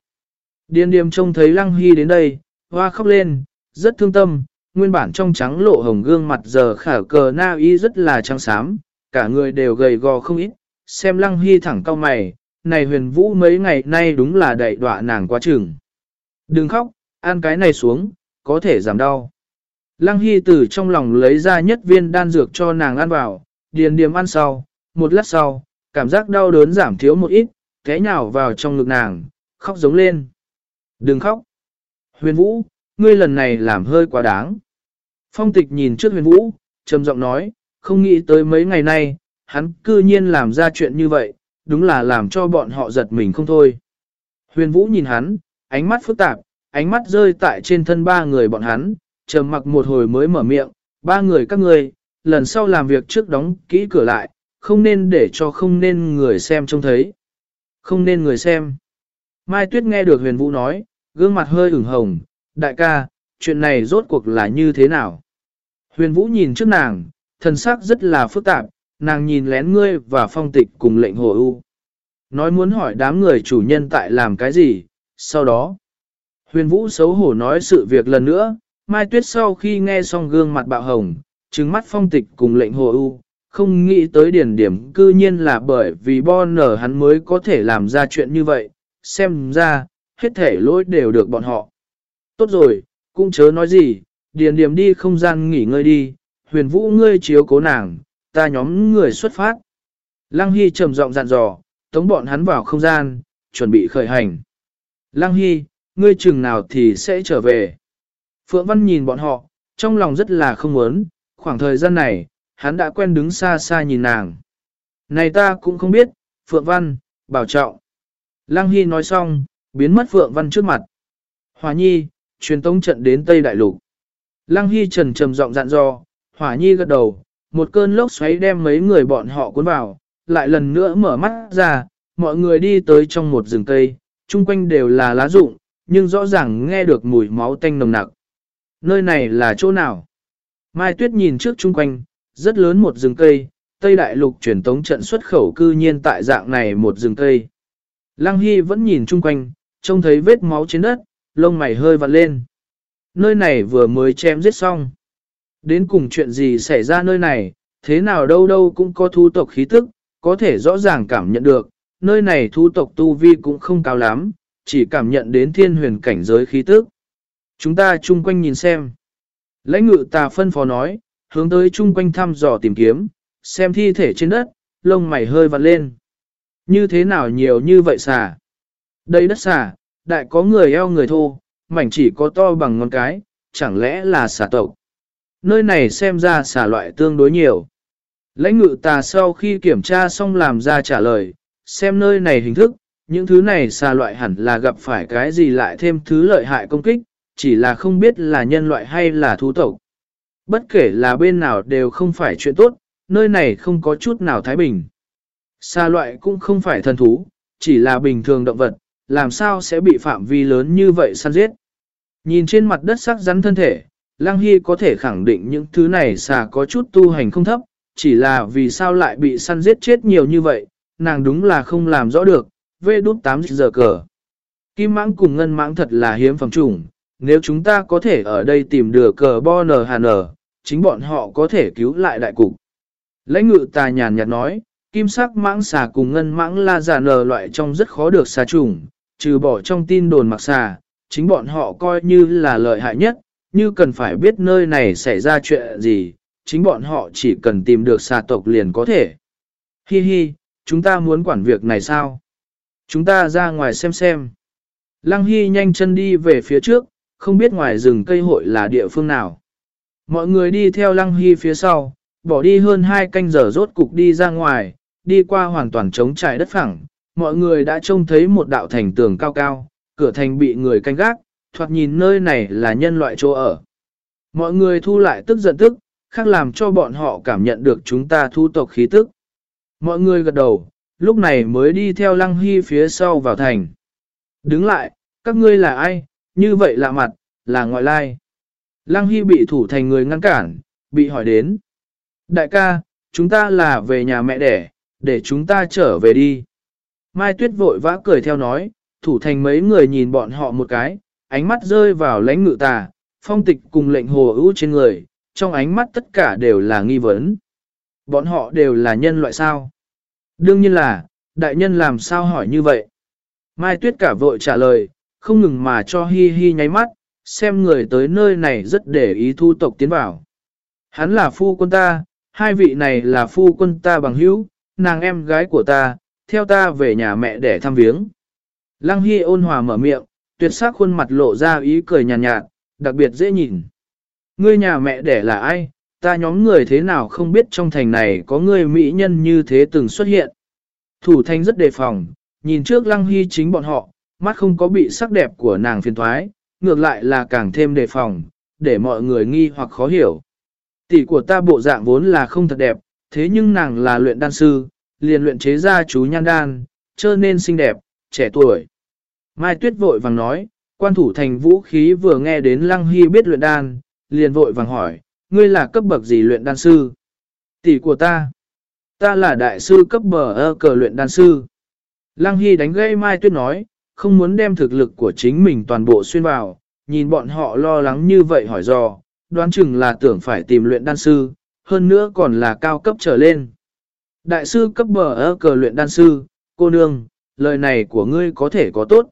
Điền điểm trông thấy lăng hy đến đây, hoa khóc lên, rất thương tâm, nguyên bản trong trắng lộ hồng gương mặt giờ khả cờ na y rất là trắng xám, cả người đều gầy gò không ít, xem lăng hy thẳng cao mày, này huyền vũ mấy ngày nay đúng là đậy đọa nàng quá chừng. Đừng khóc, ăn cái này xuống, có thể giảm đau. Lăng Hy từ trong lòng lấy ra nhất viên đan dược cho nàng ăn vào, điền điềm ăn sau, một lát sau, cảm giác đau đớn giảm thiếu một ít, té nhào vào trong ngực nàng, khóc giống lên. Đừng khóc. Huyền Vũ, ngươi lần này làm hơi quá đáng. Phong tịch nhìn trước huyền Vũ, trầm giọng nói, không nghĩ tới mấy ngày nay, hắn cư nhiên làm ra chuyện như vậy, đúng là làm cho bọn họ giật mình không thôi. Huyền Vũ nhìn hắn, ánh mắt phức tạp, ánh mắt rơi tại trên thân ba người bọn hắn, trầm mặc một hồi mới mở miệng, ba người các ngươi, lần sau làm việc trước đóng kỹ cửa lại, không nên để cho không nên người xem trông thấy. Không nên người xem. Mai Tuyết nghe được huyền vũ nói, gương mặt hơi ửng hồng, đại ca, chuyện này rốt cuộc là như thế nào? Huyền vũ nhìn trước nàng, thần sắc rất là phức tạp, nàng nhìn lén ngươi và phong tịch cùng lệnh hồ ưu. Nói muốn hỏi đám người chủ nhân tại làm cái gì, sau đó. Huyền vũ xấu hổ nói sự việc lần nữa, Mai Tuyết sau khi nghe xong gương mặt bạo hồng, trừng mắt phong tịch cùng lệnh hồ ưu, không nghĩ tới điển điểm cư nhiên là bởi vì bon nở hắn mới có thể làm ra chuyện như vậy, xem ra, hết thể lỗi đều được bọn họ. Tốt rồi, cũng chớ nói gì, điền điểm đi không gian nghỉ ngơi đi, huyền vũ ngươi chiếu cố nàng, ta nhóm người xuất phát. Lăng Hy trầm giọng dặn dò, tống bọn hắn vào không gian, chuẩn bị khởi hành. Lăng Hy, ngươi chừng nào thì sẽ trở về. Phượng Văn nhìn bọn họ, trong lòng rất là không muốn, khoảng thời gian này, hắn đã quen đứng xa xa nhìn nàng. Này ta cũng không biết, Phượng Văn, bảo trọng. Lăng Hy nói xong, biến mất Phượng Văn trước mặt. Hòa Nhi, truyền tống trận đến Tây Đại Lục. Lăng Hy trần trầm giọng dặn dò, Hỏa Nhi gật đầu, một cơn lốc xoáy đem mấy người bọn họ cuốn vào, lại lần nữa mở mắt ra, mọi người đi tới trong một rừng cây, chung quanh đều là lá rụng, nhưng rõ ràng nghe được mùi máu tanh nồng nặc. Nơi này là chỗ nào? Mai Tuyết nhìn trước chung quanh, rất lớn một rừng cây, Tây Đại Lục truyền tống trận xuất khẩu cư nhiên tại dạng này một rừng cây. Lăng Hy vẫn nhìn chung quanh, trông thấy vết máu trên đất, lông mày hơi vặn lên. Nơi này vừa mới chém giết xong. Đến cùng chuyện gì xảy ra nơi này, thế nào đâu đâu cũng có thu tộc khí tức, có thể rõ ràng cảm nhận được, nơi này thu tộc tu vi cũng không cao lắm, chỉ cảm nhận đến thiên huyền cảnh giới khí tức. Chúng ta chung quanh nhìn xem. Lãnh ngự tà phân phó nói, hướng tới chung quanh thăm dò tìm kiếm, xem thi thể trên đất, lông mày hơi vặn lên. Như thế nào nhiều như vậy xà? Đây đất xà, đại có người eo người thô, mảnh chỉ có to bằng ngón cái, chẳng lẽ là xà tộc? Nơi này xem ra xà loại tương đối nhiều. Lãnh ngự tà sau khi kiểm tra xong làm ra trả lời, xem nơi này hình thức, những thứ này xà loại hẳn là gặp phải cái gì lại thêm thứ lợi hại công kích, chỉ là không biết là nhân loại hay là thú tộc. Bất kể là bên nào đều không phải chuyện tốt, nơi này không có chút nào thái bình. Xà loại cũng không phải thần thú, chỉ là bình thường động vật, làm sao sẽ bị phạm vi lớn như vậy săn giết. Nhìn trên mặt đất sắc rắn thân thể, Lăng Hy có thể khẳng định những thứ này xà có chút tu hành không thấp, chỉ là vì sao lại bị săn giết chết nhiều như vậy, nàng đúng là không làm rõ được, vê đút 8 giờ cờ. Kim mãng cùng ngân mãng thật là hiếm phẩm chủng, nếu chúng ta có thể ở đây tìm được cờ bo nờ hà nờ, chính bọn họ có thể cứu lại đại cục. Lãnh ngự tà nhàn nhạt nói, kim sắc mãng xà cùng ngân mãng la giả nờ loại trong rất khó được xà trùng, trừ bỏ trong tin đồn mặc xà, chính bọn họ coi như là lợi hại nhất, như cần phải biết nơi này xảy ra chuyện gì, chính bọn họ chỉ cần tìm được xà tộc liền có thể. Hi hi, chúng ta muốn quản việc này sao? Chúng ta ra ngoài xem xem. Lăng Hy nhanh chân đi về phía trước, không biết ngoài rừng cây hội là địa phương nào. Mọi người đi theo Lăng Hy phía sau, bỏ đi hơn hai canh giờ rốt cục đi ra ngoài, đi qua hoàn toàn trống trải đất phẳng. Mọi người đã trông thấy một đạo thành tường cao cao, cửa thành bị người canh gác, thoạt nhìn nơi này là nhân loại chỗ ở. Mọi người thu lại tức giận tức, khác làm cho bọn họ cảm nhận được chúng ta thu tộc khí tức. Mọi người gật đầu, lúc này mới đi theo Lăng Hy phía sau vào thành. Đứng lại, các ngươi là ai, như vậy lạ mặt, là ngoại lai. Lăng Hy bị thủ thành người ngăn cản, bị hỏi đến. Đại ca, chúng ta là về nhà mẹ đẻ, để chúng ta trở về đi. Mai Tuyết vội vã cười theo nói, thủ thành mấy người nhìn bọn họ một cái, ánh mắt rơi vào lãnh ngự tà, phong tịch cùng lệnh hồ ưu trên người, trong ánh mắt tất cả đều là nghi vấn. Bọn họ đều là nhân loại sao? Đương nhiên là, đại nhân làm sao hỏi như vậy? Mai Tuyết cả vội trả lời, không ngừng mà cho hi hi nháy mắt, xem người tới nơi này rất để ý thu tộc tiến vào. Hắn là phu quân ta, hai vị này là phu quân ta bằng hữu, nàng em gái của ta, theo ta về nhà mẹ để thăm viếng. Lăng Hy ôn hòa mở miệng, tuyệt sắc khuôn mặt lộ ra ý cười nhàn nhạt, nhạt, đặc biệt dễ nhìn. Ngươi nhà mẹ đẻ là ai, ta nhóm người thế nào không biết trong thành này có người mỹ nhân như thế từng xuất hiện. Thủ thanh rất đề phòng, nhìn trước lăng hy chính bọn họ, mắt không có bị sắc đẹp của nàng phiền thoái, ngược lại là càng thêm đề phòng, để mọi người nghi hoặc khó hiểu. Tỷ của ta bộ dạng vốn là không thật đẹp, thế nhưng nàng là luyện đan sư, liền luyện chế ra chú nhan đan, trở nên xinh đẹp, trẻ tuổi. Mai Tuyết vội vàng nói, quan thủ thành vũ khí vừa nghe đến Lăng Hy biết luyện đan, liền vội vàng hỏi, ngươi là cấp bậc gì luyện đan sư? Tỷ của ta. Ta là đại sư cấp bờ ơ cờ luyện đan sư. Lăng Hy đánh gây Mai Tuyết nói, không muốn đem thực lực của chính mình toàn bộ xuyên vào, nhìn bọn họ lo lắng như vậy hỏi dò, đoán chừng là tưởng phải tìm luyện đan sư, hơn nữa còn là cao cấp trở lên. Đại sư cấp bờ ơ cờ luyện đan sư, cô nương, lời này của ngươi có thể có tốt.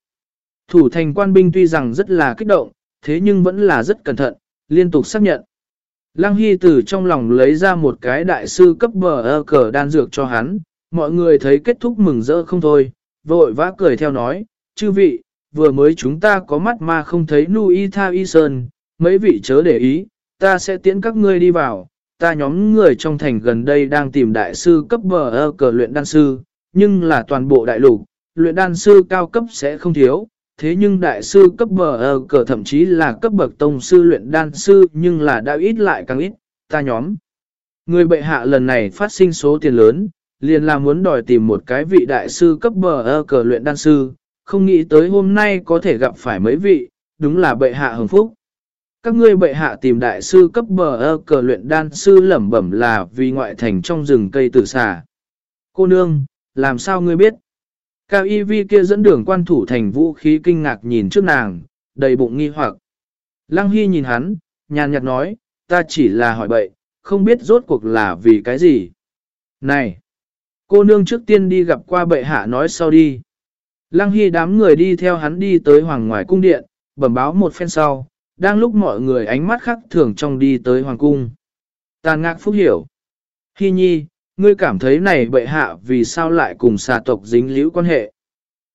Thủ thành quan binh tuy rằng rất là kích động, thế nhưng vẫn là rất cẩn thận, liên tục xác nhận. Lăng Hy từ trong lòng lấy ra một cái đại sư cấp bờ ơ cờ đan dược cho hắn, mọi người thấy kết thúc mừng rỡ không thôi, vội vã cười theo nói, chư vị, vừa mới chúng ta có mắt mà không thấy nu y tha y sơn, mấy vị chớ để ý, ta sẽ tiễn các ngươi đi vào, ta nhóm người trong thành gần đây đang tìm đại sư cấp bờ ơ cờ luyện đan sư, nhưng là toàn bộ đại lục, luyện đan sư cao cấp sẽ không thiếu, thế nhưng đại sư cấp bờ ơ cờ thậm chí là cấp bậc tông sư luyện đan sư nhưng là đã ít lại càng ít, ta nhóm. Người bệ hạ lần này phát sinh số tiền lớn, liền là muốn đòi tìm một cái vị đại sư cấp bờ ơ cờ luyện đan sư, không nghĩ tới hôm nay có thể gặp phải mấy vị, đúng là bệ hạ hồng phúc. Các ngươi bệ hạ tìm đại sư cấp bờ ơ cờ luyện đan sư lẩm bẩm là vì ngoại thành trong rừng cây tử xà. Cô nương, làm sao ngươi biết? Cao y vi kia dẫn đường quan thủ thành vũ khí kinh ngạc nhìn trước nàng, đầy bụng nghi hoặc. Lăng Hy nhìn hắn, nhàn nhạt nói, ta chỉ là hỏi bậy, không biết rốt cuộc là vì cái gì. Này! Cô nương trước tiên đi gặp qua bệ hạ nói sau đi. Lăng Hy đám người đi theo hắn đi tới hoàng ngoài cung điện, bẩm báo một phen sau, đang lúc mọi người ánh mắt khác thường trong đi tới hoàng cung. Tàn ngạc phúc hiểu. hi nhi, ngươi cảm thấy này bệ hạ vì sao lại cùng xà tộc dính liễu quan hệ.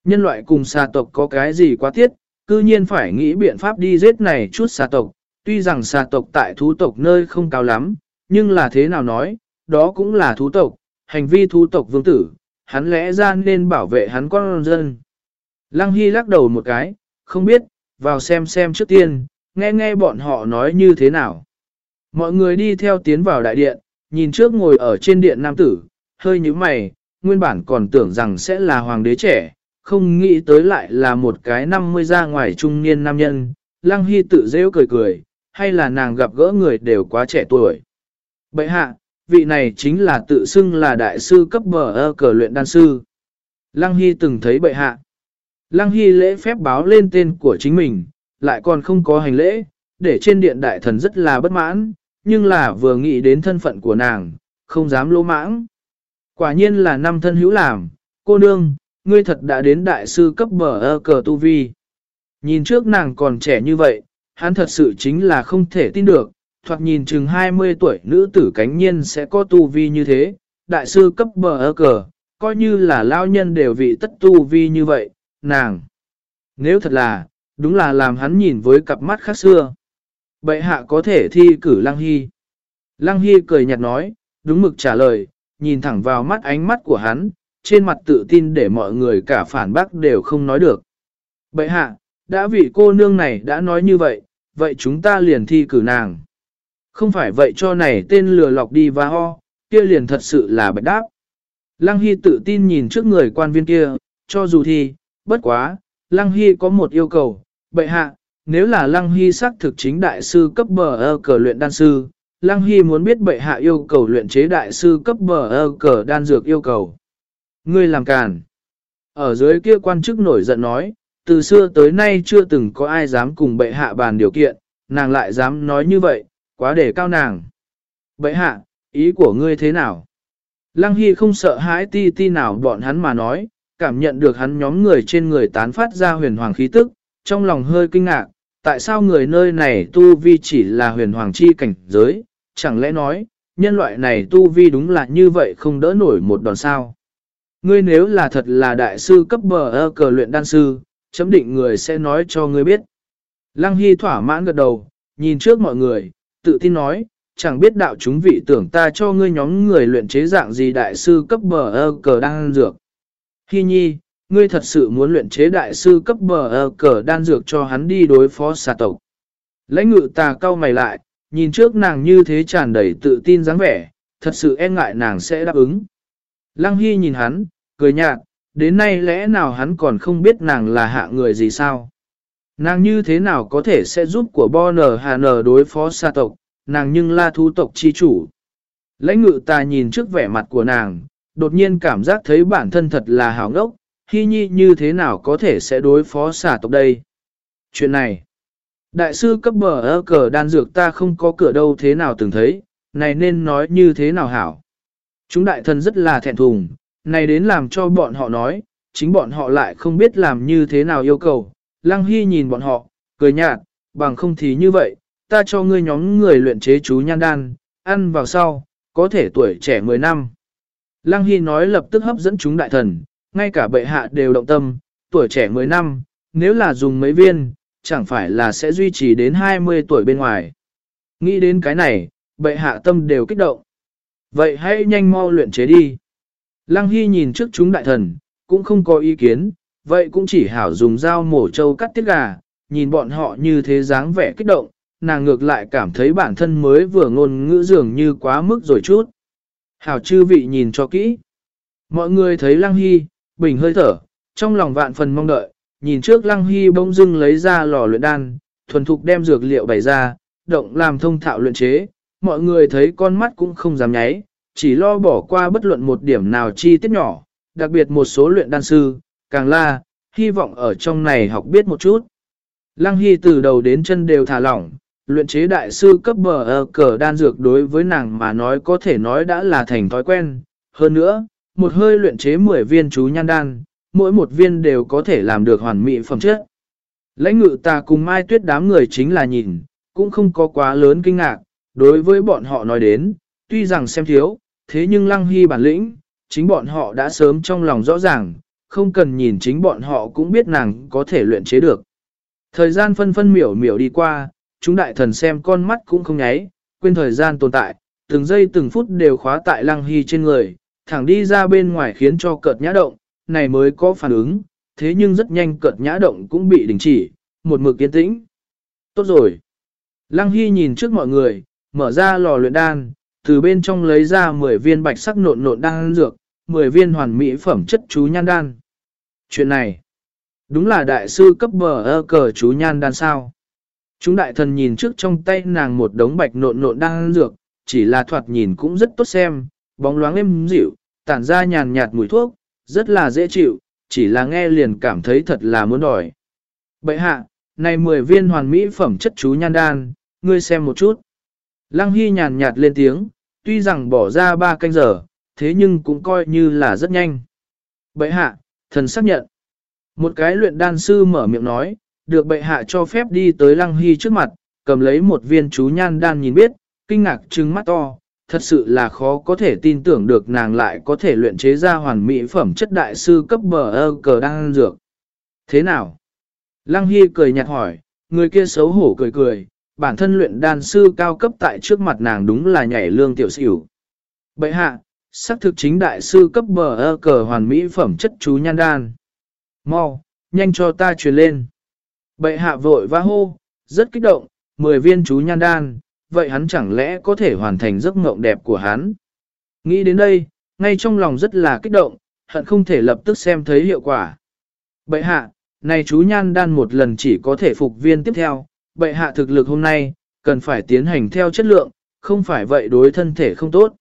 Nhân loại cùng xà tộc có cái gì quá tiết? cư nhiên phải nghĩ biện pháp đi giết này chút xà tộc. Tuy rằng xà tộc tại thú tộc nơi không cao lắm, nhưng là thế nào nói, đó cũng là thú tộc, hành vi thú tộc vương tử, hắn lẽ ra nên bảo vệ hắn con dân. Lăng Hy lắc đầu một cái, không biết, vào xem xem trước tiên, nghe nghe bọn họ nói như thế nào. Mọi người đi theo tiến vào đại điện, nhìn trước ngồi ở trên điện nam tử, hơi như mày, nguyên bản còn tưởng rằng sẽ là hoàng đế trẻ, không nghĩ tới lại là một cái năm mươi ra ngoài trung niên nam nhân. Lăng Hy tự rêu cười cười, hay là nàng gặp gỡ người đều quá trẻ tuổi. Bậy hạ, vị này chính là tự xưng là đại sư cấp bờ ơ cờ luyện đan sư. Lăng Hy từng thấy bệ hạ. Lăng Hy lễ phép báo lên tên của chính mình, lại còn không có hành lễ, để trên điện đại thần rất là bất mãn, nhưng là vừa nghĩ đến thân phận của nàng, không dám lỗ mãng. Quả nhiên là năm thân hữu làm, cô nương, ngươi thật đã đến đại sư cấp bờ ơ cờ tu vi. Nhìn trước nàng còn trẻ như vậy, hắn thật sự chính là không thể tin được, thoạt nhìn chừng 20 tuổi nữ tử cánh nhiên sẽ có tu vi như thế, đại sư cấp bờ ơ cờ, coi như là lao nhân đều vị tất tu vi như vậy, nàng. Nếu thật là, đúng là làm hắn nhìn với cặp mắt khác xưa. Bệ hạ có thể thi cử Lăng Hy. Lăng Hy cười nhạt nói, đúng mực trả lời, nhìn thẳng vào mắt ánh mắt của hắn, trên mặt tự tin để mọi người cả phản bác đều không nói được. Bệ hạ, đã vị cô nương này đã nói như vậy, vậy chúng ta liền thi cử nàng. Không phải vậy cho này tên lừa lọc đi và ho, kia liền thật sự là bạch đáp. Lăng Hy tự tin nhìn trước người quan viên kia, cho dù thi, bất quá, Lăng Hy có một yêu cầu, bệ hạ, nếu là Lăng Hy xác thực chính đại sư cấp bờ ơ cờ luyện đan sư, Lăng Hy muốn biết bệ hạ yêu cầu luyện chế đại sư cấp bờ ơ cờ đan dược yêu cầu. Ngươi làm càn. Ở dưới kia quan chức nổi giận nói, từ xưa tới nay chưa từng có ai dám cùng bệ hạ bàn điều kiện, nàng lại dám nói như vậy, quá để cao nàng. Bệ hạ, ý của ngươi thế nào? Lăng Hy không sợ hãi ti ti nào bọn hắn mà nói, cảm nhận được hắn nhóm người trên người tán phát ra huyền hoàng khí tức, trong lòng hơi kinh ngạc, tại sao người nơi này tu vi chỉ là huyền hoàng chi cảnh giới, chẳng lẽ nói, nhân loại này tu vi đúng là như vậy không đỡ nổi một đòn sao. Ngươi nếu là thật là đại sư cấp bờ ơ cờ luyện đan sư, chấm định người sẽ nói cho ngươi biết. Lăng Hy thỏa mãn gật đầu, nhìn trước mọi người, tự tin nói, chẳng biết đạo chúng vị tưởng ta cho ngươi nhóm người luyện chế dạng gì đại sư cấp bờ ơ cờ đang dược. Hy nhi, ngươi thật sự muốn luyện chế đại sư cấp bờ ơ cờ đan dược cho hắn đi đối phó xà tộc. Lãnh ngự tà cau mày lại, nhìn trước nàng như thế tràn đầy tự tin dáng vẻ, thật sự e ngại nàng sẽ đáp ứng. Lăng Hy nhìn hắn, cười nhạt, đến nay lẽ nào hắn còn không biết nàng là hạ người gì sao? Nàng như thế nào có thể sẽ giúp của Bo Nở Hà Nở đối phó sa tộc, nàng nhưng là thú tộc chi chủ. Lãnh ngự ta nhìn trước vẻ mặt của nàng, đột nhiên cảm giác thấy bản thân thật là hào ngốc, hy nhi như thế nào có thể sẽ đối phó xả tộc đây. Chuyện này, đại sư cấp bờ ơ cờ đan dược ta không có cửa đâu thế nào từng thấy, này nên nói như thế nào hảo. Chúng đại thần rất là thẹn thùng, này đến làm cho bọn họ nói, chính bọn họ lại không biết làm như thế nào yêu cầu. Lăng Hy nhìn bọn họ, cười nhạt, bằng không thì như vậy, ta cho ngươi nhóm người luyện chế chú nhan đan, ăn vào sau, có thể tuổi trẻ 10 năm. Lăng Hy nói lập tức hấp dẫn chúng đại thần, ngay cả bệ hạ đều động tâm, tuổi trẻ 10 năm, nếu là dùng mấy viên, chẳng phải là sẽ duy trì đến 20 tuổi bên ngoài. Nghĩ đến cái này, bệ hạ tâm đều kích động. Vậy hãy nhanh mau luyện chế đi. Lăng Hy nhìn trước chúng đại thần, cũng không có ý kiến, vậy cũng chỉ hảo dùng dao mổ trâu cắt tiết gà, nhìn bọn họ như thế dáng vẻ kích động, nàng ngược lại cảm thấy bản thân mới vừa ngôn ngữ dường như quá mức rồi chút. Hảo chư vị nhìn cho kỹ. Mọi người thấy Lăng Hy, bình hơi thở, trong lòng vạn phần mong đợi, nhìn trước Lăng Hy bỗng dưng lấy ra lò luyện đan, thuần thục đem dược liệu bày ra, động làm thông thạo luyện chế, mọi người thấy con mắt cũng không dám nháy, chỉ lo bỏ qua bất luận một điểm nào chi tiết nhỏ, đặc biệt một số luyện đan sư, càng la, hy vọng ở trong này học biết một chút. Lăng Hy từ đầu đến chân đều thả lỏng, luyện chế đại sư cấp bờ ờ, cờ đan dược đối với nàng mà nói có thể nói đã là thành thói quen. Hơn nữa, một hơi luyện chế 10 viên chú nhan đan, mỗi một viên đều có thể làm được hoàn mỹ phẩm chất. Lãnh ngự ta cùng Mai Tuyết đám người chính là nhìn, cũng không có quá lớn kinh ngạc, đối với bọn họ nói đến, tuy rằng xem thiếu, thế nhưng lăng hy bản lĩnh, chính bọn họ đã sớm trong lòng rõ ràng, không cần nhìn chính bọn họ cũng biết nàng có thể luyện chế được. Thời gian phân phân miểu miểu đi qua, chúng đại thần xem con mắt cũng không nháy, quên thời gian tồn tại, từng giây từng phút đều khóa tại lăng hy trên người, thẳng đi ra bên ngoài khiến cho cợt nhã động, này mới có phản ứng, thế nhưng rất nhanh cợt nhã động cũng bị đình chỉ, một mực yên tĩnh. Tốt rồi. Lăng Hy nhìn trước mọi người, mở ra lò luyện đan, từ bên trong lấy ra 10 viên bạch sắc nộn nộn đan dược, 10 viên hoàn mỹ phẩm chất chú nhan đan. Chuyện này, đúng là đại sư cấp bờ ơ cờ chú nhan đan sao. Chúng đại thần nhìn trước trong tay nàng một đống bạch nộn nộn đan dược, chỉ là thoạt nhìn cũng rất tốt xem, bóng loáng êm dịu, tản ra nhàn nhạt mùi thuốc, rất là dễ chịu, chỉ là nghe liền cảm thấy thật là muốn đòi. Bậy hạ, này 10 viên hoàn mỹ phẩm chất chú nhan đan, ngươi xem một chút. Lăng Hy nhàn nhạt lên tiếng, tuy rằng bỏ ra 3 canh giờ, thế nhưng cũng coi như là rất nhanh. Bệ hạ, thần xác nhận. Một cái luyện đan sư mở miệng nói, được bệ hạ cho phép đi tới Lăng Hy trước mặt, cầm lấy một viên chú nhan đan nhìn biết, kinh ngạc trừng mắt to, thật sự là khó có thể tin tưởng được nàng lại có thể luyện chế ra hoàn mỹ phẩm chất đại sư cấp bờ ơ cờ đang dược. Thế nào? Lăng Hy cười nhạt hỏi, người kia xấu hổ cười cười, bản thân luyện đan sư cao cấp tại trước mặt nàng đúng là nhảy lương tiểu xỉu. Bậy hạ, xác thực chính đại sư cấp bờ ơ cờ hoàn mỹ phẩm chất chú nhan đan. Mau, nhanh cho ta truyền lên. Bậy hạ vội va hô, rất kích động, 10 viên chú nhan đan, vậy hắn chẳng lẽ có thể hoàn thành giấc mộng đẹp của hắn. Nghĩ đến đây, ngay trong lòng rất là kích động, hận không thể lập tức xem thấy hiệu quả. bệ hạ, này chú nhan đan một lần chỉ có thể phục viên tiếp theo, bệ hạ thực lực hôm nay, cần phải tiến hành theo chất lượng, không phải vậy đối thân thể không tốt.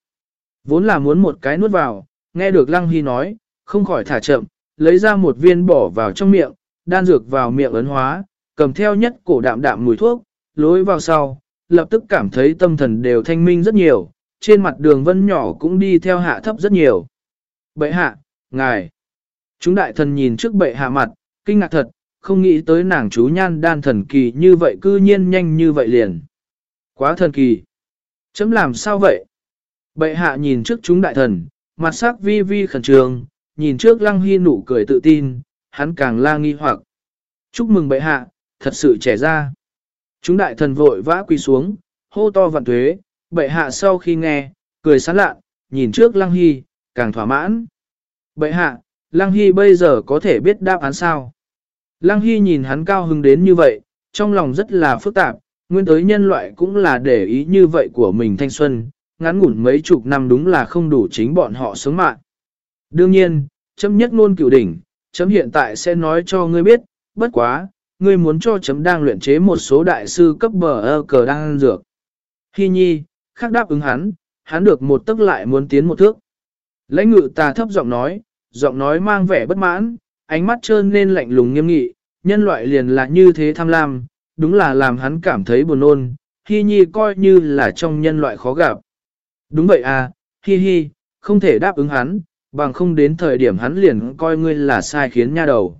Vốn là muốn một cái nuốt vào, nghe được Lăng Hy nói, không khỏi thả chậm, lấy ra một viên bỏ vào trong miệng, đan dược vào miệng ấn hóa, cầm theo nhất cổ đạm đạm mùi thuốc, lối vào sau, lập tức cảm thấy tâm thần đều thanh minh rất nhiều, trên mặt đường vân nhỏ cũng đi theo hạ thấp rất nhiều. Bệ hạ, ngài. Chúng đại thần nhìn trước bệ hạ mặt, kinh ngạc thật, không nghĩ tới nàng chú nhan đan thần kỳ như vậy cư nhiên nhanh như vậy liền. Quá thần kỳ. Chấm làm sao vậy? Bệ hạ nhìn trước chúng đại thần, mặt sắc vi vi khẩn trương, nhìn trước lăng hy nụ cười tự tin, hắn càng la nghi hoặc. Chúc mừng bệ hạ, thật sự trẻ ra. Chúng đại thần vội vã quỳ xuống, hô to vạn thuế, bệ hạ sau khi nghe, cười sán lạ, nhìn trước lăng hy, càng thỏa mãn. Bệ hạ, lăng hy bây giờ có thể biết đáp án sao? Lăng Hy nhìn hắn cao hứng đến như vậy, trong lòng rất là phức tạp, nguyên tới nhân loại cũng là để ý như vậy của mình thanh xuân, ngắn ngủn mấy chục năm đúng là không đủ chính bọn họ sống mạng. Đương nhiên, chấm nhất luôn cửu đỉnh, chấm hiện tại sẽ nói cho ngươi biết, bất quá, ngươi muốn cho chấm đang luyện chế một số đại sư cấp bờ ơ cờ đang dược. Hi nhi, khác đáp ứng hắn, hắn được một tức lại muốn tiến một thước. Lãnh ngự ta thấp giọng nói, giọng nói mang vẻ bất mãn, ánh mắt trơn nên lạnh lùng nghiêm nghị, nhân loại liền là như thế tham lam, đúng là làm hắn cảm thấy buồn ôn, Hi Nhi coi như là trong nhân loại khó gặp. Đúng vậy à, Hi Hi, không thể đáp ứng hắn, bằng không đến thời điểm hắn liền coi ngươi là sai khiến nha đầu.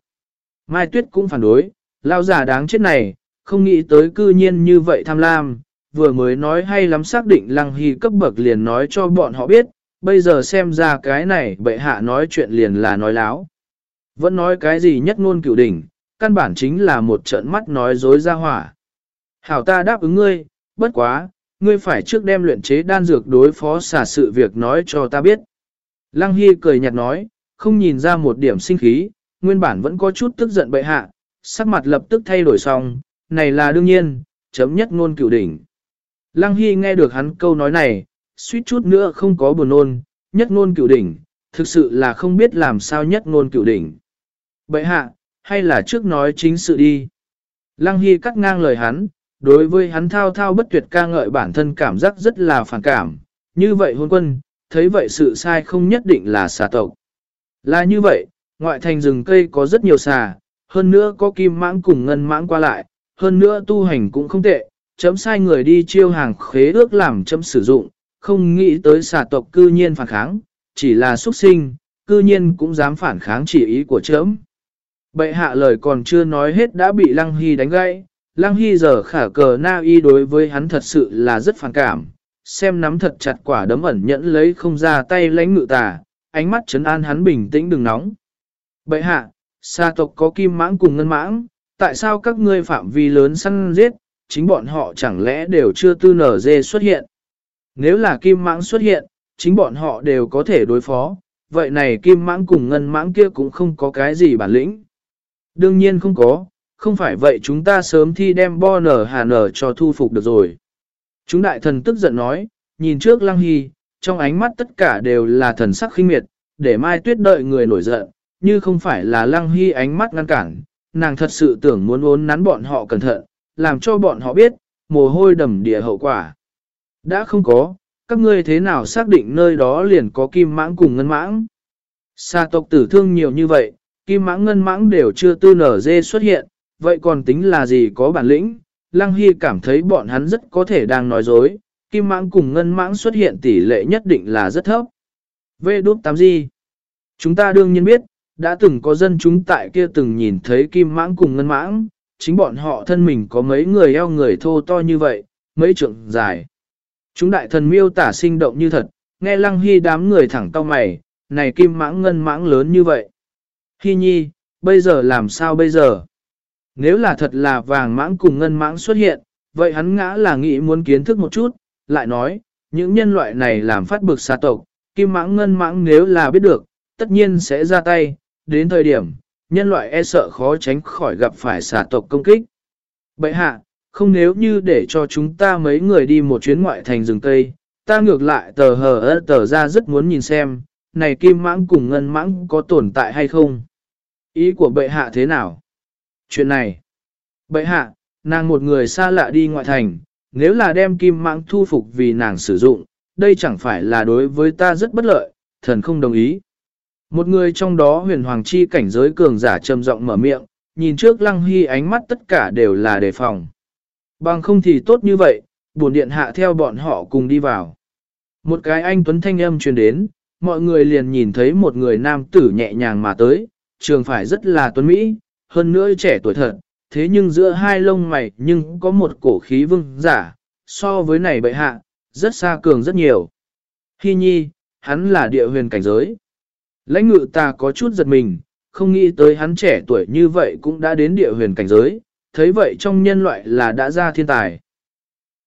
Mai Tuyết cũng phản đối, lao giả đáng chết này, không nghĩ tới cư nhiên như vậy tham lam, vừa mới nói hay lắm xác định Lăng Hy cấp bậc liền nói cho bọn họ biết, bây giờ xem ra cái này bệ hạ nói chuyện liền là nói láo. Vẫn nói cái gì nhất ngôn cửu đỉnh, căn bản chính là một trận mắt nói dối ra hỏa. Hảo ta đáp ứng ngươi, bất quá, ngươi phải trước đem luyện chế đan dược đối phó xả sự việc nói cho ta biết. Lăng Hy cười nhạt nói, không nhìn ra một điểm sinh khí, nguyên bản vẫn có chút tức giận bệ hạ, sắc mặt lập tức thay đổi xong, này là đương nhiên, chấm nhất ngôn cửu đỉnh. Lăng Hy nghe được hắn câu nói này, suýt chút nữa không có buồn nôn, nhất ngôn cửu đỉnh, thực sự là không biết làm sao nhất ngôn cửu đỉnh. Bệ hạ, hay là trước nói chính sự đi. Lăng Hy cắt ngang lời hắn, đối với hắn thao thao bất tuyệt ca ngợi bản thân cảm giác rất là phản cảm, như vậy hôn quân, thấy vậy sự sai không nhất định là xà tộc. Là như vậy, ngoại thành rừng cây có rất nhiều xà, hơn nữa có kim mãng cùng ngân mãng qua lại, hơn nữa tu hành cũng không tệ, chấm sai người đi chiêu hàng khế ước làm chấm sử dụng, không nghĩ tới xà tộc cư nhiên phản kháng, chỉ là xuất sinh, cư nhiên cũng dám phản kháng chỉ ý của chấm. Bệ hạ lời còn chưa nói hết đã bị Lăng Hy đánh gãy, Lăng Hy giờ khả cờ na y đối với hắn thật sự là rất phản cảm, xem nắm thật chặt quả đấm ẩn nhẫn lấy không ra tay lãnh ngự tà, ánh mắt trấn an hắn bình tĩnh đừng nóng. Bệ hạ, xa tộc có kim mãng cùng ngân mãng, tại sao các ngươi phạm vi lớn săn giết, chính bọn họ chẳng lẽ đều chưa tư nở dê xuất hiện. Nếu là kim mãng xuất hiện, chính bọn họ đều có thể đối phó, vậy này kim mãng cùng ngân mãng kia cũng không có cái gì bản lĩnh. Đương nhiên không có, không phải vậy chúng ta sớm thi đem bo nở hà nở cho thu phục được rồi. Chúng đại thần tức giận nói, nhìn trước lăng hy, trong ánh mắt tất cả đều là thần sắc khinh miệt, để mai tuyết đợi người nổi giận, như không phải là lăng hy ánh mắt ngăn cản, nàng thật sự tưởng muốn ốn nắn bọn họ cẩn thận, làm cho bọn họ biết, mồ hôi đầm địa hậu quả. Đã không có, các ngươi thế nào xác định nơi đó liền có kim mãng cùng ngân mãng? Sa tộc tử thương nhiều như vậy, kim mãng ngân mãng đều chưa tư nở dê xuất hiện, vậy còn tính là gì có bản lĩnh? Lăng Hy cảm thấy bọn hắn rất có thể đang nói dối, kim mãng cùng ngân mãng xuất hiện tỷ lệ nhất định là rất thấp. Vê đút 8 gì? Chúng ta đương nhiên biết, đã từng có dân chúng tại kia từng nhìn thấy kim mãng cùng ngân mãng, chính bọn họ thân mình có mấy người eo người thô to như vậy, mấy trượng dài. Chúng đại thần miêu tả sinh động như thật, nghe lăng hy đám người thẳng tao mày, này kim mãng ngân mãng lớn như vậy. Hy nhi, bây giờ làm sao bây giờ? Nếu là thật là vàng mãng cùng ngân mãng xuất hiện, vậy hắn ngã là nghĩ muốn kiến thức một chút, lại nói, những nhân loại này làm phát bực xa tộc, kim mãng ngân mãng nếu là biết được, tất nhiên sẽ ra tay, đến thời điểm, nhân loại e sợ khó tránh khỏi gặp phải xà tộc công kích. Bậy hạ, không nếu như để cho chúng ta mấy người đi một chuyến ngoại thành rừng Tây, ta ngược lại tờ hờ ơ tờ ra rất muốn nhìn xem, này kim mãng cùng ngân mãng có tồn tại hay không. Ý của bệ hạ thế nào? Chuyện này, bệ hạ, nàng một người xa lạ đi ngoại thành, nếu là đem kim mãng thu phục vì nàng sử dụng, đây chẳng phải là đối với ta rất bất lợi, thần không đồng ý. Một người trong đó huyền hoàng chi cảnh giới cường giả trầm giọng mở miệng, nhìn trước lăng hy ánh mắt tất cả đều là đề phòng. Bằng không thì tốt như vậy, buồn điện hạ theo bọn họ cùng đi vào. Một cái anh tuấn thanh âm truyền đến, mọi người liền nhìn thấy một người nam tử nhẹ nhàng mà tới, trường phải rất là tuấn Mỹ, hơn nữa trẻ tuổi thật, thế nhưng giữa hai lông mày nhưng có một cổ khí vương giả, so với này bệ hạ, rất xa cường rất nhiều. Hy nhi, hắn là địa huyền cảnh giới. Lãnh ngự ta có chút giật mình, không nghĩ tới hắn trẻ tuổi như vậy cũng đã đến địa huyền cảnh giới, thấy vậy trong nhân loại là đã ra thiên tài.